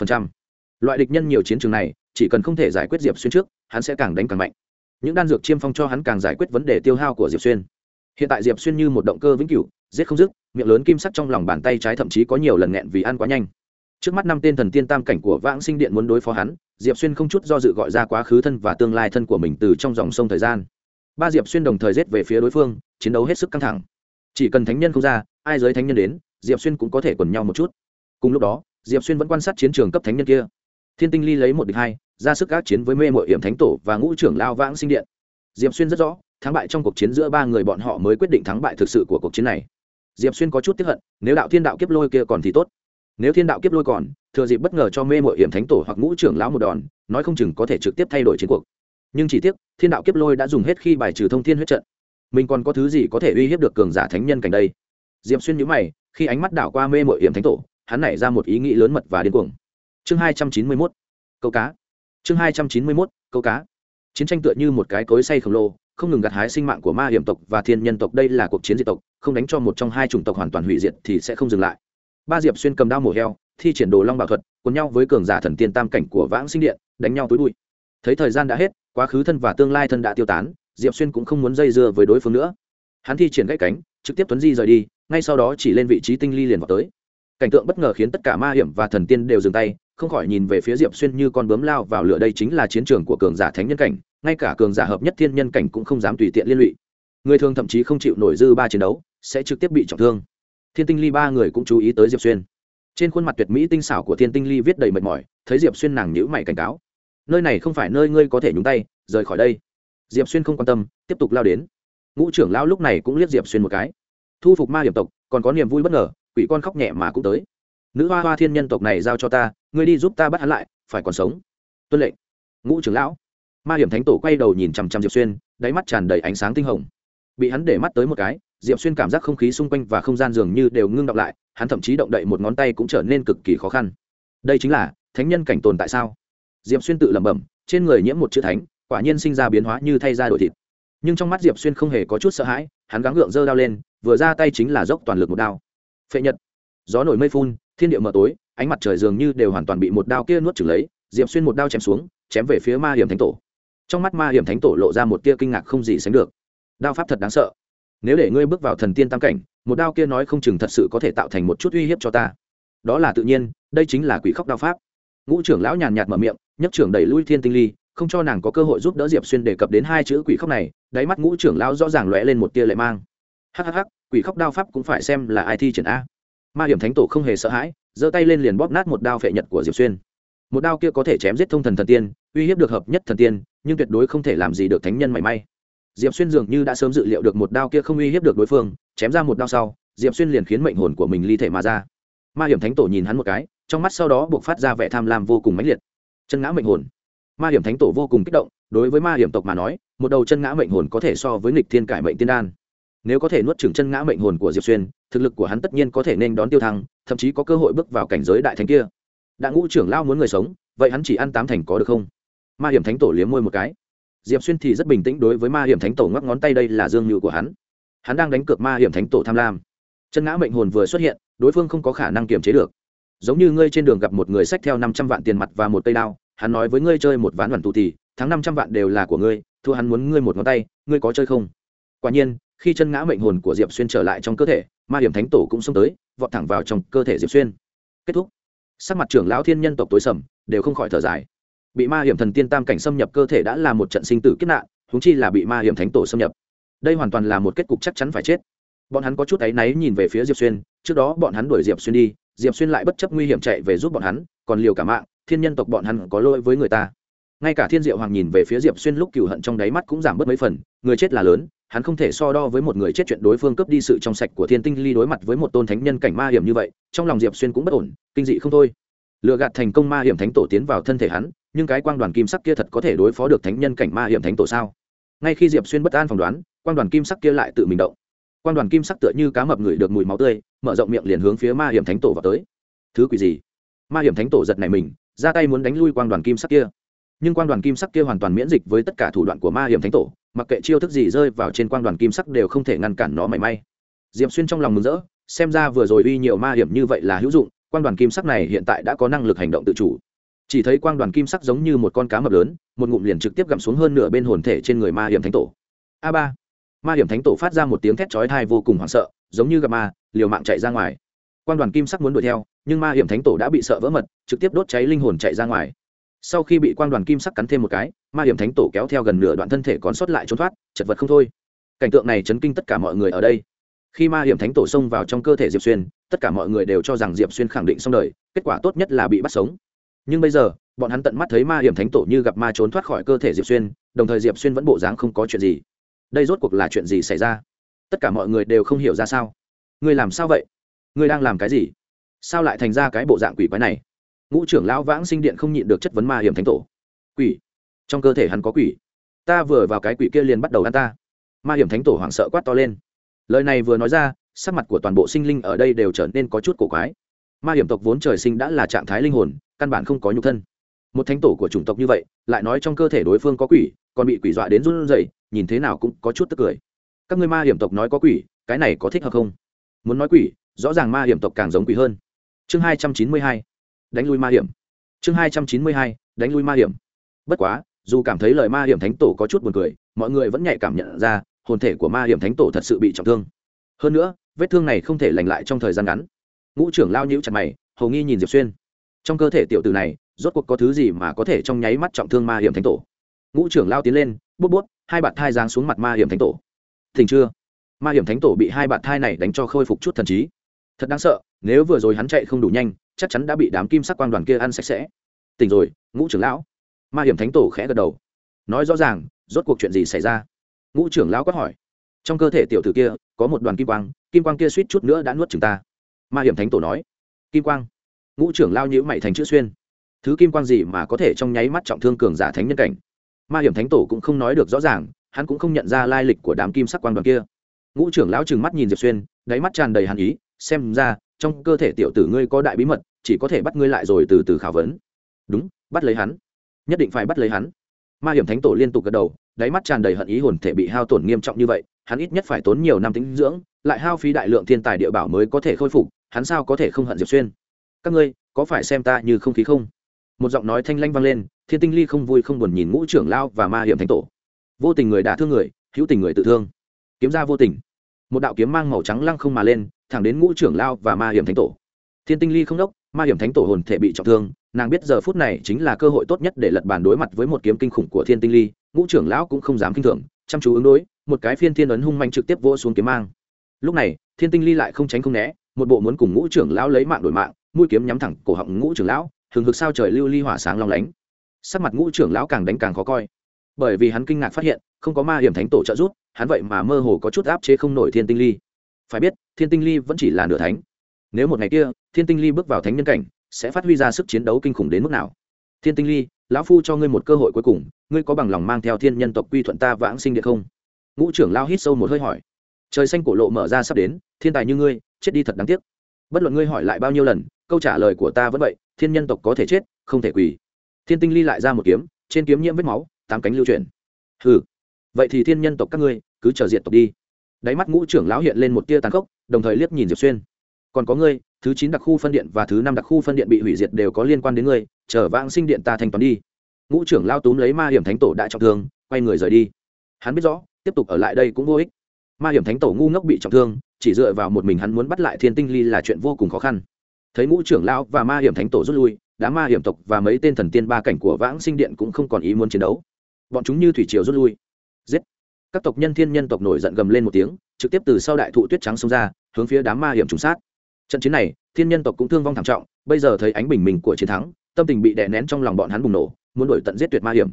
loại địch nhân nhiều chiến trường này chỉ cần không thể giải quyết diệp xuyên trước, hắn sẽ càng đánh càng mạnh. Những đan dược chiêm phong cho hắn càng giải quyết vấn đề tiêu hao của diệp xuyên. Hiện tại diệp xuyên như một động cơ vĩnh cửu, giết không dứt, miệng lớn kim sắc trong lòng bàn tay trái thậm chí có nhiều lần nghẹn vì ăn quá nhanh. Trước mắt năm tên thần tiên tam cảnh của vãng sinh điện muốn đối phó hắn, diệp xuyên không chút do dự gọi ra quá khứ thân và tương lai thân của mình từ trong dòng sông thời gian. Ba diệp xuyên đồng thời giết về phía đối phương, chiến đấu hết sức căng thẳng. Chỉ cần thánh nhân không ra, ai giới thánh nhân đến, diệp xuyên cũng có thể quần nhau một chút. Cùng lúc đó, diệp xuyên vẫn quan sát chiến trường cấp thánh nhân kia. Thiên tinh ly lấy một địch hai ra sức các chiến với mê mội hiểm thánh tổ và ngũ trưởng lao vãng sinh điện. Diệp xuyên rất rõ, thắng bại trong cuộc chiến giữa ba người bọn họ mới quyết định thắng bại thực sự của cuộc chiến này. Diệp xuyên có chút tiếp hận, nếu đạo thiên đạo kiếp lôi kia còn thì tốt. Nếu thiên đạo kiếp lôi còn, thừa dịp bất ngờ cho mê mội hiểm thánh tổ hoặc ngũ trưởng lão một đòn, nói không chừng có thể trực tiếp thay đổi chiến cuộc. Nhưng chỉ tiếc, thiên đạo kiếp lôi đã dùng hết khi bài trừ thông thiên huyết trận. Mình còn có thứ gì có thể uy hiếp được cường giả thánh nhân cảnh đây? Diệp xuyên nhữ mày, khi ánh mắt đảo qua mê mội hiểm thánh tổ, hắn nảy ra một ý nghĩ lớn mật và điên cuồng. Chương hai trăm chín mươi mốt, câu cá chương hai trăm chín mươi mốt, câu cá. Chiến tranh tựa như một cái cối say khổng lồ, không ngừng gặt hái sinh mạng của ma hiểm tộc và thiên nhân tộc. Đây là cuộc chiến diệt tộc, không đánh cho một trong hai chủng tộc hoàn toàn hủy diệt thì sẽ không dừng lại. Ba diệp xuyên cầm đao mổ heo, thi triển đồ long bảo thuật, cuốn nhau với cường giả thần tiên tam cảnh của vãng sinh điện, đánh nhau tối bụi. Thấy thời gian đã hết, quá khứ thân và tương lai thân đã tiêu tán, diệp xuyên cũng không muốn dây dưa với đối phương nữa. Hắn thi triển gãy cánh, trực tiếp tuấn di rời đi, ngay sau đó chỉ lên vị trí tinh ly liền vào tới. Cảnh tượng bất ngờ khiến tất cả ma hiểm và thần tiên đều dừng tay không khỏi nhìn về phía diệp xuyên như con bướm lao vào lửa đây chính là chiến trường của cường giả thánh nhân cảnh, ngay cả cường giả hợp nhất thiên nhân cảnh cũng không dám tùy tiện liên lụy. Người thường thậm chí không chịu nổi dư ba chiến đấu, sẽ trực tiếp bị trọng thương. Thiên tinh ly ba người cũng chú ý tới diệp xuyên. Trên khuôn mặt tuyệt mỹ tinh xảo của thiên tinh ly viết đầy mệt mỏi, thấy diệp xuyên nàng nhữ mày cảnh cáo. Nơi này không phải nơi ngươi có thể nhúng tay, rời khỏi đây. Diệp xuyên không quan tâm, tiếp tục lao đến. Ngũ trưởng lão lúc này cũng liếc diệp xuyên một cái. Thu phục ma hiểm tộc, còn có niềm vui bất ngờ, quỷ con khóc nhẹ mà cũng tới nữ hoa hoa thiên nhân tộc này giao cho ta, ngươi đi giúp ta bắt hắn lại, phải còn sống. Tuân lệnh. Ngũ trưởng lão. Ma hiểm thánh tổ quay đầu nhìn chằm chằm diệp xuyên, đáy mắt tràn đầy ánh sáng tinh hồng. Bị hắn để mắt tới một cái, diệp xuyên cảm giác không khí xung quanh và không gian dường như đều ngưng đọng lại, hắn thậm chí động đậy một ngón tay cũng trở nên cực kỳ khó khăn. Đây chính là, thánh nhân cảnh tồn tại sao? Diệp xuyên tự lẩm bẩm, trên người nhiễm một chữ thánh, quả nhiên sinh ra biến hóa như thay ra đổi thịt. Nhưng trong mắt diệp xuyên không hề có chút sợ hãi, hắn gắng gượng giơ đao lên, vừa ra tay chính là dốc toàn lực một đao. Phệ nhật. Gió nổi mây phun thiên địa mở tối, ánh mặt trời dường như đều hoàn toàn bị một đao kia nuốt chửng lấy, diệp xuyên một đao chém xuống, chém về phía ma hiểm thánh tổ. Trong mắt ma hiểm thánh tổ lộ ra một tia kinh ngạc không gì sánh được. Đao pháp thật đáng sợ. Nếu để ngươi bước vào thần tiên tam cảnh, một đao kia nói không chừng thật sự có thể tạo thành một chút uy hiếp cho ta. Đó là tự nhiên, đây chính là quỷ khóc đao pháp. Ngũ trưởng lão nhàn nhạt mở miệng, nhấc trưởng đẩy lui thiên tinh ly, không cho nàng có cơ hội giúp đỡ diệp xuyên đề cập đến hai chữ quỷ khóc này, đáy mắt ngũ trưởng lão rõ ràng lóe lên một tia lệ mang. Hhh quỷ khóc đao pháp cũng phải xem là ai thi triển a ma hiểm thánh tổ không hề sợ hãi, giơ tay lên liền bóp nát một đao phệ nhật của diệp xuyên. Một đao kia có thể chém giết thông thần thần tiên, uy hiếp được hợp nhất thần tiên, nhưng tuyệt đối không thể làm gì được thánh nhân mảy may. Diệp xuyên dường như đã sớm dự liệu được một đao kia không uy hiếp được đối phương, chém ra một đao sau, diệp xuyên liền khiến mệnh hồn của mình ly thể mà ra. Ma hiểm thánh tổ nhìn hắn một cái, trong mắt sau đó buộc phát ra vẻ tham lam vô cùng mãnh liệt. Chân ngã mệnh hồn. Ma hiểm thánh tổ vô cùng kích động, đối với ma hiểm tộc mà nói, một đầu chân ngã mệnh hồn có thể so với nghịch thiên cải mệnh tiên đan nếu có thể nuốt chửng chân ngã mệnh hồn của diệp xuyên, thực lực của hắn tất nhiên có thể nên đón tiêu thăng, thậm chí có cơ hội bước vào cảnh giới đại thánh kia. Đã ngũ trưởng lao muốn người sống, vậy hắn chỉ ăn tám thành có được không? Ma hiểm thánh tổ liếm môi một cái. Diệp xuyên thì rất bình tĩnh đối với ma hiểm thánh tổ ngoắc ngón tay đây là dương nhự của hắn. Hắn đang đánh cược ma hiểm thánh tổ tham lam. Chân ngã mệnh hồn vừa xuất hiện, đối phương không có khả năng kiềm chế được. Giống như ngươi trên đường gặp một người sách theo năm trăm vạn tiền mặt và một cây đao, hắn nói với ngươi chơi một ván đoàn tụ thì, thắng năm trăm vạn đều là của ngươi, thua hắn muốn ngươi một ngón tay, ngươi có chơi không? Quả nhiên khi chân ngã mệnh hồn của diệp xuyên trở lại trong cơ thể, ma hiểm thánh tổ cũng xông tới, vọt thẳng vào trong cơ thể diệp xuyên. Kết thúc. Sắc mặt trưởng lão thiên nhân tộc tối sầm, đều không khỏi thở dài. Bị ma hiểm thần tiên tam cảnh xâm nhập cơ thể đã là một trận sinh tử kết nạn húng chi là bị ma hiểm thánh tổ xâm nhập. Đây hoàn toàn là một kết cục chắc chắn phải chết. Bọn hắn có chút áy náy nhìn về phía diệp xuyên, trước đó bọn hắn đuổi diệp xuyên đi, diệp xuyên lại bất chấp nguy hiểm chạy về giúp bọn hắn, còn liều cả mạng, thiên nhân tộc bọn hắn có lỗi với người ta. Ngay cả thiên diệu hoàng nhìn về phía diệp xuyên lúc cựu hận trong đáy mắt cũng giảm bớt mấy phần, người chết là lớn hắn không thể so đo với một người chết chuyện đối phương cướp đi sự trong sạch của thiên tinh ly đối mặt với một tôn thánh nhân cảnh ma hiểm như vậy, trong lòng diệp xuyên cũng bất ổn, kinh dị không thôi. Lựa gạt thành công ma hiểm thánh tổ tiến vào thân thể hắn, nhưng cái quang đoàn kim sắc kia thật có thể đối phó được thánh nhân cảnh ma hiểm thánh tổ sao? Ngay khi diệp xuyên bất an phỏng đoán, quang đoàn kim sắc kia lại tự mình động. Quang đoàn kim sắc tựa như cá mập ngửi được mùi máu tươi, mở rộng miệng liền hướng phía ma hiểm thánh tổ vào tới. Thứ quỷ gì? Ma hiểm thánh tổ giật này mình, ra tay muốn đánh lui quang đoàn kim sắc kia. Nhưng quang đoàn kim sắc kia hoàn toàn miễn dịch với tất cả thủ đoạn của ma hiểm thánh tổ mặc kệ chiêu thức gì rơi vào trên quang đoàn kim sắc đều không thể ngăn cản nó mảy may. Diệp xuyên trong lòng mừng rỡ, xem ra vừa rồi uy nhiều ma hiểm như vậy là hữu dụng, quang đoàn kim sắc này hiện tại đã có năng lực hành động tự chủ. Chỉ thấy quang đoàn kim sắc giống như một con cá mập lớn, một ngụm liền trực tiếp gặm xuống hơn nửa bên hồn thể trên người ma hiểm thánh tổ. A ba. Ma hiểm thánh tổ phát ra một tiếng thét chói thai vô cùng hoảng sợ, giống như gặp ma, liều mạng chạy ra ngoài. Quang đoàn kim sắc muốn đuổi theo, nhưng ma hiểm thánh tổ đã bị sợ vỡ mật, trực tiếp đốt cháy linh hồn chạy ra ngoài sau khi bị quang đoàn kim sắc cắn thêm một cái, ma hiểm thánh tổ kéo theo gần nửa đoạn thân thể còn sót lại trốn thoát, chật vật không thôi. Cảnh tượng này chấn kinh tất cả mọi người ở đây. Khi ma hiểm thánh tổ xông vào trong cơ thể diệp xuyên, tất cả mọi người đều cho rằng diệp xuyên khẳng định xong đời, kết quả tốt nhất là bị bắt sống. Nhưng bây giờ, bọn hắn tận mắt thấy ma hiểm thánh tổ như gặp ma trốn thoát khỏi cơ thể diệp xuyên, đồng thời diệp xuyên vẫn bộ dáng không có chuyện gì. Đây rốt cuộc là chuyện gì xảy ra? Tất cả mọi người đều không hiểu ra sao. Ngươi làm sao vậy? Ngươi đang làm cái gì? Sao lại thành ra cái bộ dạng quỷ quái này? Ngũ trưởng lão vãng sinh điện không nhịn được chất vấn ma hiểm thánh tổ. Quỷ? Trong cơ thể hắn có quỷ? Ta vừa vào cái quỷ kia liền bắt đầu ăn ta. Ma hiểm thánh tổ hoảng sợ quát to lên. Lời này vừa nói ra, sắc mặt của toàn bộ sinh linh ở đây đều trở nên có chút cổ quái. Ma hiểm tộc vốn trời sinh đã là trạng thái linh hồn, căn bản không có nhục thân. Một thánh tổ của chủng tộc như vậy, lại nói trong cơ thể đối phương có quỷ, còn bị quỷ dọa đến run rẩy, nhìn thế nào cũng có chút tức cười. Các ngươi ma hiểm tộc nói có quỷ, cái này có thích hợp không? Muốn nói quỷ, rõ ràng ma hiểm tộc càng giống quỷ hơn. Chương hai trăm chín mươi hai đánh lui ma hiểm. Chương hai trăm chín mươi hai, đánh lui ma hiểm. Bất quá, dù cảm thấy lời ma hiểm thánh tổ có chút buồn cười, mọi người vẫn nhạy cảm nhận ra, hồn thể của ma hiểm thánh tổ thật sự bị trọng thương. Hơn nữa, vết thương này không thể lành lại trong thời gian ngắn. Ngũ trưởng lao nhũ chặt mày, hầu nghi nhìn diệp xuyên. Trong cơ thể tiểu tử này, rốt cuộc có thứ gì mà có thể trong nháy mắt trọng thương ma hiểm thánh tổ? Ngũ trưởng lao tiến lên, bút bút, hai bạn thai giáng xuống mặt ma hiểm thánh tổ. Thỉnh chưa? Ma hiểm thánh tổ bị hai bạn thai này đánh cho khôi phục chút thần trí. Thật đáng sợ, nếu vừa rồi hắn chạy không đủ nhanh chắc chắn đã bị đám kim sắc quang đoàn kia ăn sạch sẽ. Tỉnh rồi, ngũ trưởng lão. Ma hiểm thánh tổ khẽ gật đầu. Nói rõ ràng, rốt cuộc chuyện gì xảy ra? Ngũ trưởng lão quát hỏi. Trong cơ thể tiểu tử kia, có một đoàn kim quang kim quang kia suýt chút nữa đã nuốt chừng ta. Ma hiểm thánh tổ nói. Kim quang. Ngũ trưởng lao nhữ mày thành chữ xuyên. Thứ kim quang gì mà có thể trong nháy mắt trọng thương cường giả thánh nhân cảnh? Ma hiểm thánh tổ cũng không nói được rõ ràng, hắn cũng không nhận ra lai lịch của đám kim sắc quang đoàn kia. Ngũ trưởng lão trừng mắt nhìn diệp xuyên, đáy mắt tràn đầy hàn ý, xem ra trong cơ thể tiểu tử ngươi có đại bí mật, chỉ có thể bắt ngươi lại rồi từ từ khảo vấn. Đúng, bắt lấy hắn. Nhất định phải bắt lấy hắn. Ma hiểm thánh tổ liên tục gật đầu, đáy mắt tràn đầy hận ý hồn thể bị hao tổn nghiêm trọng như vậy, hắn ít nhất phải tốn nhiều năm tính dưỡng, lại hao phí đại lượng thiên tài địa bảo mới có thể khôi phục, hắn sao có thể không hận diệp xuyên? Các ngươi, có phải xem ta như không khí không? Một giọng nói thanh lanh vang lên, thiên tinh ly không vui không buồn nhìn ngũ trưởng lao và ma hiểm thánh tổ. Vô tình người đả thương người, hữu tình người tự thương. Kiếm ra vô tình một đạo kiếm mang màu trắng lăng không mà lên, thẳng đến ngũ trưởng lao và ma hiểm thánh tổ. Thiên tinh ly không đốc, ma hiểm thánh tổ hồn thể bị trọng thương, nàng biết giờ phút này chính là cơ hội tốt nhất để lật bàn đối mặt với một kiếm kinh khủng của thiên tinh ly, ngũ trưởng lão cũng không dám kinh thường, chăm chú ứng đối, một cái phiên thiên ấn hung manh trực tiếp vỗ xuống kiếm mang. Lúc này, thiên tinh ly lại không tránh không né, một bộ muốn cùng ngũ trưởng lão lấy mạng đổi mạng, mũi kiếm nhắm thẳng cổ họng ngũ trưởng lão, hừng hực sao trời lưu ly hỏa sáng long lánh. Sắc mặt ngũ trưởng lão càng đánh càng khó coi. Bởi vì hắn kinh ngạc phát hiện, không có ma hiểm thánh tổ trợ giúp hắn vậy mà mơ hồ có chút áp chế không nổi thiên tinh ly. Phải biết, thiên tinh ly vẫn chỉ là nửa thánh. Nếu một ngày kia, thiên tinh ly bước vào thánh nhân cảnh, sẽ phát huy ra sức chiến đấu kinh khủng đến mức nào? Thiên tinh ly, lão phu cho ngươi một cơ hội cuối cùng, ngươi có bằng lòng mang theo thiên nhân tộc quy thuận ta vãng sinh điện không? Ngũ trưởng lao hít sâu một hơi hỏi. Trời xanh cổ lộ mở ra sắp đến, thiên tài như ngươi, chết đi thật đáng tiếc. Bất luận ngươi hỏi lại bao nhiêu lần, câu trả lời của ta vẫn vậy, thiên nhân tộc có thể chết, không thể quỳ. Thiên tinh ly lại ra một kiếm, trên kiếm nhiễm vết máu, tám cánh lưu chuyển. Hừ vậy thì thiên nhân tộc các ngươi, cứ chờ diện tộc đi. Đáy mắt ngũ trưởng lão hiện lên một tia tàn khốc, đồng thời liếc nhìn diệp xuyên. Còn có ngươi, thứ chín đặc khu phân điện và thứ năm đặc khu phân điện bị hủy diệt đều có liên quan đến ngươi, chờ vãng sinh điện ta thanh toán đi. Ngũ trưởng lao túm lấy ma hiểm thánh tổ đại trọng thương, quay người rời đi. Hắn biết rõ, tiếp tục ở lại đây cũng vô ích. Ma hiểm thánh tổ ngu ngốc bị trọng thương, chỉ dựa vào một mình hắn muốn bắt lại thiên tinh ly là chuyện vô cùng khó khăn. Thấy ngũ trưởng lao và ma hiểm thánh tổ rút lui, đám ma hiểm tộc và mấy tên thần tiên ba cảnh của vãng sinh điện cũng không còn ý muốn chiến đấu. Bọn chúng như thủy triều rút lui giết. Các tộc nhân thiên nhân tộc nổi giận gầm lên một tiếng, trực tiếp từ sau đại thụ tuyết trắng xông ra, hướng phía đám ma hiểm trùng sát. Trận chiến này, thiên nhân tộc cũng thương vong thảm trọng, bây giờ thấy ánh bình minh của chiến thắng, tâm tình bị đè nén trong lòng bọn hắn bùng nổ, muốn đổi tận giết tuyệt ma hiểm.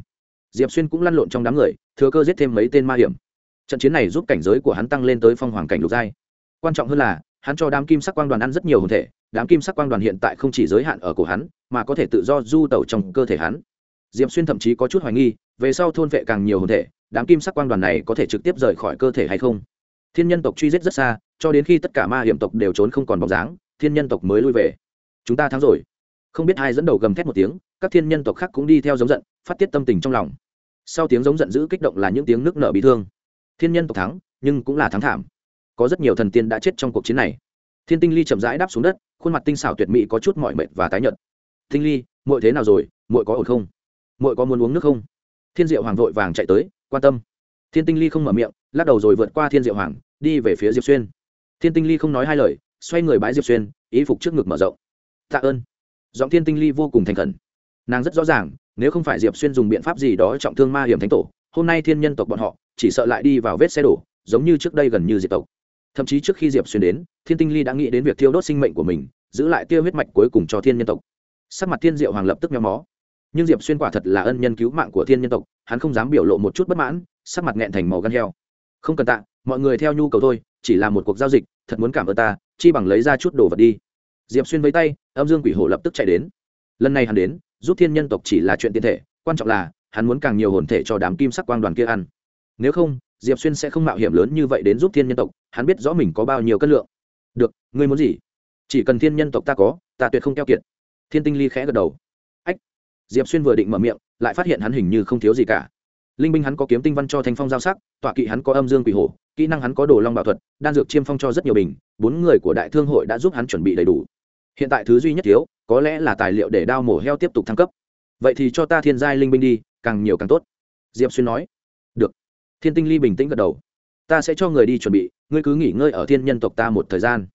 Diệp xuyên cũng lăn lộn trong đám người, thừa cơ giết thêm mấy tên ma hiểm. Trận chiến này giúp cảnh giới của hắn tăng lên tới phong hoàng cảnh lục giai. Quan trọng hơn là, hắn cho đám kim sắc quang đoàn ăn rất nhiều hồn thể, đám kim sắc quang đoàn hiện tại không chỉ giới hạn ở cổ hắn, mà có thể tự do du tẩu trong cơ thể hắn. Diệp xuyên thậm chí có chút hoài nghi, về sau thôn vệ càng nhiều hồn thể đám kim sắc quang đoàn này có thể trực tiếp rời khỏi cơ thể hay không? Thiên nhân tộc truy giết rất xa, cho đến khi tất cả ma hiểm tộc đều trốn không còn bóng dáng, thiên nhân tộc mới lui về. Chúng ta thắng rồi. Không biết ai dẫn đầu gầm thét một tiếng, các thiên nhân tộc khác cũng đi theo giống giận, phát tiết tâm tình trong lòng. Sau tiếng giống giận dữ kích động là những tiếng nước nở bị thương. Thiên nhân tộc thắng, nhưng cũng là thắng thảm. Có rất nhiều thần tiên đã chết trong cuộc chiến này. Thiên tinh ly chậm rãi đáp xuống đất, khuôn mặt tinh xảo tuyệt mỹ có chút mỏi mệt và tái nhợt. Tinh ly, muội thế nào rồi? Muội có ổn không? Muội có muốn uống nước không? Thiên diệu hoàng vội vàng chạy tới quan tâm. Thiên tinh ly không mở miệng, lắc đầu rồi vượt qua thiên diệu hoàng, đi về phía diệp xuyên. Thiên tinh ly không nói hai lời, xoay người bái diệp xuyên, ý phục trước ngực mở rộng. Tạ ơn. Giọng thiên tinh ly vô cùng thành khẩn. Nàng rất rõ ràng, nếu không phải diệp xuyên dùng biện pháp gì đó trọng thương ma hiểm thánh tổ, hôm nay thiên nhân tộc bọn họ, chỉ sợ lại đi vào vết xe đổ, giống như trước đây gần như diệt tộc. Thậm chí trước khi diệp xuyên đến, thiên tinh ly đã nghĩ đến việc thiêu đốt sinh mệnh của mình, giữ lại tiêu huyết mạch cuối cùng cho thiên nhân tộc. Sắc mặt thiên diệu hoàng lập tức méo mó nhưng diệp xuyên quả thật là ân nhân cứu mạng của thiên nhân tộc, hắn không dám biểu lộ một chút bất mãn, sắc mặt nghẹn thành màu gan heo. Không cần tạ, mọi người theo nhu cầu thôi, chỉ là một cuộc giao dịch, thật muốn cảm ơn ta, chi bằng lấy ra chút đồ vật đi. Diệp xuyên với tay, âm dương quỷ hổ lập tức chạy đến. Lần này hắn đến, giúp thiên nhân tộc chỉ là chuyện tiền thể, quan trọng là, hắn muốn càng nhiều hồn thể cho đám kim sắc quang đoàn kia ăn. Nếu không, diệp xuyên sẽ không mạo hiểm lớn như vậy đến giúp thiên nhân tộc, hắn biết rõ mình có bao nhiêu cân lượng. Được, ngươi muốn gì? Chỉ cần thiên nhân tộc ta có, ta tuyệt không keo kiệt. Thiên tinh ly khẽ gật đầu diệp xuyên vừa định mở miệng, lại phát hiện hắn hình như không thiếu gì cả. Linh binh hắn có kiếm tinh văn cho thanh phong giao sắc, tọa kỵ hắn có âm dương quỷ hổ, kỹ năng hắn có đồ long bảo thuật, đan dược chiêm phong cho rất nhiều bình, bốn người của đại thương hội đã giúp hắn chuẩn bị đầy đủ. Hiện tại thứ duy nhất thiếu, có lẽ là tài liệu để đao mổ heo tiếp tục thăng cấp. Vậy thì cho ta thiên giai linh binh đi, càng nhiều càng tốt. Diệp xuyên nói. Được. Thiên tinh ly bình tĩnh gật đầu. Ta sẽ cho người đi chuẩn bị, ngươi cứ nghỉ ngơi ở thiên nhân tộc ta một thời gian.